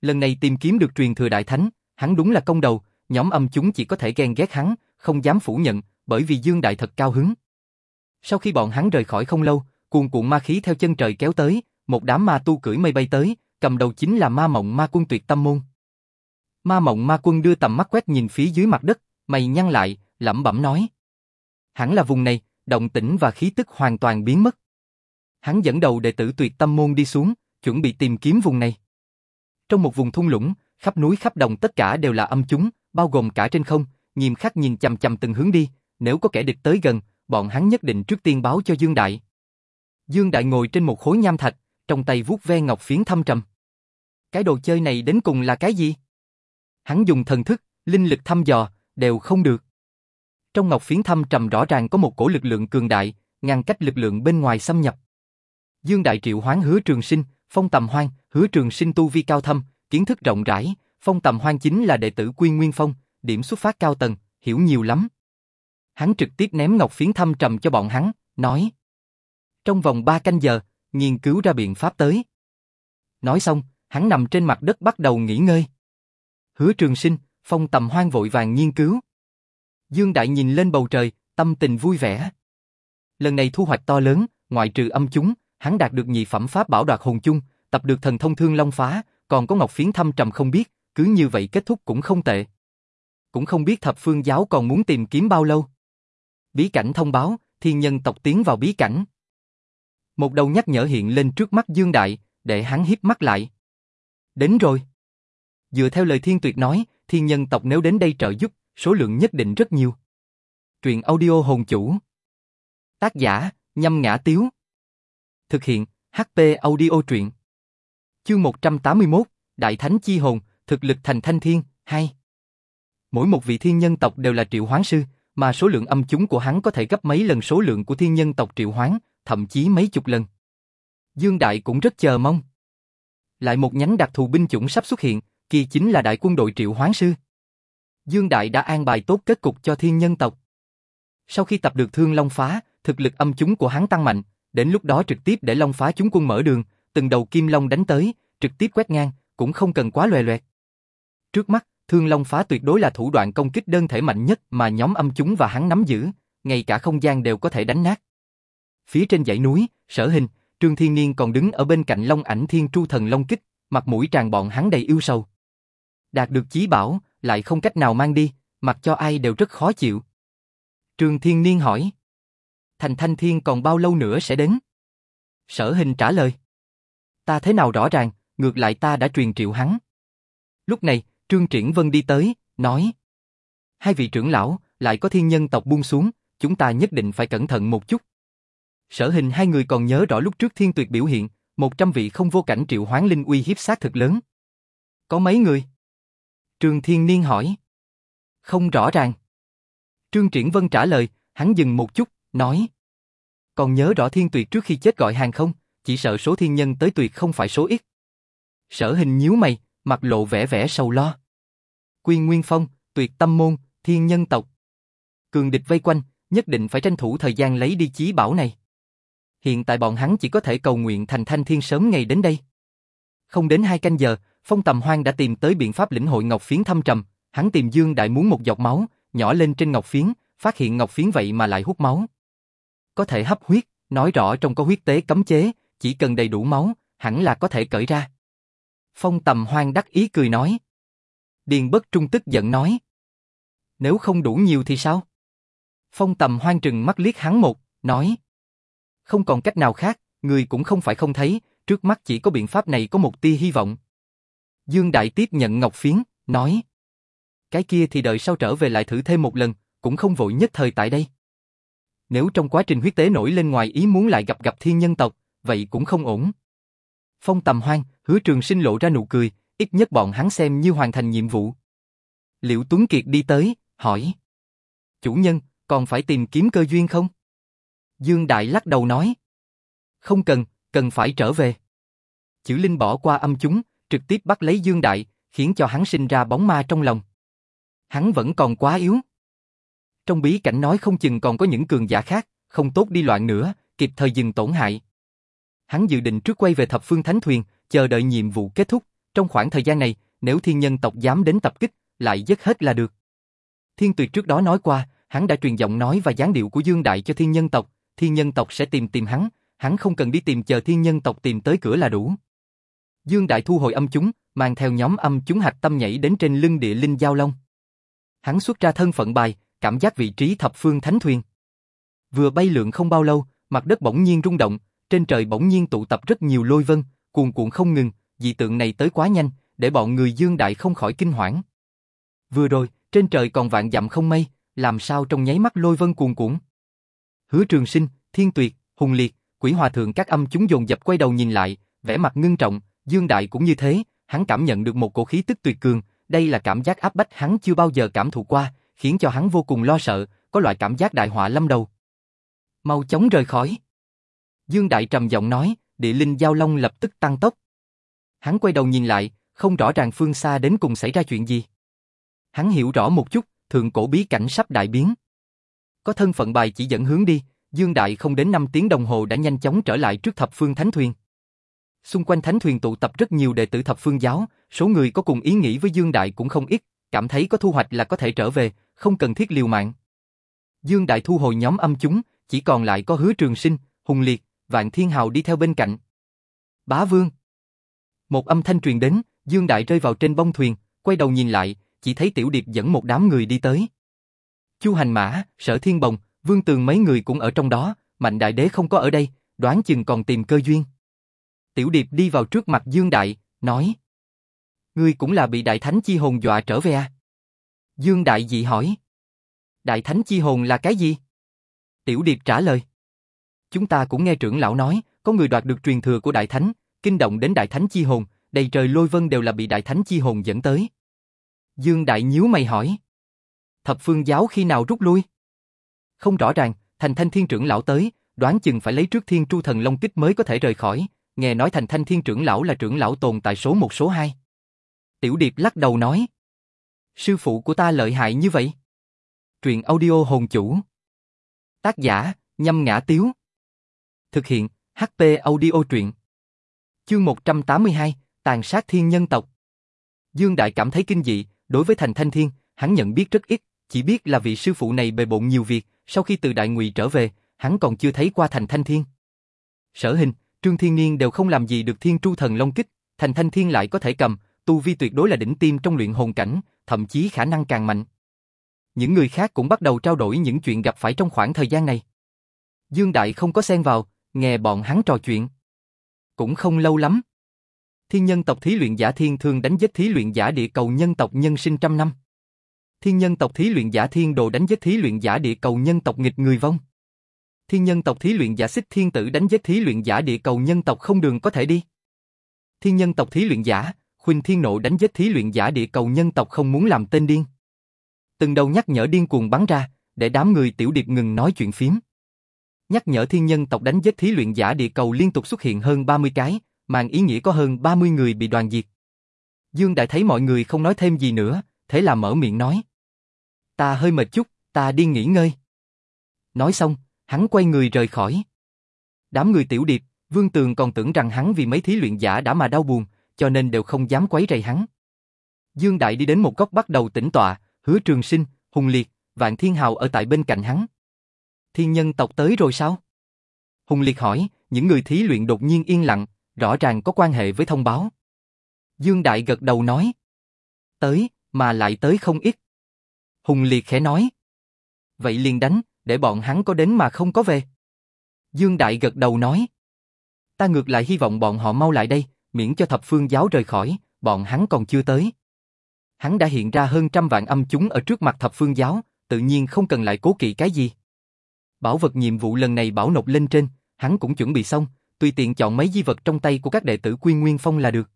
Lần này tìm kiếm được truyền thừa đại thánh, hắn đúng là công đầu, nhóm âm chúng chỉ có thể ghen ghét hắn, không dám phủ nhận, bởi vì Dương Đại thật cao hứng. Sau khi bọn hắn rời khỏi không lâu, cuồn cuộn ma khí theo chân trời kéo tới, một đám ma tu cưỡi mây bay tới, cầm đầu chính là ma mộng ma quân tuyệt tâm môn. Ma mộng ma quân đưa tầm mắt quét nhìn phía dưới mặt đất, mày nhăn lại, lẩm bẩm nói. Hẳn là vùng này, động tĩnh và khí tức hoàn toàn biến mất. Hắn dẫn đầu đệ tử tuyệt tâm môn đi xuống, chuẩn bị tìm kiếm vùng này. Trong một vùng thung lũng, khắp núi khắp đồng tất cả đều là âm chúng, bao gồm cả trên không, nghiêm khắc nhìn chằm chằm từng hướng đi, nếu có kẻ địch tới gần, bọn hắn nhất định trước tiên báo cho Dương Đại. Dương Đại ngồi trên một khối nham thạch, trong tay vuốt ve ngọc phiến thâm trầm. Cái đồ chơi này đến cùng là cái gì? Hắn dùng thần thức, linh lực thăm dò, đều không được. Trong ngọc phiến thăm trầm rõ ràng có một cổ lực lượng cường đại, ngăn cách lực lượng bên ngoài xâm nhập. Dương Đại Triệu hoán hứa trường sinh, phong tầm hoang, hứa trường sinh tu vi cao thâm, kiến thức rộng rãi, phong tầm hoang chính là đệ tử Quy Nguyên Phong, điểm xuất phát cao tầng, hiểu nhiều lắm. Hắn trực tiếp ném ngọc phiến thăm trầm cho bọn hắn, nói. Trong vòng ba canh giờ, nghiên cứu ra biện pháp tới. Nói xong, hắn nằm trên mặt đất bắt đầu nghỉ ngơi. Hứa trường sinh, phong tầm hoang vội vàng nghiên cứu. Dương Đại nhìn lên bầu trời, tâm tình vui vẻ. Lần này thu hoạch to lớn, ngoại trừ âm chúng, hắn đạt được nhị phẩm pháp bảo đoạt hồn chung, tập được thần thông thương long phá, còn có ngọc phiến thâm trầm không biết, cứ như vậy kết thúc cũng không tệ. Cũng không biết thập phương giáo còn muốn tìm kiếm bao lâu. Bí cảnh thông báo, thiên nhân tộc tiến vào bí cảnh. Một đầu nhắc nhở hiện lên trước mắt Dương Đại, để hắn hiếp mắt lại. Đến rồi. Dựa theo lời thiên tuyệt nói, thiên nhân tộc nếu đến đây trợ giúp, số lượng nhất định rất nhiều. Truyện audio hồn chủ. Tác giả, nhâm ngã tiếu. Thực hiện, HP audio truyện. Chương 181, Đại Thánh Chi Hồn, thực lực thành thanh thiên, 2. Mỗi một vị thiên nhân tộc đều là triệu hoán sư, mà số lượng âm chúng của hắn có thể gấp mấy lần số lượng của thiên nhân tộc triệu hoán, thậm chí mấy chục lần. Dương Đại cũng rất chờ mong. Lại một nhánh đặc thù binh chủng sắp xuất hiện, kỳ chính là đại quân đội triệu hoán sư. Dương Đại đã an bài tốt kết cục cho thiên nhân tộc. Sau khi tập được thương Long Phá, thực lực âm chúng của hắn tăng mạnh, đến lúc đó trực tiếp để Long Phá chúng quân mở đường, từng đầu kim long đánh tới, trực tiếp quét ngang, cũng không cần quá loè loẹt. Trước mắt, Thương Long Phá tuyệt đối là thủ đoạn công kích đơn thể mạnh nhất mà nhóm âm chúng và hắn nắm giữ, ngay cả không gian đều có thể đánh nát. Phía trên dãy núi, Sở Hình, Trương Thiên Niên còn đứng ở bên cạnh Long Ảnh Thiên Tru Thần Long Kích, mặt mũi tràn bọn hắn đầy yêu sầu. Đạt được chí bảo, lại không cách nào mang đi, mặc cho ai đều rất khó chịu. Trường Thiên Niên hỏi. Thành Thanh Thiên còn bao lâu nữa sẽ đến? Sở Hình trả lời. Ta thế nào rõ ràng, ngược lại ta đã truyền triệu hắn. Lúc này, Trương Triển Vân đi tới, nói. Hai vị trưởng lão, lại có thiên nhân tộc buông xuống, chúng ta nhất định phải cẩn thận một chút. Sở hình hai người còn nhớ rõ lúc trước thiên tuyệt biểu hiện, một trăm vị không vô cảnh triệu hoán linh uy hiếp sát thực lớn. Có mấy người? Trương Thiên Niên hỏi. Không rõ ràng. Trương Triển Vân trả lời, hắn dừng một chút, nói. Còn nhớ rõ thiên tuyệt trước khi chết gọi hàng không, chỉ sợ số thiên nhân tới tuyệt không phải số ít. Sở hình nhíu mày, mặt lộ vẻ vẻ sầu lo. Quyên Nguyên Phong, tuyệt tâm môn, thiên nhân tộc. Cường địch vây quanh, nhất định phải tranh thủ thời gian lấy đi chí bảo này. Hiện tại bọn hắn chỉ có thể cầu nguyện thành thanh thiên sớm ngày đến đây. Không đến hai canh giờ, Phong Tầm Hoang đã tìm tới biện pháp lĩnh hội ngọc phiến thâm trầm, hắn tìm Dương Đại muốn một giọt máu, nhỏ lên trên ngọc phiến, phát hiện ngọc phiến vậy mà lại hút máu. Có thể hấp huyết, nói rõ trong có huyết tế cấm chế, chỉ cần đầy đủ máu, hẳn là có thể cởi ra. Phong Tầm Hoang đắc ý cười nói. Điền Bất Trung tức giận nói. Nếu không đủ nhiều thì sao? Phong Tầm Hoang trừng mắt liếc hắn một, nói. Không còn cách nào khác, người cũng không phải không thấy, trước mắt chỉ có biện pháp này có một tia hy vọng. Dương Đại tiếp nhận ngọc phiến, nói. Cái kia thì đợi sau trở về lại thử thêm một lần, cũng không vội nhất thời tại đây. Nếu trong quá trình huyết tế nổi lên ngoài ý muốn lại gặp gặp thiên nhân tộc, vậy cũng không ổn. Phong tầm hoang, hứa trường sinh lộ ra nụ cười, ít nhất bọn hắn xem như hoàn thành nhiệm vụ. Liễu Tuấn Kiệt đi tới, hỏi. Chủ nhân, còn phải tìm kiếm cơ duyên không? Dương Đại lắc đầu nói. Không cần, cần phải trở về. Chữ Linh bỏ qua âm chúng, trực tiếp bắt lấy Dương Đại, khiến cho hắn sinh ra bóng ma trong lòng. Hắn vẫn còn quá yếu. Trong bí cảnh nói không chừng còn có những cường giả khác, không tốt đi loạn nữa, kịp thời dừng tổn hại. Hắn dự định trước quay về thập phương thánh thuyền, chờ đợi nhiệm vụ kết thúc. Trong khoảng thời gian này, nếu thiên nhân tộc dám đến tập kích, lại giết hết là được. Thiên tuyệt trước đó nói qua, hắn đã truyền giọng nói và dáng điệu của Dương Đại cho thiên nhân tộc, thiên nhân tộc sẽ tìm tìm hắn, hắn không cần đi tìm chờ thiên nhân tộc tìm tới cửa là đủ. Dương Đại thu hồi âm chúng, mang theo nhóm âm chúng hạch tâm nhảy đến trên lưng địa linh giao long. Hắn xuất ra thân phận bài, cảm giác vị trí thập phương thánh thuyền. Vừa bay lượn không bao lâu, mặt đất bỗng nhiên rung động, trên trời bỗng nhiên tụ tập rất nhiều lôi vân, cuồn cuộn không ngừng, dị tượng này tới quá nhanh, để bọn người Dương Đại không khỏi kinh hoảng. Vừa rồi, trên trời còn vạn dặm không mây, làm sao trong nháy mắt lôi vân cuồn cuộn. Hứa Trường Sinh, Thiên Tuyệt, Hùng Liệt, Quỷ Hòa Thượng các âm chúng dồn dập quay đầu nhìn lại, vẻ mặt ngưng trọng, Dương Đại cũng như thế, hắn cảm nhận được một cổ khí tức tuyệt cường, đây là cảm giác áp bách hắn chưa bao giờ cảm thụ qua, khiến cho hắn vô cùng lo sợ, có loại cảm giác đại họa lâm đầu. Mau chóng rời khỏi. Dương Đại trầm giọng nói, địa linh giao long lập tức tăng tốc. Hắn quay đầu nhìn lại, không rõ ràng phương xa đến cùng xảy ra chuyện gì. Hắn hiểu rõ một chút, thượng cổ bí cảnh sắp đại biến. Có thân phận bài chỉ dẫn hướng đi, Dương Đại không đến 5 tiếng đồng hồ đã nhanh chóng trở lại trước thập phương thánh thuyền. Xung quanh thánh thuyền tụ tập rất nhiều đệ tử thập phương giáo, số người có cùng ý nghĩ với Dương Đại cũng không ít, cảm thấy có thu hoạch là có thể trở về, không cần thiết liều mạng. Dương Đại thu hồi nhóm âm chúng, chỉ còn lại có hứa trường sinh, hùng liệt, vạn thiên hào đi theo bên cạnh. Bá vương. Một âm thanh truyền đến, Dương Đại rơi vào trên bông thuyền, quay đầu nhìn lại, chỉ thấy Tiểu Điệp dẫn một đám người đi tới. Chu Hành Mã, Sở Thiên Bồng, Vương Tường mấy người cũng ở trong đó, Mạnh Đại Đế không có ở đây, đoán chừng còn tìm cơ duyên. Tiểu Điệp đi vào trước mặt Dương Đại, nói. Ngươi cũng là bị Đại Thánh Chi Hồn dọa trở về à? Dương Đại dị hỏi. Đại Thánh Chi Hồn là cái gì? Tiểu Điệp trả lời. Chúng ta cũng nghe trưởng lão nói, có người đoạt được truyền thừa của Đại Thánh, kinh động đến Đại Thánh Chi Hồn, đầy trời lôi vân đều là bị Đại Thánh Chi Hồn dẫn tới. Dương Đại nhíu mày hỏi. Thập phương giáo khi nào rút lui? Không rõ ràng, thành thanh thiên trưởng lão tới, đoán chừng phải lấy trước thiên tru thần long kích mới có thể rời khỏi, nghe nói thành thanh thiên trưởng lão là trưởng lão tồn tại số một số hai. Tiểu Điệp lắc đầu nói. Sư phụ của ta lợi hại như vậy. Truyện audio hồn chủ. Tác giả, nhâm ngã tiếu. Thực hiện, HP audio truyện. Chương 182, tàn sát thiên nhân tộc. Dương Đại cảm thấy kinh dị, đối với thành thanh thiên, hắn nhận biết rất ít, chỉ biết là vị sư phụ này bề bộn nhiều việc, sau khi từ đại ngụy trở về, hắn còn chưa thấy qua thành thanh thiên. Sở hình, Trương Thiên Niên đều không làm gì được thiên tru thần long kích, thành thanh thiên lại có thể cầm, tu vi tuyệt đối là đỉnh tim trong luyện hồn cảnh, thậm chí khả năng càng mạnh. Những người khác cũng bắt đầu trao đổi những chuyện gặp phải trong khoảng thời gian này. Dương Đại không có xen vào, nghe bọn hắn trò chuyện. Cũng không lâu lắm. Thiên nhân tộc thí luyện giả thiên thường đánh giết thí luyện giả địa cầu nhân tộc nhân sinh trăm năm. Thiên nhân tộc thí luyện giả thiên đồ đánh giết thí luyện giả địa cầu nhân tộc nghịch người vong. Thiên nhân tộc thí luyện giả xích thiên tử đánh giết thí luyện giả địa cầu nhân tộc không đường có thể đi. Thiên nhân tộc thí luyện giả, khuynh thiên nộ đánh giết thí luyện giả địa cầu nhân tộc không muốn làm tên điên. Từng đầu nhắc nhở điên cuồng bắn ra, để đám người tiểu điệp ngừng nói chuyện phím. Nhắc nhở thiên nhân tộc đánh giết thí luyện giả địa cầu liên tục xuất hiện hơn 30 cái, mang ý nghĩa có hơn 30 người bị đoàn diệt. Dương Đại thấy mọi người không nói thêm gì nữa, thế là mở miệng nói. Ta hơi mệt chút, ta đi nghỉ ngơi. Nói xong, hắn quay người rời khỏi. Đám người tiểu điệp, Vương Tường còn tưởng rằng hắn vì mấy thí luyện giả đã mà đau buồn, cho nên đều không dám quấy rầy hắn. Dương Đại đi đến một góc bắt đầu tĩnh tọa, hứa trường sinh, hùng liệt, vạn thiên hào ở tại bên cạnh hắn. Thiên nhân tộc tới rồi sao? Hùng liệt hỏi, những người thí luyện đột nhiên yên lặng, rõ ràng có quan hệ với thông báo. Dương Đại gật đầu nói. Tới, mà lại tới không ít. Hùng liệt khẽ nói. Vậy liền đánh, để bọn hắn có đến mà không có về. Dương Đại gật đầu nói. Ta ngược lại hy vọng bọn họ mau lại đây, miễn cho thập phương giáo rời khỏi, bọn hắn còn chưa tới. Hắn đã hiện ra hơn trăm vạn âm chúng ở trước mặt thập phương giáo, tự nhiên không cần lại cố kỵ cái gì. Bảo vật nhiệm vụ lần này bảo nộp lên trên, hắn cũng chuẩn bị xong, tùy tiện chọn mấy di vật trong tay của các đệ tử Quy Nguyên Phong là được.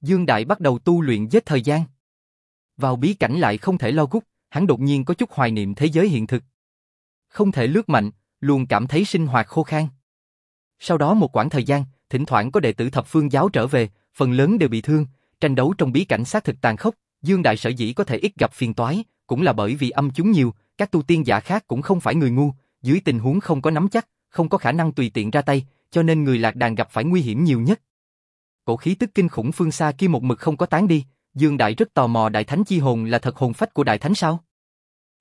Dương Đại bắt đầu tu luyện giết thời gian. Vào bí cảnh lại không thể lo gút, hắn đột nhiên có chút hoài niệm thế giới hiện thực. Không thể lướt mạnh, luôn cảm thấy sinh hoạt khô khan. Sau đó một quãng thời gian, thỉnh thoảng có đệ tử thập phương giáo trở về, phần lớn đều bị thương, tranh đấu trong bí cảnh sát thực tàn khốc, Dương Đại sở dĩ có thể ít gặp phiền toái, cũng là bởi vì âm chúng nhiều, các tu tiên giả khác cũng không phải người ngu, dưới tình huống không có nắm chắc, không có khả năng tùy tiện ra tay, cho nên người lạc đàn gặp phải nguy hiểm nhiều nhất. Cổ khí tức kinh khủng phương xa kia một mực không có tán đi, Dương Đại rất tò mò Đại Thánh chi hồn là thật hồn phách của Đại Thánh sao?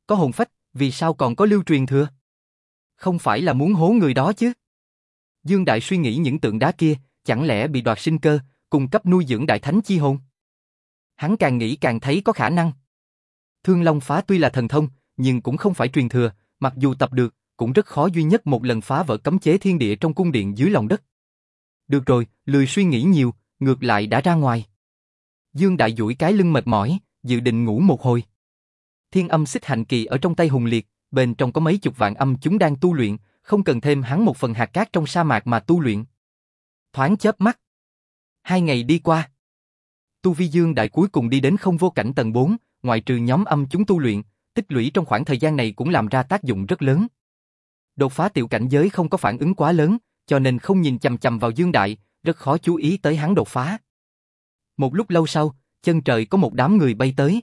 Có hồn phách, vì sao còn có lưu truyền thừa? Không phải là muốn hố người đó chứ? Dương Đại suy nghĩ những tượng đá kia, chẳng lẽ bị đoạt sinh cơ, cung cấp nuôi dưỡng Đại Thánh chi hồn? Hắn càng nghĩ càng thấy có khả năng. Thương Long phá tuy là thần thông, nhưng cũng không phải truyền thừa, mặc dù tập được, cũng rất khó duy nhất một lần phá vỡ cấm chế thiên địa trong cung điện dưới lòng đất. Được rồi, lười suy nghĩ nhiều, ngược lại đã ra ngoài. Dương Đại duỗi cái lưng mệt mỏi, dự định ngủ một hồi. Thiên âm xích hạnh kỳ ở trong tay hùng liệt, bên trong có mấy chục vạn âm chúng đang tu luyện, không cần thêm hắn một phần hạt cát trong sa mạc mà tu luyện. Thoáng chớp mắt. Hai ngày đi qua. Tu Vi Dương Đại cuối cùng đi đến không vô cảnh tầng 4, ngoại trừ nhóm âm chúng tu luyện, tích lũy trong khoảng thời gian này cũng làm ra tác dụng rất lớn. Đột phá tiểu cảnh giới không có phản ứng quá lớn, cho nên không nhìn chầm chầm vào Dương Đại, rất khó chú ý tới hắn đột phá. Một lúc lâu sau, chân trời có một đám người bay tới.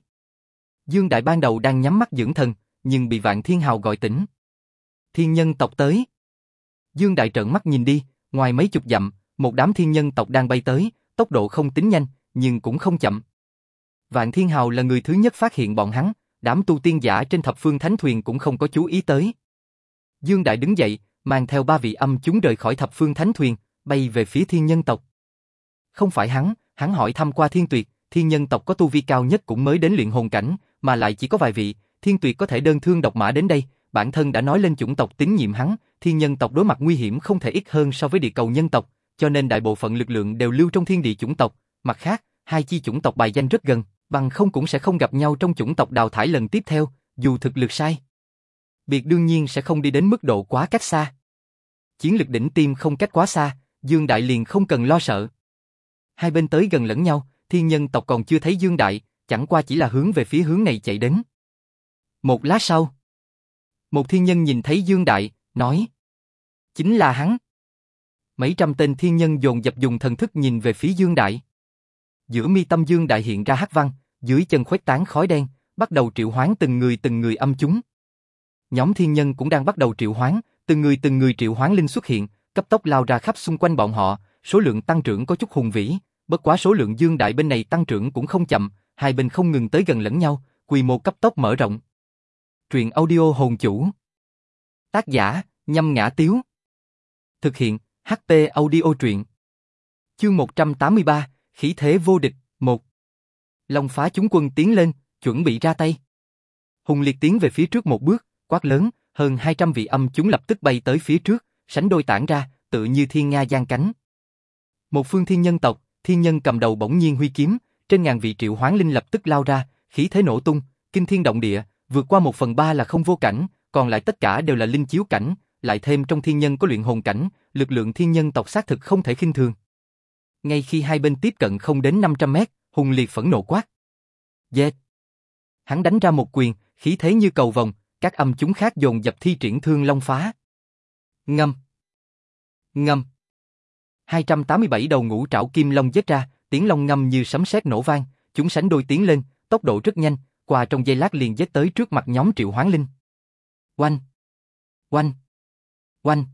Dương Đại ban đầu đang nhắm mắt dưỡng thần, nhưng bị Vạn Thiên Hào gọi tỉnh. Thiên nhân tộc tới. Dương Đại trợn mắt nhìn đi, ngoài mấy chục dặm, một đám thiên nhân tộc đang bay tới, tốc độ không tính nhanh, nhưng cũng không chậm. Vạn Thiên Hào là người thứ nhất phát hiện bọn hắn, đám tu tiên giả trên thập phương thánh thuyền cũng không có chú ý tới. Dương Đại đứng dậy, mang theo ba vị âm chúng rời khỏi thập phương thánh thuyền, bay về phía thiên nhân tộc. Không phải hắn, hắn hỏi thăm qua thiên tuyệt, thiên nhân tộc có tu vi cao nhất cũng mới đến luyện hồn cảnh, mà lại chỉ có vài vị, thiên tuyệt có thể đơn thương độc mã đến đây, bản thân đã nói lên chủng tộc tín nhiệm hắn, thiên nhân tộc đối mặt nguy hiểm không thể ít hơn so với địa cầu nhân tộc, cho nên đại bộ phận lực lượng đều lưu trong thiên địa chủng tộc, mặt khác, hai chi chủng tộc bài danh rất gần, bằng không cũng sẽ không gặp nhau trong chủng tộc đào thải lần tiếp theo, dù thực lực sai. Biệt đương nhiên sẽ không đi đến mức độ quá cách xa. Chiến lực đỉnh tim không cách quá xa, Dương Đại liền không cần lo sợ. Hai bên tới gần lẫn nhau, thiên nhân tộc còn chưa thấy Dương Đại, chẳng qua chỉ là hướng về phía hướng này chạy đến. Một lát sau, một thiên nhân nhìn thấy Dương Đại, nói Chính là hắn. Mấy trăm tên thiên nhân dồn dập dùng thần thức nhìn về phía Dương Đại. Giữa mi tâm Dương Đại hiện ra hắc văn, dưới chân khuếch tán khói đen, bắt đầu triệu hoán từng người từng người âm chúng. Nhóm thiên nhân cũng đang bắt đầu triệu hoán, từng người từng người triệu hoán linh xuất hiện, cấp tốc lao ra khắp xung quanh bọn họ, số lượng tăng trưởng có chút hùng vĩ, bất quá số lượng dương đại bên này tăng trưởng cũng không chậm, hai bên không ngừng tới gần lẫn nhau, quy mô cấp tốc mở rộng. Truyện audio hồn chủ. Tác giả, nhâm ngã tiếu. Thực hiện, HP audio truyện. Chương 183, khí thế vô địch, 1. Long phá chúng quân tiến lên, chuẩn bị ra tay. Hùng liệt tiến về phía trước một bước, quát lớn, hơn 200 vị âm chúng lập tức bay tới phía trước, sánh đôi tản ra, tự như thiên nga giang cánh. Một phương thiên nhân tộc, thiên nhân cầm đầu bỗng nhiên huy kiếm, trên ngàn vị triệu hoán linh lập tức lao ra, khí thế nổ tung, kinh thiên động địa, vượt qua một phần ba là không vô cảnh, còn lại tất cả đều là linh chiếu cảnh, lại thêm trong thiên nhân có luyện hồn cảnh, lực lượng thiên nhân tộc xác thực không thể khinh thường. Ngay khi hai bên tiếp cận không đến 500 mét, hùng liệt phẫn nộ quát. Dệt! Hắn đánh ra một quyền, khí thế như cầu vòng, các âm chúng khác dồn dập thi triển thương long phá. Ngâm! Ngâm! 287 đầu ngũ trảo kim long giết ra, tiếng long ngâm như sấm sét nổ vang, chúng sánh đôi tiến lên, tốc độ rất nhanh, qua trong giây lát liền giết tới trước mặt nhóm Triệu Hoán Linh. Oanh! Oanh! Oanh!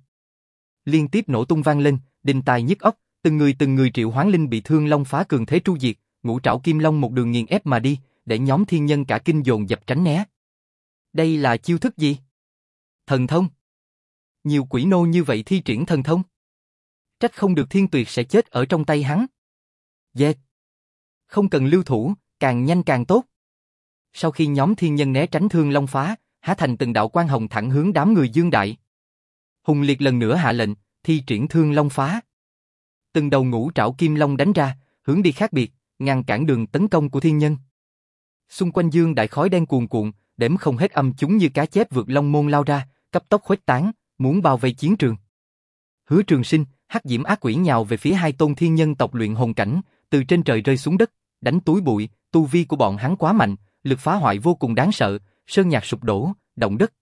Liên tiếp nổ tung vang lên, đình tài nhức óc, từng người từng người Triệu Hoán Linh bị thương long phá cường thế tru diệt, ngũ trảo kim long một đường nghiền ép mà đi, để nhóm thiên nhân cả kinh dồn dập tránh né. Đây là chiêu thức gì? Thần thông. Nhiều quỷ nô như vậy thi triển thần thông. Trách không được thiên tuyệt sẽ chết ở trong tay hắn. Dẹt. Không cần lưu thủ, càng nhanh càng tốt. Sau khi nhóm thiên nhân né tránh thương long phá, há thành từng đạo quan hồng thẳng hướng đám người dương đại. Hùng liệt lần nữa hạ lệnh, thi triển thương long phá. Từng đầu ngũ trảo kim long đánh ra, hướng đi khác biệt, ngăn cản đường tấn công của thiên nhân. Xung quanh dương đại khói đen cuồn cuộn, đếm không hết âm chúng như cá chép vượt long môn lao ra, cấp tốc khuếch tán, muốn bao vây chiến trường. Hứa Trường Sinh, hắc diễm ác quỷ nhào về phía hai tôn thiên nhân tộc luyện hồn cảnh, từ trên trời rơi xuống đất, đánh túi bụi, tu vi của bọn hắn quá mạnh, lực phá hoại vô cùng đáng sợ, sơn nhạc sụp đổ, động đất.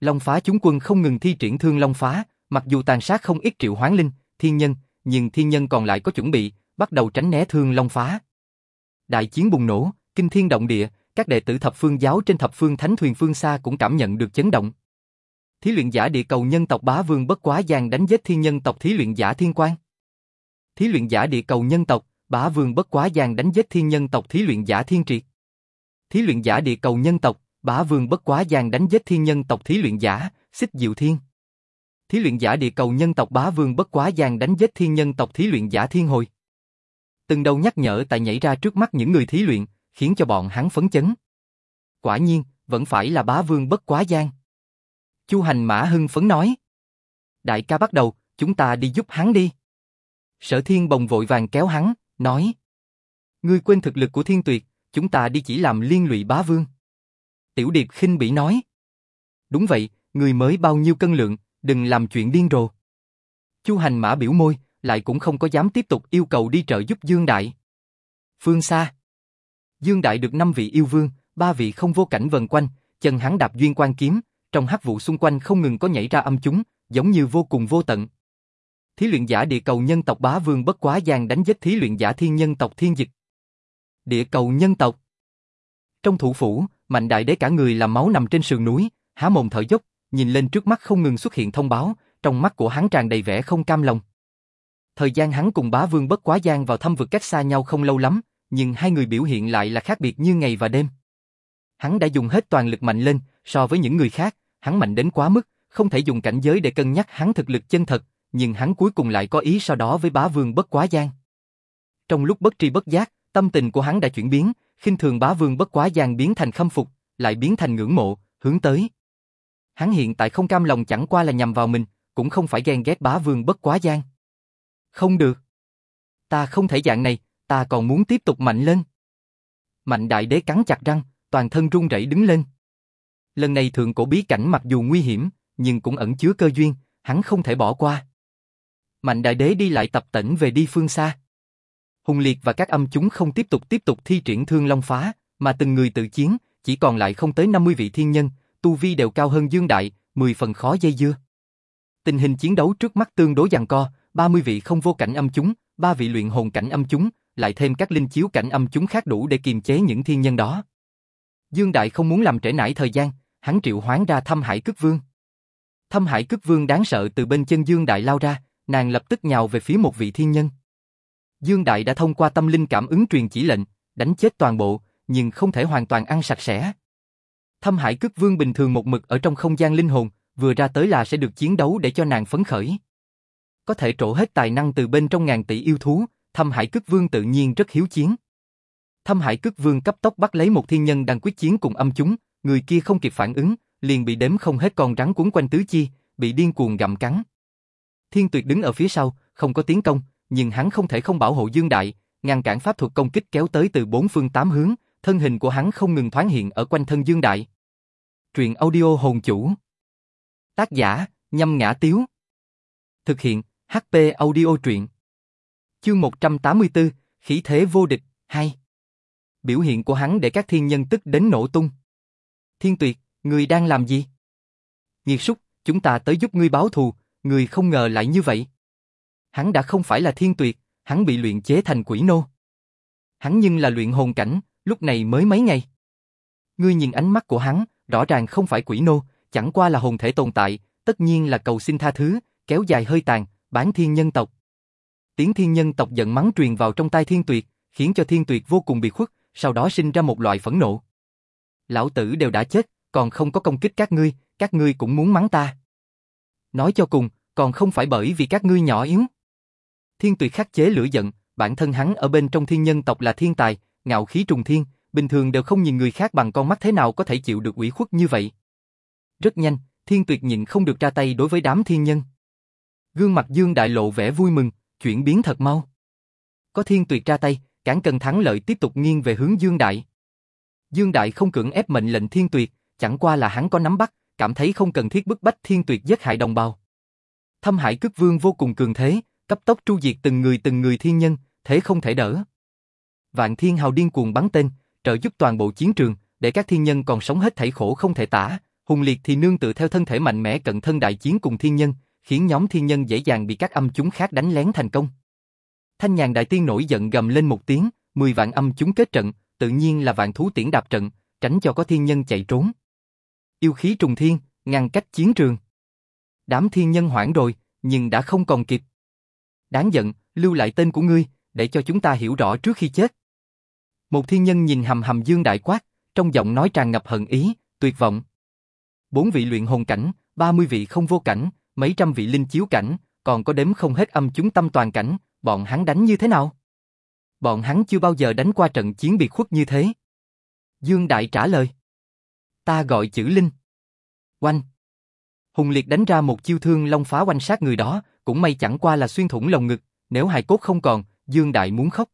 Long phá chúng quân không ngừng thi triển thương long phá, mặc dù tàn sát không ít triệu hoán linh, thiên nhân, nhưng thiên nhân còn lại có chuẩn bị, bắt đầu tránh né thương long phá. Đại chiến bùng nổ, kinh thiên động địa, các đệ tử thập phương giáo trên thập phương thánh thuyền phương xa cũng cảm nhận được chấn động. Thí luyện giả địa cầu nhân tộc bá vương bất quá giang đánh giết thiên nhân tộc thí luyện giả thiên quan. Thí luyện giả địa cầu nhân tộc, bá vương bất quá giang đánh giết thiên nhân tộc thí luyện giả thiên triệt. Thí luyện giả địa cầu nhân tộc, bá vương bất quá giang đánh giết thiên nhân tộc thí luyện giả, xích diệu thiên. Thí luyện giả địa cầu nhân tộc bá vương bất quá giang đánh giết thiên nhân tộc thí luyện giả thiên hồi. Từng đầu nhắc nhở tại nhảy ra trước mắt những người thí luyện, khiến cho bọn hắn phấn chấn. Quả nhiên, vẫn phải là bá vương bất quá giang Chu hành mã hưng phấn nói. Đại ca bắt đầu, chúng ta đi giúp hắn đi. Sở thiên bồng vội vàng kéo hắn, nói. Ngươi quên thực lực của thiên tuyệt, chúng ta đi chỉ làm liên lụy bá vương. Tiểu điệp khinh bỉ nói. Đúng vậy, người mới bao nhiêu cân lượng, đừng làm chuyện điên rồ. Chu hành mã biểu môi, lại cũng không có dám tiếp tục yêu cầu đi trợ giúp Dương Đại. Phương xa. Dương Đại được năm vị yêu vương, ba vị không vô cảnh vần quanh, chân hắn đạp duyên quan kiếm, trong hắc vụ xung quanh không ngừng có nhảy ra âm chúng, giống như vô cùng vô tận. Thí luyện giả địa cầu nhân tộc bá vương bất quá giang đánh giết thí luyện giả thiên nhân tộc thiên dịch. Địa cầu nhân tộc. Trong thủ phủ, mạnh đại đế cả người làm máu nằm trên sườn núi, há mồm thở dốc, nhìn lên trước mắt không ngừng xuất hiện thông báo, trong mắt của hắn tràn đầy vẻ không cam lòng. Thời gian hắn cùng bá vương bất quá giang vào thăm vực cách xa nhau không lâu lắm, nhưng hai người biểu hiện lại là khác biệt như ngày và đêm. Hắn đã dùng hết toàn lực mạnh lên, so với những người khác, hắn mạnh đến quá mức, không thể dùng cảnh giới để cân nhắc hắn thực lực chân thật, nhưng hắn cuối cùng lại có ý sau đó với bá vương bất quá giang. Trong lúc bất tri bất giác, tâm tình của hắn đã chuyển biến, khinh thường bá vương bất quá giang biến thành khâm phục, lại biến thành ngưỡng mộ, hướng tới. Hắn hiện tại không cam lòng chẳng qua là nhằm vào mình, cũng không phải ghen ghét bá vương bất quá giang. Không được. Ta không thể dạng này, ta còn muốn tiếp tục mạnh lên. Mạnh đại đế cắn chặt răng, toàn thân run rẩy đứng lên. Lần này thượng cổ bí cảnh mặc dù nguy hiểm, nhưng cũng ẩn chứa cơ duyên, hắn không thể bỏ qua. Mạnh đại đế đi lại tập tễnh về đi phương xa. Hùng liệt và các âm chúng không tiếp tục tiếp tục thi triển thương long phá, mà từng người tự chiến, chỉ còn lại không tới 50 vị thiên nhân, tu vi đều cao hơn Dương Đại, 10 phần khó dây dưa. Tình hình chiến đấu trước mắt tương đối giằng co, 30 vị không vô cảnh âm chúng, ba vị luyện hồn cảnh âm chúng, lại thêm các linh chiếu cảnh âm chúng khác đủ để kiềm chế những thiên nhân đó. Dương Đại không muốn làm trễ nải thời gian, hắn triệu hoán ra thâm hải cức vương. Thâm hải cức vương đáng sợ từ bên chân Dương Đại lao ra, nàng lập tức nhào về phía một vị thiên nhân. Dương Đại đã thông qua tâm linh cảm ứng truyền chỉ lệnh, đánh chết toàn bộ, nhưng không thể hoàn toàn ăn sạch sẽ. Thâm Hải Cức Vương bình thường một mực ở trong không gian linh hồn, vừa ra tới là sẽ được chiến đấu để cho nàng phấn khởi. Có thể trổ hết tài năng từ bên trong ngàn tỷ yêu thú, Thâm Hải Cức Vương tự nhiên rất hiếu chiến. Thâm Hải Cức Vương cấp tốc bắt lấy một thiên nhân đang quyết chiến cùng âm chúng, người kia không kịp phản ứng, liền bị đếm không hết con rắn cuốn quanh tứ chi, bị điên cuồng gặm cắn. Thiên Tuyệt đứng ở phía sau, không có tiến công, nhưng hắn không thể không bảo hộ Dương Đại, ngăn cản pháp thuật công kích kéo tới từ bốn phương tám hướng, thân hình của hắn không ngừng thoáng hiện ở quanh thân Dương Đại. Truyện audio hồn chủ. Tác giả, nhâm ngã tiếu. Thực hiện, HP audio truyện. Chương 184, khí thế vô địch, 2. Biểu hiện của hắn để các thiên nhân tức đến nổ tung. Thiên tuyệt, người đang làm gì? Nghiệt súc, chúng ta tới giúp ngươi báo thù, người không ngờ lại như vậy. Hắn đã không phải là thiên tuyệt, hắn bị luyện chế thành quỷ nô. Hắn nhưng là luyện hồn cảnh, lúc này mới mấy ngày. Ngươi nhìn ánh mắt của hắn, rõ ràng không phải quỷ nô, chẳng qua là hồn thể tồn tại, tất nhiên là cầu xin tha thứ, kéo dài hơi tàn, bán thiên nhân tộc. Tiếng thiên nhân tộc giận mắng truyền vào trong tai thiên tuyệt, khiến cho thiên tuyệt vô cùng bị khuất, sau đó sinh ra một loại phẫn nộ. Lão tử đều đã chết, còn không có công kích các ngươi, các ngươi cũng muốn mắng ta. Nói cho cùng, còn không phải bởi vì các ngươi nhỏ yếu. Thiên tuyệt khắc chế lửa giận, bản thân hắn ở bên trong thiên nhân tộc là thiên tài, ngạo khí trùng thiên, bình thường đều không nhìn người khác bằng con mắt thế nào có thể chịu được ủy khuất như vậy. Rất nhanh, thiên tuyệt nhịn không được ra tay đối với đám thiên nhân. Gương mặt Dương Đại lộ vẻ vui mừng, chuyển biến thật mau. Có thiên tuyệt ra tay, cản cần thắng lợi tiếp tục nghiêng về hướng Dương Đại. Dương Đại không cưỡng ép mệnh lệnh thiên tuyệt, chẳng qua là hắn có nắm bắt, cảm thấy không cần thiết bức bách thiên tuyệt giết hại đồng bào. Thâm Hải Cức Vương vô cùng cường thế, cấp tốc tru diệt từng người từng người thiên nhân, thế không thể đỡ. Vạn Thiên Hào điên cuồng bắn tên, trợ giúp toàn bộ chiến trường, để các thiên nhân còn sống hết thảy khổ không thể tả. Hùng Liệt thì nương tự theo thân thể mạnh mẽ cận thân đại chiến cùng thiên nhân, khiến nhóm thiên nhân dễ dàng bị các âm chúng khác đánh lén thành công. Thanh nhàn đại tiên nổi giận gầm lên một tiếng, 10 vạn âm chúng kết trận, tự nhiên là vạn thú tiễn đạp trận, tránh cho có thiên nhân chạy trốn. Yêu khí trùng thiên, ngăn cách chiến trường. Đám thiên nhân hoảng rồi, nhưng đã không còn kịp. Đáng giận, lưu lại tên của ngươi, để cho chúng ta hiểu rõ trước khi chết. Một thiên nhân nhìn hầm hầm Dương Đại quát, trong giọng nói tràn ngập hận ý, tuyệt vọng. Bốn vị luyện hồn cảnh, ba mươi vị không vô cảnh, mấy trăm vị linh chiếu cảnh, còn có đếm không hết âm chúng tâm toàn cảnh, bọn hắn đánh như thế nào? Bọn hắn chưa bao giờ đánh qua trận chiến biệt khuất như thế. Dương Đại trả lời. Ta gọi chữ Linh. Oanh. Hùng Liệt đánh ra một chiêu thương long phá quanh sát người đó, cũng may chẳng qua là xuyên thủng lồng ngực, nếu hài cốt không còn, Dương Đại muốn khóc.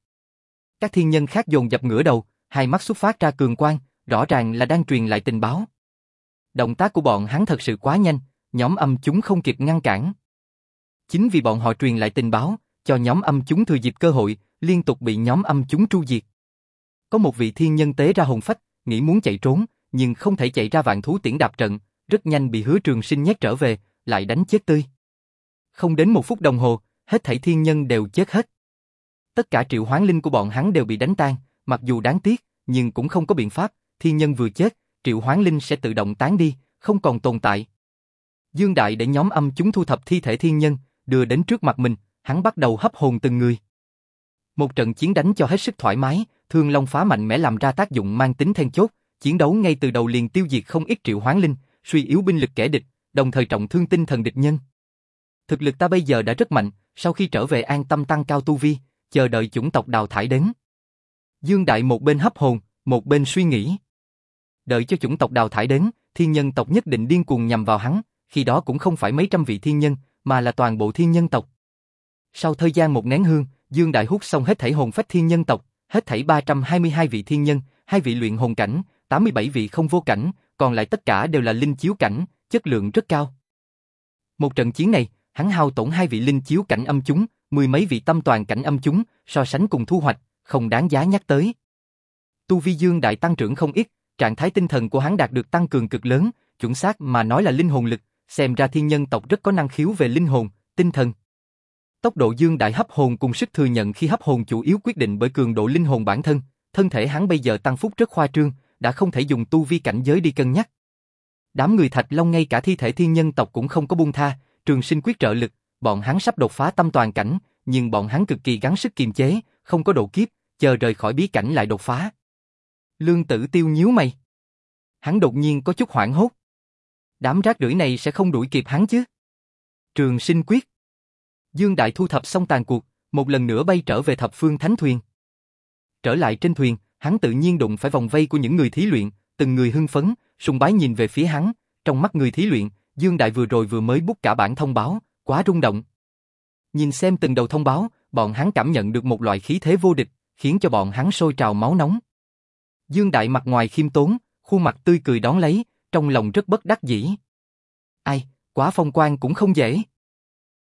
Các thiên nhân khác dồn dập ngửa đầu, hai mắt xuất phát ra cường quang, rõ ràng là đang truyền lại tình báo. Động tác của bọn hắn thật sự quá nhanh, nhóm âm chúng không kịp ngăn cản. Chính vì bọn họ truyền lại tình báo, cho nhóm âm chúng thừa dịp cơ hội, liên tục bị nhóm âm chúng tru diệt. Có một vị thiên nhân tế ra hồn phách, nghĩ muốn chạy trốn, nhưng không thể chạy ra vạn thú tiễn đạp trận, rất nhanh bị hứa trường sinh nhét trở về, lại đánh chết tươi. Không đến một phút đồng hồ, hết thảy thiên nhân đều chết hết. Tất cả triệu hoán linh của bọn hắn đều bị đánh tan, mặc dù đáng tiếc, nhưng cũng không có biện pháp, thiên nhân vừa chết, triệu hoán linh sẽ tự động tán đi, không còn tồn tại. Dương Đại để nhóm âm chúng thu thập thi thể thiên nhân, đưa đến trước mặt mình, hắn bắt đầu hấp hồn từng người. Một trận chiến đánh cho hết sức thoải mái, Thương Long phá mạnh mẽ làm ra tác dụng mang tính then chốt, chiến đấu ngay từ đầu liền tiêu diệt không ít triệu hoán linh, suy yếu binh lực kẻ địch, đồng thời trọng thương tinh thần địch nhân. Thực lực ta bây giờ đã rất mạnh, sau khi trở về an tâm tăng cao tu vi, chờ đợi chủng tộc đào thải đến. Dương Đại một bên hấp hồn, một bên suy nghĩ. Đợi cho chủng tộc đào thải đến, thiên nhân tộc nhất định điên cuồng nhằm vào hắn, khi đó cũng không phải mấy trăm vị thiên nhân, mà là toàn bộ thiên nhân tộc. Sau thời gian một nén hương, Dương Đại hút xong hết thảy hồn phách thiên nhân tộc, hết thảy 322 vị thiên nhân, hai vị luyện hồn cảnh, 87 vị không vô cảnh, còn lại tất cả đều là linh chiếu cảnh, chất lượng rất cao. Một trận chiến này, hắn hao tổn hai vị linh chiếu cảnh âm chúng, mười mấy vị tâm toàn cảnh âm chúng, so sánh cùng thu hoạch, không đáng giá nhắc tới. Tu vi dương đại tăng trưởng không ít, trạng thái tinh thần của hắn đạt được tăng cường cực lớn, chuẩn xác mà nói là linh hồn lực, xem ra thiên nhân tộc rất có năng khiếu về linh hồn, tinh thần. Tốc độ dương đại hấp hồn cùng sức thừa nhận khi hấp hồn chủ yếu quyết định bởi cường độ linh hồn bản thân, thân thể hắn bây giờ tăng phúc rất khoa trương, đã không thể dùng tu vi cảnh giới đi cân nhắc. Đám người Thạch Long ngay cả thi thể thiên nhân tộc cũng không có buông tha, trường sinh quyết trợ lực, bọn hắn sắp đột phá tâm toàn cảnh, nhưng bọn hắn cực kỳ gắng sức kiềm chế, không có độ kiếp, chờ rời khỏi bí cảnh lại đột phá. Lương tử tiêu nhíu mày. Hắn đột nhiên có chút hoảng hốt. Đám rác rưởi này sẽ không đuổi kịp hắn chứ. Trường sinh quyết. Dương Đại thu thập xong tàn cuộc, một lần nữa bay trở về thập phương thánh thuyền. Trở lại trên thuyền, hắn tự nhiên đụng phải vòng vây của những người thí luyện, từng người hưng phấn, sùng bái nhìn về phía hắn, trong mắt người thí luyện, Dương Đại vừa rồi vừa mới bút cả bản thông báo, quá rung động. Nhìn xem từng đầu thông báo, bọn hắn cảm nhận được một loại khí thế vô địch, khiến cho bọn hắn sôi trào máu nóng. Dương Đại mặt ngoài khiêm tốn, khuôn mặt tươi cười đón lấy, trong lòng rất bất đắc dĩ. Ai, quá phong quan cũng không dễ.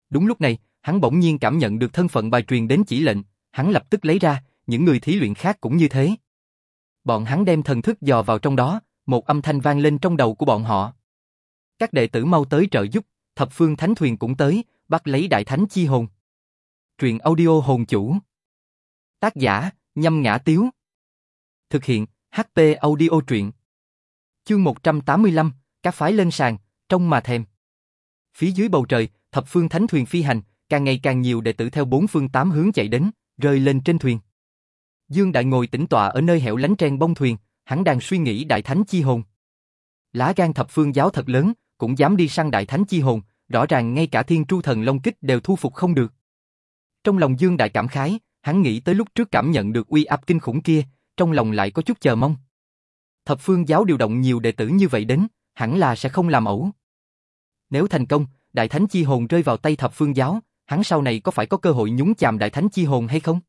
Đúng lúc này, hắn bỗng nhiên cảm nhận được thân phận bài truyền đến chỉ lệnh, hắn lập tức lấy ra, những người thí luyện khác cũng như thế. Bọn hắn đem thần thức dò vào trong đó, một âm thanh vang lên trong đầu của bọn họ. Các đệ tử mau tới trợ giúp, thập phương thánh thuyền cũng tới, bắt lấy đại thánh chi hồn. Truyện audio hồn chủ. Tác giả, nhâm ngã tiếu. Thực hiện, HP audio truyện. Chương 185, các phái lên sàn, trong mà thèm. Phía dưới bầu trời, thập phương thánh thuyền phi hành, càng ngày càng nhiều đệ tử theo bốn phương tám hướng chạy đến, rơi lên trên thuyền. Dương Đại ngồi tĩnh tọa ở nơi hẻo lánh trên bông thuyền, hắn đang suy nghĩ đại thánh chi hồn. Lá gan thập phương giáo thật lớn, cũng dám đi săn đại thánh chi hồn, rõ ràng ngay cả thiên tru thần long kích đều thu phục không được. Trong lòng Dương Đại cảm khái, hắn nghĩ tới lúc trước cảm nhận được uy áp kinh khủng kia, trong lòng lại có chút chờ mong. Thập phương giáo điều động nhiều đệ tử như vậy đến, hẳn là sẽ không làm ẩu. Nếu thành công, đại thánh chi hồn rơi vào tay thập phương giáo, hắn sau này có phải có cơ hội nhúng chàm đại thánh chi hồn hay không?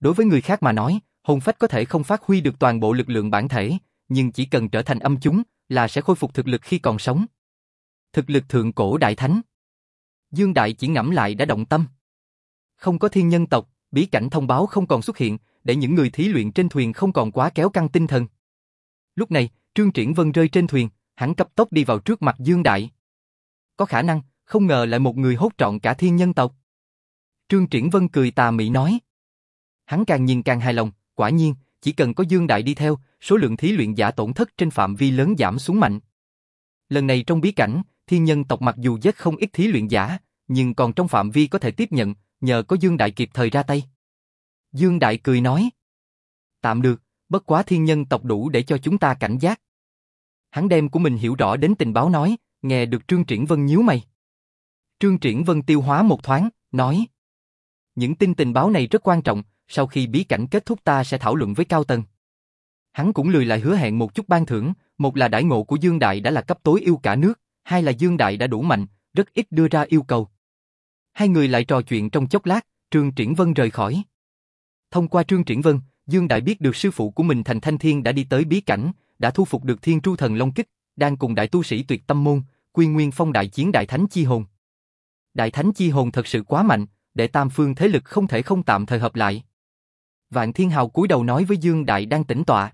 Đối với người khác mà nói, hồn phách có thể không phát huy được toàn bộ lực lượng bản thể, nhưng chỉ cần trở thành âm chúng là sẽ khôi phục thực lực khi còn sống. Thực lực thượng cổ đại thánh. Dương Đại chỉ ngẫm lại đã động tâm. Không có thiên nhân tộc, bí cảnh thông báo không còn xuất hiện, để những người thí luyện trên thuyền không còn quá kéo căng tinh thần. Lúc này, Trương Triển Vân rơi trên thuyền, hắn cấp tốc đi vào trước mặt Dương Đại. Có khả năng, không ngờ lại một người hốt trọn cả thiên nhân tộc. Trương Triển Vân cười tà mị nói. Hắn càng nhìn càng hài lòng, quả nhiên, chỉ cần có Dương Đại đi theo, số lượng thí luyện giả tổn thất trên phạm vi lớn giảm xuống mạnh. Lần này trong bí cảnh, thiên nhân tộc mặc dù giết không ít thí luyện giả, nhưng còn trong phạm vi có thể tiếp nhận, nhờ có Dương Đại kịp thời ra tay. Dương Đại cười nói. Tạm được, bất quá thiên nhân tộc đủ để cho chúng ta cảnh giác. Hắn đem của mình hiểu rõ đến tình báo nói, nghe được Trương Triển Vân nhíu mày. Trương Triển Vân tiêu hóa một thoáng, nói. Những tin tình báo này rất quan trọng, sau khi bí cảnh kết thúc ta sẽ thảo luận với Cao Tần. Hắn cũng lười lại hứa hẹn một chút ban thưởng, một là đại ngộ của Dương Đại đã là cấp tối yêu cả nước, hai là Dương Đại đã đủ mạnh, rất ít đưa ra yêu cầu. Hai người lại trò chuyện trong chốc lát, Trương Triển Vân rời khỏi. Thông qua Trương Triển Vân, Dương Đại biết được sư phụ của mình Thành Thanh Thiên đã đi tới bí cảnh, đã thu phục được Thiên Tru Thần Long Kích, đang cùng đại tu sĩ tuyệt tâm môn, quy nguyên phong đại chiến đại thánh chi hồn. Đại thánh chi hồn thật sự quá mạnh, để tam phương thế lực không thể không tạm thời hợp lại. Vạn Thiên Hào cúi đầu nói với Dương Đại đang tĩnh tọa.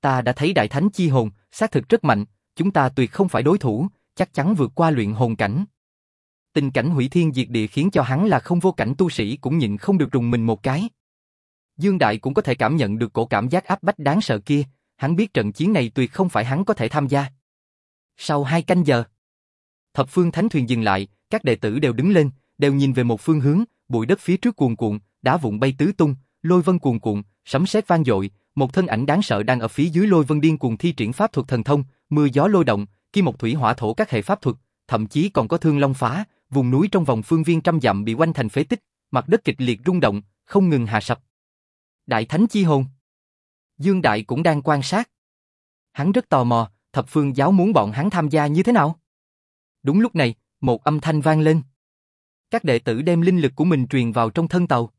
Ta đã thấy Đại Thánh Chi Hồn, xác thực rất mạnh, chúng ta tuyệt không phải đối thủ, chắc chắn vượt qua luyện hồn cảnh. Tình cảnh hủy thiên diệt địa khiến cho hắn là không vô cảnh tu sĩ cũng nhịn không được rùng mình một cái. Dương Đại cũng có thể cảm nhận được cổ cảm giác áp bách đáng sợ kia, hắn biết trận chiến này tuyệt không phải hắn có thể tham gia. Sau hai canh giờ, thập phương thánh thuyền dừng lại, các đệ tử đều đứng lên, đều nhìn về một phương hướng, bụi đất phía trước cuồn cuộn, đá vụn bay tứ tung, lôi vân cuồn cuộn, sấm sét vang dội, một thân ảnh đáng sợ đang ở phía dưới lôi vân điên cuồng thi triển pháp thuật thần thông, mưa gió lôi động, kim một thủy hỏa thổ các hệ pháp thuật, thậm chí còn có thương long phá, vùng núi trong vòng phương viên trăm dặm bị quanh thành phế tích, mặt đất kịch liệt rung động, không ngừng hạ sập. Đại Thánh Chi Hồn Dương Đại cũng đang quan sát. Hắn rất tò mò, thập phương giáo muốn bọn hắn tham gia như thế nào? Đúng lúc này, một âm thanh vang lên. Các đệ tử đem linh lực của mình truyền vào trong thân tàu.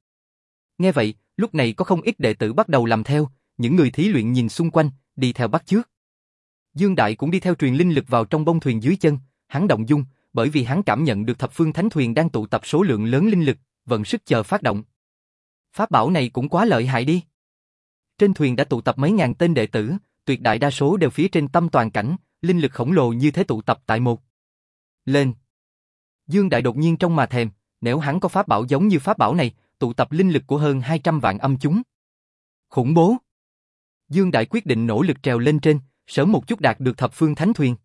Nghe vậy, lúc này có không ít đệ tử bắt đầu làm theo, những người thí luyện nhìn xung quanh, đi theo bắt trước. Dương Đại cũng đi theo truyền linh lực vào trong bông thuyền dưới chân, hắn động dung, bởi vì hắn cảm nhận được thập phương thánh thuyền đang tụ tập số lượng lớn linh lực, vận sức chờ phát động. Pháp bảo này cũng quá lợi hại đi. Trên thuyền đã tụ tập mấy ngàn tên đệ tử, tuyệt đại đa số đều phía trên tâm toàn cảnh, linh lực khổng lồ như thế tụ tập tại một. Lên. Dương Đại đột nhiên trong mà thèm, nếu hắn có pháp bảo giống như pháp bảo này, tụ tập linh lực của hơn 200 vạn âm chúng. Khủng bố. Dương Đại quyết định nỗ lực trèo lên trên, sớm một chút đạt được thập phương thánh thuyền.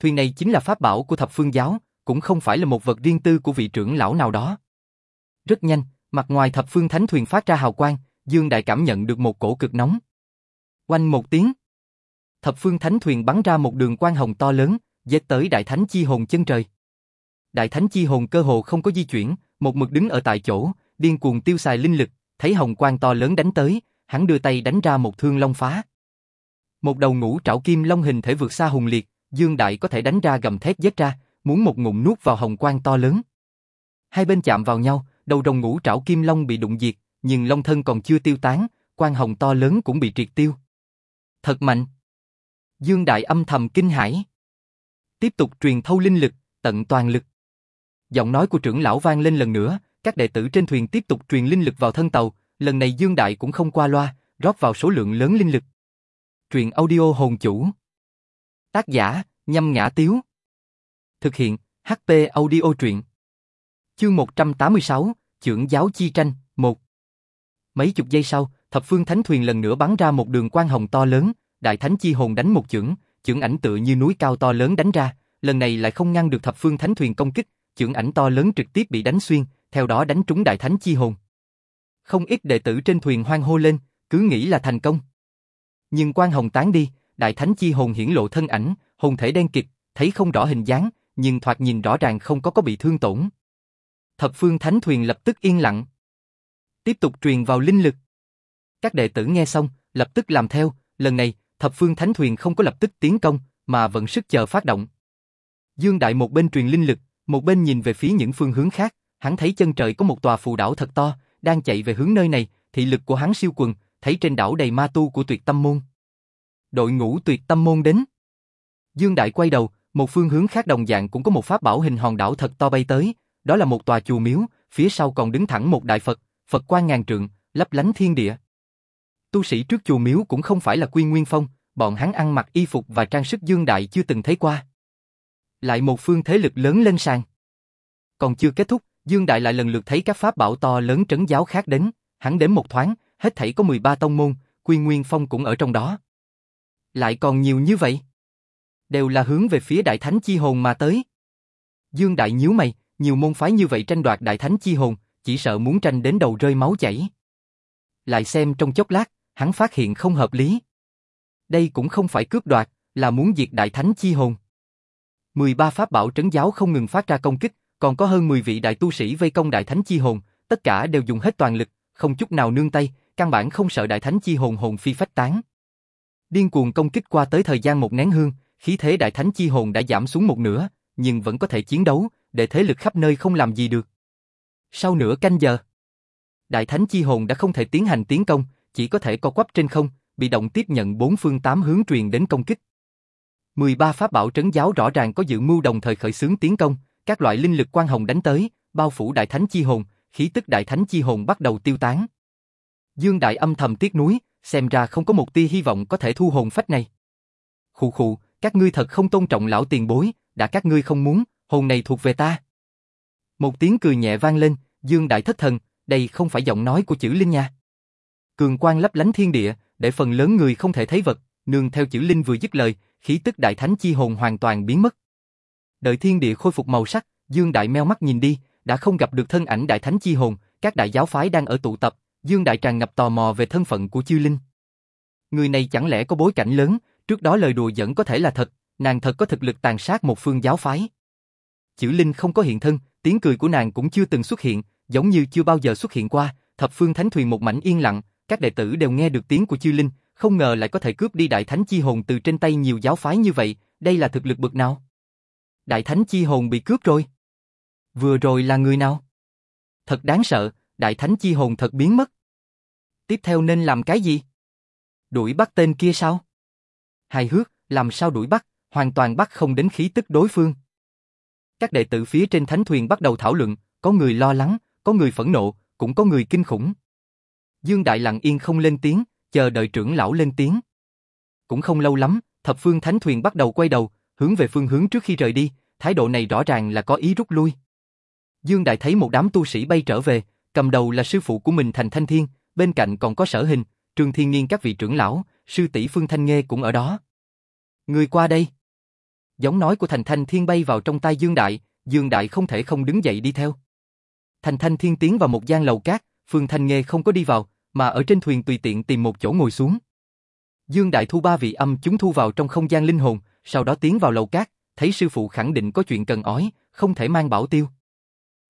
Thuyền này chính là pháp bảo của thập phương giáo, cũng không phải là một vật riêng tư của vị trưởng lão nào đó. Rất nhanh, mặt ngoài thập phương thánh thuyền phát ra hào quang, Dương Đại cảm nhận được một cổ cực nóng. Quanh một tiếng, thập phương thánh thuyền bắn ra một đường quang hồng to lớn, dết tới đại thánh chi hồn chân trời. Đại thánh chi hồn cơ hồ không có di chuyển, một mực đứng ở tại chỗ, điên cuồng tiêu xài linh lực, thấy hồng quang to lớn đánh tới, hắn đưa tay đánh ra một thương long phá. Một đầu ngũ trảo kim long hình thể vượt xa hùng liệt, Dương Đại có thể đánh ra gầm thét giết ra, muốn một ngụm nuốt vào hồng quang to lớn. Hai bên chạm vào nhau, đầu rồng ngũ trảo kim long bị đụng diệt, nhưng long thân còn chưa tiêu tán, quang hồng to lớn cũng bị triệt tiêu. Thật mạnh. Dương Đại âm thầm kinh hãi. Tiếp tục truyền thâu linh lực, tận toàn lực. Giọng nói của trưởng lão vang lên lần nữa, các đệ tử trên thuyền tiếp tục truyền linh lực vào thân tàu, lần này Dương Đại cũng không qua loa, rót vào số lượng lớn linh lực. Truyền audio hồn chủ. Tác giả, nhâm ngã tiếu. Thực hiện, HP audio truyện. Chương 186, trưởng giáo chi tranh, 1. Mấy chục giây sau, thập phương thánh thuyền lần nữa bắn ra một đường quang hồng to lớn, đại thánh chi hồn đánh một chưởng, chưởng ảnh tựa như núi cao to lớn đánh ra, lần này lại không ngăn được thập phương thánh thuyền công kích, chưởng ảnh to lớn trực tiếp bị đánh xuyên, theo đó đánh trúng đại thánh chi hồn. Không ít đệ tử trên thuyền hoang hô lên, cứ nghĩ là thành công. Nhưng quan hồng tán đi, đại thánh chi hồn hiển lộ thân ảnh, hồn thể đen kịt, thấy không rõ hình dáng, nhưng thoạt nhìn rõ ràng không có có bị thương tổn. Thập phương thánh thuyền lập tức yên lặng. Tiếp tục truyền vào linh lực. Các đệ tử nghe xong, lập tức làm theo, lần này, thập phương thánh thuyền không có lập tức tiến công, mà vẫn sức chờ phát động. Dương Đại một bên truyền linh lực, một bên nhìn về phía những phương hướng khác, hắn thấy chân trời có một tòa phù đảo thật to, đang chạy về hướng nơi này, thị lực của hắn siêu quần, thấy trên đảo đầy ma tu của tuyệt tâm môn. Đội ngũ tuyệt tâm môn đến. Dương Đại quay đầu, một phương hướng khác đồng dạng cũng có một pháp bảo hình hòn đảo thật to bay tới, đó là một tòa chùa miếu, phía sau còn đứng thẳng một đại Phật, Phật quan ngàn trượng, lấp lánh thiên địa. Tu sĩ trước chùa miếu cũng không phải là Quy Nguyên Phong, bọn hắn ăn mặc y phục và trang sức dương đại chưa từng thấy qua. Lại một phương thế lực lớn lên sàn. Còn chưa kết thúc, Dương Đại lại lần lượt thấy các pháp bảo to lớn trấn giáo khác đến, hắn đến một thoáng, hết thảy có 13 tông môn, Quy Nguyên Phong cũng ở trong đó. Lại còn nhiều như vậy? Đều là hướng về phía Đại Thánh Chi Hồn mà tới. Dương Đại nhíu mày, nhiều môn phái như vậy tranh đoạt Đại Thánh Chi Hồn, chỉ sợ muốn tranh đến đầu rơi máu chảy. Lại xem trong chốc lát, hắn phát hiện không hợp lý. Đây cũng không phải cướp đoạt, là muốn diệt Đại Thánh Chi Hồn. 13 pháp bảo trấn giáo không ngừng phát ra công kích, còn có hơn 10 vị đại tu sĩ vây công Đại Thánh Chi Hồn, tất cả đều dùng hết toàn lực, không chút nào nương tay, căn bản không sợ Đại Thánh Chi Hồn hồn phi phách tán. Điên cuồng công kích qua tới thời gian một nén hương, khí thế Đại Thánh Chi Hồn đã giảm xuống một nửa, nhưng vẫn có thể chiến đấu, để thế lực khắp nơi không làm gì được. Sau nửa canh giờ, Đại Thánh Chi Hồn đã không thể tiến hành tiến công, chỉ có thể co quắp trên không, bị động tiếp nhận bốn phương tám hướng truyền đến công kích. 13 pháp bảo trấn giáo rõ ràng có dự mưu đồng thời khởi xướng tiến công, các loại linh lực quang hồng đánh tới, bao phủ đại thánh chi hồn, khí tức đại thánh chi hồn bắt đầu tiêu tán. Dương Đại âm thầm tiếc nuối, xem ra không có một tia hy vọng có thể thu hồn phách này. Khụ khụ, các ngươi thật không tôn trọng lão tiền bối, đã các ngươi không muốn, hồn này thuộc về ta. Một tiếng cười nhẹ vang lên, Dương Đại thất thần, đây không phải giọng nói của chữ Linh nha. Cường quang lấp lánh thiên địa, để phần lớn người không thể thấy vật, nương theo chữ Linh vừa dứt lời, khí tức đại thánh chi hồn hoàn toàn biến mất. Đợi thiên địa khôi phục màu sắc, Dương Đại meo mắt nhìn đi, đã không gặp được thân ảnh đại thánh chi hồn, các đại giáo phái đang ở tụ tập, Dương Đại tràn ngập tò mò về thân phận của chư Linh. Người này chẳng lẽ có bối cảnh lớn, trước đó lời đùa dẫn có thể là thật, nàng thật có thực lực tàn sát một phương giáo phái. Chữ Linh không có hiện thân, tiếng cười của nàng cũng chưa từng xuất hiện, giống như chưa bao giờ xuất hiện qua, thập phương thánh thuyền một mảnh yên lặng, các đệ tử đều nghe được tiếng của chư Linh, không ngờ lại có thể cướp đi đại thánh chi hồn từ trên tay nhiều giáo phái như vậy, đây là thực lực bậc nào? Đại thánh chi hồn bị cướp rồi. Vừa rồi là người nào? Thật đáng sợ, đại thánh chi hồn thật biến mất. Tiếp theo nên làm cái gì? Đuổi bắt tên kia sao? Hài hước, làm sao đuổi bắt, hoàn toàn bắt không đến khí tức đối phương. Các đệ tử phía trên thánh thuyền bắt đầu thảo luận, có người lo lắng, có người phẫn nộ, cũng có người kinh khủng. Dương Đại lặng yên không lên tiếng, chờ đợi trưởng lão lên tiếng. Cũng không lâu lắm, thập phương thánh thuyền bắt đầu quay đầu, hướng về phương hướng trước khi rời đi, thái độ này rõ ràng là có ý rút lui. Dương Đại thấy một đám tu sĩ bay trở về, cầm đầu là sư phụ của mình Thành Thanh Thiên, bên cạnh còn có sở hình, Trường Thiên Nghiên các vị trưởng lão, sư tỷ Phương Thanh Nghê cũng ở đó. Người qua đây. Giống nói của Thành Thanh Thiên bay vào trong tay Dương Đại, Dương Đại không thể không đứng dậy đi theo. Thành Thanh Thiên tiến vào một gian lầu cát, Phương Thanh Nghê không có đi vào, mà ở trên thuyền tùy tiện tìm một chỗ ngồi xuống. Dương Đại thu ba vị âm chúng thu vào trong không gian linh hồn, sau đó tiến vào lầu cát, thấy sư phụ khẳng định có chuyện cần ói, không thể mang bảo tiêu.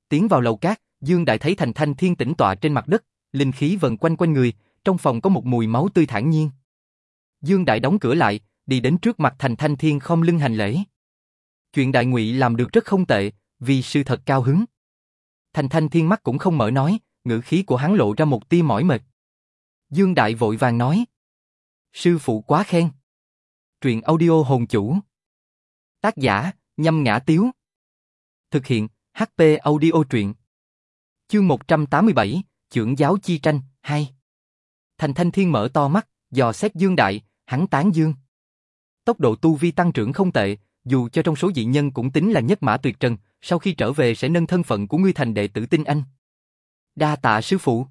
Tiến vào lầu cát, Dương Đại thấy Thành Thanh Thiên tĩnh tọa trên mặt đất, linh khí vần quanh quanh người, trong phòng có một mùi máu tươi thản nhiên. Dương Đại đóng cửa lại, đi đến trước mặt Thành Thanh Thiên không lưng hành lễ. Chuyện Đại Ngụy làm được rất không tệ, vì sư thật cao hứng. Thành Thanh Thiên mắt cũng không mở nói, ngữ khí của hắn lộ ra một tia mỏi mệt. Dương Đại vội vàng nói. Sư phụ quá khen. Truyện audio hồn chủ. Tác giả, nhâm ngã tiếu. Thực hiện, HP audio truyện. Chương 187, trưởng giáo chi tranh, 2. Thành Thanh Thiên mở to mắt, dò xét Dương Đại, hắn tán dương. Tốc độ tu vi tăng trưởng không tệ, dù cho trong số dị nhân cũng tính là nhất mã tuyệt trần, sau khi trở về sẽ nâng thân phận của ngươi thành đệ tử tinh anh. Đa tạ sư phụ.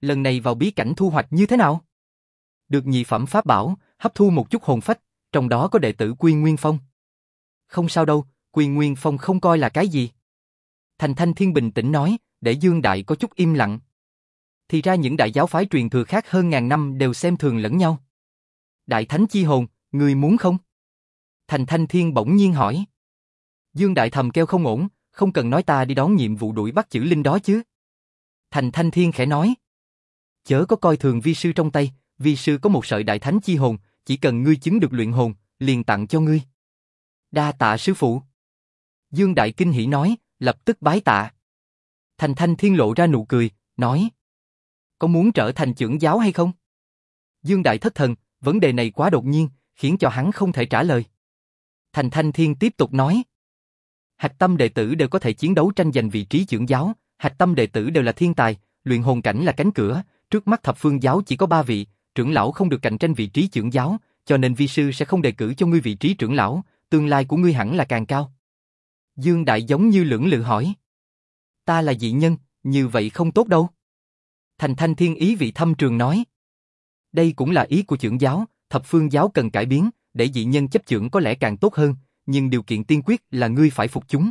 Lần này vào bí cảnh thu hoạch như thế nào? Được nhị phẩm pháp bảo, hấp thu một chút hồn phách, trong đó có đệ tử Quy Nguyên Phong. Không sao đâu, Quy Nguyên Phong không coi là cái gì. Thành Thanh Thiên bình tĩnh nói, để Dương Đại có chút im lặng. Thì ra những đại giáo phái truyền thừa khác hơn ngàn năm đều xem thường lẫn nhau. Đại Thánh Chi Hồn, người muốn không? Thành Thanh Thiên bỗng nhiên hỏi. Dương Đại thầm kêu không ổn, không cần nói ta đi đón nhiệm vụ đuổi bắt chữ linh đó chứ. Thành Thanh Thiên khẽ nói. Chớ có coi thường vi sư trong tay, vi sư có một sợi đại thánh chi hồn, chỉ cần ngươi chứng được luyện hồn, liền tặng cho ngươi. Đa tạ sư phụ. Dương Đại kinh hỉ nói, lập tức bái tạ. Thành Thanh Thiên lộ ra nụ cười, nói. Có muốn trở thành trưởng giáo hay không? Dương Đại thất thần, vấn đề này quá đột nhiên, khiến cho hắn không thể trả lời. Thành Thanh Thiên tiếp tục nói. Hạch tâm đệ tử đều có thể chiến đấu tranh giành vị trí trưởng giáo, hạch tâm đệ tử đều là thiên tài, luyện hồn cảnh là cánh cửa, trước mắt thập phương giáo chỉ có ba vị, trưởng lão không được cạnh tranh vị trí trưởng giáo, cho nên vi sư sẽ không đề cử cho ngươi vị trí trưởng lão, tương lai của ngươi hẳn là càng cao. Dương Đại giống như lưỡng lự hỏi. Ta là dị nhân, như vậy không tốt đâu. Thành Thanh Thiên ý vị thâm trường nói. Đây cũng là ý của trưởng giáo, thập phương giáo cần cải biến, để dị nhân chấp trưởng có lẽ càng tốt hơn, nhưng điều kiện tiên quyết là ngươi phải phục chúng.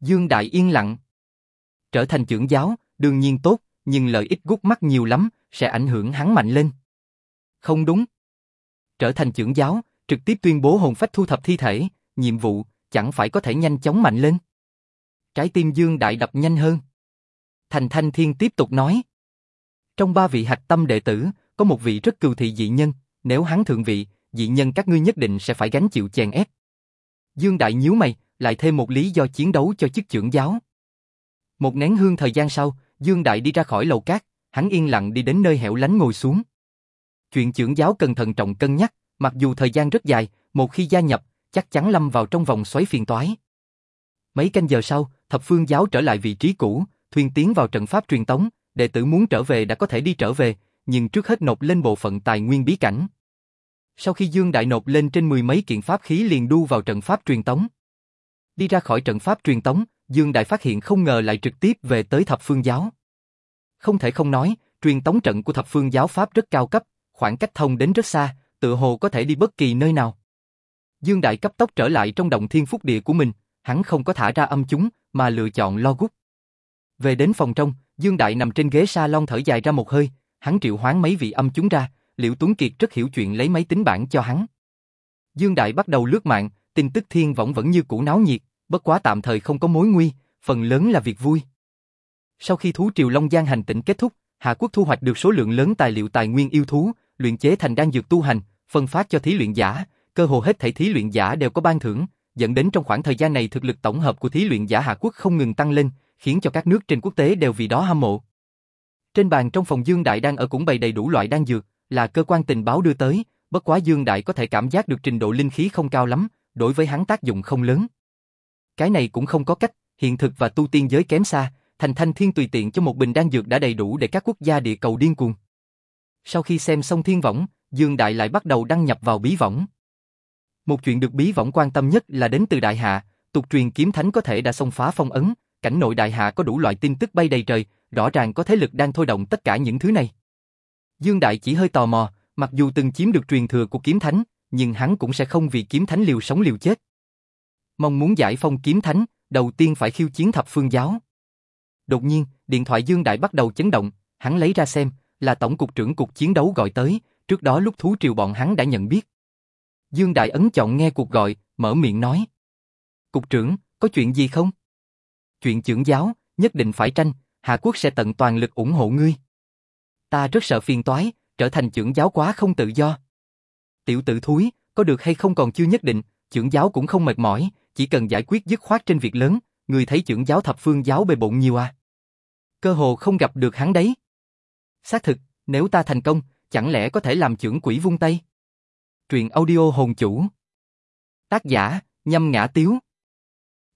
Dương Đại yên lặng. Trở thành trưởng giáo, đương nhiên tốt, nhưng lợi ích gút mắt nhiều lắm, sẽ ảnh hưởng hắn mạnh lên. Không đúng. Trở thành trưởng giáo, trực tiếp tuyên bố hồn phách thu thập thi thể, nhiệm vụ, chẳng phải có thể nhanh chóng mạnh lên. Trái tim Dương Đại đập nhanh hơn. Thành Thanh Thiên tiếp tục nói. Trong ba vị hạch tâm đệ tử, có một vị rất cừu thị dị nhân, nếu hắn thượng vị, dị nhân các ngươi nhất định sẽ phải gánh chịu chèn ép. Dương Đại nhíu mày, lại thêm một lý do chiến đấu cho chức trưởng giáo. Một nén hương thời gian sau, Dương Đại đi ra khỏi lầu cát, hắn yên lặng đi đến nơi hẻo lánh ngồi xuống. Chuyện trưởng giáo cần thận trọng cân nhắc, mặc dù thời gian rất dài, một khi gia nhập, chắc chắn lâm vào trong vòng xoáy phiền toái. Mấy canh giờ sau, thập phương giáo trở lại vị trí cũ, thuyền tiến vào trận pháp truyền tống, đệ tử muốn trở về đã có thể đi trở về, nhưng trước hết nộp lên bộ phận tài nguyên bí cảnh. Sau khi Dương Đại nộp lên trên mười mấy kiện pháp khí liền đu vào trận pháp truyền tống. Đi ra khỏi trận pháp truyền tống, Dương Đại phát hiện không ngờ lại trực tiếp về tới thập phương giáo. Không thể không nói, truyền tống trận của thập phương giáo Pháp rất cao cấp, khoảng cách thông đến rất xa, tựa hồ có thể đi bất kỳ nơi nào. Dương Đại cấp tốc trở lại trong động thiên phúc địa của mình, hắn không có thả ra âm chúng, mà lựa chọn lo gút. Về đến phòng trong, Dương Đại nằm trên ghế salon thở dài ra một hơi, hắn triệu hoán mấy vị âm chúng ra, Liễu Tuấn Kiệt rất hiểu chuyện lấy máy tính bảng cho hắn. Dương Đại bắt đầu lướt mạng, tin tức thiên võng vẫn như cũ náo nhiệt, bất quá tạm thời không có mối nguy, phần lớn là việc vui. Sau khi thú triều Long Giang hành tỉnh kết thúc, Hạ Quốc thu hoạch được số lượng lớn tài liệu tài nguyên yêu thú, luyện chế thành đan dược tu hành, phân phát cho thí luyện giả, cơ hồ hết thảy thí luyện giả đều có ban thưởng, dẫn đến trong khoảng thời gian này thực lực tổng hợp của thí luyện giả Hạ Quốc không ngừng tăng lên, khiến cho các nước trên quốc tế đều vì đó hâm mộ. Trên bàn trong phòng Dương Đại đang ở cũng bày đầy đủ loại đan dược, là cơ quan tình báo đưa tới, bất quá Dương Đại có thể cảm giác được trình độ linh khí không cao lắm, đối với hắn tác dụng không lớn. Cái này cũng không có cách, hiện thực và tu tiên giới kém xa, thành thanh thiên tùy tiện cho một bình đan dược đã đầy đủ để các quốc gia địa cầu điên cuồng. Sau khi xem xong thiên võng, Dương Đại lại bắt đầu đăng nhập vào bí võng. Một chuyện được bí võng quan tâm nhất là đến từ Đại Hạ, tục truyền kiếm thánh có thể đã xông phá phong ấn, cảnh nội Đại Hạ có đủ loại tin tức bay đầy trời, rõ ràng có thế lực đang thôi động tất cả những thứ này. Dương Đại chỉ hơi tò mò, mặc dù từng chiếm được truyền thừa của kiếm thánh, nhưng hắn cũng sẽ không vì kiếm thánh liều sống liều chết. Mong muốn giải phong kiếm thánh, đầu tiên phải khiêu chiến thập phương giáo. Đột nhiên, điện thoại Dương Đại bắt đầu chấn động, hắn lấy ra xem, là tổng cục trưởng cục chiến đấu gọi tới, trước đó lúc thú triều bọn hắn đã nhận biết. Dương Đại ấn chọn nghe cuộc gọi, mở miệng nói. Cục trưởng, có chuyện gì không? Chuyện trưởng giáo, nhất định phải tranh, Hạ Quốc sẽ tận toàn lực ủng hộ ngươi. Ta rất sợ phiền toái, trở thành trưởng giáo quá không tự do. Tiểu tử thúi, có được hay không còn chưa nhất định, trưởng giáo cũng không mệt mỏi, chỉ cần giải quyết dứt khoát trên việc lớn, người thấy trưởng giáo thập phương giáo bề bộn nhiều à. Cơ hồ không gặp được hắn đấy. Xác thực, nếu ta thành công, chẳng lẽ có thể làm trưởng quỷ vung tay? Truyện audio hồn chủ. Tác giả, nhâm ngã tiếu.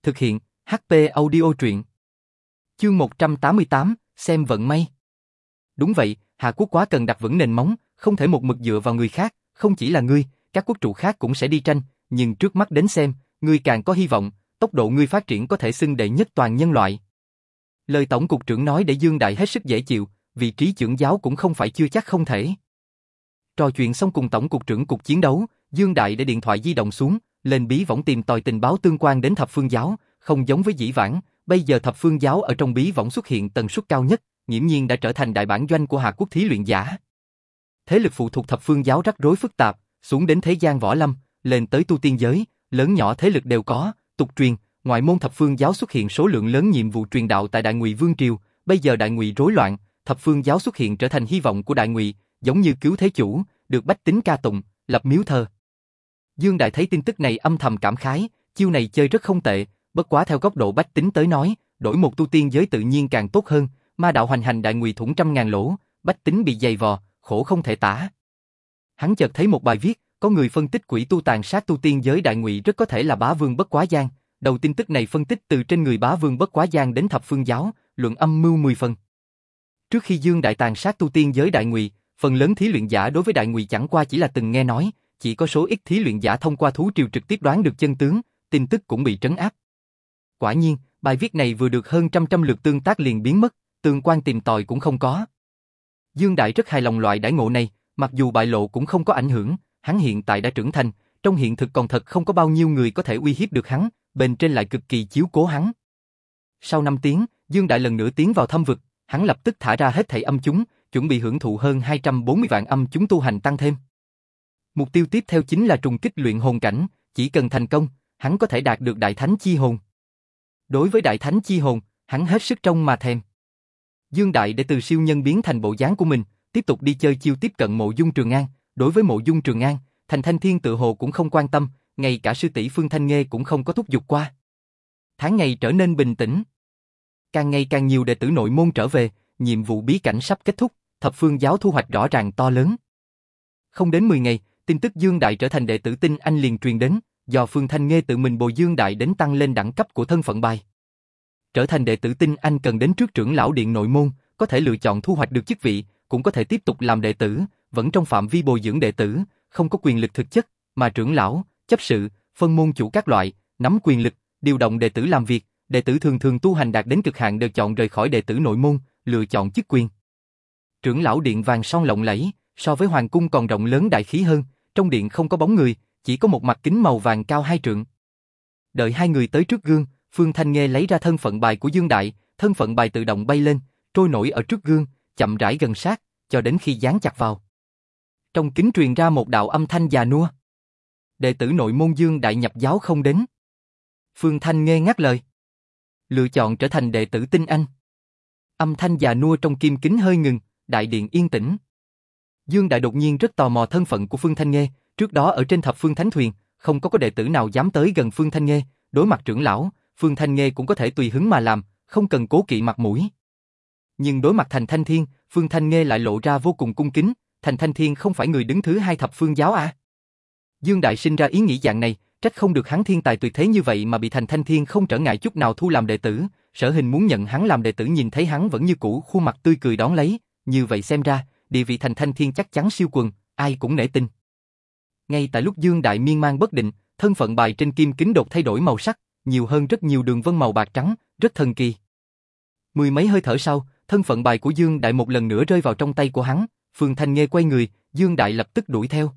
Thực hiện, HP audio truyện. Chương 188, xem vận may. Đúng vậy, Hạ Quốc quá cần đặt vững nền móng, không thể một mực dựa vào người khác, không chỉ là ngươi, các quốc trụ khác cũng sẽ đi tranh, nhưng trước mắt đến xem, ngươi càng có hy vọng, tốc độ ngươi phát triển có thể xưng đệ nhất toàn nhân loại. Lời tổng cục trưởng nói để Dương Đại hết sức dễ chịu, vị trí trưởng giáo cũng không phải chưa chắc không thể. Trò chuyện xong cùng tổng cục trưởng cục chiến đấu, Dương Đại để điện thoại di động xuống, lên bí võng tìm tòi tình báo tương quan đến thập phương giáo, không giống với dĩ vãng, bây giờ thập phương giáo ở trong bí võng xuất hiện tần suất cao nhất, nghiễm nhiên đã trở thành đại bản doanh của Hạ Quốc thí luyện giả. Thế lực phụ thuộc thập phương giáo rắc rối phức tạp, xuống đến thế gian võ lâm, lên tới tu tiên giới, lớn nhỏ thế lực đều có, tục truyền, ngoại môn thập phương giáo xuất hiện số lượng lớn nhiệm vụ truyền đạo tại Đại Ngụy Vương triều, bây giờ Đại Ngụy rối loạn, thập phương giáo xuất hiện trở thành hy vọng của Đại Ngụy, giống như cứu thế chủ, được bách tính ca tụng, lập miếu thờ. Dương Đại thấy tin tức này âm thầm cảm khái, chiêu này chơi rất không tệ, bất quá theo góc độ bách tính tới nói, đổi một tu tiên giới tự nhiên càng tốt hơn, ma đạo hoành hành Đại Ngụy thủng trăm ngàn lỗ, bách tính bị dày vò, khổ không thể tả. Hắn chợt thấy một bài viết, có người phân tích quỷ tu tàn sát tu tiên giới đại ngụy rất có thể là bá vương bất quá giang. Đầu tin tức này phân tích từ trên người bá vương bất quá giang đến thập phương giáo, luận âm mưu 10 phần. Trước khi Dương Đại tàn sát tu tiên giới đại ngụy, phần lớn thí luyện giả đối với đại ngụy chẳng qua chỉ là từng nghe nói, chỉ có số ít thí luyện giả thông qua thú triều trực tiếp đoán được chân tướng, tin tức cũng bị trấn áp. Quả nhiên, bài viết này vừa được hơn trăm trăm lượt tương tác liền biến mất, tương quan tìm tòi cũng không có. Dương Đại rất hài lòng loại đãi ngộ này, mặc dù bại lộ cũng không có ảnh hưởng, hắn hiện tại đã trưởng thành, trong hiện thực còn thật không có bao nhiêu người có thể uy hiếp được hắn, bên trên lại cực kỳ chiếu cố hắn. Sau 5 tiếng, Dương Đại lần nữa tiến vào thâm vực, hắn lập tức thả ra hết thảy âm chúng, chuẩn bị hưởng thụ hơn 240 vạn âm chúng tu hành tăng thêm. Mục tiêu tiếp theo chính là trùng kích luyện hồn cảnh, chỉ cần thành công, hắn có thể đạt được đại thánh chi hồn. Đối với đại thánh chi hồn, hắn hết sức trông mà thèm. Dương Đại để từ siêu nhân biến thành bộ dáng của mình, tiếp tục đi chơi chiêu tiếp cận mộ dung Trường An, đối với mộ dung Trường An, Thành Thanh Thiên tự hồ cũng không quan tâm, ngay cả sư tỷ Phương Thanh Nghê cũng không có thúc giục qua. Tháng ngày trở nên bình tĩnh. Càng ngày càng nhiều đệ tử nội môn trở về, nhiệm vụ bí cảnh sắp kết thúc, thập phương giáo thu hoạch rõ ràng to lớn. Không đến 10 ngày, tin tức Dương Đại trở thành đệ tử tinh anh liền truyền đến, do Phương Thanh Nghê tự mình bồi Dương Đại đến tăng lên đẳng cấp của thân phận bài. Trở thành đệ tử tinh anh cần đến trước trưởng lão điện nội môn, có thể lựa chọn thu hoạch được chức vị, cũng có thể tiếp tục làm đệ tử, vẫn trong phạm vi bồi dưỡng đệ tử, không có quyền lực thực chất, mà trưởng lão, chấp sự, phân môn chủ các loại, nắm quyền lực, điều động đệ tử làm việc, đệ tử thường thường tu hành đạt đến cực hạn đều chọn rời khỏi đệ tử nội môn, lựa chọn chức quyền. Trưởng lão điện vàng son lộng lẫy, so với hoàng cung còn rộng lớn đại khí hơn, trong điện không có bóng người, chỉ có một mặt kính màu vàng cao hai trượng. Đợi hai người tới trước gương, Phương Thanh Nghê lấy ra thân phận bài của Dương Đại, thân phận bài tự động bay lên, trôi nổi ở trước gương, chậm rãi gần sát, cho đến khi dán chặt vào. Trong kính truyền ra một đạo âm thanh già nua. Đệ tử nội môn Dương Đại nhập giáo không đến. Phương Thanh Nghê ngắt lời. Lựa chọn trở thành đệ tử tinh anh. Âm thanh già nua trong kim kính hơi ngừng, đại điện yên tĩnh. Dương Đại đột nhiên rất tò mò thân phận của Phương Thanh Nghê, trước đó ở trên thập phương thánh thuyền, không có có đệ tử nào dám tới gần Phương Thanh Nghê, đối mặt trưởng lão, Phương Thanh Nghê cũng có thể tùy hứng mà làm, không cần cố kỵ mặt mũi. Nhưng đối mặt Thành Thanh Thiên, Phương Thanh Nghê lại lộ ra vô cùng cung kính, Thành Thanh Thiên không phải người đứng thứ hai thập phương giáo à? Dương Đại sinh ra ý nghĩ dạng này, trách không được hắn thiên tài tuyệt thế như vậy mà bị Thành Thanh Thiên không trở ngại chút nào thu làm đệ tử, sở hình muốn nhận hắn làm đệ tử nhìn thấy hắn vẫn như cũ khuôn mặt tươi cười đón lấy, như vậy xem ra, địa vị Thành Thanh Thiên chắc chắn siêu quần, ai cũng nể tin. Ngay tại lúc Dương Đại miên man bất định, thân phận bài trên kim kính đột thay đổi màu sắc, nhiều hơn rất nhiều đường vân màu bạc trắng, rất thần kỳ. Mười mấy hơi thở sau, thân phận bài của Dương Đại một lần nữa rơi vào trong tay của hắn, Phương Thanh Nghê quay người, Dương Đại lập tức đuổi theo.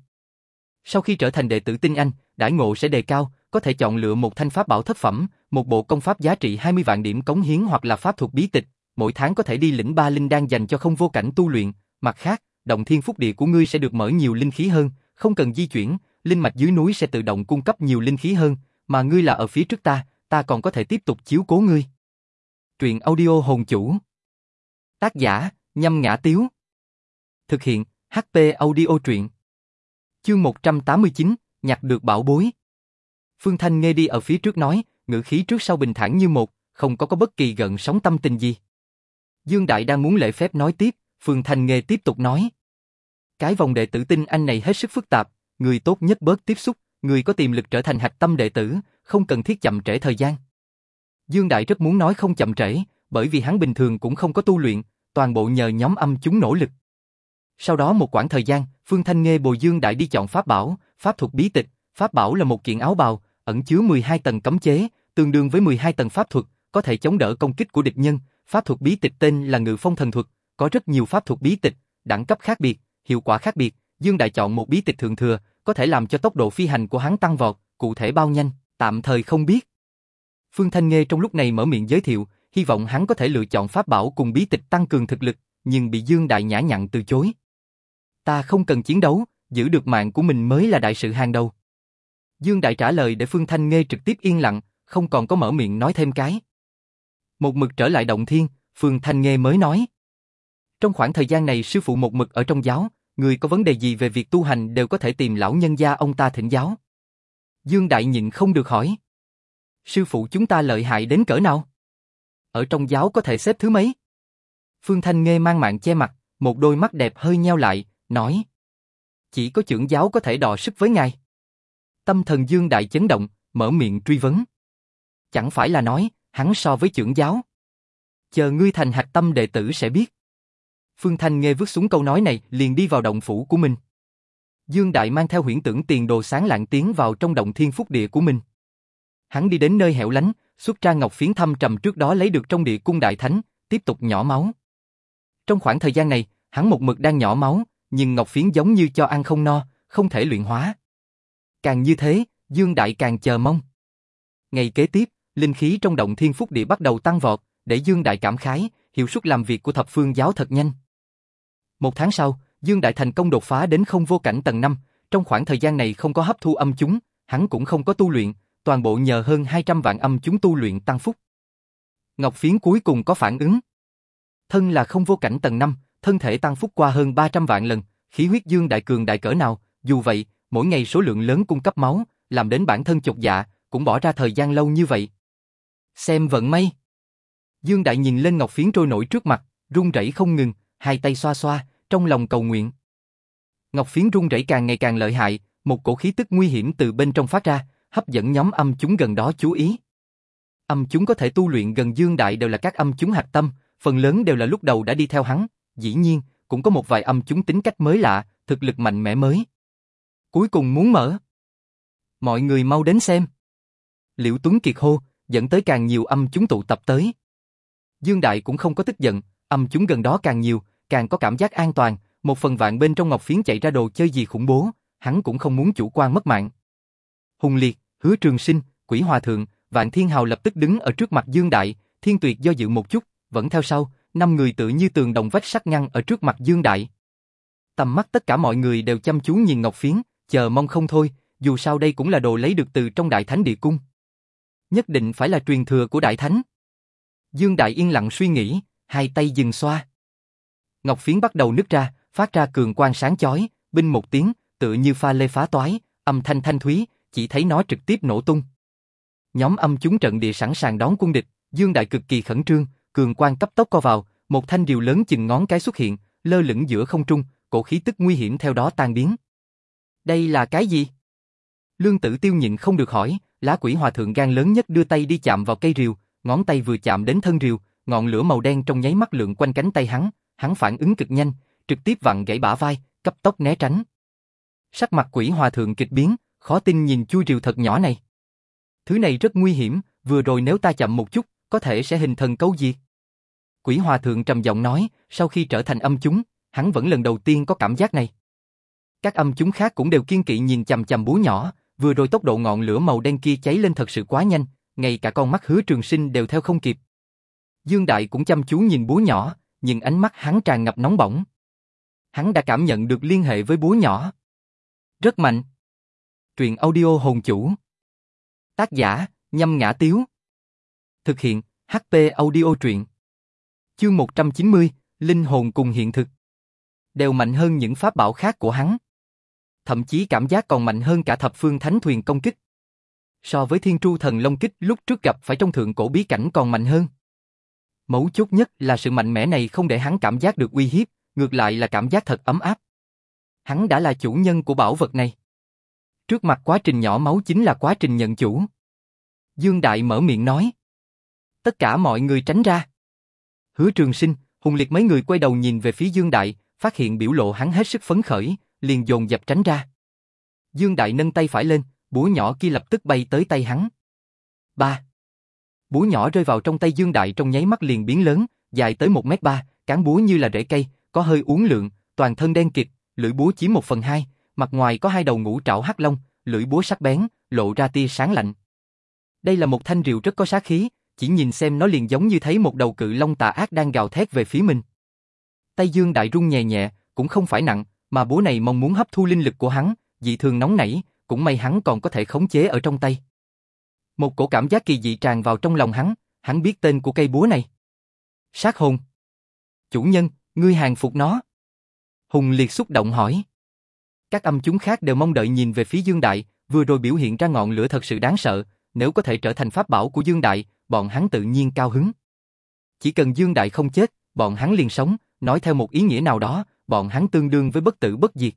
Sau khi trở thành đệ tử tinh anh, đãi ngộ sẽ đề cao, có thể chọn lựa một thanh pháp bảo thất phẩm, một bộ công pháp giá trị 20 vạn điểm cống hiến hoặc là pháp thuật bí tịch, mỗi tháng có thể đi lĩnh ba linh đan dành cho không vô cảnh tu luyện, mặt khác, động thiên phúc địa của ngươi sẽ được mở nhiều linh khí hơn, không cần di chuyển, linh mạch dưới núi sẽ tự động cung cấp nhiều linh khí hơn, mà ngươi là ở phía trước ta, ta còn có thể tiếp tục chiếu cố ngươi. Truyện audio hồn chủ. Tác giả, nhâm ngã tiếu. Thực hiện, HP audio truyện. Chương 189, nhặt được bảo bối. Phương Thanh nghe đi ở phía trước nói, ngữ khí trước sau bình thản như một, không có có bất kỳ gợn sóng tâm tình gì. Dương Đại đang muốn lễ phép nói tiếp, Phương Thanh nghe tiếp tục nói. Cái vòng đệ tử tinh anh này hết sức phức tạp, người tốt nhất bớt tiếp xúc, người có tiềm lực trở thành hạch tâm đệ tử, không cần thiết chậm trễ thời gian. Dương Đại rất muốn nói không chậm trễ, bởi vì hắn bình thường cũng không có tu luyện, toàn bộ nhờ nhóm âm chúng nỗ lực. Sau đó một quãng thời gian, Phương Thanh nghe bồi Dương Đại đi chọn pháp bảo, pháp thuật bí tịch, pháp bảo là một kiện áo bào, ẩn chứa 12 tầng cấm chế, tương đương với 12 tầng pháp thuật, có thể chống đỡ công kích của địch nhân. Pháp thuật bí tịch tên là Ngự Phong Thần Thuật, có rất nhiều pháp thuật bí tịch, đẳng cấp khác biệt, hiệu quả khác biệt. Dương Đại chọn một bí tịch thượng thừa, có thể làm cho tốc độ phi hành của hắn tăng vọt, cụ thể bao nhanh, tạm thời không biết. Phương Thanh Nghê trong lúc này mở miệng giới thiệu, hy vọng hắn có thể lựa chọn pháp bảo cùng bí tịch tăng cường thực lực, nhưng bị Dương Đại nhã nhặn từ chối. Ta không cần chiến đấu, giữ được mạng của mình mới là đại sự hàng đầu. Dương Đại trả lời để Phương Thanh Nghê trực tiếp yên lặng, không còn có mở miệng nói thêm cái. Một mực trở lại động thiên, Phương Thanh Nghê mới nói. Trong khoảng thời gian này sư phụ một mực ở trong giáo, người có vấn đề gì về việc tu hành đều có thể tìm lão nhân gia ông ta thỉnh giáo. Dương Đại nhịn không được hỏi. Sư phụ chúng ta lợi hại đến cỡ nào? Ở trong giáo có thể xếp thứ mấy? Phương Thanh Nghê mang mạng che mặt, một đôi mắt đẹp hơi nheo lại, nói. Chỉ có trưởng giáo có thể đọ sức với ngài. Tâm thần Dương Đại chấn động, mở miệng truy vấn. Chẳng phải là nói, hắn so với trưởng giáo. Chờ ngươi thành hạch tâm đệ tử sẽ biết. Phương Thanh nghe vứt xuống câu nói này, liền đi vào động phủ của mình. Dương Đại mang theo huyễn tưởng tiền đồ sáng lạng tiến vào trong động thiên phúc địa của mình. Hắn đi đến nơi hẻo lánh, xuất ra ngọc phiến thâm trầm trước đó lấy được trong địa cung đại thánh, tiếp tục nhỏ máu. Trong khoảng thời gian này, hắn một mực đang nhỏ máu, nhưng ngọc phiến giống như cho ăn không no, không thể luyện hóa. Càng như thế, Dương Đại càng chờ mong. Ngày kế tiếp, linh khí trong động thiên phúc địa bắt đầu tăng vọt, để Dương Đại cảm khái, hiệu suất làm việc của thập phương giáo thật nhanh. Một tháng sau, Dương Đại thành công đột phá đến không vô cảnh tầng 5, trong khoảng thời gian này không có hấp thu âm chúng, hắn cũng không có tu luyện, toàn bộ nhờ hơn 200 vạn âm chúng tu luyện tăng phúc. Ngọc Phiến cuối cùng có phản ứng. Thân là không vô cảnh tầng 5, thân thể tăng phúc qua hơn 300 vạn lần, khí huyết dương đại cường đại cỡ nào, dù vậy, mỗi ngày số lượng lớn cung cấp máu, làm đến bản thân chột dạ, cũng bỏ ra thời gian lâu như vậy. Xem vận may. Dương Đại nhìn lên ngọc phiến trôi nổi trước mặt, run rẩy không ngừng, hai tay xoa xoa, trong lòng cầu nguyện. Ngọc phiến run rẩy càng ngày càng lợi hại, một cổ khí tức nguy hiểm từ bên trong phát ra, hấp dẫn nhóm âm chúng gần đó chú ý. Âm chúng có thể tu luyện gần Dương Đại đều là các âm chúng hạch tâm, phần lớn đều là lúc đầu đã đi theo hắn, dĩ nhiên, cũng có một vài âm chúng tính cách mới lạ, thực lực mạnh mẽ mới. Cuối cùng muốn mở. Mọi người mau đến xem. Liễu Tuấn Kiệt hô, dẫn tới càng nhiều âm chúng tụ tập tới. Dương Đại cũng không có tức giận, âm chúng gần đó càng nhiều, càng có cảm giác an toàn, một phần vạn bên trong ngọc phiến chạy ra đồ chơi gì khủng bố, hắn cũng không muốn chủ quan mất mạng. Hùng Liệt, Hứa Trường Sinh, Quỷ Hòa Thượng, Vạn Thiên Hào lập tức đứng ở trước mặt Dương Đại, Thiên Tuyệt do dự một chút, vẫn theo sau, năm người tự như tường đồng vách sắt ngăn ở trước mặt Dương Đại. Tầm mắt tất cả mọi người đều chăm chú nhìn Ngọc Phiến, chờ mong không thôi, dù sao đây cũng là đồ lấy được từ trong Đại Thánh Địa Cung. Nhất định phải là truyền thừa của Đại Thánh. Dương Đại yên lặng suy nghĩ, hai tay dừng xoa. Ngọc Phiến bắt đầu nứt ra, phát ra cường quang sáng chói, binh một tiếng, tựa như pha lê phá toái, âm thanh thanh thúy, chỉ thấy nó trực tiếp nổ tung. Nhóm âm chúng trận địa sẵn sàng đón quân địch, Dương Đại cực kỳ khẩn trương, cường quang cấp tốc co vào, một thanh điều lớn chừng ngón cái xuất hiện, lơ lửng giữa không trung, cổ khí tức nguy hiểm theo đó tan biến. Đây là cái gì? Lương Tử Tiêu nhịn không được hỏi, lá quỷ hòa thượng gan lớn nhất đưa tay đi chạm vào cây rìu, ngón tay vừa chạm đến thân rìu, ngọn lửa màu đen trong nháy mắt lượn quanh cánh tay hắn, hắn phản ứng cực nhanh, trực tiếp vặn gãy bả vai, cấp tốc né tránh. Sắc mặt quỷ hòa thượng kịch biến, khó tin nhìn chui rìu thật nhỏ này. Thứ này rất nguy hiểm, vừa rồi nếu ta chậm một chút, có thể sẽ hình thần câu diệt. Quỷ hòa thượng trầm giọng nói, sau khi trở thành âm chúng, hắn vẫn lần đầu tiên có cảm giác này. Các âm chúng khác cũng đều kiên kỵ nhìn chằm chằm búa nhỏ, vừa rồi tốc độ ngọn lửa màu đen kia cháy lên thật sự quá nhanh, ngay cả con mắt hứa trường sinh đều theo không kịp. Dương Đại cũng chăm chú nhìn búa nhỏ, nhưng ánh mắt hắn tràn ngập nóng bỏng. Hắn đã cảm nhận được liên hệ với búa nhỏ. Rất mạnh. Truyện audio hồn chủ. Tác giả, nhâm ngã tiếu. Thực hiện, HP audio truyện. Chương 190, Linh hồn cùng hiện thực. Đều mạnh hơn những pháp bảo khác của hắn. Thậm chí cảm giác còn mạnh hơn cả thập phương thánh thuyền công kích. So với thiên tru thần long kích lúc trước gặp phải trong thượng cổ bí cảnh còn mạnh hơn. Mấu chốt nhất là sự mạnh mẽ này không để hắn cảm giác được uy hiếp, ngược lại là cảm giác thật ấm áp. Hắn đã là chủ nhân của bảo vật này. Trước mặt quá trình nhỏ máu chính là quá trình nhận chủ. Dương Đại mở miệng nói. Tất cả mọi người tránh ra. Hứa trường sinh, hùng liệt mấy người quay đầu nhìn về phía Dương Đại, phát hiện biểu lộ hắn hết sức phấn khởi, liền dồn dập tránh ra. Dương Đại nâng tay phải lên, búa nhỏ kia lập tức bay tới tay hắn. Ba. Búa nhỏ rơi vào trong tay Dương Đại trong nháy mắt liền biến lớn, dài tới 1 mét ba, cán búa như là rễ cây, có hơi uốn lượn, toàn thân đen kịt, lưỡi búa chiếm một phần hai, mặt ngoài có hai đầu ngũ trảo hắc long, lưỡi búa sắc bén, lộ ra tia sáng lạnh. Đây là một thanh rìu rất có sát khí, chỉ nhìn xem nó liền giống như thấy một đầu cự long tà ác đang gào thét về phía mình. Tay Dương Đại rung nhẹ nhẹ, cũng không phải nặng, mà búa này mong muốn hấp thu linh lực của hắn, dị thường nóng nảy, cũng may hắn còn có thể khống chế ở trong tay. Một cổ cảm giác kỳ dị tràn vào trong lòng hắn, hắn biết tên của cây búa này. Sát hồn. Chủ nhân, ngươi hàng phục nó. Hùng liệt xúc động hỏi. Các âm chúng khác đều mong đợi nhìn về phía Dương Đại, vừa rồi biểu hiện ra ngọn lửa thật sự đáng sợ, nếu có thể trở thành pháp bảo của Dương Đại, bọn hắn tự nhiên cao hứng. Chỉ cần Dương Đại không chết, bọn hắn liền sống, nói theo một ý nghĩa nào đó, bọn hắn tương đương với bất tử bất diệt.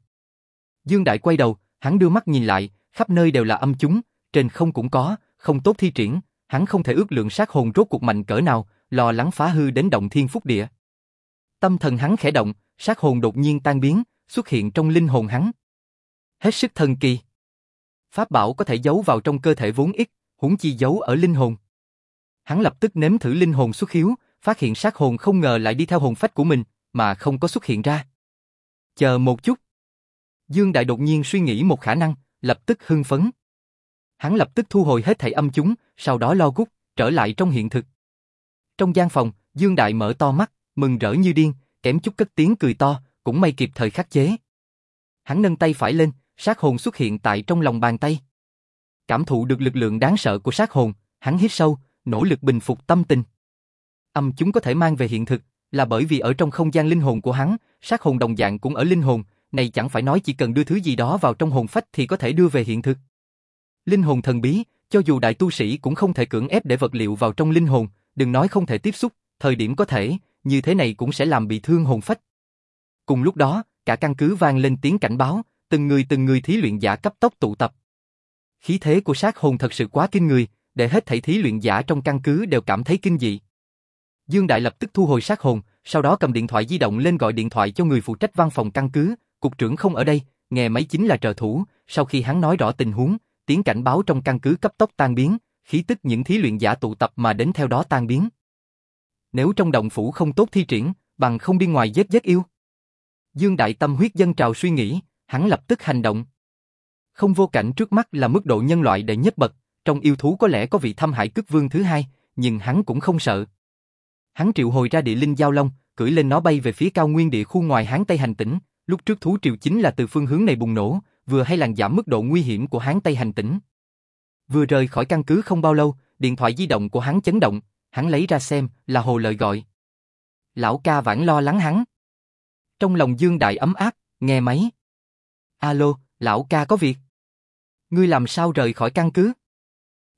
Dương Đại quay đầu, hắn đưa mắt nhìn lại, khắp nơi đều là âm chúng, trên không cũng có, không tốt thi triển, hắn không thể ước lượng sát hồn rốt cuộc mạnh cỡ nào, lo lắng phá hư đến động thiên phúc địa. Tâm thần hắn khẽ động, sát hồn đột nhiên tan biến, xuất hiện trong linh hồn hắn. Hết sức thần kỳ. Pháp bảo có thể giấu vào trong cơ thể vốn ít, huống chi giấu ở linh hồn. Hắn lập tức nếm thử linh hồn xuất hiếu, phát hiện sát hồn không ngờ lại đi theo hồn phách của mình, mà không có xuất hiện ra. Chờ một chút. Dương Đại đột nhiên suy nghĩ một khả năng, lập tức hưng phấn. Hắn lập tức thu hồi hết thảy âm chúng, sau đó lo gút, trở lại trong hiện thực. Trong gian phòng, Dương Đại mở to mắt, mừng rỡ như điên, kém chút cất tiếng cười to, cũng may kịp thời khắc chế. Hắn nâng tay phải lên, sát hồn xuất hiện tại trong lòng bàn tay. Cảm thụ được lực lượng đáng sợ của sát hồn, hắn hít sâu, nỗ lực bình phục tâm tình. Âm chúng có thể mang về hiện thực, là bởi vì ở trong không gian linh hồn của hắn, sát hồn đồng dạng cũng ở linh hồn, này chẳng phải nói chỉ cần đưa thứ gì đó vào trong hồn phách thì có thể đưa về hiện thực. Linh hồn thần bí, cho dù đại tu sĩ cũng không thể cưỡng ép để vật liệu vào trong linh hồn, đừng nói không thể tiếp xúc, thời điểm có thể, như thế này cũng sẽ làm bị thương hồn phách. Cùng lúc đó, cả căn cứ vang lên tiếng cảnh báo, từng người từng người thí luyện giả cấp tốc tụ tập. Khí thế của sát hồn thật sự quá kinh người, để hết thảy thí luyện giả trong căn cứ đều cảm thấy kinh dị. Dương Đại lập tức thu hồi sát hồn, sau đó cầm điện thoại di động lên gọi điện thoại cho người phụ trách văn phòng căn cứ, cục trưởng không ở đây, nghe máy chính là trợ thủ, sau khi hắn nói rõ tình huống, tiếng cảnh báo trong căn cứ cấp tốc tan biến, khí tức những thí luyện giả tụ tập mà đến theo đó tan biến. Nếu trong động phủ không tốt thi triển, bằng không đi ngoài giết giết yêu. Dương Đại tâm huyết dân trào suy nghĩ, hắn lập tức hành động. Không vô cảnh trước mắt là mức độ nhân loại đệ nhất bậc, trong yêu thú có lẽ có vị thâm hải cướp vương thứ hai, nhưng hắn cũng không sợ. Hắn triệu hồi ra địa linh giao long, cưỡi lên nó bay về phía cao nguyên địa khu ngoài Hán Tây hành tỉnh, lúc trước thú triều chính là từ phương hướng này bùng nổ, vừa hay làm giảm mức độ nguy hiểm của Hán Tây hành tỉnh. Vừa rời khỏi căn cứ không bao lâu, điện thoại di động của hắn chấn động, hắn lấy ra xem, là hồ lợi gọi. Lão ca vãn lo lắng hắn. Trong lòng Dương Đại ấm áp, nghe máy. Alo, lão ca có việc. Ngươi làm sao rời khỏi căn cứ?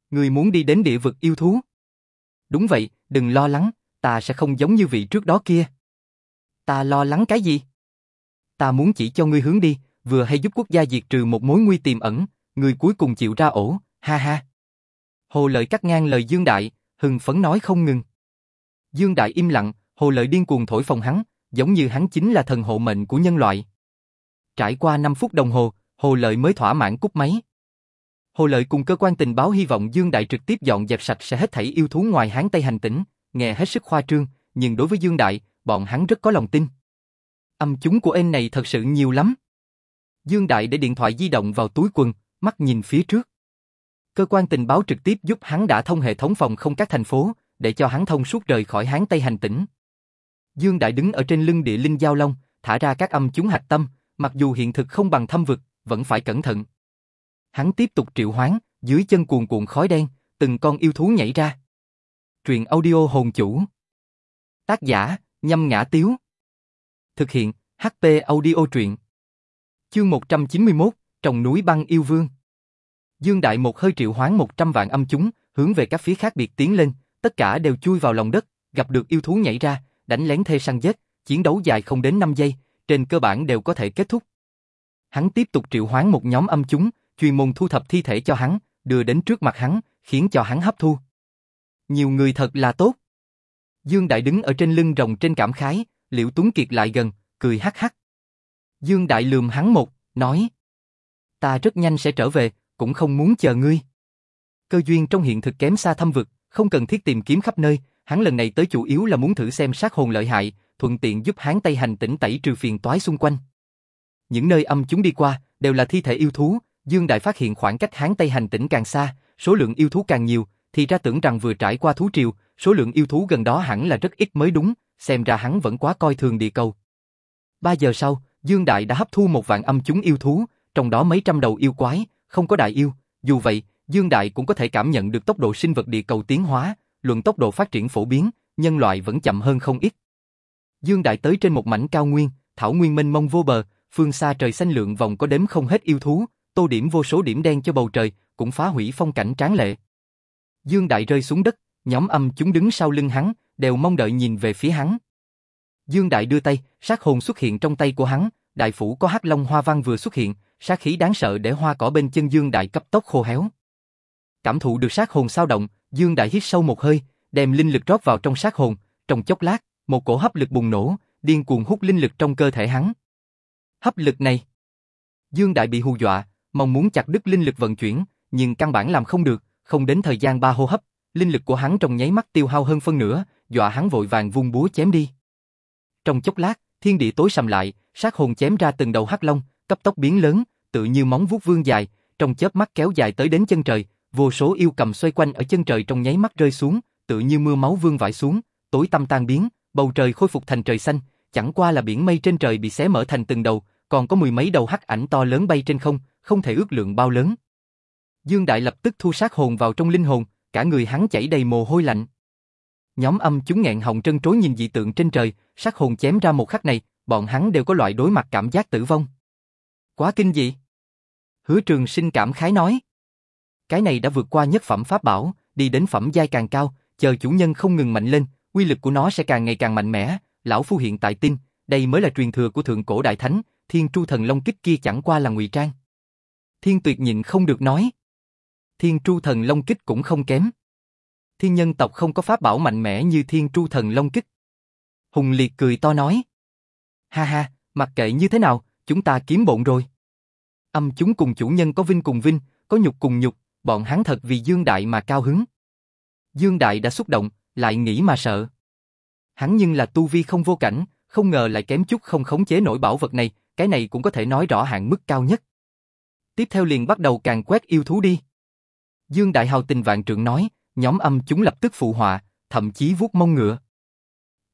Ngươi muốn đi đến địa vực yêu thú. Đúng vậy, đừng lo lắng, ta sẽ không giống như vị trước đó kia. Ta lo lắng cái gì? Ta muốn chỉ cho ngươi hướng đi, vừa hay giúp quốc gia diệt trừ một mối nguy tiềm ẩn, ngươi cuối cùng chịu ra ổ, ha ha. Hồ Lợi cắt ngang lời Dương Đại, hừng phấn nói không ngừng. Dương Đại im lặng, Hồ Lợi điên cuồng thổi phồng hắn, giống như hắn chính là thần hộ mệnh của nhân loại. Trải qua 5 phút đồng hồ, Hồ Lợi mới thỏa mãn cúp máy. Hồ Lợi cùng cơ quan tình báo hy vọng Dương Đại trực tiếp dọn dẹp sạch sẽ hết thảy yêu thú ngoài Hán Tây hành tỉnh, nghe hết sức khoa trương, nhưng đối với Dương Đại, bọn hắn rất có lòng tin. Âm chúng của em này thật sự nhiều lắm. Dương Đại để điện thoại di động vào túi quần, mắt nhìn phía trước. Cơ quan tình báo trực tiếp giúp hắn đã thông hệ thống phòng không các thành phố, để cho hắn thông suốt rời khỏi Hán Tây hành tỉnh. Dương Đại đứng ở trên lưng địa linh giao long, thả ra các âm chúng hạch tâm, mặc dù hiện thực không bằng thâm vực, vẫn phải cẩn thận. Hắn tiếp tục triệu hoán, dưới chân cuồn cuộn khói đen, từng con yêu thú nhảy ra. Truyện audio hồn chủ. Tác giả, nhâm ngã tiếu. Thực hiện, HP audio truyện. Chương 191, Trồng núi băng yêu vương. Dương Đại một hơi triệu hoán 100 vạn âm chúng, hướng về các phía khác biệt tiến lên, tất cả đều chui vào lòng đất, gặp được yêu thú nhảy ra, đánh lén thê săn giết, chiến đấu dài không đến 5 giây, trên cơ bản đều có thể kết thúc. Hắn tiếp tục triệu hoán một nhóm âm chúng, chuyên môn thu thập thi thể cho hắn, đưa đến trước mặt hắn, khiến cho hắn hấp thu. Nhiều người thật là tốt. Dương Đại đứng ở trên lưng rồng trên cảm khái, Liễu Tuấn Kiệt lại gần, cười hắc hắc. Dương Đại lườm hắn một, nói. Ta rất nhanh sẽ trở về, cũng không muốn chờ ngươi. Cơ duyên trong hiện thực kém xa thâm vực, không cần thiết tìm kiếm khắp nơi, hắn lần này tới chủ yếu là muốn thử xem sát hồn lợi hại, thuận tiện giúp hắn Tây hành tỉnh tẩy trừ phiền toái xung quanh. Những nơi âm chúng đi qua, đều là thi thể yêu thú, Dương Đại phát hiện khoảng cách Hán Tây hành tỉnh càng xa, số lượng yêu thú càng nhiều, thì ra tưởng rằng vừa trải qua thú triều, số lượng yêu thú gần đó hẳn là rất ít mới đúng, xem ra hắn vẫn quá coi thường địa cầu. Ba giờ sau, Dương Đại đã hấp thu một vạn âm chúng yêu thú, trong đó mấy trăm đầu yêu quái, không có đại yêu, dù vậy, Dương Đại cũng có thể cảm nhận được tốc độ sinh vật địa cầu tiến hóa, luận tốc độ phát triển phổ biến, nhân loại vẫn chậm hơn không ít. Dương Đại tới trên một mảnh cao nguyên, thảo nguyên mênh mông vô bờ, phương xa trời xanh lượng vòng có đếm không hết yêu thú, tô điểm vô số điểm đen cho bầu trời, cũng phá hủy phong cảnh tráng lệ. Dương Đại rơi xuống đất, nhóm âm chúng đứng sau lưng hắn, đều mong đợi nhìn về phía hắn. Dương Đại đưa tay, sát hồn xuất hiện trong tay của hắn, đại phủ có hắc long hoa văn vừa xuất hiện, sát khí đáng sợ để hoa cỏ bên chân Dương Đại cấp tốc khô héo. Cảm thụ được sát hồn sao động, Dương Đại hít sâu một hơi, đem linh lực rót vào trong sát hồn, trong chốc lát, một cổ hấp lực bùng nổ, điên cuồng hút linh lực trong cơ thể hắn. Hấp lực này, Dương Đại bị hù dọa, mong muốn chặt đứt linh lực vận chuyển, nhưng căn bản làm không được, không đến thời gian ba hô hấp, linh lực của hắn trong nháy mắt tiêu hao hơn phân nửa, dọa hắn vội vàng vung búa chém đi. Trong chốc lát, thiên địa tối sầm lại, sát hồn chém ra từng đầu hắc long, cấp tốc biến lớn, tự như móng vuốt vương dài, trong chớp mắt kéo dài tới đến chân trời, vô số yêu cầm xoay quanh ở chân trời trong nháy mắt rơi xuống, tự như mưa máu vương vãi xuống, tối tăm tan biến, bầu trời khôi phục thành trời xanh, chẳng qua là biển mây trên trời bị xé mở thành từng đầu, còn có mười mấy đầu hắc ảnh to lớn bay trên không, không thể ước lượng bao lớn. Dương Đại lập tức thu sát hồn vào trong linh hồn, cả người hắn chảy đầy mồ hôi lạnh. Nhóm âm chúng nghẹn họng trân trối nhìn dị tượng trên trời, sát hồn chém ra một khắc này, bọn hắn đều có loại đối mặt cảm giác tử vong. Quá kinh dị. Hứa trường sinh cảm khái nói. Cái này đã vượt qua nhất phẩm pháp bảo, đi đến phẩm giai càng cao, chờ chủ nhân không ngừng mạnh lên, quy lực của nó sẽ càng ngày càng mạnh mẽ, lão phu hiện tại tin, đây mới là truyền thừa của thượng cổ đại thánh, thiên tru thần long kích kia chẳng qua là ngụy trang. Thiên tuyệt nhịn không được nói. Thiên tru thần long kích cũng không kém. thiên nhân tộc không có pháp bảo mạnh mẽ như thiên tru thần long kích. Hùng Liệt cười to nói. Ha ha, mặc kệ như thế nào, chúng ta kiếm bộn rồi. Âm chúng cùng chủ nhân có vinh cùng vinh, có nhục cùng nhục, bọn hắn thật vì Dương Đại mà cao hứng. Dương Đại đã xúc động, lại nghĩ mà sợ. Hắn nhưng là tu vi không vô cảnh, không ngờ lại kém chút không khống chế nổi bảo vật này, cái này cũng có thể nói rõ hạng mức cao nhất. Tiếp theo liền bắt đầu càng quét yêu thú đi. Dương Đại Hào tình vạn trượng nói, nhóm âm chúng lập tức phụ họa, thậm chí vuốt mông ngựa.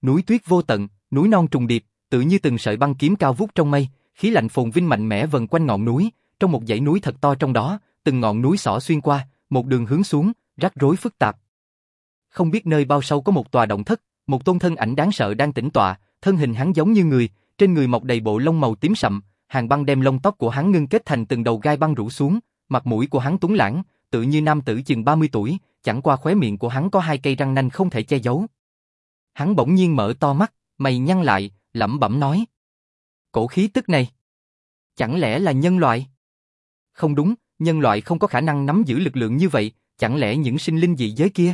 Núi tuyết vô tận, núi non trùng điệp, tự như từng sợi băng kiếm cao vút trong mây, khí lạnh phồn vinh mạnh mẽ vần quanh ngọn núi, trong một dãy núi thật to trong đó, từng ngọn núi xỏ xuyên qua, một đường hướng xuống, rắc rối phức tạp. Không biết nơi bao sâu có một tòa động thất, một tôn thân ảnh đáng sợ đang tĩnh tọa, thân hình hắn giống như người, trên người mọc đầy bộ lông màu tím sậm, hàng băng đem lông tóc của hắn ngưng kết thành từng đầu gai băng rủ xuống, mặt mũi của hắn tuấn lãng, tự như nam tử chừng 30 tuổi, chẳng qua khóe miệng của hắn có hai cây răng nanh không thể che giấu. Hắn bỗng nhiên mở to mắt, mày nhăn lại, lẩm bẩm nói. Cổ khí tức này, chẳng lẽ là nhân loại? Không đúng, nhân loại không có khả năng nắm giữ lực lượng như vậy, chẳng lẽ những sinh linh dị giới kia?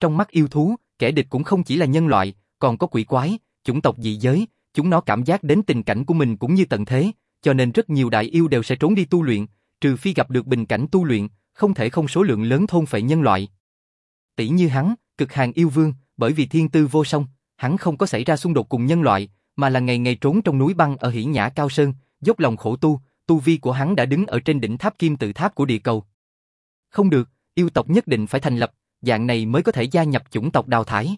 Trong mắt yêu thú, kẻ địch cũng không chỉ là nhân loại, còn có quỷ quái, chủng tộc dị giới, chúng nó cảm giác đến tình cảnh của mình cũng như tận thế, cho nên rất nhiều đại yêu đều sẽ trốn đi tu luyện, trừ phi gặp được bình cảnh tu luyện, không thể không số lượng lớn thôn phệ nhân loại. Tỷ như hắn, cực hàng yêu vương, bởi vì thiên tư vô song, hắn không có xảy ra xung đột cùng nhân loại, mà là ngày ngày trốn trong núi băng ở hiển nhã cao sơn, dốc lòng khổ tu, tu vi của hắn đã đứng ở trên đỉnh tháp kim tự tháp của địa cầu. Không được, yêu tộc nhất định phải thành lập, dạng này mới có thể gia nhập chủng tộc đào thải.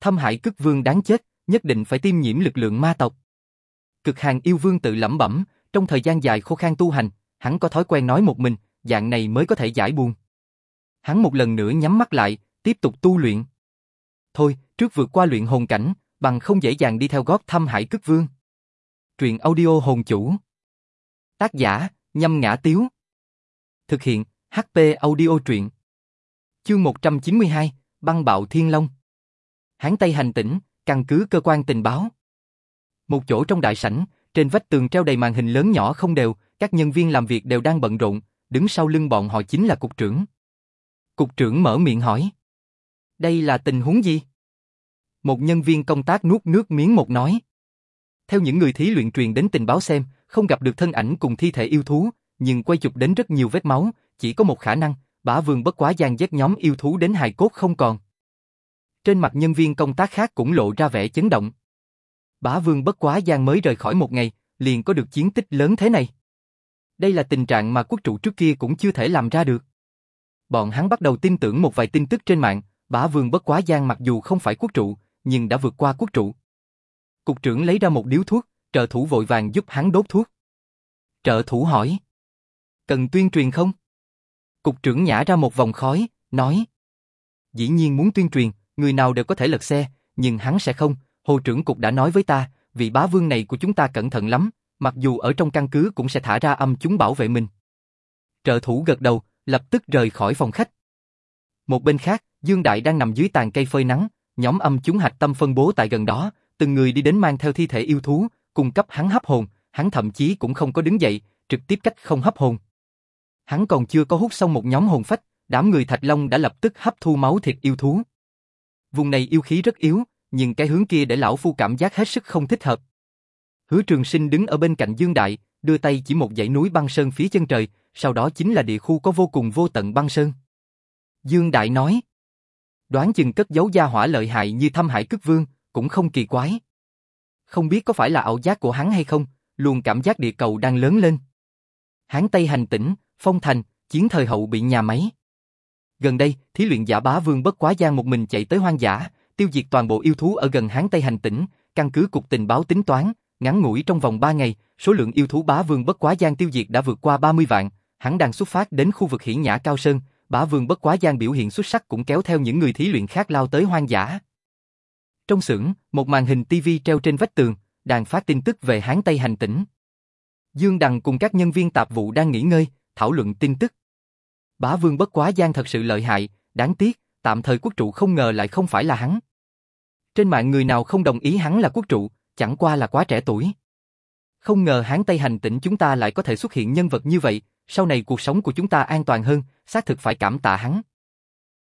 Thâm hại cức vương đáng chết, nhất định phải tiêm nhiễm lực lượng ma tộc. Cực hàng yêu vương tự lẩm bẩm, trong thời gian dài khô khan tu hành, hắn có thói quen nói một mình, dạng này mới có thể giải buồn. Hắn một lần nữa nhắm mắt lại, tiếp tục tu luyện. Thôi, trước vượt qua luyện hồn cảnh, bằng không dễ dàng đi theo gót thăm hải cức vương. Truyện audio hồn chủ. Tác giả, nhâm ngã tiếu. Thực hiện, HP audio truyện. Chương 192, băng bạo thiên long. Hán Tây hành tỉnh, căn cứ cơ quan tình báo. Một chỗ trong đại sảnh, trên vách tường treo đầy màn hình lớn nhỏ không đều, các nhân viên làm việc đều đang bận rộn, đứng sau lưng bọn họ chính là cục trưởng. Cục trưởng mở miệng hỏi. Đây là tình huống gì? Một nhân viên công tác nuốt nước miếng một nói. Theo những người thí luyện truyền đến tình báo xem, không gặp được thân ảnh cùng thi thể yêu thú, nhưng quay chụp đến rất nhiều vết máu, chỉ có một khả năng, bả vương bất quá gian giết nhóm yêu thú đến hài cốt không còn. Trên mặt nhân viên công tác khác cũng lộ ra vẻ chấn động. Bá vương bất quá gian mới rời khỏi một ngày, liền có được chiến tích lớn thế này. Đây là tình trạng mà quốc trụ trước kia cũng chưa thể làm ra được. Bọn hắn bắt đầu tin tưởng một vài tin tức trên mạng, bá vương bất quá gian mặc dù không phải quốc trụ, nhưng đã vượt qua quốc trụ. Cục trưởng lấy ra một điếu thuốc, trợ thủ vội vàng giúp hắn đốt thuốc. Trợ thủ hỏi. Cần tuyên truyền không? Cục trưởng nhả ra một vòng khói, nói. Dĩ nhiên muốn tuyên truyền, người nào đều có thể lật xe, nhưng hắn sẽ không. Hồ trưởng cục đã nói với ta, vị bá vương này của chúng ta cẩn thận lắm, mặc dù ở trong căn cứ cũng sẽ thả ra âm chúng bảo vệ mình. Trợ thủ gật đầu, lập tức rời khỏi phòng khách. Một bên khác, Dương Đại đang nằm dưới tàn cây phơi nắng, nhóm âm chúng hạch tâm phân bố tại gần đó, từng người đi đến mang theo thi thể yêu thú, cung cấp hắn hấp hồn, hắn thậm chí cũng không có đứng dậy, trực tiếp cách không hấp hồn. Hắn còn chưa có hút xong một nhóm hồn phách, đám người Thạch Long đã lập tức hấp thu máu thịt yêu thú. Vùng này yêu khí rất yếu, nhưng cái hướng kia để lão phu cảm giác hết sức không thích hợp. Hứa Trường Sinh đứng ở bên cạnh Dương Đại, đưa tay chỉ một dãy núi băng sơn phía chân trời, sau đó chính là địa khu có vô cùng vô tận băng sơn. Dương Đại nói, đoán chừng cất giấu gia hỏa lợi hại như thâm hải cức vương, cũng không kỳ quái. Không biết có phải là ảo giác của hắn hay không, luôn cảm giác địa cầu đang lớn lên. Hán Tây hành tỉnh, phong thành, chiến thời hậu bị nhà máy. Gần đây, thí luyện giả bá vương bất quá gian một mình chạy tới hoang dã, tiêu diệt toàn bộ yêu thú ở gần Hán Tây hành tỉnh, căn cứ cục tình báo tính toán, ngắn ngủi trong vòng 3 ngày, số lượng yêu thú bá vương bất quá gian tiêu diệt đã vượt qua 30 vạn, hắn đang xuất phát đến khu vực hiển nhã cao sơn, bá vương bất quá gian biểu hiện xuất sắc cũng kéo theo những người thí luyện khác lao tới hoang dã. Trong xưởng, một màn hình TV treo trên vách tường, đang phát tin tức về Hán Tây hành tỉnh. Dương Đằng cùng các nhân viên tạp vụ đang nghỉ ngơi, thảo luận tin tức. Bá vương bất quá gian thật sự lợi hại, đáng tiếc, tạm thời quốc trụ không ngờ lại không phải là hắn. Trên mạng người nào không đồng ý hắn là quốc trụ, chẳng qua là quá trẻ tuổi. Không ngờ Hán Tây hành tỉnh chúng ta lại có thể xuất hiện nhân vật như vậy, sau này cuộc sống của chúng ta an toàn hơn, xác thực phải cảm tạ hắn.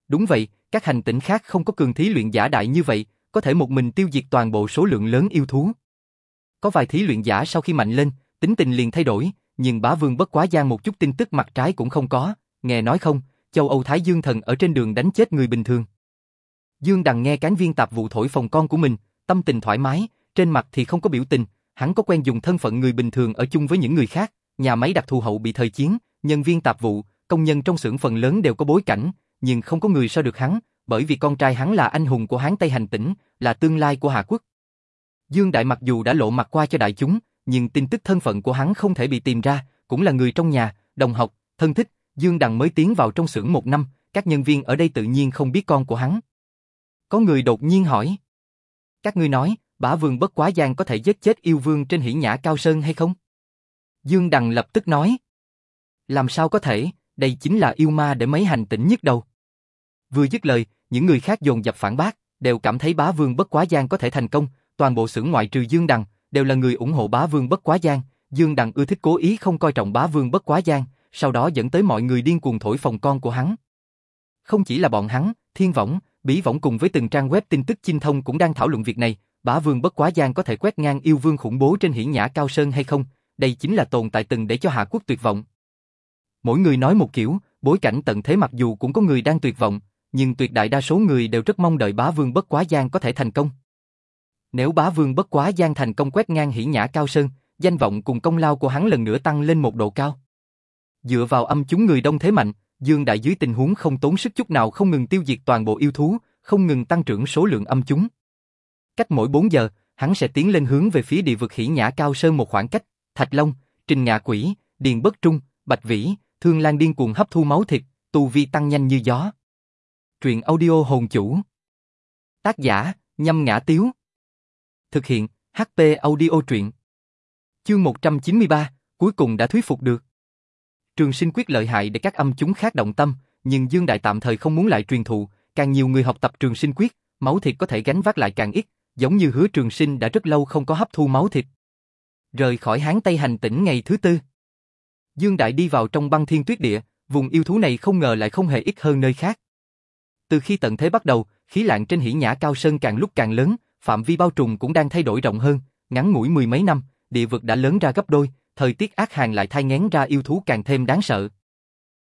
Đúng vậy, các hành tỉnh khác không có cường thí luyện giả đại như vậy, có thể một mình tiêu diệt toàn bộ số lượng lớn yêu thú. Có vài thí luyện giả sau khi mạnh lên, tính tình liền thay đổi, nhưng bá vương bất quá gian một chút tin tức mặt trái cũng không có, nghe nói không, châu Âu Thái Dương Thần ở trên đường đánh chết người bình thường. Dương Đằng nghe cán viên tạp vụ thổi phòng con của mình, tâm tình thoải mái, trên mặt thì không có biểu tình, hắn có quen dùng thân phận người bình thường ở chung với những người khác, nhà máy đặc thù hậu bị thời chiến, nhân viên tạp vụ, công nhân trong xưởng phần lớn đều có bối cảnh, nhưng không có người so được hắn, bởi vì con trai hắn là anh hùng của Hán Tây hành tỉnh, là tương lai của Hà Quốc. Dương Đại mặc dù đã lộ mặt qua cho đại chúng, nhưng tin tức thân phận của hắn không thể bị tìm ra, cũng là người trong nhà, đồng học, thân thích, Dương Đằng mới tiến vào trong xưởng một năm, các nhân viên ở đây tự nhiên không biết con của hắn. Có người đột nhiên hỏi. Các ngươi nói, bá vương bất quá giang có thể giết chết yêu vương trên hỉ nhã cao sơn hay không? Dương Đằng lập tức nói. Làm sao có thể, đây chính là yêu ma để mấy hành tỉnh nhất đầu. Vừa dứt lời, những người khác dồn dập phản bác, đều cảm thấy bá vương bất quá giang có thể thành công, toàn bộ xưởng ngoại trừ Dương Đằng, đều là người ủng hộ bá vương bất quá giang, Dương Đằng ưa thích cố ý không coi trọng bá vương bất quá giang, sau đó dẫn tới mọi người điên cuồng thổi phòng con của hắn. Không chỉ là bọn hắn, Thiên Võng, Bí Võng cùng với từng trang web tin tức chinh thông cũng đang thảo luận việc này, bá vương bất quá giang có thể quét ngang yêu vương khủng bố trên hiển nhã cao sơn hay không, đây chính là tồn tại từng để cho Hạ Quốc tuyệt vọng. Mỗi người nói một kiểu, bối cảnh tận thế mặc dù cũng có người đang tuyệt vọng, nhưng tuyệt đại đa số người đều rất mong đợi bá vương bất quá giang có thể thành công. Nếu bá vương bất quá giang thành công quét ngang hiển nhã cao sơn, danh vọng cùng công lao của hắn lần nữa tăng lên một độ cao. Dựa vào âm chúng người đông thế mạnh, Dương Đại dưới tình huống không tốn sức chút nào không ngừng tiêu diệt toàn bộ yêu thú, không ngừng tăng trưởng số lượng âm chúng. Cách mỗi 4 giờ, hắn sẽ tiến lên hướng về phía địa vực hỉ nhã cao sơn một khoảng cách, Thạch Long, Trình Ngạ Quỷ, Điền Bất Trung, Bạch Vĩ, Thương Lan điên cuồng hấp thu máu thịt, tu vi tăng nhanh như gió. Truyện audio hồn chủ. Tác giả, Nhâm Ngã Tiếu. Thực hiện, HP audio truyện. Chương 193, cuối cùng đã thuyết phục được. Trường sinh quyết lợi hại để các âm chúng khác động tâm, nhưng Dương Đại tạm thời không muốn lại truyền thụ, càng nhiều người học tập trường sinh quyết, máu thịt có thể gánh vác lại càng ít, giống như hứa trường sinh đã rất lâu không có hấp thu máu thịt. Rời khỏi Hán Tây hành tỉnh ngày thứ tư. Dương Đại đi vào trong băng thiên tuyết địa, vùng yêu thú này không ngờ lại không hề ít hơn nơi khác. Từ khi tận thế bắt đầu, khí lạng trên hỉ nhã cao sơn càng lúc càng lớn, phạm vi bao trùm cũng đang thay đổi rộng hơn, ngắn ngủi mười mấy năm, địa vực đã lớn ra gấp đôi, thời tiết ác hàng lại thay ngén ra yêu thú càng thêm đáng sợ.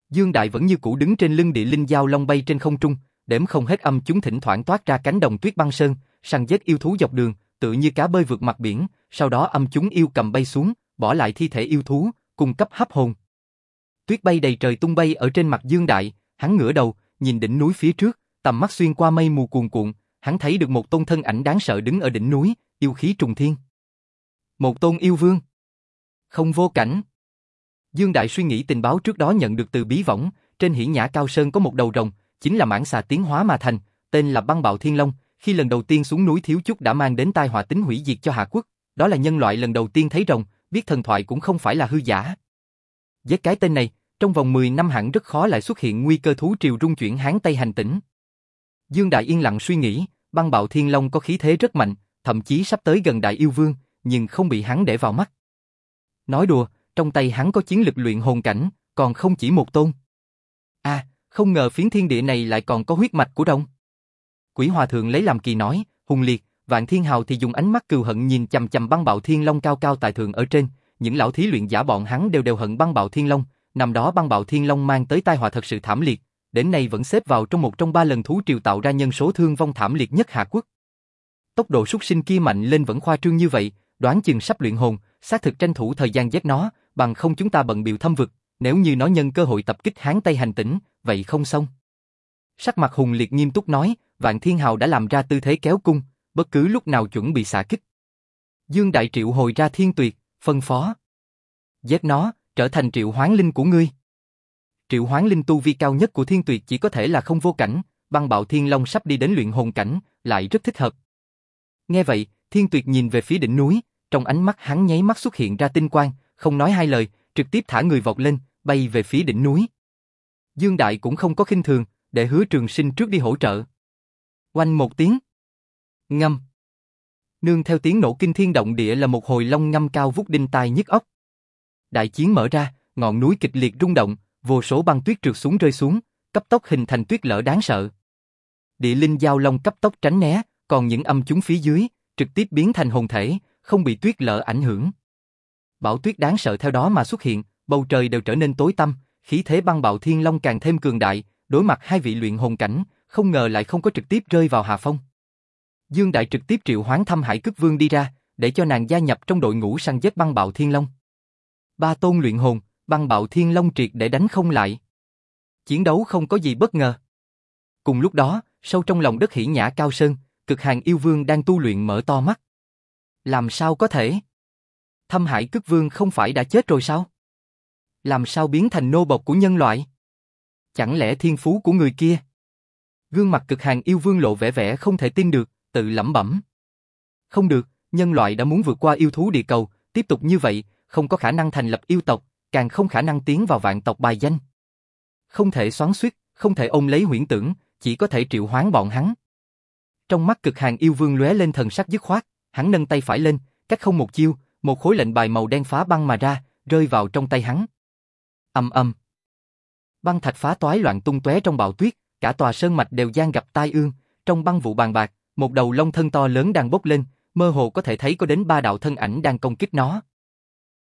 Dương Đại vẫn như cũ đứng trên lưng địa linh giao long bay trên không trung, đếm không hết âm chúng thỉnh thoảng toát ra cánh đồng tuyết băng sơn, săn giết yêu thú dọc đường, tự như cá bơi vượt mặt biển, sau đó âm chúng yêu cầm bay xuống, bỏ lại thi thể yêu thú, cung cấp hấp hồn. Tuyết bay đầy trời tung bay ở trên mặt Dương Đại, hắn ngửa đầu, nhìn đỉnh núi phía trước, tầm mắt xuyên qua mây mù cuồn cuộn, hắn thấy được một tôn thân ảnh đáng sợ đứng ở đỉnh núi, yêu khí trùng thiên. Một tôn yêu vương. Không vô cảnh. Dương Đại suy nghĩ tình báo trước đó nhận được từ bí võng, trên hiển nhã cao sơn có một đầu rồng, chính là mãng xà tiến hóa mà thành, tên là băng bạo thiên long, khi lần đầu tiên xuống núi thiếu chút đã mang đến tai họa tính hủy diệt cho Hạ Quốc, đó là nhân loại lần đầu tiên thấy rồng, biết thần thoại cũng không phải là hư giả. Với cái tên này, trong vòng 10 năm hẳn rất khó lại xuất hiện nguy cơ thú triều rung chuyển Hán Tây hành tỉnh. Dương Đại yên lặng suy nghĩ, băng bạo thiên long có khí thế rất mạnh, thậm chí sắp tới gần Đại yêu vương, nhưng không bị hắn để vào mắt. Nói đùa, trong tay hắn có chiến lực luyện hồn cảnh, còn không chỉ một tôn. a à, không ngờ phiến thiên địa này lại còn có huyết mạch của đông. Quỷ Hòa Thượng lấy làm kỳ nói, hùng liệt, Vạn Thiên Hào thì dùng ánh mắt cừu hận nhìn chầm chầm băng bạo thiên long cao cao tại thượng ở trên, những lão thí luyện giả bọn hắn đều đều hận băng bạo thiên long, năm đó băng bạo thiên long mang tới tai họa thật sự thảm liệt, đến nay vẫn xếp vào trong một trong ba lần thú triều tạo ra nhân số thương vong thảm liệt nhất Hạ Quốc. Tốc độ súc sinh kia mạnh lên vẫn khoa trương như vậy, đoán chừng sắp luyện hồn, xác thực tranh thủ thời gian giết nó, bằng không chúng ta bận biểu thâm vực, nếu như nó nhân cơ hội tập kích Hán Tây hành tỉnh, vậy không xong. Sắc mặt hùng liệt nghiêm túc nói, Vạn Thiên Hào đã làm ra tư thế kéo cung, bất cứ lúc nào chuẩn bị xả kích. Dương Đại Triệu hồi ra thiên tuyệt, phân phó. Giết nó, trở thành triệu hoán linh của ngươi. Triệu hoán linh tu vi cao nhất của thiên tuyệt chỉ có thể là không vô cảnh, băng bạo thiên long sắp đi đến luyện hồn cảnh, lại rất thích hợp. Nghe vậy, thiên tuyệt nhìn về phía đỉnh núi, trong ánh mắt hắn nháy mắt xuất hiện ra tinh quang, không nói hai lời, trực tiếp thả người vọt lên, bay về phía đỉnh núi. Dương Đại cũng không có khinh thường, để hứa trường sinh trước đi hỗ trợ. Oanh một tiếng. Ngâm. Nương theo tiếng nổ kinh thiên động địa là một hồi long ngâm cao vút đinh tai nhức óc. Đại chiến mở ra, ngọn núi kịch liệt rung động, vô số băng tuyết trượt xuống rơi xuống, cấp tốc hình thành tuyết lở đáng sợ. địa linh giao long cấp tốc tránh né, còn những âm chúng phía dưới, trực tiếp biến thành hồn thể, không bị tuyết lở ảnh hưởng. Bão tuyết đáng sợ theo đó mà xuất hiện, bầu trời đều trở nên tối tăm, khí thế băng bạo thiên long càng thêm cường đại, đối mặt hai vị luyện hồn cảnh, không ngờ lại không có trực tiếp rơi vào hạ phong. Dương Đại trực tiếp triệu hoán thăm hải cức vương đi ra, để cho nàng gia nhập trong đội ngũ săn giết băng bạo thiên long. Ba tôn luyện hồn, băng bạo thiên long triệt để đánh không lại. Chiến đấu không có gì bất ngờ. Cùng lúc đó, sâu trong lòng đất hỉ nhã cao sơn, cực hàng yêu vương đang tu luyện mở to mắt. Làm sao có thể? Thâm hải cức vương không phải đã chết rồi sao? Làm sao biến thành nô bộc của nhân loại? Chẳng lẽ thiên phú của người kia? Gương mặt cực hàng yêu vương lộ vẻ vẻ không thể tin được, tự lẩm bẩm. Không được, nhân loại đã muốn vượt qua yêu thú địa cầu, tiếp tục như vậy, không có khả năng thành lập yêu tộc, càng không khả năng tiến vào vạn tộc bài danh. Không thể xoắn xuýt, không thể ôm lấy huyễn tưởng, chỉ có thể triệu hoán bọn hắn. Trong mắt cực hàng yêu vương lóe lên thần sắc dứt khoát, hắn nâng tay phải lên, cách không một chiêu, một khối lệnh bài màu đen phá băng mà ra, rơi vào trong tay hắn. Âm âm. Băng thạch phá toái loạn tung tóe trong bão tuyết, cả tòa sơn mạch đều gian gặp tai ương, trong băng vụ bàn bạc, một đầu long thân to lớn đang bốc lên, mơ hồ có thể thấy có đến ba đạo thân ảnh đang công kích nó.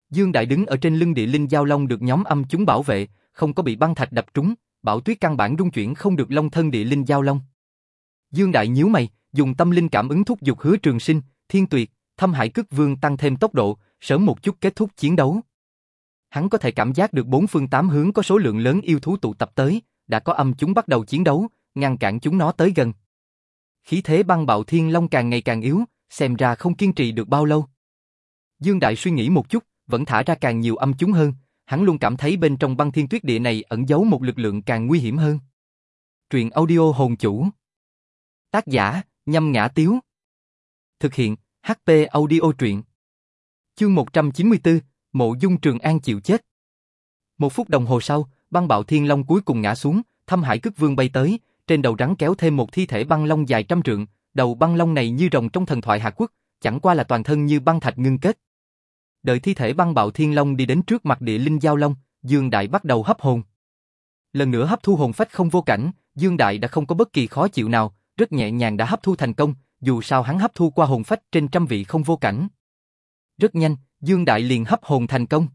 Dương Đại đứng ở trên lưng địa linh giao long được nhóm âm chúng bảo vệ, không có bị băng thạch đập trúng, bảo tuyết căn bản rung chuyển không được long thân địa linh giao long. Dương Đại nhíu mày, dùng tâm linh cảm ứng thúc giục hứa trường sinh, thiên tuyệt, thâm hải cức vương tăng thêm tốc độ, sớm một chút kết thúc chiến đấu. Hắn có thể cảm giác được bốn phương tám hướng có số lượng lớn yêu thú tụ tập tới, đã có âm chúng bắt đầu chiến đấu, ngăn cản chúng nó tới gần. Khí thế băng bạo thiên long càng ngày càng yếu, xem ra không kiên trì được bao lâu. Dương Đại suy nghĩ một chút, vẫn thả ra càng nhiều âm chúng hơn, hắn luôn cảm thấy bên trong băng thiên tuyết địa này ẩn giấu một lực lượng càng nguy hiểm hơn. Truyện audio hồn chủ. Tác giả, nhâm ngã tiếu. Thực hiện, HP audio truyện. Chương 194, Mộ Dung Trường An chịu chết. Một phút đồng hồ sau, băng bạo thiên long cuối cùng ngã xuống, thâm hải cước vương bay tới, trên đầu rắn kéo thêm một thi thể băng long dài trăm trượng, đầu băng long này như rồng trong thần thoại Hạ Quốc, chẳng qua là toàn thân như băng thạch ngưng kết. Đợi thi thể băng bạo thiên long đi đến trước mặt địa linh giao long, Dương Đại bắt đầu hấp hồn. Lần nữa hấp thu hồn phách không vô cảnh, Dương Đại đã không có bất kỳ khó chịu nào, rất nhẹ nhàng đã hấp thu thành công, dù sao hắn hấp thu qua hồn phách trên trăm vị không vô cảnh. Rất nhanh, Dương Đại liền hấp hồn thành công.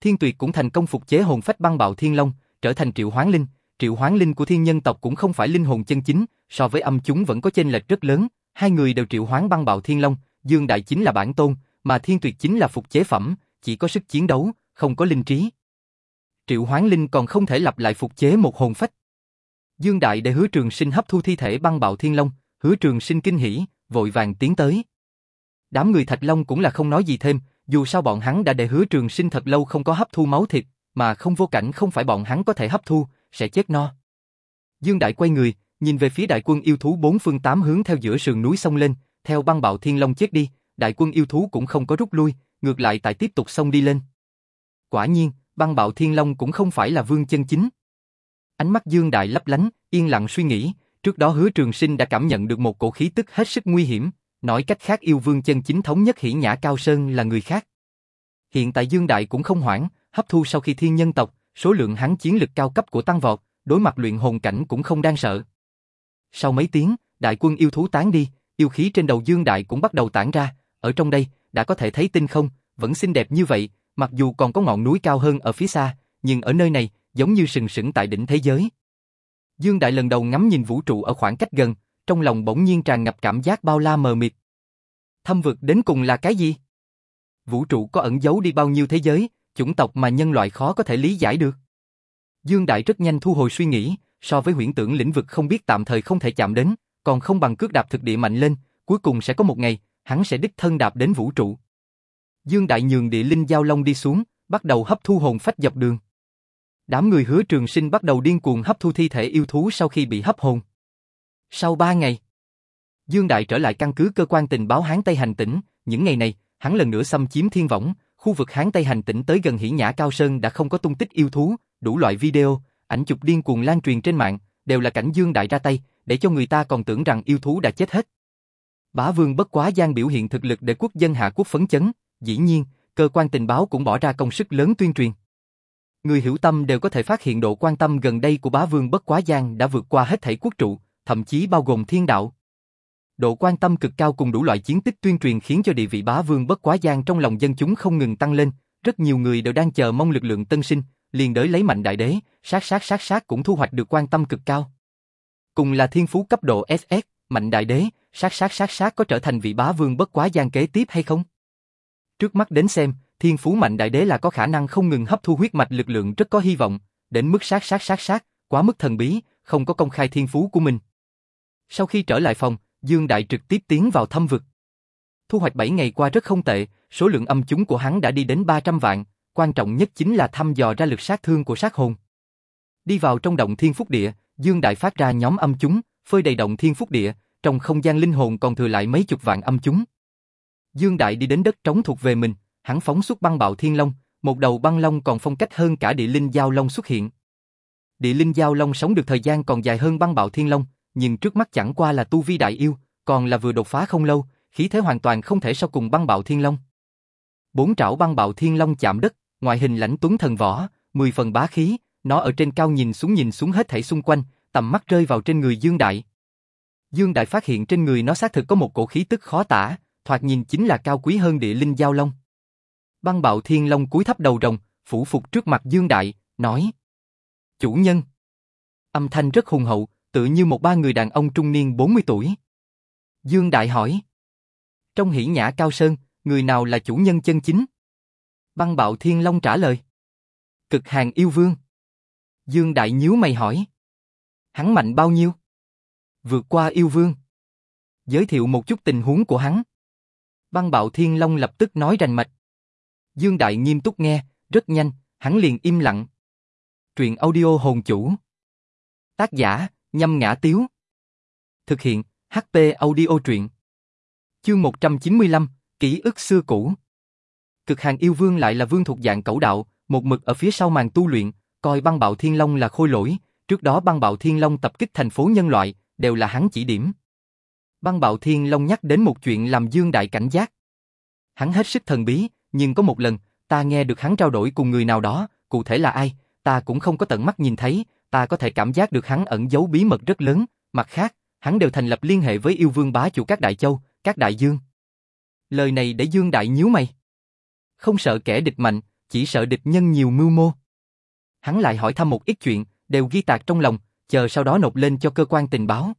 Thiên Tuyệt cũng thành công phục chế hồn phách băng bạo thiên long, trở thành triệu hoán linh, triệu hoán linh của thiên nhân tộc cũng không phải linh hồn chân chính, so với âm chúng vẫn có chênh lệch rất lớn, hai người đều triệu hoán băng bạo thiên long, Dương Đại chính là bản tôn, mà Thiên Tuyệt chính là phục chế phẩm, chỉ có sức chiến đấu, không có linh trí. Triệu hoán linh còn không thể lặp lại phục chế một hồn phách. Dương Đại để hứa trường sinh hấp thu thi thể băng bạo thiên long, hứa trường sinh kinh hỉ, vội vàng tiến tới. Đám người Thạch Long cũng là không nói gì thêm, dù sao bọn hắn đã để hứa trường sinh thật lâu không có hấp thu máu thịt, mà không vô cảnh không phải bọn hắn có thể hấp thu, sẽ chết no. Dương Đại quay người, nhìn về phía đại quân yêu thú bốn phương tám hướng theo giữa sườn núi sông lên, theo băng bạo thiên long chết đi, đại quân yêu thú cũng không có rút lui, ngược lại tại tiếp tục sông đi lên. Quả nhiên, băng bạo thiên long cũng không phải là vương chân chính. Ánh mắt Dương Đại lấp lánh, yên lặng suy nghĩ, trước đó hứa trường sinh đã cảm nhận được một cổ khí tức hết sức nguy hiểm, nói cách khác yêu vương chân chính thống nhất hỉ nhã cao sơn là người khác. Hiện tại Dương Đại cũng không hoảng, hấp thu sau khi thiên nhân tộc, số lượng hắn chiến lực cao cấp của tăng vọt, đối mặt luyện hồn cảnh cũng không đang sợ. Sau mấy tiếng, đại quân yêu thú tán đi, yêu khí trên đầu Dương Đại cũng bắt đầu tản ra, ở trong đây, đã có thể thấy tinh không, vẫn xinh đẹp như vậy, mặc dù còn có ngọn núi cao hơn ở phía xa, nhưng ở nơi này, giống như sừng sững tại đỉnh thế giới. Dương Đại lần đầu ngắm nhìn vũ trụ ở khoảng cách gần, trong lòng bỗng nhiên tràn ngập cảm giác bao la mờ mịt. Thâm vực đến cùng là cái gì? Vũ trụ có ẩn giấu đi bao nhiêu thế giới, chủng tộc mà nhân loại khó có thể lý giải được. Dương Đại rất nhanh thu hồi suy nghĩ, so với huyễn tưởng lĩnh vực không biết tạm thời không thể chạm đến, còn không bằng cước đạp thực địa mạnh lên, cuối cùng sẽ có một ngày, hắn sẽ đích thân đạp đến vũ trụ. Dương Đại nhường địa linh giao long đi xuống, bắt đầu hấp thu hồn phách dọc đường. Đám người hứa trường sinh bắt đầu điên cuồng hấp thu thi thể yêu thú sau khi bị hấp hồn. Sau ba ngày, Dương Đại trở lại căn cứ cơ quan tình báo Hán Tây hành tỉnh, những ngày này, hắn lần nữa xâm chiếm thiên võng, khu vực Hán Tây hành tỉnh tới gần Hỉ Nhã Cao Sơn đã không có tung tích yêu thú, đủ loại video, ảnh chụp điên cuồng lan truyền trên mạng, đều là cảnh Dương Đại ra tay, để cho người ta còn tưởng rằng yêu thú đã chết hết. Bá Vương bất quá gian biểu hiện thực lực để quốc dân hạ quốc phấn chấn, dĩ nhiên, cơ quan tình báo cũng bỏ ra công sức lớn tuyên truyền. Người hiểu tâm đều có thể phát hiện độ quan tâm gần đây của bá vương bất quá giang đã vượt qua hết thảy quốc trụ, thậm chí bao gồm thiên đạo. Độ quan tâm cực cao cùng đủ loại chiến tích tuyên truyền khiến cho địa vị bá vương bất quá giang trong lòng dân chúng không ngừng tăng lên, rất nhiều người đều đang chờ mong lực lượng tân sinh, liền đới lấy mạnh đại đế, sát sát sát sát cũng thu hoạch được quan tâm cực cao. Cùng là thiên phú cấp độ SS, mạnh đại đế, sát sát sát sát có trở thành vị bá vương bất quá gian kế tiếp hay không? Trước mắt đến xem, thiên phú mạnh đại đế là có khả năng không ngừng hấp thu huyết mạch lực lượng rất có hy vọng, đến mức sát sát sát sát, quá mức thần bí, không có công khai thiên phú của mình. Sau khi trở lại phòng, Dương Đại trực tiếp tiến vào thâm vực. Thu hoạch 7 ngày qua rất không tệ, số lượng âm chúng của hắn đã đi đến 300 vạn, quan trọng nhất chính là thăm dò ra lực sát thương của sát hồn. Đi vào trong động thiên phúc địa, Dương Đại phát ra nhóm âm chúng, phơi đầy động thiên phúc địa, trong không gian linh hồn còn thừa lại mấy chục vạn âm chúng. Dương Đại đi đến đất trống thuộc về mình, hắn phóng xuất băng bạo thiên long, một đầu băng long còn phong cách hơn cả địa linh giao long xuất hiện. Địa linh giao long sống được thời gian còn dài hơn băng bạo thiên long, nhưng trước mắt chẳng qua là tu vi đại yêu, còn là vừa đột phá không lâu, khí thế hoàn toàn không thể so cùng băng bạo thiên long. Bốn trảo băng bạo thiên long chạm đất, ngoại hình lãnh tuấn thần võ, mười phần bá khí, nó ở trên cao nhìn xuống nhìn xuống hết thảy xung quanh, tầm mắt rơi vào trên người Dương Đại. Dương Đại phát hiện trên người nó xác thực có một cổ khí tức khó tả, thoạt nhìn chính là cao quý hơn địa linh giao long. Băng bạo thiên long cúi thấp đầu rồng, phủ phục trước mặt Dương Đại, nói Chủ nhân Âm thanh rất hùng hậu, tự như một ba người đàn ông trung niên 40 tuổi. Dương Đại hỏi Trong hỷ nhã cao sơn, người nào là chủ nhân chân chính? Băng bạo thiên long trả lời Cực hàng yêu vương. Dương Đại nhíu mày hỏi Hắn mạnh bao nhiêu? Vượt qua yêu vương. Giới thiệu một chút tình huống của hắn. Băng bạo thiên long lập tức nói rành mạch. Dương Đại nghiêm túc nghe, rất nhanh, hắn liền im lặng. Truyện audio hồn chủ. Tác giả, nhâm ngã tiếu. Thực hiện, HP audio truyện. Chương 195, ký ức xưa cũ. Cực hàng yêu vương lại là vương thuộc dạng cẩu đạo, một mực ở phía sau màn tu luyện, coi băng bạo thiên long là khôi lỗi, trước đó băng bạo thiên long tập kích thành phố nhân loại, đều là hắn chỉ điểm. Băng bạo thiên long nhắc đến một chuyện làm dương đại cảnh giác. Hắn hết sức thần bí, nhưng có một lần, ta nghe được hắn trao đổi cùng người nào đó, cụ thể là ai, ta cũng không có tận mắt nhìn thấy, ta có thể cảm giác được hắn ẩn giấu bí mật rất lớn, mặt khác, hắn đều thành lập liên hệ với yêu vương bá chủ các đại châu, các đại dương. Lời này để Dương Đại nhíu mày. Không sợ kẻ địch mạnh, chỉ sợ địch nhân nhiều mưu mô. Hắn lại hỏi thăm một ít chuyện, đều ghi tạc trong lòng, chờ sau đó nộp lên cho cơ quan tình báo.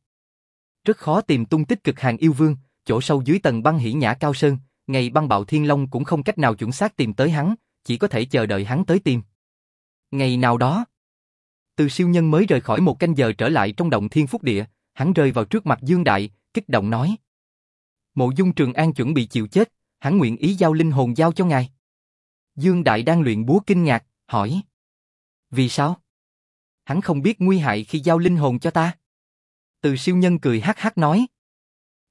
Rất khó tìm tung tích cực hàng yêu vương, chỗ sâu dưới tầng băng hỉ nhã cao sơn, ngày băng bạo thiên long cũng không cách nào chuẩn xác tìm tới hắn, chỉ có thể chờ đợi hắn tới tìm. Ngày nào đó, từ siêu nhân mới rời khỏi một canh giờ trở lại trong động thiên phúc địa, hắn rơi vào trước mặt Dương Đại, kích động nói. Mộ dung Trường An chuẩn bị chịu chết, hắn nguyện ý giao linh hồn giao cho ngài. Dương Đại đang luyện búa kinh ngạc, hỏi. Vì sao? Hắn không biết nguy hại khi giao linh hồn cho ta. Từ siêu nhân cười hắc hắc nói.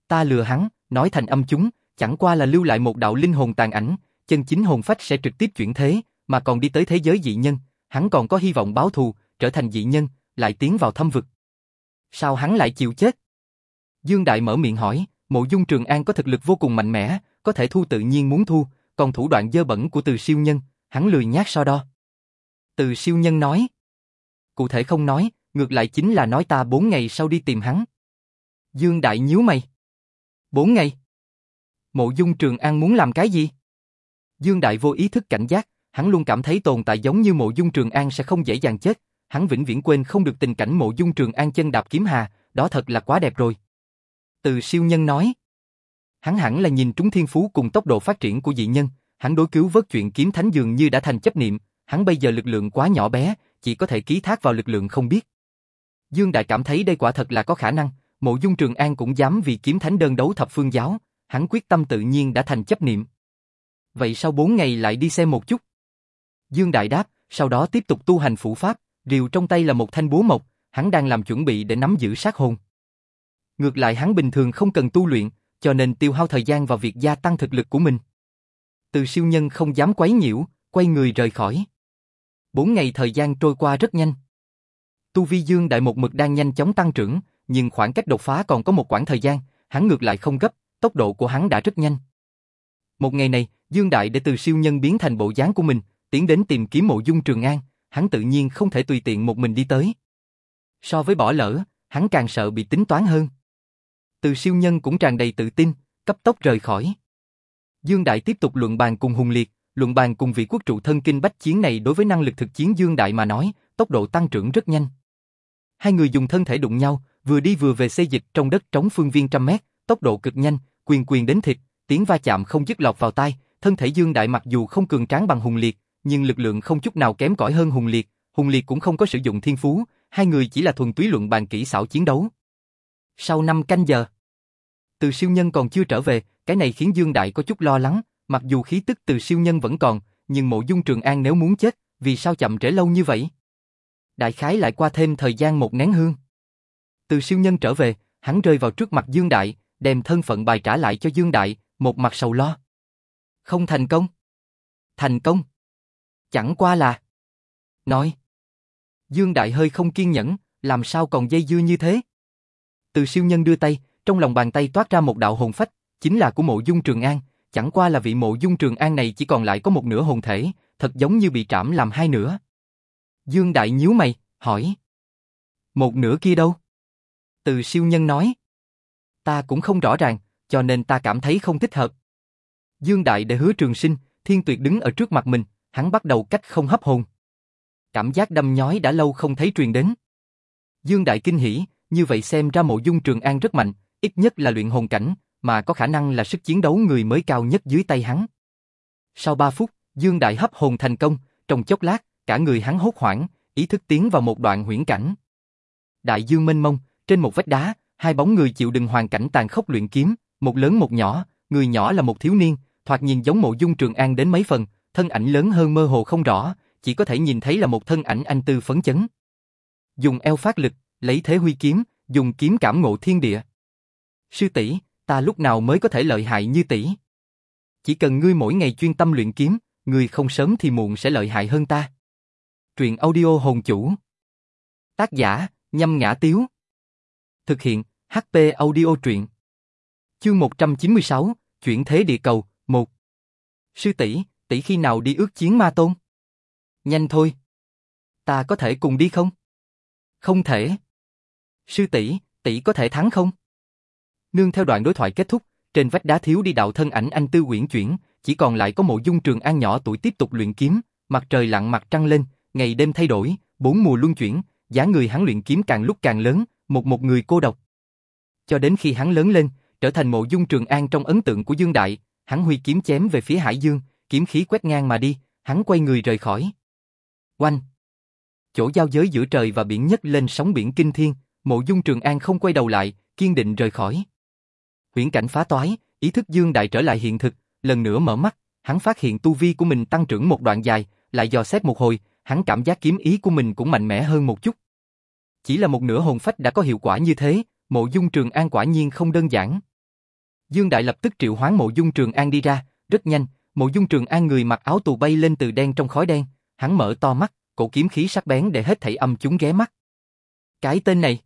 Ta lừa hắn, nói thành âm chúng, chẳng qua là lưu lại một đạo linh hồn tàn ảnh, chân chính hồn phách sẽ trực tiếp chuyển thế, mà còn đi tới thế giới dị nhân, hắn còn có hy vọng báo thù, trở thành dị nhân, lại tiến vào thâm vực. Sao hắn lại chịu chết? Dương Đại mở miệng hỏi, mộ dung Trường An có thực lực vô cùng mạnh mẽ, có thể thu tự nhiên muốn thu, còn thủ đoạn dơ bẩn của từ siêu nhân, hắn lười nhát so đo. Từ siêu nhân nói. Cụ thể không nói, ngược lại chính là nói ta bốn ngày sau đi tìm hắn. Dương Đại nhíu mày. Bốn ngày? Mộ dung Trường An muốn làm cái gì? Dương Đại vô ý thức cảnh giác, hắn luôn cảm thấy tồn tại giống như mộ dung Trường An sẽ không dễ dàng chết, hắn vĩnh viễn quên không được tình cảnh mộ dung Trường An chân đạp kiếm hà, đó thật là quá đẹp rồi. Từ siêu nhân nói. Hắn hẳn là nhìn trúng thiên phú cùng tốc độ phát triển của dị nhân, hắn đối cứu vớt chuyện kiếm thánh dường như đã thành chấp niệm, hắn bây giờ lực lượng quá nhỏ bé, chỉ có thể ký thác vào lực lượng không biết. Dương Đại cảm thấy đây quả thật là có khả năng, mộ dung Trường An cũng dám vì kiếm thánh đơn đấu thập phương giáo, hắn quyết tâm tự nhiên đã thành chấp niệm. Vậy sau bốn ngày lại đi xem một chút. Dương Đại đáp, sau đó tiếp tục tu hành phụ pháp, rìu trong tay là một thanh búa mộc, hắn đang làm chuẩn bị để nắm giữ sát hồn. Ngược lại hắn bình thường không cần tu luyện, cho nên tiêu hao thời gian vào việc gia tăng thực lực của mình. Từ siêu nhân không dám quấy nhiễu, quay người rời khỏi. Bốn ngày thời gian trôi qua rất nhanh. Tu Vi Dương Đại một mực đang nhanh chóng tăng trưởng, nhưng khoảng cách đột phá còn có một khoảng thời gian, hắn ngược lại không gấp, tốc độ của hắn đã rất nhanh. Một ngày này, Dương Đại để từ siêu nhân biến thành bộ dáng của mình, tiến đến tìm kiếm mộ dung Trường An, hắn tự nhiên không thể tùy tiện một mình đi tới. So với bỏ lỡ, hắn càng sợ bị tính toán hơn. Từ siêu nhân cũng tràn đầy tự tin, cấp tốc rời khỏi. Dương Đại tiếp tục luận bàn cùng Hùng Liệt, luận bàn cùng vị quốc trụ thân kinh bách chiến này đối với năng lực thực chiến Dương Đại mà nói, tốc độ tăng trưởng rất nhanh. Hai người dùng thân thể đụng nhau, vừa đi vừa về xây dịch trong đất trống phương viên trăm mét, tốc độ cực nhanh, quyền quyền đến thịt, tiếng va chạm không dứt lọt vào tai, thân thể Dương Đại mặc dù không cường tráng bằng Hùng Liệt, nhưng lực lượng không chút nào kém cỏi hơn Hùng Liệt, Hùng Liệt cũng không có sử dụng thiên phú, hai người chỉ là thuần túy luận bàn kỹ xảo chiến đấu. Sau 5 canh giờ, từ siêu nhân còn chưa trở về, cái này khiến Dương Đại có chút lo lắng, mặc dù khí tức từ siêu nhân vẫn còn, nhưng mộ dung Trường An nếu muốn chết, vì sao chậm trễ lâu như vậy? Đại khái lại qua thêm thời gian một nén hương. Từ siêu nhân trở về, hắn rơi vào trước mặt Dương Đại, đem thân phận bài trả lại cho Dương Đại, một mặt sầu lo. Không thành công. Thành công. Chẳng qua là. Nói. Dương Đại hơi không kiên nhẫn, làm sao còn dây dưa như thế? Từ siêu nhân đưa tay, trong lòng bàn tay toát ra một đạo hồn phách, chính là của mộ dung Trường An, chẳng qua là vị mộ dung Trường An này chỉ còn lại có một nửa hồn thể, thật giống như bị trảm làm hai nửa. Dương Đại nhíu mày, hỏi. Một nửa kia đâu? Từ siêu nhân nói. Ta cũng không rõ ràng, cho nên ta cảm thấy không thích hợp. Dương Đại để hứa trường sinh, thiên tuyệt đứng ở trước mặt mình, hắn bắt đầu cách không hấp hồn. Cảm giác đâm nhói đã lâu không thấy truyền đến. Dương Đại kinh hỉ, như vậy xem ra mộ dung Trường An rất mạnh, ít nhất là luyện hồn cảnh, mà có khả năng là sức chiến đấu người mới cao nhất dưới tay hắn. Sau 3 phút, Dương Đại hấp hồn thành công, trong chốc lát, cả người hắn hốt hoảng, ý thức tiến vào một đoạn huyễn cảnh. Đại dương mênh mông, trên một vách đá, hai bóng người chịu đựng hoàn cảnh tàn khốc luyện kiếm, một lớn một nhỏ, người nhỏ là một thiếu niên, thoạt nhìn giống mộ dung trường an đến mấy phần, thân ảnh lớn hơn mơ hồ không rõ, chỉ có thể nhìn thấy là một thân ảnh anh tư phấn chấn. Dùng eo phát lực, lấy thế huy kiếm, dùng kiếm cảm ngộ thiên địa. Sư tỷ, ta lúc nào mới có thể lợi hại như tỷ? Chỉ cần ngươi mỗi ngày chuyên tâm luyện kiếm, ngươi không sớm thì muộn sẽ lợi hại hơn ta. Truyện audio hồn chủ. Tác giả, nhâm ngã tiếu. Thực hiện, HP audio truyện. Chương 196, chuyển thế địa cầu, 1. Sư tỷ, tỷ khi nào đi ước chiến ma tôn? Nhanh thôi. Ta có thể cùng đi không? Không thể. Sư tỷ, tỷ có thể thắng không? Nương theo đoạn đối thoại kết thúc, trên vách đá thiếu đi đạo thân ảnh anh tư quyển chuyển, chỉ còn lại có mộ dung trường an nhỏ tuổi tiếp tục luyện kiếm, mặt trời lặn mặt trăng lên, ngày đêm thay đổi, bốn mùa luân chuyển, giá người hắn luyện kiếm càng lúc càng lớn, một một người cô độc. Cho đến khi hắn lớn lên, trở thành mộ dung trường an trong ấn tượng của Dương Đại, hắn huy kiếm chém về phía Hải Dương, kiếm khí quét ngang mà đi, hắn quay người rời khỏi. Oanh! Chỗ giao giới giữa trời và biển nhất lên sóng biển kinh thiên, mộ dung trường an không quay đầu lại, kiên định rời khỏi. Huyễn cảnh phá toái, ý thức Dương Đại trở lại hiện thực, lần nữa mở mắt, hắn phát hiện tu vi của mình tăng trưởng một đoạn dài, lại dò xét một hồi, hắn cảm giác kiếm ý của mình cũng mạnh mẽ hơn một chút. Chỉ là một nửa hồn phách đã có hiệu quả như thế, mộ dung trường an quả nhiên không đơn giản. Dương Đại lập tức triệu hoán mộ dung trường an đi ra, rất nhanh, mộ dung trường an người mặc áo tù bay lên từ đen trong khói đen, hắn mở to mắt, cổ kiếm khí sắc bén để hết thảy âm chúng ghé mắt. Cái tên này.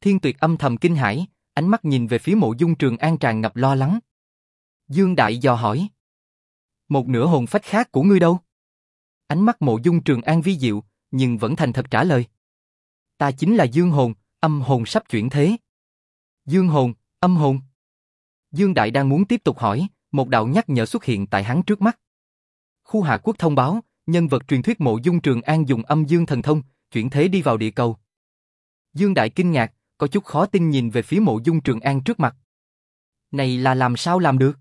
Thiên tuyệt âm thầm kinh hãi, ánh mắt nhìn về phía mộ dung trường an tràn ngập lo lắng. Dương Đại dò hỏi. Một nửa hồn phách khác của ngươi đâu? Ánh mắt mộ dung trường an vi diệu, nhưng vẫn thành thật trả lời. Ta chính là dương hồn, âm hồn sắp chuyển thế. Dương hồn, âm hồn. Dương Đại đang muốn tiếp tục hỏi, một đạo nhắc nhở xuất hiện tại hắn trước mắt. Khu Hạ Quốc thông báo, nhân vật truyền thuyết mộ dung trường an dùng âm dương thần thông, chuyển thế đi vào địa cầu. Dương Đại kinh ngạc, có chút khó tin nhìn về phía mộ dung trường an trước mặt. Này là làm sao làm được?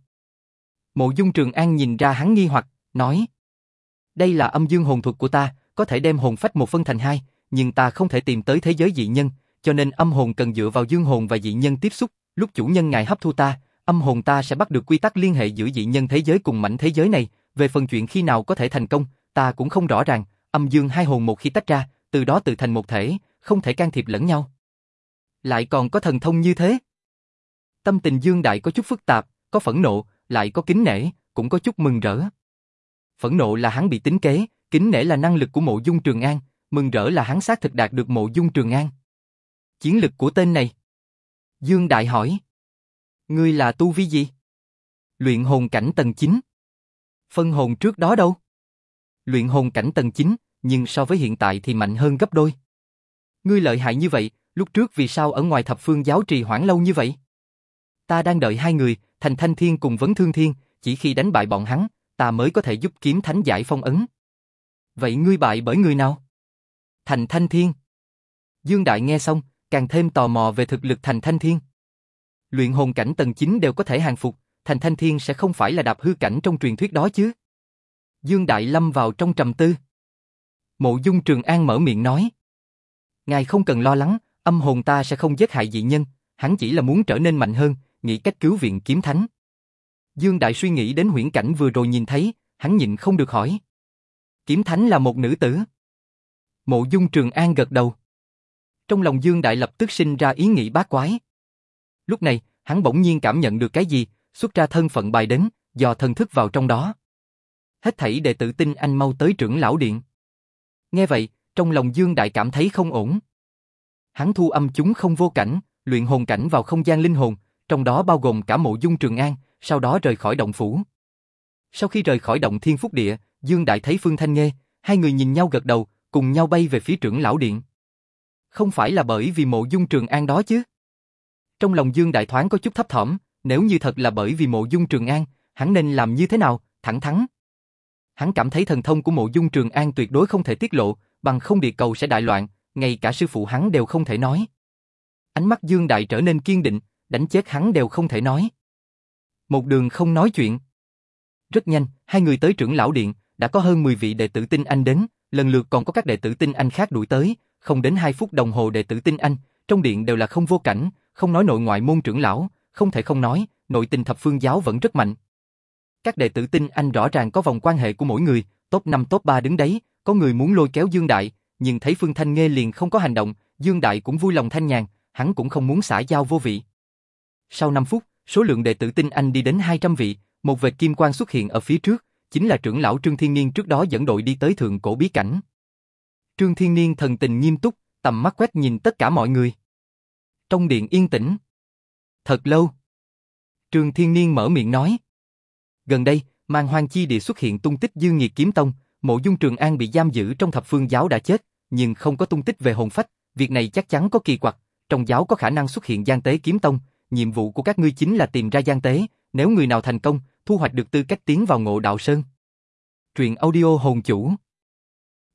Mộ dung trường an nhìn ra hắn nghi hoặc, nói. Đây là âm dương hồn thuật của ta, có thể đem hồn phách một phân thành hai, nhưng ta không thể tìm tới thế giới dị nhân, cho nên âm hồn cần dựa vào dương hồn và dị nhân tiếp xúc, lúc chủ nhân ngài hấp thu ta, âm hồn ta sẽ bắt được quy tắc liên hệ giữa dị nhân thế giới cùng mảnh thế giới này, về phần chuyện khi nào có thể thành công, ta cũng không rõ ràng, âm dương hai hồn một khi tách ra, từ đó tự thành một thể, không thể can thiệp lẫn nhau. Lại còn có thần thông như thế. Tâm tình Dương Đại có chút phức tạp, có phẫn nộ, lại có kính nể, cũng có chút mừng rỡ. Phẫn nộ là hắn bị tính kế, kính nể là năng lực của mộ dung Trường An, mừng rỡ là hắn xác thực đạt được mộ dung Trường An. Chiến lực của tên này. Dương Đại hỏi. Ngươi là tu vi gì? Luyện hồn cảnh tầng 9. Phân hồn trước đó đâu? Luyện hồn cảnh tầng 9, nhưng so với hiện tại thì mạnh hơn gấp đôi. Ngươi lợi hại như vậy, lúc trước vì sao ở ngoài thập phương giáo trì hoãn lâu như vậy? Ta đang đợi hai người, Thành Thanh Thiên cùng Vấn Thương Thiên, chỉ khi đánh bại bọn hắn, ta mới có thể giúp kiếm thánh giải phong ấn. Vậy ngươi bại bởi người nào? Thành Thanh Thiên. Dương Đại nghe xong, càng thêm tò mò về thực lực Thành Thanh Thiên. Luyện hồn cảnh tầng 9 đều có thể hàng phục, Thành Thanh Thiên sẽ không phải là đạp hư cảnh trong truyền thuyết đó chứ. Dương Đại lâm vào trong trầm tư. Mộ Dung Trường An mở miệng nói. Ngài không cần lo lắng, âm hồn ta sẽ không giết hại dị nhân, hắn chỉ là muốn trở nên mạnh hơn, nghĩ cách cứu viện kiếm thánh. Dương Đại suy nghĩ đến huyễn cảnh vừa rồi nhìn thấy, hắn nhịn không được hỏi. Kiếm thánh là một nữ tử. Mộ Dung Trường An gật đầu. Trong lòng Dương Đại lập tức sinh ra ý nghĩ bát quái. Lúc này, hắn bỗng nhiên cảm nhận được cái gì, xuất ra thân phận bài đến, dò thần thức vào trong đó. Hết thảy đệ tử tin anh mau tới trưởng lão điện. Nghe vậy, trong lòng Dương Đại cảm thấy không ổn. Hắn thu âm chúng không vô cảnh, luyện hồn cảnh vào không gian linh hồn, trong đó bao gồm cả mộ dung trường an, sau đó rời khỏi động phủ. Sau khi rời khỏi động thiên phúc địa, Dương Đại thấy Phương Thanh Nghê, hai người nhìn nhau gật đầu, cùng nhau bay về phía trưởng lão điện. Không phải là bởi vì mộ dung trường an đó chứ? Trong lòng Dương Đại thoáng có chút thấp thỏm, nếu như thật là bởi vì mộ dung trường an, hắn nên làm như thế nào, thẳng thắn. Hắn cảm thấy thần thông của mộ dung trường an tuyệt đối không thể tiết lộ, bằng không địa cầu sẽ đại loạn, ngay cả sư phụ hắn đều không thể nói. Ánh mắt Dương Đại trở nên kiên định, đánh chết hắn đều không thể nói. Một đường không nói chuyện. Rất nhanh, hai người tới trưởng lão điện, đã có hơn 10 vị đệ tử tinh anh đến, lần lượt còn có các đệ tử tinh anh khác đuổi tới, không đến 2 phút đồng hồ đệ tử tinh anh, trong điện đều là không vô cảnh, không nói nội ngoại môn trưởng lão, không thể không nói, nội tình thập phương giáo vẫn rất mạnh. Các đệ tử tinh anh rõ ràng có vòng quan hệ của mỗi người, top 5 top 3 đứng đấy, có người muốn lôi kéo Dương Đại, nhưng thấy Phương Thanh Nghê liền không có hành động, Dương Đại cũng vui lòng thanh nhàn, hắn cũng không muốn xả giao vô vị. Sau 5 phút, số lượng đệ tử tinh anh đi đến 200 vị, một vệt kim quang xuất hiện ở phía trước, chính là trưởng lão Trương Thiên Nghiên trước đó dẫn đội đi tới thượng cổ bí cảnh. Trương Thiên Niên thần tình nghiêm túc, tầm mắt quét nhìn tất cả mọi người. Trong điện yên tĩnh. Thật lâu. Trương Thiên Niên mở miệng nói. Gần đây, mang hoang chi địa xuất hiện tung tích Dương Nghiệt Kiếm Tông, mộ dung Trường An bị giam giữ trong thập phương giáo đã chết, nhưng không có tung tích về hồn phách, việc này chắc chắn có kỳ quặc, trong giáo có khả năng xuất hiện gian tế kiếm tông, nhiệm vụ của các ngươi chính là tìm ra gian tế, nếu người nào thành công, thu hoạch được tư cách tiến vào ngộ đạo sơn. Truyện audio hồn chủ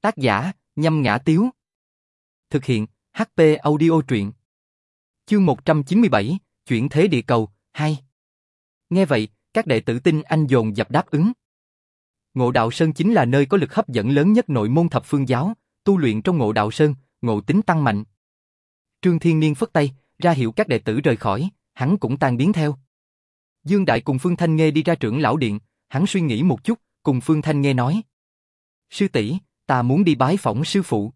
Tác giả, nhâm ngã tiếu Thực hiện, HP audio truyện Chương 197, Chuyển thế địa cầu, 2 Nghe vậy, các đệ tử tin anh dồn dập đáp ứng. Ngộ đạo sơn chính là nơi có lực hấp dẫn lớn nhất nội môn thập phương giáo, tu luyện trong ngộ đạo sơn, ngộ tính tăng mạnh. Trương Thiên Niên phất tay, ra hiệu các đệ tử rời khỏi, hắn cũng tan biến theo. Dương Đại cùng Phương Thanh Nghê đi ra trưởng lão điện, hắn suy nghĩ một chút, cùng Phương Thanh Nghê nói. Sư tỷ, ta muốn đi bái phỏng sư phụ.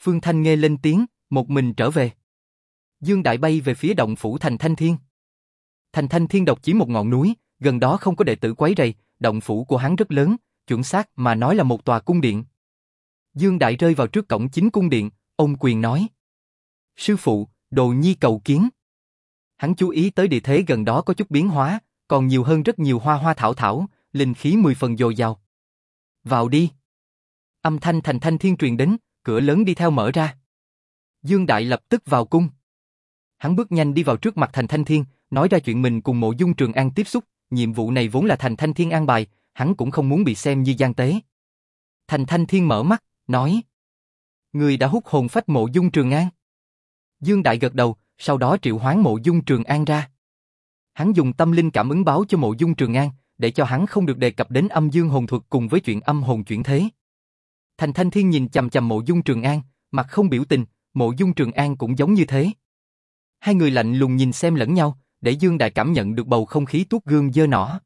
Phương Thanh nghe lên tiếng, một mình trở về. Dương Đại bay về phía động phủ thành Thanh Thiên. Thành Thanh Thiên độc chỉ một ngọn núi, gần đó không có đệ tử quấy rầy, động phủ của hắn rất lớn, chuẩn xác mà nói là một tòa cung điện. Dương Đại rơi vào trước cổng chính cung điện, ông quyền nói. Sư phụ, đồ nhi cầu kiến. Hắn chú ý tới địa thế gần đó có chút biến hóa, còn nhiều hơn rất nhiều hoa hoa thảo thảo, linh khí mười phần dồi dào. Vào đi. Âm thanh thành thanh thiên truyền đến, cửa lớn đi theo mở ra. Dương Đại lập tức vào cung. Hắn bước nhanh đi vào trước mặt thành thanh thiên, nói ra chuyện mình cùng mộ dung trường an tiếp xúc, nhiệm vụ này vốn là thành thanh thiên an bài, hắn cũng không muốn bị xem như gian tế. Thành thanh thiên mở mắt, nói. Người đã hút hồn phách mộ dung trường an. Dương Đại gật đầu, sau đó triệu hoán mộ dung trường an ra. Hắn dùng tâm linh cảm ứng báo cho mộ dung trường an, để cho hắn không được đề cập đến âm dương hồn thuật cùng với chuyện âm hồn chuyển thế. Thành Thanh Thiên nhìn chầm chầm mộ dung trường an, mặt không biểu tình, mộ dung trường an cũng giống như thế. Hai người lạnh lùng nhìn xem lẫn nhau, để Dương Đại cảm nhận được bầu không khí tuốt gương dơ nỏ.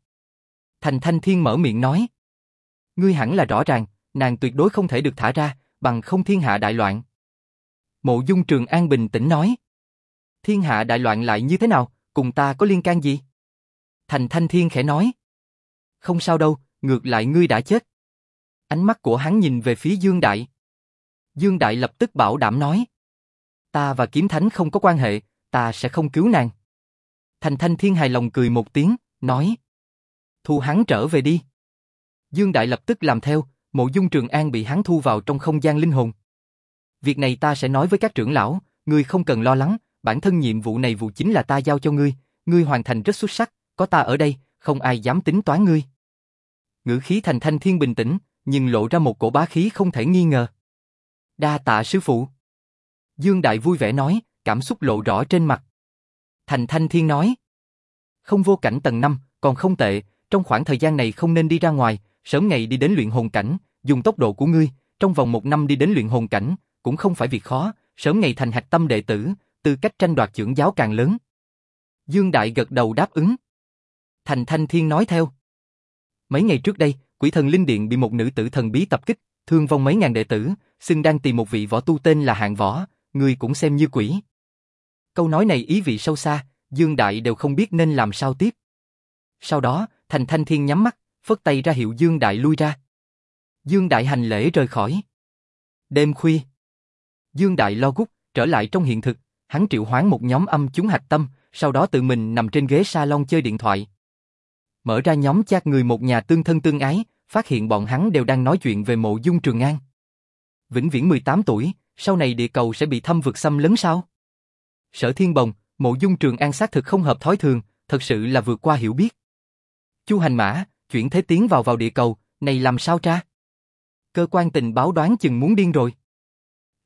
Thành Thanh Thiên mở miệng nói. Ngươi hẳn là rõ ràng, nàng tuyệt đối không thể được thả ra, bằng không thiên hạ đại loạn. Mộ dung trường an bình tĩnh nói. Thiên hạ đại loạn lại như thế nào, cùng ta có liên can gì? Thành Thanh Thiên khẽ nói. Không sao đâu, ngược lại ngươi đã chết. Ánh mắt của hắn nhìn về phía Dương Đại. Dương Đại lập tức bảo đảm nói. Ta và Kiếm Thánh không có quan hệ, ta sẽ không cứu nàng. Thành Thanh Thiên hài lòng cười một tiếng, nói. Thu hắn trở về đi. Dương Đại lập tức làm theo, mộ dung trường an bị hắn thu vào trong không gian linh hồn. Việc này ta sẽ nói với các trưởng lão, ngươi không cần lo lắng, bản thân nhiệm vụ này vụ chính là ta giao cho ngươi, ngươi hoàn thành rất xuất sắc, có ta ở đây, không ai dám tính toán ngươi. Ngữ khí thành thanh thiên bình tĩnh, nhưng lộ ra một cổ bá khí không thể nghi ngờ. Đa tạ sư phụ. Dương Đại vui vẻ nói, cảm xúc lộ rõ trên mặt. Thành thanh thiên nói. Không vô cảnh tầng 5, còn không tệ, trong khoảng thời gian này không nên đi ra ngoài, sớm ngày đi đến luyện hồn cảnh, dùng tốc độ của ngươi, trong vòng một năm đi đến luyện hồn cảnh, cũng không phải việc khó, sớm ngày thành hạch tâm đệ tử, tư cách tranh đoạt trưởng giáo càng lớn. Dương Đại gật đầu đáp ứng. Thành Thanh Thiên nói theo. Mấy ngày trước đây, quỷ thần Linh Điện bị một nữ tử thần bí tập kích, thương vong mấy ngàn đệ tử, xưng đang tìm một vị võ tu tên là hạng võ, người cũng xem như quỷ. Câu nói này ý vị sâu xa, Dương Đại đều không biết nên làm sao tiếp. Sau đó, Thành Thanh Thiên nhắm mắt, phất tay ra hiệu Dương Đại lui ra. Dương Đại hành lễ rời khỏi. Đêm khuya, Dương Đại lo gút, trở lại trong hiện thực, hắn triệu hoán một nhóm âm chúng hạch tâm, sau đó tự mình nằm trên ghế salon chơi điện thoại. Mở ra nhóm chat người một nhà tương thân tương ái, phát hiện bọn hắn đều đang nói chuyện về mộ dung Trường An. Vĩnh viễn 18 tuổi, sau này địa cầu sẽ bị thâm vực xâm lấn sao? Sở Thiên Bồng, mộ dung Trường An xác thực không hợp thói thường, thật sự là vượt qua hiểu biết. Chu Hành Mã, chuyển thế tiến vào vào địa cầu, này làm sao tra? Cơ quan tình báo đoán chừng muốn điên rồi.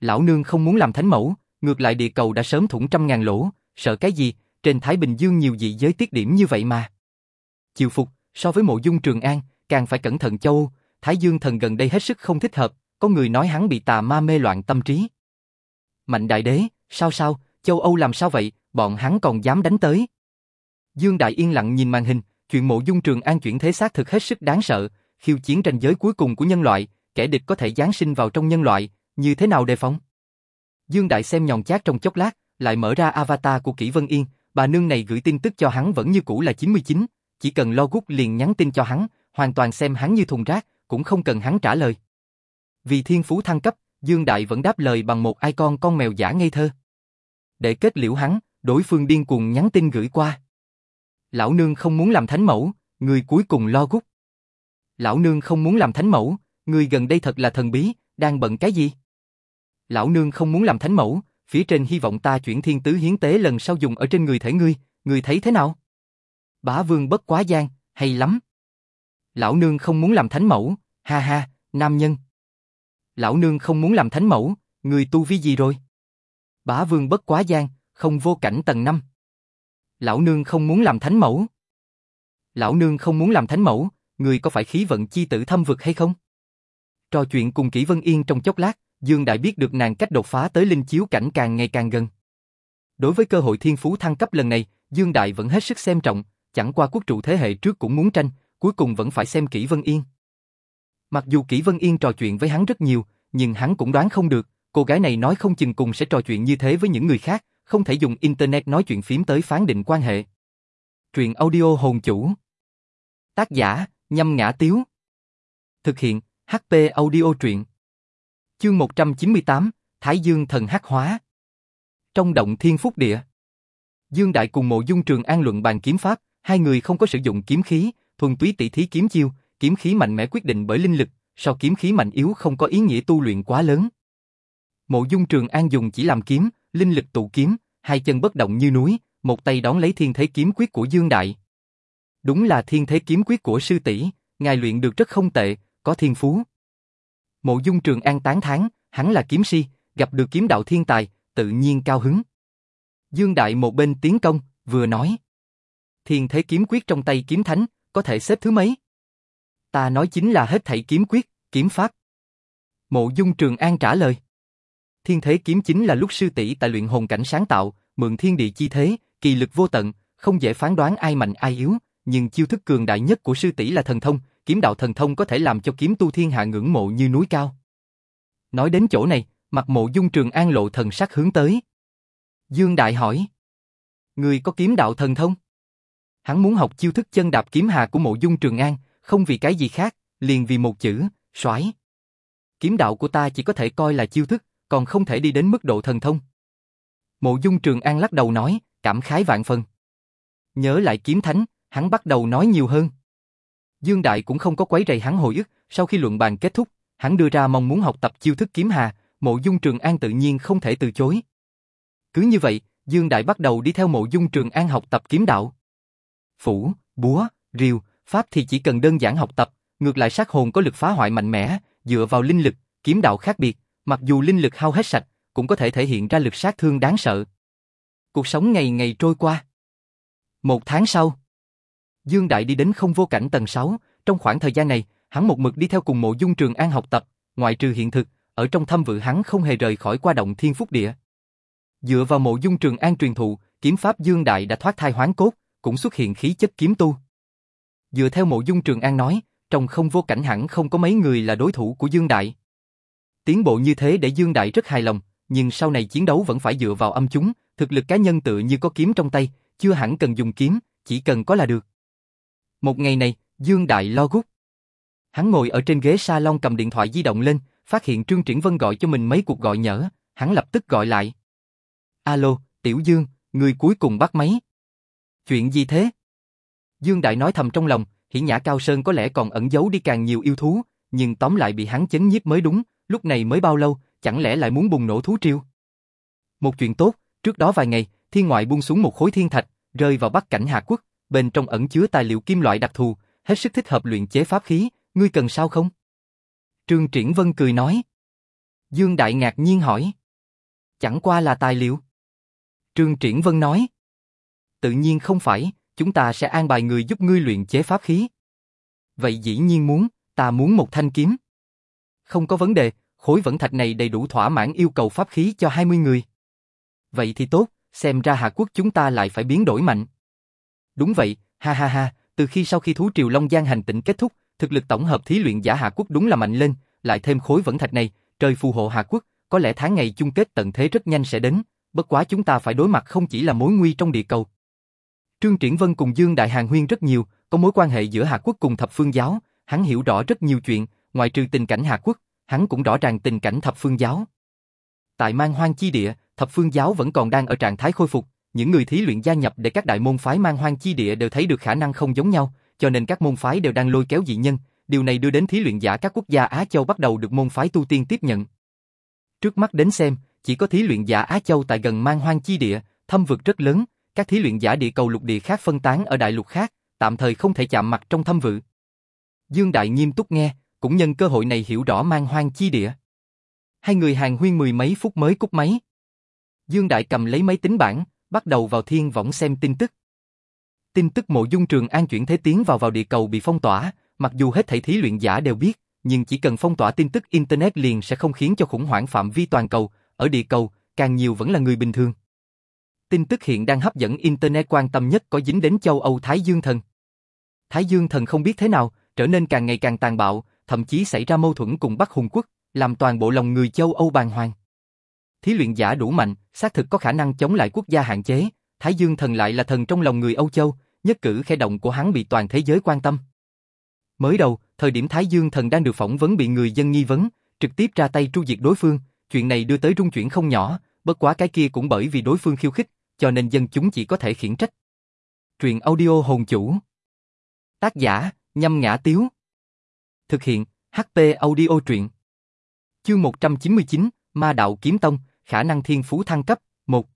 Lão nương không muốn làm thánh mẫu, ngược lại địa cầu đã sớm thủng trăm ngàn lỗ, sợ cái gì, trên Thái Bình Dương nhiều dị giới tiết điểm như vậy mà. Chiều phục, so với mộ dung Trường An, càng phải cẩn thận châu Thái Dương thần gần đây hết sức không thích hợp, có người nói hắn bị tà ma mê loạn tâm trí. Mạnh đại đế, sao sao, châu Âu làm sao vậy, bọn hắn còn dám đánh tới. Dương Đại yên lặng nhìn màn hình, chuyện mộ dung Trường An chuyển thế xác thực hết sức đáng sợ, khiêu chiến tranh giới cuối cùng của nhân loại, kẻ địch có thể giáng sinh vào trong nhân loại, như thế nào đề phòng? Dương Đại xem nhòn chát trong chốc lát, lại mở ra avatar của Kỷ Vân Yên, bà nương này gửi tin tức cho hắn vẫn như cũ là 99, chỉ cần lo gút liền nhắn tin cho hắn, hoàn toàn xem hắn như thùng rác, cũng không cần hắn trả lời. Vì thiên phú thăng cấp, Dương Đại vẫn đáp lời bằng một icon con mèo giả ngây thơ. Để kết liễu hắn, đối phương điên cuồng nhắn tin gửi qua. Lão nương không muốn làm thánh mẫu, người cuối cùng lo gút. Lão nương không muốn làm thánh mẫu, người gần đây thật là thần bí, đang bận cái gì? Lão nương không muốn làm thánh mẫu, phía trên hy vọng ta chuyển thiên tứ hiến tế lần sau dùng ở trên người thể ngươi, ngươi thấy thế nào? Bá vương bất quá gian, hay lắm. Lão nương không muốn làm thánh mẫu, ha ha, nam nhân. Lão nương không muốn làm thánh mẫu, người tu vi gì rồi? Bá vương bất quá gian, không vô cảnh tầng năm. Lão nương không muốn làm thánh mẫu. Lão nương không muốn làm thánh mẫu, người có phải khí vận chi tử thâm vực hay không? Trò chuyện cùng Kỷ Vân Yên trong chốc lát, Dương Đại biết được nàng cách đột phá tới linh chiếu cảnh càng ngày càng gần. Đối với cơ hội thiên phú thăng cấp lần này, Dương Đại vẫn hết sức xem trọng, chẳng qua quốc trụ thế hệ trước cũng muốn tranh, cuối cùng vẫn phải xem Kỷ Vân Yên. Mặc dù Kỷ Vân Yên trò chuyện với hắn rất nhiều, nhưng hắn cũng đoán không được, cô gái này nói không chừng cùng sẽ trò chuyện như thế với những người khác, không thể dùng internet nói chuyện phím tới phán định quan hệ. Truyện audio hồn chủ. Tác giả, nhâm ngã tiếu. Thực hiện, HP audio truyện. Chương 198, Thái Dương thần hắc hóa. Trong động thiên phúc địa. Dương Đại cùng mộ dung trường an luận bàn kiếm pháp, hai người không có sử dụng kiếm khí, thuần túy tỷ thí kiếm chiêu, kiếm khí mạnh mẽ quyết định bởi linh lực, so kiếm khí mạnh yếu không có ý nghĩa tu luyện quá lớn. Mộ dung trường an dùng chỉ làm kiếm, linh lực tụ kiếm, hai chân bất động như núi, một tay đón lấy thiên thế kiếm quyết của Dương Đại. Đúng là thiên thế kiếm quyết của sư tỷ, ngài luyện được rất không tệ, có thiên phú. Mộ Dung Trường An tán thán, hắn là kiếm si, gặp được kiếm đạo thiên tài, tự nhiên cao hứng. Dương Đại một bên tiến công, vừa nói. Thiên thế kiếm quyết trong tay kiếm thánh, có thể xếp thứ mấy? Ta nói chính là hết thảy kiếm quyết, kiếm pháp. Mộ Dung Trường An trả lời. Thiên thế kiếm chính là lúc sư tỷ tại luyện hồn cảnh sáng tạo, mượn thiên địa chi thế, kỳ lực vô tận, không dễ phán đoán ai mạnh ai yếu, nhưng chiêu thức cường đại nhất của sư tỷ là thần thông, kiếm đạo thần thông có thể làm cho kiếm tu thiên hạ ngưỡng mộ như núi cao. Nói đến chỗ này, mặt mộ dung trường an lộ thần sắc hướng tới. Dương Đại hỏi. Người có kiếm đạo thần thông? Hắn muốn học chiêu thức chân đạp kiếm hà của mộ dung trường an, không vì cái gì khác, liền vì một chữ, soái. Kiếm đạo của ta chỉ có thể coi là chiêu thức, còn không thể đi đến mức độ thần thông. Mộ dung trường an lắc đầu nói, cảm khái vạn phần. Nhớ lại kiếm thánh, hắn bắt đầu nói nhiều hơn. Dương Đại cũng không có quấy rầy hắn hồi ức, sau khi luận bàn kết thúc, hắn đưa ra mong muốn học tập chiêu thức kiếm hà, mộ dung trường an tự nhiên không thể từ chối. Cứ như vậy, Dương Đại bắt đầu đi theo mộ dung trường an học tập kiếm đạo. Phủ, búa, rìu, pháp thì chỉ cần đơn giản học tập, ngược lại sát hồn có lực phá hoại mạnh mẽ, dựa vào linh lực, kiếm đạo khác biệt, mặc dù linh lực hao hết sạch, cũng có thể thể hiện ra lực sát thương đáng sợ. Cuộc sống ngày ngày trôi qua. Một tháng sau, Dương Đại đi đến không vô cảnh tầng 6, trong khoảng thời gian này, hắn một mực đi theo cùng mộ dung trường an học tập, ngoại trừ hiện thực, ở trong thâm vự hắn không hề rời khỏi qua động thiên phúc địa. Dựa vào mộ dung trường an truyền thụ, kiếm pháp Dương Đại đã thoát thai hoán cốt, cũng xuất hiện khí chất kiếm tu. Dựa theo mộ dung trường an nói, trong không vô cảnh hẳn không có mấy người là đối thủ của Dương Đại. Tiến bộ như thế để Dương Đại rất hài lòng, nhưng sau này chiến đấu vẫn phải dựa vào âm chúng, thực lực cá nhân tự như có kiếm trong tay, chưa hẳn cần dùng kiếm, chỉ cần có là được. Một ngày này, Dương Đại lo gút. Hắn ngồi ở trên ghế salon cầm điện thoại di động lên, phát hiện Trương Triển Vân gọi cho mình mấy cuộc gọi nhỡ, hắn lập tức gọi lại. Alo, Tiểu Dương, người cuối cùng bắt máy. Chuyện gì thế? Dương Đại nói thầm trong lòng, hiển nhã Cao Sơn có lẽ còn ẩn giấu đi càng nhiều yêu thú, nhưng tóm lại bị hắn chấn nhiếp mới đúng, lúc này mới bao lâu, chẳng lẽ lại muốn bùng nổ thú triêu? Một chuyện tốt, trước đó vài ngày, thiên ngoại buông xuống một khối thiên thạch, rơi vào bắc cảnh Hà Quốc, bên trong ẩn chứa tài liệu kim loại đặc thù, hết sức thích hợp luyện chế pháp khí, ngươi cần sao không? Trương Triển Vân cười nói. Dương Đại ngạc nhiên hỏi. Chẳng qua là tài liệu. Trương Triển Vân nói. Tự nhiên không phải, chúng ta sẽ an bài người giúp ngươi luyện chế pháp khí. Vậy dĩ nhiên muốn, ta muốn một thanh kiếm. Không có vấn đề, khối vẫn thạch này đầy đủ thỏa mãn yêu cầu pháp khí cho 20 người. Vậy thì tốt, xem ra Hạ Quốc chúng ta lại phải biến đổi mạnh. Đúng vậy, ha ha ha, từ khi sau khi thú triều Long Giang hành tỉnh kết thúc, thực lực tổng hợp thí luyện giả Hạ Quốc đúng là mạnh lên, lại thêm khối vẫn thạch này, trời phù hộ Hạ Quốc, có lẽ tháng ngày chung kết tận thế rất nhanh sẽ đến, bất quá chúng ta phải đối mặt không chỉ là mối nguy trong địa cầu. Trương Triển Vân cùng Dương Đại Hàng Huyên rất nhiều, có mối quan hệ giữa Hạ Quốc cùng Thập Phương Giáo, hắn hiểu rõ rất nhiều chuyện, ngoài trừ tình cảnh Hạ Quốc, hắn cũng rõ ràng tình cảnh Thập Phương Giáo. Tại Mang Hoang Chi Địa, Thập Phương Giáo vẫn còn đang ở trạng thái khôi phục, những người thí luyện gia nhập để các đại môn phái Mang Hoang Chi Địa đều thấy được khả năng không giống nhau, cho nên các môn phái đều đang lôi kéo dị nhân, điều này đưa đến thí luyện giả các quốc gia Á Châu bắt đầu được môn phái tu tiên tiếp nhận. Trước mắt đến xem, chỉ có thí luyện giả Á Châu tại gần Mang Hoang Chi Địa, thâm vực rất lớn, các thí luyện giả địa cầu lục địa khác phân tán ở đại lục khác, tạm thời không thể chạm mặt trong thâm vự Dương Đại nghiêm túc nghe, cũng nhân cơ hội này hiểu rõ mang Hoang Chi Địa. Hai người hàng huyên mười mấy phút mới cúp máy. Dương Đại cầm lấy máy tính bảng, bắt đầu vào thiên võng xem tin tức. Tin tức mộ dung trường an chuyển thế tiến vào vào địa cầu bị phong tỏa, mặc dù hết thảy thí luyện giả đều biết, nhưng chỉ cần phong tỏa tin tức Internet liền sẽ không khiến cho khủng hoảng phạm vi toàn cầu, ở địa cầu, càng nhiều vẫn là người bình thường. Tin tức hiện đang hấp dẫn Internet quan tâm nhất có dính đến châu Âu Thái Dương Thần. Thái Dương Thần không biết thế nào, trở nên càng ngày càng tàn bạo, thậm chí xảy ra mâu thuẫn cùng Bắc Hùng Quốc, làm toàn bộ lòng người châu Âu bàng hoàng. Thí luyện giả đủ mạnh, xác thực có khả năng chống lại quốc gia hạn chế, Thái Dương Thần lại là thần trong lòng người Âu Châu, nhất cử khẽ động của hắn bị toàn thế giới quan tâm. Mới đầu, thời điểm Thái Dương Thần đang được phỏng vấn bị người dân nghi vấn, trực tiếp ra tay tru diệt đối phương, chuyện này đưa tới rung chuyển không nhỏ, bất quá cái kia cũng bởi vì đối phương khiêu khích, cho nên dân chúng chỉ có thể khiển trách. Truyện audio hồn chủ Tác giả, nhâm ngã tiếu Thực hiện, HP audio truyện Chương 199, Ma Đạo Kiếm Tông, khả năng thiên phú thăng cấp, 1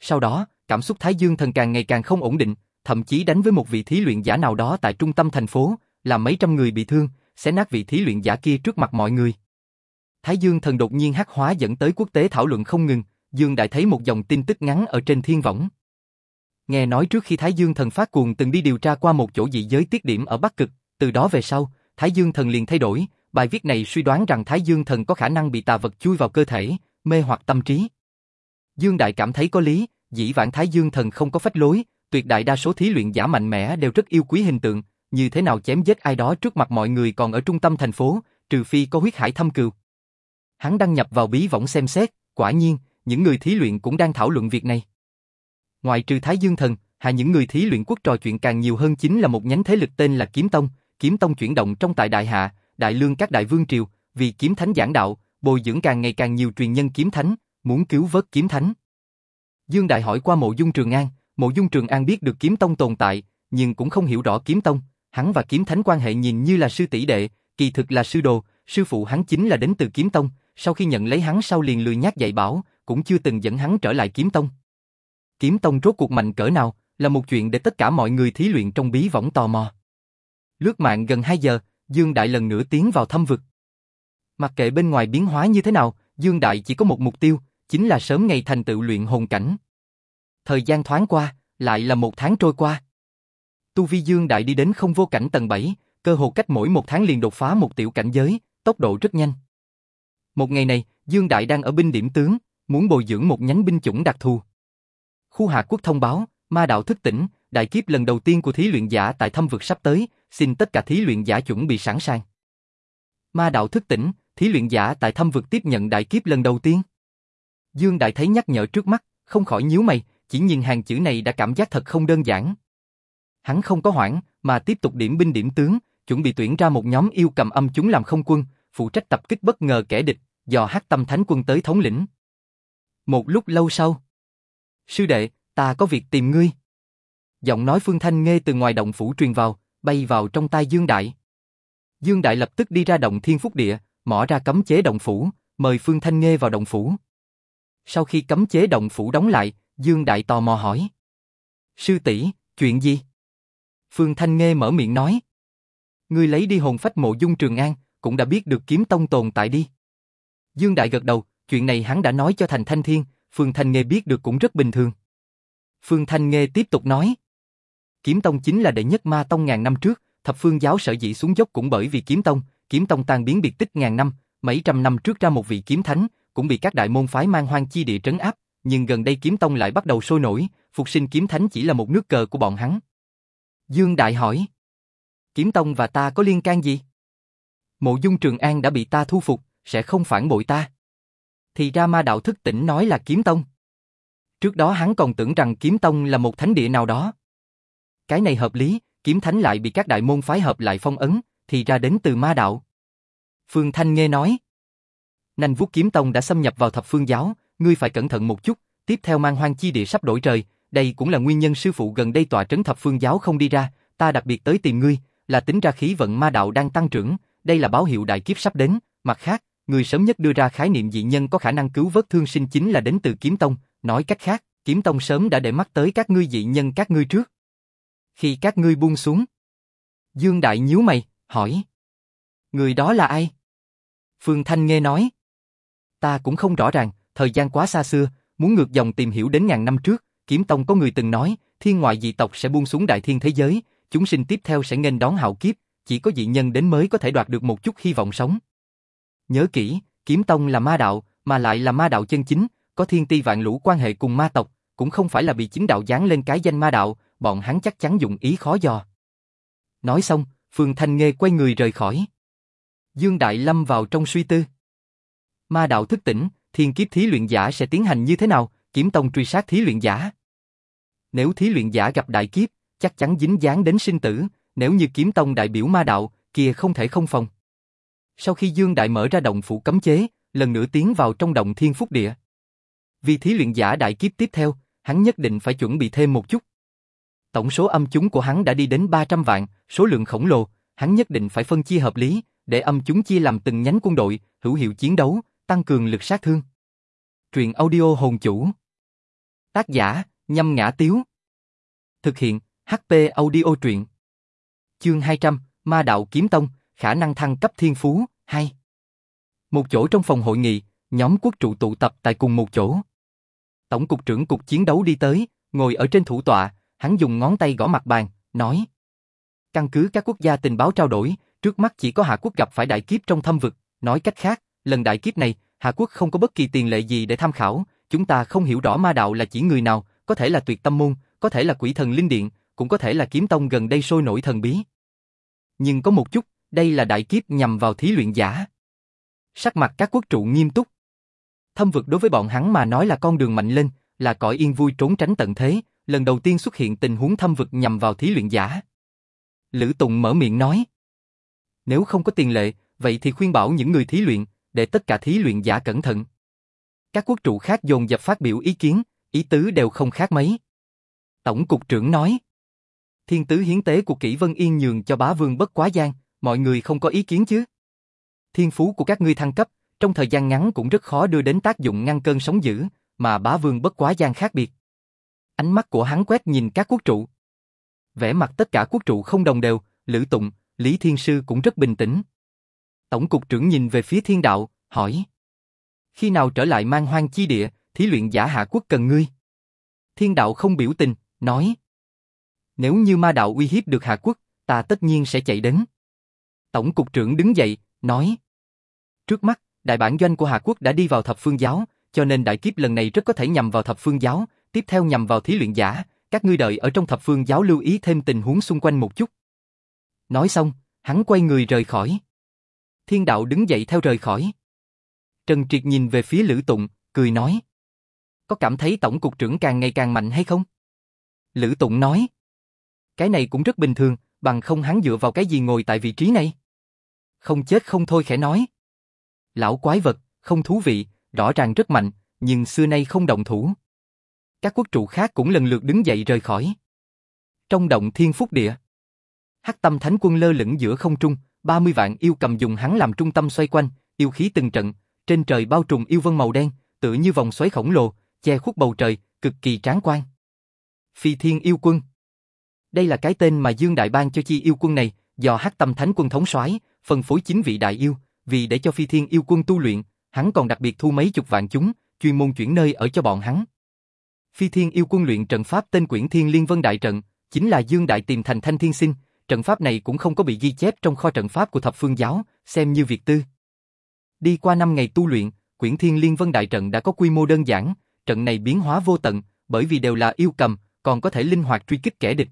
Sau đó, cảm xúc Thái Dương Thần càng ngày càng không ổn định, thậm chí đánh với một vị thí luyện giả nào đó tại trung tâm thành phố, làm mấy trăm người bị thương, sẽ nát vị thí luyện giả kia trước mặt mọi người. Thái Dương thần đột nhiên hắc hóa dẫn tới quốc tế thảo luận không ngừng, Dương Đại thấy một dòng tin tức ngắn ở trên thiên võng. Nghe nói trước khi Thái Dương thần phát cuồng từng đi điều tra qua một chỗ dị giới tiết điểm ở Bắc Cực, từ đó về sau, Thái Dương thần liền thay đổi, bài viết này suy đoán rằng Thái Dương thần có khả năng bị tà vật chui vào cơ thể, mê hoặc tâm trí. Dương Đại cảm thấy có lý, dĩ vãng Thái Dương thần không có phách lối, tuyệt đại đa số thí luyện giả mạnh mẽ đều rất yêu quý hình tượng, như thế nào chém giết ai đó trước mặt mọi người còn ở trung tâm thành phố, trừ phi có huyết hải thâm cừu. Hắn đăng nhập vào bí võng xem xét, quả nhiên, những người thí luyện cũng đang thảo luận việc này. Ngoài trừ Thái Dương Thần, hạ những người thí luyện quốc trò chuyện càng nhiều hơn chính là một nhánh thế lực tên là Kiếm Tông, Kiếm Tông chuyển động trong tại Đại Hạ, Đại Lương các đại vương triều, vì kiếm thánh giảng đạo, bồi dưỡng càng ngày càng nhiều truyền nhân kiếm thánh, muốn cứu vớt kiếm thánh. Dương Đại hỏi qua Mộ Dung Trường An, Mộ Dung Trường An biết được kiếm tông tồn tại, nhưng cũng không hiểu rõ kiếm tông, hắn và kiếm thánh quan hệ nhìn như là sư tỷ đệ, kỳ thực là sư đồ, sư phụ hắn chính là đến từ kiếm tông, sau khi nhận lấy hắn sau liền lười nhác dạy bảo, cũng chưa từng dẫn hắn trở lại kiếm tông. Kiếm tông rốt cuộc mạnh cỡ nào là một chuyện để tất cả mọi người thí luyện trong bí võng tò mò. Lướt mạng gần 2 giờ, Dương Đại lần nữa tiến vào thâm vực. Mặc kệ bên ngoài biến hóa như thế nào, Dương Đại chỉ có một mục tiêu, chính là sớm ngày thành tựu luyện hồn cảnh. Thời gian thoáng qua, lại là một tháng trôi qua. Tu Vi Dương Đại đi đến không vô cảnh tầng 7, cơ hồ cách mỗi một tháng liền đột phá một tiểu cảnh giới, tốc độ rất nhanh. Một ngày này, Dương Đại đang ở binh điểm tướng, muốn bồi dưỡng một nhánh binh chủng đặc thù. Khu Hạ Quốc thông báo, ma đạo thức tỉnh, đại kiếp lần đầu tiên của thí luyện giả tại thâm vực sắp tới, xin tất cả thí luyện giả chuẩn bị sẵn sàng. Ma đạo thức tỉnh, thí luyện giả tại thâm vực tiếp nhận đại kiếp lần đầu tiên. Dương Đại thấy nhắc nhở trước mắt, không khỏi nhíu mày, chỉ nhìn hàng chữ này đã cảm giác thật không đơn giản. Hắn không có hoảng, mà tiếp tục điểm binh điểm tướng, chuẩn bị tuyển ra một nhóm yêu cầm âm chúng làm không quân, phụ trách tập kích bất ngờ kẻ địch, dò hát tâm thánh quân tới thống lĩnh. Một lúc lâu sau, sư đệ, ta có việc tìm ngươi. Giọng nói Phương Thanh nghe từ ngoài động phủ truyền vào, bay vào trong tai Dương Đại. Dương Đại lập tức đi ra động Thiên Phúc Địa, mỏ ra cấm chế động phủ, mời Phương Thanh nghe vào động phủ. Sau khi cấm chế động phủ đóng lại, Dương Đại tò mò hỏi. Sư tỷ, chuyện gì? Phương Thanh nghe mở miệng nói. Ngươi lấy đi hồn phách mộ dung Trường An, cũng đã biết được kiếm tông tồn tại đi. Dương Đại gật đầu, chuyện này hắn đã nói cho Thành Thanh Thiên, Phương Thanh nghe biết được cũng rất bình thường. Phương Thanh nghe tiếp tục nói. Kiếm tông chính là đệ nhất ma tông ngàn năm trước, thập phương giáo sở dĩ xuống dốc cũng bởi vì kiếm tông, kiếm tông tan biến biệt tích ngàn năm, mấy trăm năm trước ra một vị kiếm thánh, cũng bị các đại môn phái mang hoang chi địa trấn áp, nhưng gần đây kiếm tông lại bắt đầu sôi nổi, phục sinh kiếm thánh chỉ là một nước cờ của bọn hắn. Dương Đại hỏi, kiếm tông và ta có liên can gì? Mộ dung Trường An đã bị ta thu phục, sẽ không phản bội ta. Thì ra ma đạo thức tỉnh nói là kiếm tông. Trước đó hắn còn tưởng rằng kiếm tông là một thánh địa nào đó. Cái này hợp lý, kiếm thánh lại bị các đại môn phái hợp lại phong ấn, thì ra đến từ ma đạo. Phương Thanh nghe nói. Nành vuốt kiếm tông đã xâm nhập vào thập phương giáo, ngươi phải cẩn thận một chút, tiếp theo mang hoang chi địa sắp đổi trời, đây cũng là nguyên nhân sư phụ gần đây tòa trấn thập phương giáo không đi ra, ta đặc biệt tới tìm ngươi, là tính ra khí vận ma đạo đang tăng trưởng, đây là báo hiệu đại kiếp sắp đến, mặt khác, người sớm nhất đưa ra khái niệm dị nhân có khả năng cứu vớt thương sinh chính là đến từ kiếm tông, nói cách khác, kiếm tông sớm đã để mắt tới các ngươi dị nhân các ngươi trước. Khi các ngươi buông xuống, Dương Đại nhíu mày, hỏi. Người đó là ai? Phương Thanh nghe nói. Ta cũng không rõ ràng, thời gian quá xa xưa, muốn ngược dòng tìm hiểu đến ngàn năm trước, Kiếm Tông có người từng nói, thiên ngoại dị tộc sẽ buông xuống đại thiên thế giới, chúng sinh tiếp theo sẽ nghênh đón hạo kiếp, chỉ có dị nhân đến mới có thể đoạt được một chút hy vọng sống. Nhớ kỹ, Kiếm Tông là ma đạo, mà lại là ma đạo chân chính, có thiên ti vạn lũ quan hệ cùng ma tộc, cũng không phải là bị chính đạo dán lên cái danh ma đạo, bọn hắn chắc chắn dùng ý khó dò. Nói xong, Phương Thanh Nghê quay người rời khỏi. Dương Đại Lâm vào trong suy tư. Ma đạo thức tỉnh, thiên kiếp thí luyện giả sẽ tiến hành như thế nào, kiếm tông truy sát thí luyện giả. Nếu thí luyện giả gặp đại kiếp, chắc chắn dính dáng đến sinh tử, nếu như kiếm tông đại biểu ma đạo, kia không thể không phòng. Sau khi Dương Đại mở ra động phủ cấm chế, lần nữa tiến vào trong động thiên phúc địa. Vì thí luyện giả đại kiếp tiếp theo, hắn nhất định phải chuẩn bị thêm một chút. Tổng số âm chúng của hắn đã đi đến 300 vạn, số lượng khổng lồ, hắn nhất định phải phân chia hợp lý, để âm chúng chia làm từng nhánh quân đội, hữu hiệu chiến đấu, tăng cường lực sát thương. Truyện audio hồn chủ. Tác giả, nhâm ngã tiếu. Thực hiện, HP audio truyện. Chương 200, Ma Đạo Kiếm Tông, khả năng thăng cấp thiên phú, hay Một chỗ trong phòng hội nghị, nhóm quốc trụ tụ tập tại cùng một chỗ. Tổng cục trưởng cục chiến đấu đi tới, ngồi ở trên thủ tọa, hắn dùng ngón tay gõ mặt bàn, nói. Căn cứ các quốc gia tình báo trao đổi, trước mắt chỉ có Hạ Quốc gặp phải đại kiếp trong thâm vực, nói cách khác, lần đại kiếp này, Hạ Quốc không có bất kỳ tiền lệ gì để tham khảo, chúng ta không hiểu rõ ma đạo là chỉ người nào, có thể là tuyệt tâm môn, có thể là quỷ thần linh điện, cũng có thể là kiếm tông gần đây sôi nổi thần bí. Nhưng có một chút, đây là đại kiếp nhằm vào thí luyện giả. Sắc mặt các quốc trụ nghiêm túc. Thâm vực đối với bọn hắn mà nói là con đường mạnh lên, là cõi yên vui trốn tránh tận thế, lần đầu tiên xuất hiện tình huống thâm vực nhằm vào thí luyện giả. Lữ Tùng mở miệng nói. Nếu không có tiền lệ, vậy thì khuyên bảo những người thí luyện, để tất cả thí luyện giả cẩn thận. Các quốc trụ khác dồn dập phát biểu ý kiến, ý tứ đều không khác mấy. Tổng cục trưởng nói. Thiên tứ hiến tế của Kỷ Vân Yên nhường cho bá vương bất quá gian, mọi người không có ý kiến chứ. Thiên phú của các ngươi thăng cấp, trong thời gian ngắn cũng rất khó đưa đến tác dụng ngăn cơn sóng dữ, mà bá vương bất quá gian khác biệt. Ánh mắt của hắn quét nhìn các quốc trụ. Vẻ mặt tất cả quốc trụ không đồng đều, Lữ Tụng, Lý Thiên Sư cũng rất bình tĩnh. Tổng cục trưởng nhìn về phía thiên đạo, hỏi. Khi nào trở lại mang hoang chi địa, thí luyện giả hạ quốc cần ngươi? Thiên đạo không biểu tình, nói. Nếu như ma đạo uy hiếp được hạ quốc, ta tất nhiên sẽ chạy đến. Tổng cục trưởng đứng dậy, nói. Trước mắt, đại bản doanh của Hạ Quốc đã đi vào thập phương giáo, cho nên đại kiếp lần này rất có thể nhằm vào thập phương giáo, tiếp theo nhằm vào thí luyện giả, các ngươi đợi ở trong thập phương giáo lưu ý thêm tình huống xung quanh một chút. Nói xong, hắn quay người rời khỏi. Thiên đạo đứng dậy theo rời khỏi. Trần Triệt nhìn về phía Lữ Tụng, cười nói. Có cảm thấy tổng cục trưởng càng ngày càng mạnh hay không? Lữ Tụng nói. Cái này cũng rất bình thường, bằng không hắn dựa vào cái gì ngồi tại vị trí này? Không chết không thôi khẽ nói. Lão quái vật, không thú vị, rõ ràng rất mạnh, nhưng xưa nay không động thủ. Các quốc trụ khác cũng lần lượt đứng dậy rời khỏi. Trong động thiên phúc địa, Hắc Tâm Thánh Quân lơ lửng giữa không trung, 30 vạn yêu cầm dùng hắn làm trung tâm xoay quanh, yêu khí từng trận, trên trời bao trùm yêu vân màu đen, tựa như vòng xoáy khổng lồ, che khuất bầu trời, cực kỳ tráng quan. Phi Thiên Yêu Quân Đây là cái tên mà Dương Đại Bang cho chi yêu quân này, do Hắc Tâm Thánh Quân thống soái, phân phối chính vị đại yêu, vì để cho Phi Thiên Yêu Quân tu luyện, hắn còn đặc biệt thu mấy chục vạn chúng, chuyên môn chuyển nơi ở cho bọn hắn. Phi Thiên Yêu Quân luyện trận pháp tên Quyển Thiên Liên Vân Đại Trận, chính là Dương Đại tìm thành Thanh Thiên Sinh, trận pháp này cũng không có bị ghi chép trong kho trận pháp của thập phương giáo, xem như việc tư. Đi qua 5 ngày tu luyện, Quyển Thiên Liên Vân Đại Trận đã có quy mô đơn giản, trận này biến hóa vô tận, bởi vì đều là yêu cầm, còn có thể linh hoạt truy kích kẻ địch.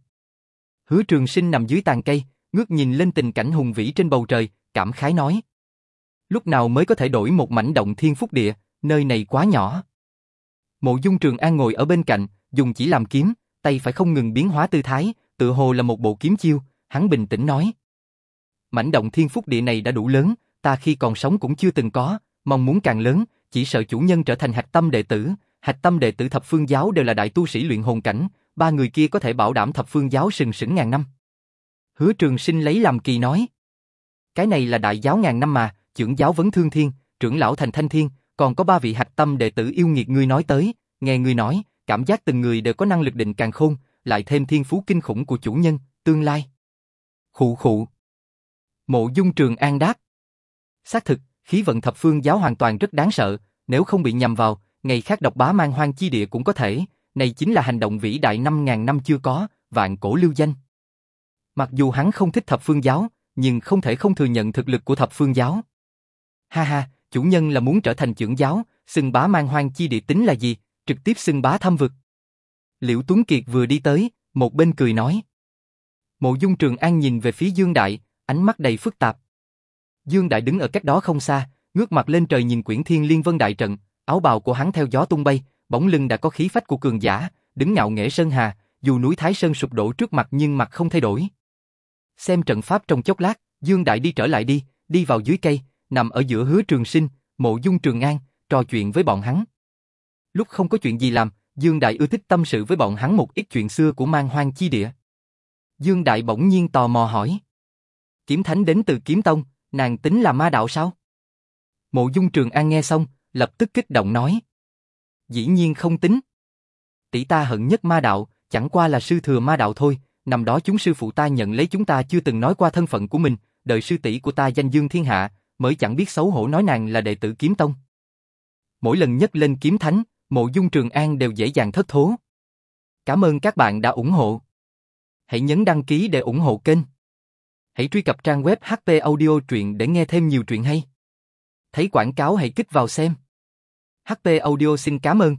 Hứa Trường Sinh nằm dưới tàn cây, ngước nhìn lên tình cảnh hùng vĩ trên bầu trời, cảm khái nói. Lúc nào mới có thể đổi một mảnh động thiên phúc địa, nơi này quá nhỏ. Mộ Dung Trường An ngồi ở bên cạnh, dùng chỉ làm kiếm, tay phải không ngừng biến hóa tư thái, tự hồ là một bộ kiếm chiêu, hắn bình tĩnh nói. Mảnh động thiên phúc địa này đã đủ lớn, ta khi còn sống cũng chưa từng có, mong muốn càng lớn, chỉ sợ chủ nhân trở thành hạch tâm đệ tử, hạch tâm đệ tử thập phương giáo đều là đại tu sĩ luyện hồn cảnh, ba người kia có thể bảo đảm thập phương giáo sừng sững ngàn năm. Hứa trường sinh lấy làm kỳ nói. Cái này là đại giáo ngàn năm mà, trưởng giáo vấn thương thiên, trưởng lão thành thanh thiên, còn có ba vị hạch tâm đệ tử yêu nghiệt ngươi nói tới, nghe ngươi nói, cảm giác từng người đều có năng lực định càng khôn, lại thêm thiên phú kinh khủng của chủ nhân, tương lai. Khụ khụ. Mộ dung trường an đáp. Xác thực, khí vận thập phương giáo hoàn toàn rất đáng sợ, nếu không bị nhầm vào, ngày khác độc bá mang hoang chi địa cũng có thể, này chính là hành động vĩ đại năm ngàn năm chưa có, vạn cổ lưu danh. Mặc dù hắn không thích thập phương giáo, nhưng không thể không thừa nhận thực lực của thập phương giáo. Ha ha, chủ nhân là muốn trở thành trưởng giáo, xưng bá mang hoang chi địa tính là gì, trực tiếp xưng bá thâm vực. Liễu Tuấn Kiệt vừa đi tới, một bên cười nói. Mộ Dung Trường An nhìn về phía Dương Đại, ánh mắt đầy phức tạp. Dương Đại đứng ở cách đó không xa, ngước mặt lên trời nhìn quyển thiên liên vân đại trận, áo bào của hắn theo gió tung bay, bóng lưng đã có khí phách của cường giả, đứng ngạo nghễ sơn hà, dù núi Thái Sơn sụp đổ trước mặt nhưng mặt không thay đổi. Xem trận pháp trong chốc lát, Dương Đại đi trở lại đi, đi vào dưới cây, nằm ở giữa hứa trường sinh, mộ dung trường an, trò chuyện với bọn hắn. Lúc không có chuyện gì làm, Dương Đại ưa thích tâm sự với bọn hắn một ít chuyện xưa của mang hoang chi địa. Dương Đại bỗng nhiên tò mò hỏi. Kiếm Thánh đến từ Kiếm Tông, nàng tính là ma đạo sao? Mộ Dung Trường An nghe xong, lập tức kích động nói. Dĩ nhiên không tính. Tỷ ta hận nhất ma đạo, chẳng qua là sư thừa ma đạo thôi, năm đó chúng sư phụ ta nhận lấy chúng ta chưa từng nói qua thân phận của mình, đợi sư tỷ của ta danh dương thiên hạ, mới chẳng biết xấu hổ nói nàng là đệ tử kiếm tông. Mỗi lần nhắc lên kiếm thánh, mộ dung trường an đều dễ dàng thất thố. Cảm ơn các bạn đã ủng hộ. Hãy nhấn đăng ký để ủng hộ kênh. Hãy truy cập trang web HP Audio Truyện để nghe thêm nhiều truyện hay. Thấy quảng cáo hãy kích vào xem. HP Audio xin cảm ơn.